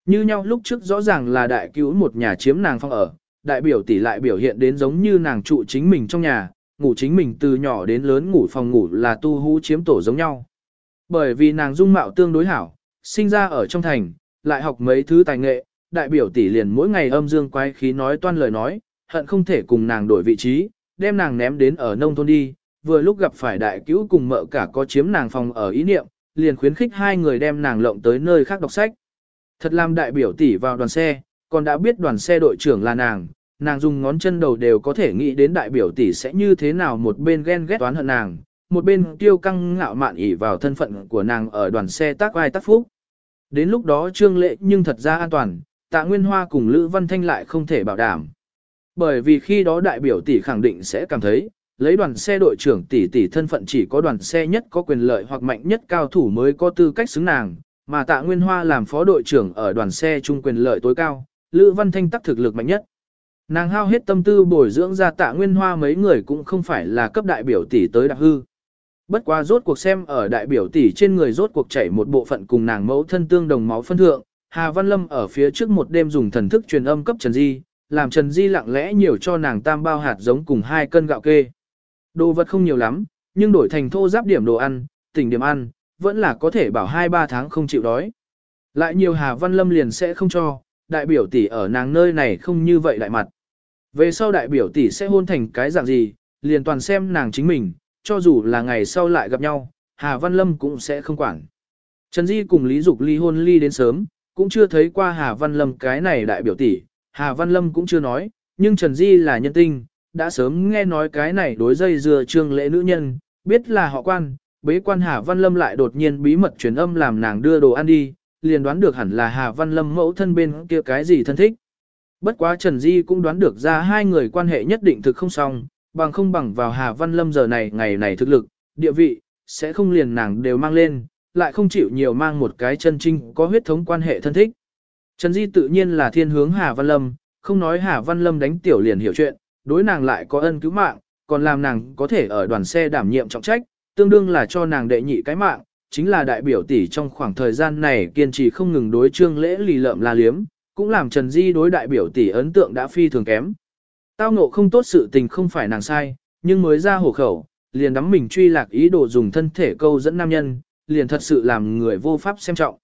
Như nhau lúc trước rõ ràng là đại cứu một nhà chiếm nàng phong ở, đại biểu tỷ lại biểu hiện đến giống như nàng trụ chính mình trong nhà, ngủ chính mình từ nhỏ đến lớn ngủ phòng ngủ là tu hú chiếm tổ giống nhau. Bởi vì nàng dung mạo tương đối hảo, sinh ra ở trong thành, lại học mấy thứ tài nghệ, đại biểu tỷ liền mỗi ngày âm dương quái khí nói toan lời nói, hận không thể cùng nàng đổi vị trí, đem nàng ném đến ở nông thôn đi, vừa lúc gặp phải đại cứu cùng mợ cả có chiếm nàng phòng ở ý niệm, liền khuyến khích hai người đem nàng lộng tới nơi khác đọc sách. Thật làm đại biểu tỷ vào đoàn xe, còn đã biết đoàn xe đội trưởng là nàng, nàng dùng ngón chân đầu đều có thể nghĩ đến đại biểu tỷ sẽ như thế nào một bên ghen ghét toán hận nàng, một bên tiêu căng ngạo mạn ỉ vào thân phận của nàng ở đoàn xe tác vai tác phúc. Đến lúc đó trương lệ nhưng thật ra an toàn, tạ Nguyên Hoa cùng Lữ Văn Thanh lại không thể bảo đảm. Bởi vì khi đó đại biểu tỷ khẳng định sẽ cảm thấy, lấy đoàn xe đội trưởng tỷ tỷ thân phận chỉ có đoàn xe nhất có quyền lợi hoặc mạnh nhất cao thủ mới có tư cách xứng nàng, mà tạ Nguyên Hoa làm phó đội trưởng ở đoàn xe chung quyền lợi tối cao, Lữ Văn Thanh tắc thực lực mạnh nhất. Nàng hao hết tâm tư bồi dưỡng ra tạ Nguyên Hoa mấy người cũng không phải là cấp đại biểu tỷ tới đặc hư. Bất quá rốt cuộc xem ở đại biểu tỷ trên người rốt cuộc chảy một bộ phận cùng nàng mẫu thân tương đồng máu phân thượng, Hà Văn Lâm ở phía trước một đêm dùng thần thức truyền âm cấp Trần Di, làm Trần Di lặng lẽ nhiều cho nàng tam bao hạt giống cùng hai cân gạo kê. Đồ vật không nhiều lắm, nhưng đổi thành thô giáp điểm đồ ăn, tỉnh điểm ăn, vẫn là có thể bảo 2-3 tháng không chịu đói. Lại nhiều Hà Văn Lâm liền sẽ không cho, đại biểu tỷ ở nàng nơi này không như vậy lại mặt. Về sau đại biểu tỷ sẽ hôn thành cái dạng gì, liền toàn xem nàng chính mình, cho dù là ngày sau lại gặp nhau, Hà Văn Lâm cũng sẽ không quản. Trần Di cùng Lý Dục ly hôn ly đến sớm, cũng chưa thấy qua Hà Văn Lâm cái này đại biểu tỷ, Hà Văn Lâm cũng chưa nói, nhưng Trần Di là nhân tinh, đã sớm nghe nói cái này đối dây dừa trương lễ nữ nhân, biết là họ quan, bế quan Hà Văn Lâm lại đột nhiên bí mật truyền âm làm nàng đưa đồ ăn đi, liền đoán được hẳn là Hà Văn Lâm mẫu thân bên kia cái gì thân thích. Bất quá Trần Di cũng đoán được ra hai người quan hệ nhất định thực không xong, bằng không bằng vào Hà Văn Lâm giờ này ngày này thực lực, địa vị, sẽ không liền nàng đều mang lên, lại không chịu nhiều mang một cái chân trinh có huyết thống quan hệ thân thích. Trần Di tự nhiên là thiên hướng Hà Văn Lâm, không nói Hà Văn Lâm đánh tiểu liền hiểu chuyện, đối nàng lại có ân cứu mạng, còn làm nàng có thể ở đoàn xe đảm nhiệm trọng trách, tương đương là cho nàng đệ nhị cái mạng, chính là đại biểu tỷ trong khoảng thời gian này kiên trì không ngừng đối trương lễ lì lợm la liếm, cũng làm Trần Di đối đại biểu tỷ ấn tượng đã phi thường kém. Tao ngộ không tốt sự tình không phải nàng sai, nhưng mới ra hổ khẩu, liền đắm mình truy lạc ý đồ dùng thân thể câu dẫn nam nhân, liền thật sự làm người vô pháp xem trọng.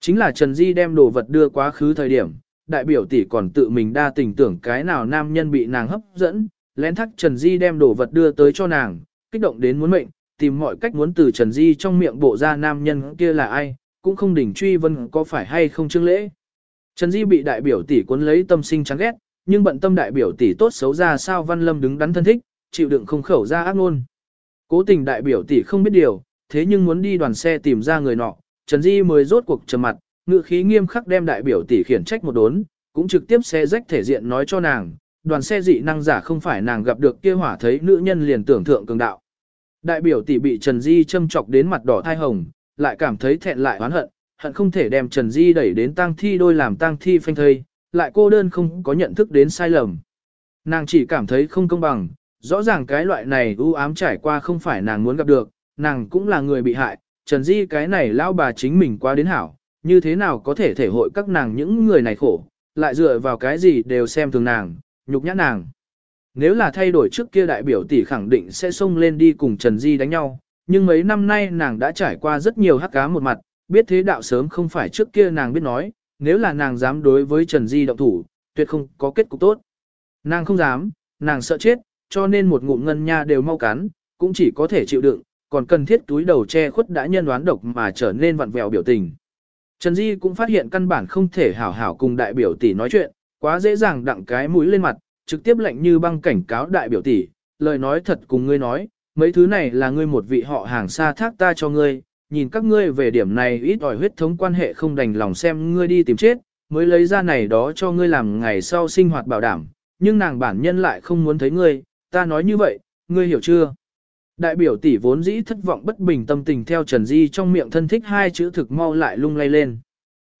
Chính là Trần Di đem đồ vật đưa quá khứ thời điểm, đại biểu tỷ còn tự mình đa tình tưởng cái nào nam nhân bị nàng hấp dẫn, lén thắc Trần Di đem đồ vật đưa tới cho nàng, kích động đến muốn mệnh, tìm mọi cách muốn từ Trần Di trong miệng bộ ra nam nhân kia là ai, cũng không đỉnh truy vân có phải hay không chương lễ. Trần Di bị đại biểu tỷ cuốn lấy tâm sinh chán ghét, nhưng bận tâm đại biểu tỷ tốt xấu ra sao Văn Lâm đứng đắn thân thích, chịu đựng không khẩu ra ác ngôn. Cố tình đại biểu tỷ không biết điều, thế nhưng muốn đi đoàn xe tìm ra người nọ, Trần Di mới rốt cuộc trầm mặt, ngự khí nghiêm khắc đem đại biểu tỷ khiển trách một đốn, cũng trực tiếp xe rách thể diện nói cho nàng, đoàn xe dị năng giả không phải nàng gặp được kia hỏa thấy nữ nhân liền tưởng thượng cường đạo. Đại biểu tỷ bị Trần Di châm chọc đến mặt đỏ thai hồng, lại cảm thấy thẹn lại oán hận, hận không thể đem Trần Di đẩy đến tang thi đôi làm tang thi phanh thây, lại cô đơn không có nhận thức đến sai lầm. Nàng chỉ cảm thấy không công bằng, rõ ràng cái loại này u ám trải qua không phải nàng muốn gặp được, nàng cũng là người bị hại, Trần Di cái này lão bà chính mình qua đến hảo, như thế nào có thể thể hội các nàng những người này khổ, lại dựa vào cái gì đều xem thường nàng, nhục nhã nàng. Nếu là thay đổi trước kia đại biểu tỷ khẳng định sẽ xông lên đi cùng Trần Di đánh nhau, nhưng mấy năm nay nàng đã trải qua rất nhiều hắc cá một mặt, biết thế đạo sớm không phải trước kia nàng biết nói, nếu là nàng dám đối với Trần Di động thủ, tuyệt không có kết cục tốt. Nàng không dám, nàng sợ chết, cho nên một ngụm ngân nha đều mau cắn, cũng chỉ có thể chịu đựng, còn cần thiết túi đầu che khuất đã nhân đoán độc mà trở nên vặn vẹo biểu tình. Trần Di cũng phát hiện căn bản không thể hảo hảo cùng đại biểu tỷ nói chuyện, quá dễ dàng đặng cái mũi lên mặt, trực tiếp lệnh như băng cảnh cáo đại biểu tỷ, lời nói thật cùng ngươi nói, mấy thứ này là ngươi một vị họ hàng xa thác ta cho ngươi, nhìn các ngươi về điểm này ít ỏi huyết thống quan hệ không đành lòng xem ngươi đi tìm chết, mới lấy ra này đó cho ngươi làm ngày sau sinh hoạt bảo đảm, nhưng nàng bản nhân lại không muốn thấy ngươi, ta nói như vậy, ngươi hiểu chưa? Đại biểu tỷ vốn dĩ thất vọng bất bình tâm tình theo Trần Di trong miệng thân thích hai chữ thực mau lại lung lay lên.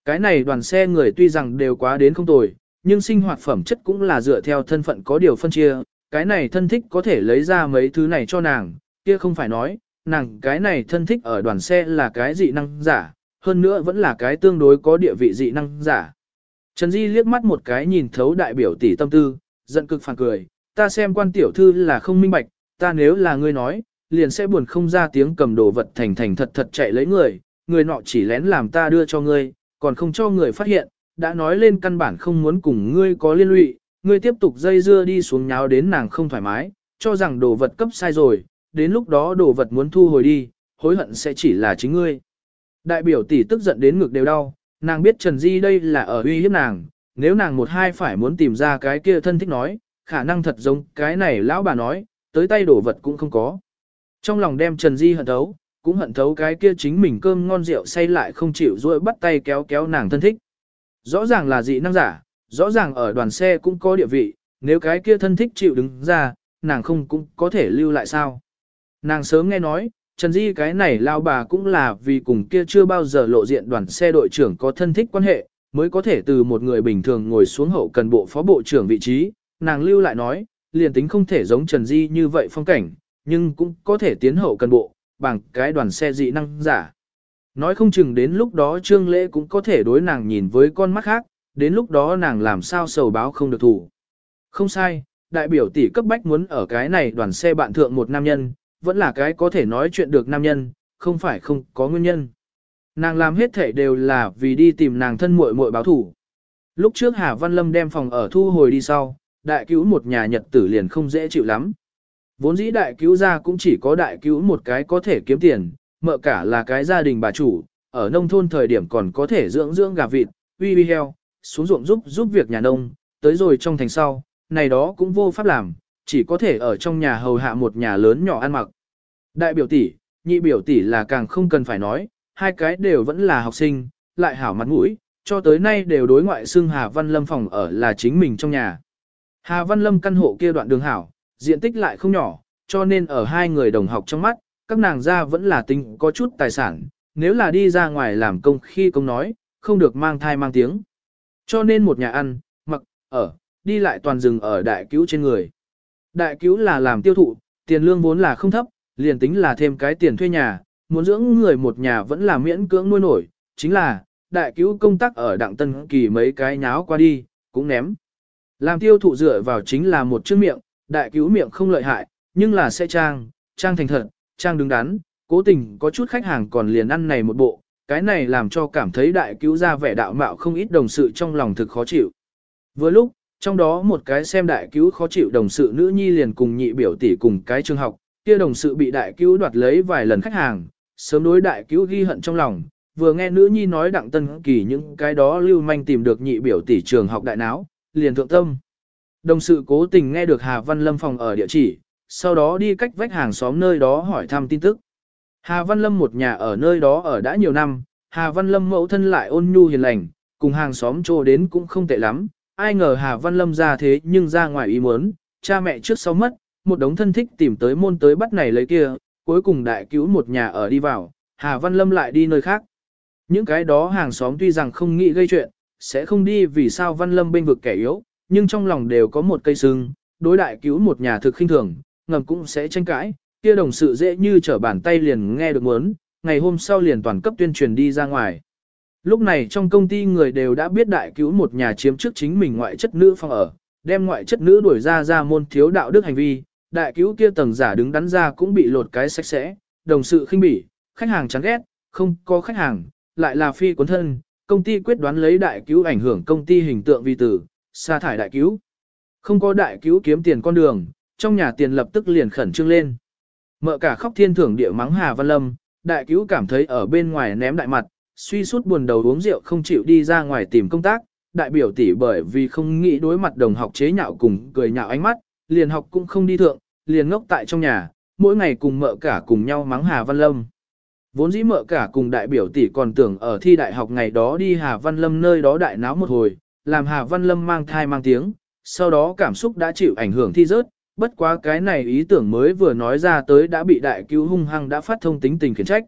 Cái này đoàn xe người tuy rằng đều quá đến không tồi, nhưng sinh hoạt phẩm chất cũng là dựa theo thân phận có điều phân chia, cái này thân thích có thể lấy ra mấy thứ này cho nàng, kia không phải nói, nàng cái này thân thích ở đoàn xe là cái dị năng giả, hơn nữa vẫn là cái tương đối có địa vị dị năng giả. Trần Di liếc mắt một cái nhìn thấu đại biểu tỷ tâm tư, giận cực phản cười, ta xem quan tiểu thư là không minh bạch, ta nếu là ngươi nói, liền sẽ buồn không ra tiếng cầm đồ vật thành thành thật thật chạy lấy người, người nọ chỉ lén làm ta đưa cho ngươi, còn không cho người phát hiện, đã nói lên căn bản không muốn cùng ngươi có liên lụy, ngươi tiếp tục dây dưa đi xuống nháo đến nàng không thoải mái, cho rằng đồ vật cấp sai rồi, đến lúc đó đồ vật muốn thu hồi đi, hối hận sẽ chỉ là chính ngươi. Đại biểu tỷ tức giận đến ngực đều đau, nàng biết Trần Di đây là ở uy hiếp nàng, nếu nàng một hai phải muốn tìm ra cái kia thân thích nói, khả năng thật giống cái này lão bà nói, tới tay đổ vật cũng không có. Trong lòng đem Trần Di hận thấu, cũng hận thấu cái kia chính mình cơm ngon rượu say lại không chịu rồi bắt tay kéo kéo nàng thân thích. Rõ ràng là dị năng giả, rõ ràng ở đoàn xe cũng có địa vị, nếu cái kia thân thích chịu đứng ra, nàng không cũng có thể lưu lại sao. Nàng sớm nghe nói, Trần Di cái này lao bà cũng là vì cùng kia chưa bao giờ lộ diện đoàn xe đội trưởng có thân thích quan hệ, mới có thể từ một người bình thường ngồi xuống hậu cần bộ phó bộ trưởng vị trí, nàng lưu lại nói, liền tính không thể giống Trần Di như vậy phong cảnh, nhưng cũng có thể tiến hậu cần bộ, bằng cái đoàn xe dị năng giả. Nói không chừng đến lúc đó Trương Lễ cũng có thể đối nàng nhìn với con mắt khác, đến lúc đó nàng làm sao sầu báo không được thủ. Không sai, đại biểu tỷ cấp bách muốn ở cái này đoàn xe bạn thượng một nam nhân, vẫn là cái có thể nói chuyện được nam nhân, không phải không có nguyên nhân. Nàng làm hết thể đều là vì đi tìm nàng thân muội muội báo thủ. Lúc trước Hà Văn Lâm đem phòng ở thu hồi đi sau, đại cứu một nhà nhật tử liền không dễ chịu lắm. Vốn dĩ đại cứu ra cũng chỉ có đại cứu một cái có thể kiếm tiền, mợ cả là cái gia đình bà chủ, ở nông thôn thời điểm còn có thể dưỡng dưỡng gà vịt, uy uy heo, xuống ruộng giúp giúp việc nhà nông, tới rồi trong thành sau, này đó cũng vô pháp làm, chỉ có thể ở trong nhà hầu hạ một nhà lớn nhỏ ăn mặc. Đại biểu tỷ, nhị biểu tỷ là càng không cần phải nói, hai cái đều vẫn là học sinh, lại hảo mặt mũi, cho tới nay đều đối ngoại xưng Hà Văn Lâm phòng ở là chính mình trong nhà. Hà Văn Lâm căn hộ kia đoạn đường hảo, diện tích lại không nhỏ, cho nên ở hai người đồng học trong mắt, các nàng ra vẫn là tính có chút tài sản, nếu là đi ra ngoài làm công khi công nói, không được mang thai mang tiếng. Cho nên một nhà ăn, mặc, ở, đi lại toàn rừng ở đại cứu trên người. Đại cứu là làm tiêu thụ, tiền lương vốn là không thấp, liền tính là thêm cái tiền thuê nhà, muốn dưỡng người một nhà vẫn là miễn cưỡng nuôi nổi, chính là, đại cứu công tác ở đặng tân kỳ mấy cái nháo qua đi, cũng ném. Làm tiêu thụ dựa vào chính là một chữ miệng, đại cứu miệng không lợi hại, nhưng là sẽ trang, trang thành thật, trang đứng đắn, cố tình có chút khách hàng còn liền ăn này một bộ, cái này làm cho cảm thấy đại cứu ra vẻ đạo mạo không ít đồng sự trong lòng thực khó chịu. Vừa lúc, trong đó một cái xem đại cứu khó chịu đồng sự nữ nhi liền cùng nhị biểu tỷ cùng cái trường học, kia đồng sự bị đại cứu đoạt lấy vài lần khách hàng, sớm đối đại cứu ghi hận trong lòng, vừa nghe nữ nhi nói đặng tân kỳ những cái đó lưu manh tìm được nhị biểu tỷ trường học đại náo, liền thượng tâm. Đồng sự cố tình nghe được Hà Văn Lâm phòng ở địa chỉ, sau đó đi cách vách hàng xóm nơi đó hỏi thăm tin tức. Hà Văn Lâm một nhà ở nơi đó ở đã nhiều năm, Hà Văn Lâm mẫu thân lại ôn nhu hiền lành, cùng hàng xóm trô đến cũng không tệ lắm, ai ngờ Hà Văn Lâm ra thế nhưng ra ngoài ý muốn, cha mẹ trước sau mất, một đống thân thích tìm tới môn tới bắt này lấy kia, cuối cùng đại cứu một nhà ở đi vào, Hà Văn Lâm lại đi nơi khác. Những cái đó hàng xóm tuy rằng không nghĩ gây chuyện, sẽ không đi vì sao Văn Lâm bên vực kẻ yếu, nhưng trong lòng đều có một cây sưng, đối đại cứu một nhà thực khinh thường, ngầm cũng sẽ tranh cãi, kia đồng sự dễ như trở bàn tay liền nghe được muốn, ngày hôm sau liền toàn cấp tuyên truyền đi ra ngoài. Lúc này trong công ty người đều đã biết đại cứu một nhà chiếm trước chính mình ngoại chất nữ phòng ở, đem ngoại chất nữ đuổi ra ra môn thiếu đạo đức hành vi, đại cứu kia tầng giả đứng đắn ra cũng bị lột cái sạch sẽ, đồng sự khinh bỉ, khách hàng chán ghét, không có khách hàng, lại là phi cuốn thân, công ty quyết đoán lấy đại cứu ảnh hưởng công ty hình tượng vi tử, sa thải đại cứu. Không có đại cứu kiếm tiền con đường, trong nhà tiền lập tức liền khẩn trương lên. Mợ cả khóc thiên thưởng địa mắng Hà Văn Lâm, đại cứu cảm thấy ở bên ngoài ném đại mặt, suy sút buồn đầu uống rượu không chịu đi ra ngoài tìm công tác, đại biểu tỷ bởi vì không nghĩ đối mặt đồng học chế nhạo cùng cười nhạo ánh mắt, liền học cũng không đi thượng, liền ngốc tại trong nhà, mỗi ngày cùng mợ cả cùng nhau mắng Hà Văn Lâm. Vốn dĩ mợ cả cùng đại biểu tỷ còn tưởng ở thi đại học ngày đó đi Hà Văn Lâm nơi đó đại náo một hồi, làm Hà Văn Lâm mang thai mang tiếng, sau đó cảm xúc đã chịu ảnh hưởng thi rớt, bất quá cái này ý tưởng mới vừa nói ra tới đã bị đại cứu hung hăng đã phát thông tính tình khiển trách.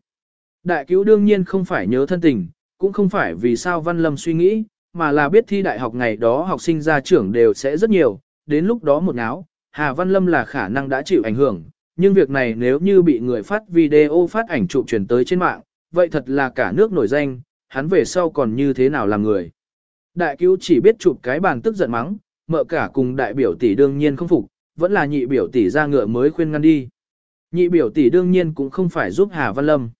Đại cứu đương nhiên không phải nhớ thân tình, cũng không phải vì sao Văn Lâm suy nghĩ, mà là biết thi đại học ngày đó học sinh ra trưởng đều sẽ rất nhiều, đến lúc đó một náo, Hà Văn Lâm là khả năng đã chịu ảnh hưởng, nhưng việc này nếu như bị người phát video phát ảnh chụp truyền tới trên mạng, vậy thật là cả nước nổi danh, hắn về sau còn như thế nào làm người. Đại cứu chỉ biết chụp cái bàn tức giận mắng, mợ cả cùng đại biểu tỷ đương nhiên không phục, vẫn là nhị biểu tỷ ra ngựa mới khuyên ngăn đi. Nhị biểu tỷ đương nhiên cũng không phải giúp Hà Văn Lâm.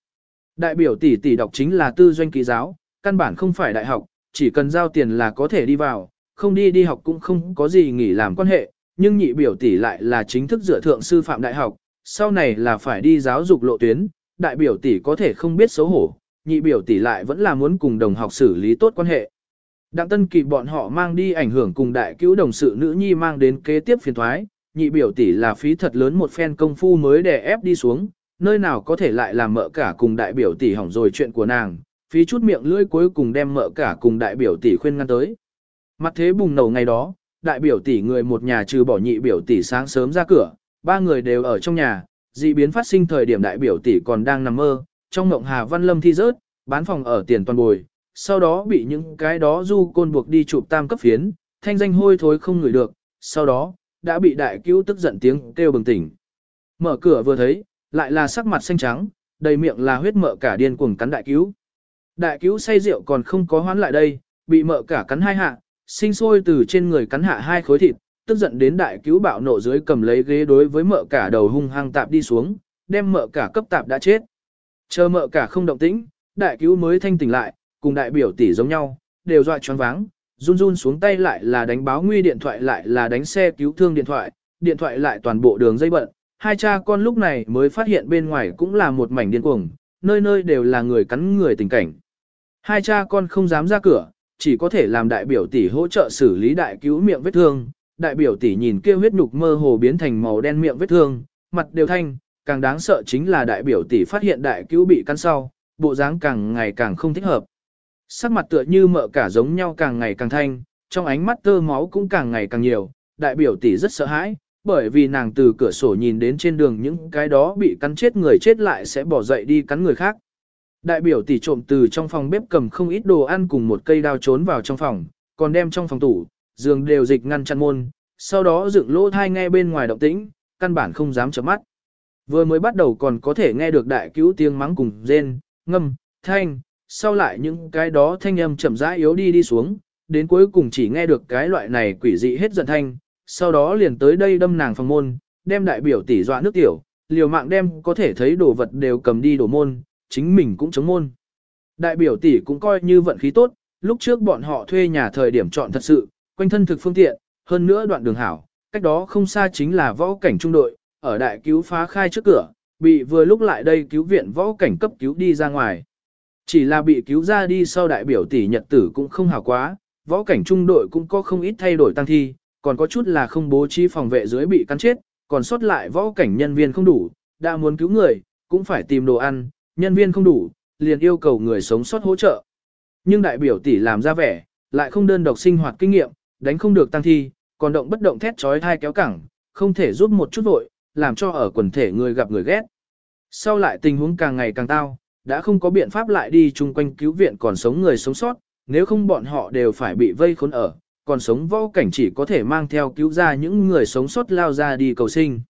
Đại biểu tỷ tỷ đọc chính là tư doanh ký giáo, căn bản không phải đại học, chỉ cần giao tiền là có thể đi vào, không đi đi học cũng không có gì nghỉ làm quan hệ, nhưng nhị biểu tỷ lại là chính thức dựa thượng sư phạm đại học, sau này là phải đi giáo dục lộ tuyến, đại biểu tỷ có thể không biết xấu hổ, nhị biểu tỷ lại vẫn là muốn cùng đồng học xử lý tốt quan hệ. Đặng Tân Kỳ bọn họ mang đi ảnh hưởng cùng đại cứu đồng sự nữ nhi mang đến kế tiếp phiền thoái, nhị biểu tỷ là phí thật lớn một phen công phu mới đè ép đi xuống, nơi nào có thể lại làm mợ cả cùng đại biểu tỷ hỏng rồi chuyện của nàng, phí chút miệng lưỡi cuối cùng đem mợ cả cùng đại biểu tỷ khuyên ngăn tới. Mặt thế bùng nổ ngày đó, đại biểu tỷ người một nhà trừ bỏ nhị biểu tỷ sáng sớm ra cửa, ba người đều ở trong nhà, dị biến phát sinh thời điểm đại biểu tỷ còn đang nằm mơ, trong mộng Hà Văn Lâm thi rớt, bán phòng ở tiền toàn bồi, sau đó bị những cái đó du côn buộc đi chụp tam cấp phiến, thanh danh hôi thối không ngửi được, sau đó, đã bị đại cứu tức giận tiếng kêu bừng tỉnh. Mở cửa vừa thấy, lại là sắc mặt xanh trắng, đầy miệng là huyết mỡ cả điên cuồng cắn đại cứu. Đại cứu say rượu còn không có hoán lại đây, bị mợ cả cắn hai hạ, sinh sôi từ trên người cắn hạ hai khối thịt, tức giận đến đại cứu bạo nộ dưới cầm lấy ghế đối với mợ cả đầu hung hăng tạp đi xuống, đem mợ cả cấp tạp đã chết. Chờ mợ cả không động tĩnh, đại cứu mới thanh tỉnh lại, cùng đại biểu tỷ giống nhau, đều dọa choáng váng, run run xuống tay lại là đánh báo nguy điện thoại lại là đánh xe cứu thương điện thoại, điện thoại lại toàn bộ đường dây bận. Hai cha con lúc này mới phát hiện bên ngoài cũng là một mảnh điên cuồng, nơi nơi đều là người cắn người tình cảnh. Hai cha con không dám ra cửa, chỉ có thể làm đại biểu tỷ hỗ trợ xử lý đại cứu miệng vết thương. Đại biểu tỷ nhìn kia huyết nhục mơ hồ biến thành màu đen miệng vết thương, mặt đều thanh, càng đáng sợ chính là đại biểu tỷ phát hiện đại cứu bị cắn sau, bộ dáng càng ngày càng không thích hợp. Sắc mặt tựa như mợ cả giống nhau càng ngày càng thanh, trong ánh mắt tơ máu cũng càng ngày càng nhiều, đại biểu tỷ rất sợ hãi, bởi vì nàng từ cửa sổ nhìn đến trên đường những cái đó bị cắn chết người chết lại sẽ bỏ dậy đi cắn người khác. Đại biểu tỷ trộm từ trong phòng bếp cầm không ít đồ ăn cùng một cây đao trốn vào trong phòng, còn đem trong phòng tủ, giường đều dịch ngăn chặn môn, sau đó dựng lỗ thai nghe bên ngoài động tĩnh, căn bản không dám chớp mắt. Vừa mới bắt đầu còn có thể nghe được đại cứu tiếng mắng cùng rên, ngâm, thanh, sau lại những cái đó thanh âm chậm rãi yếu đi đi xuống, đến cuối cùng chỉ nghe được cái loại này quỷ dị hết giận thanh, sau đó liền tới đây đâm nàng phòng môn, đem đại biểu tỷ dọa nước tiểu, liều mạng đem có thể thấy đồ vật đều cầm đi đổ môn, chính mình cũng chống môn. Đại biểu tỷ cũng coi như vận khí tốt, lúc trước bọn họ thuê nhà thời điểm chọn thật sự, quanh thân thực phương tiện, hơn nữa đoạn đường hảo, cách đó không xa chính là võ cảnh trung đội, ở đại cứu phá khai trước cửa, bị vừa lúc lại đây cứu viện võ cảnh cấp cứu đi ra ngoài. Chỉ là bị cứu ra đi sau đại biểu tỷ nhật tử cũng không hảo quá, võ cảnh trung đội cũng có không ít thay đổi tăng thi, còn có chút là không bố trí phòng vệ dưới bị cắn chết, còn sót lại võ cảnh nhân viên không đủ, đã muốn cứu người, cũng phải tìm đồ ăn, nhân viên không đủ, liền yêu cầu người sống sót hỗ trợ. Nhưng đại biểu tỷ làm ra vẻ, lại không đơn độc sinh hoạt kinh nghiệm, đánh không được tăng thi, còn động bất động thét trói thai kéo cẳng, không thể giúp một chút vội, làm cho ở quần thể người gặp người ghét. Sau lại tình huống càng ngày càng tao, đã không có biện pháp lại đi chung quanh cứu viện còn sống người sống sót, nếu không bọn họ đều phải bị vây khốn ở, còn sống vô cảnh chỉ có thể mang theo cứu ra những người sống sót lao ra đi cầu sinh.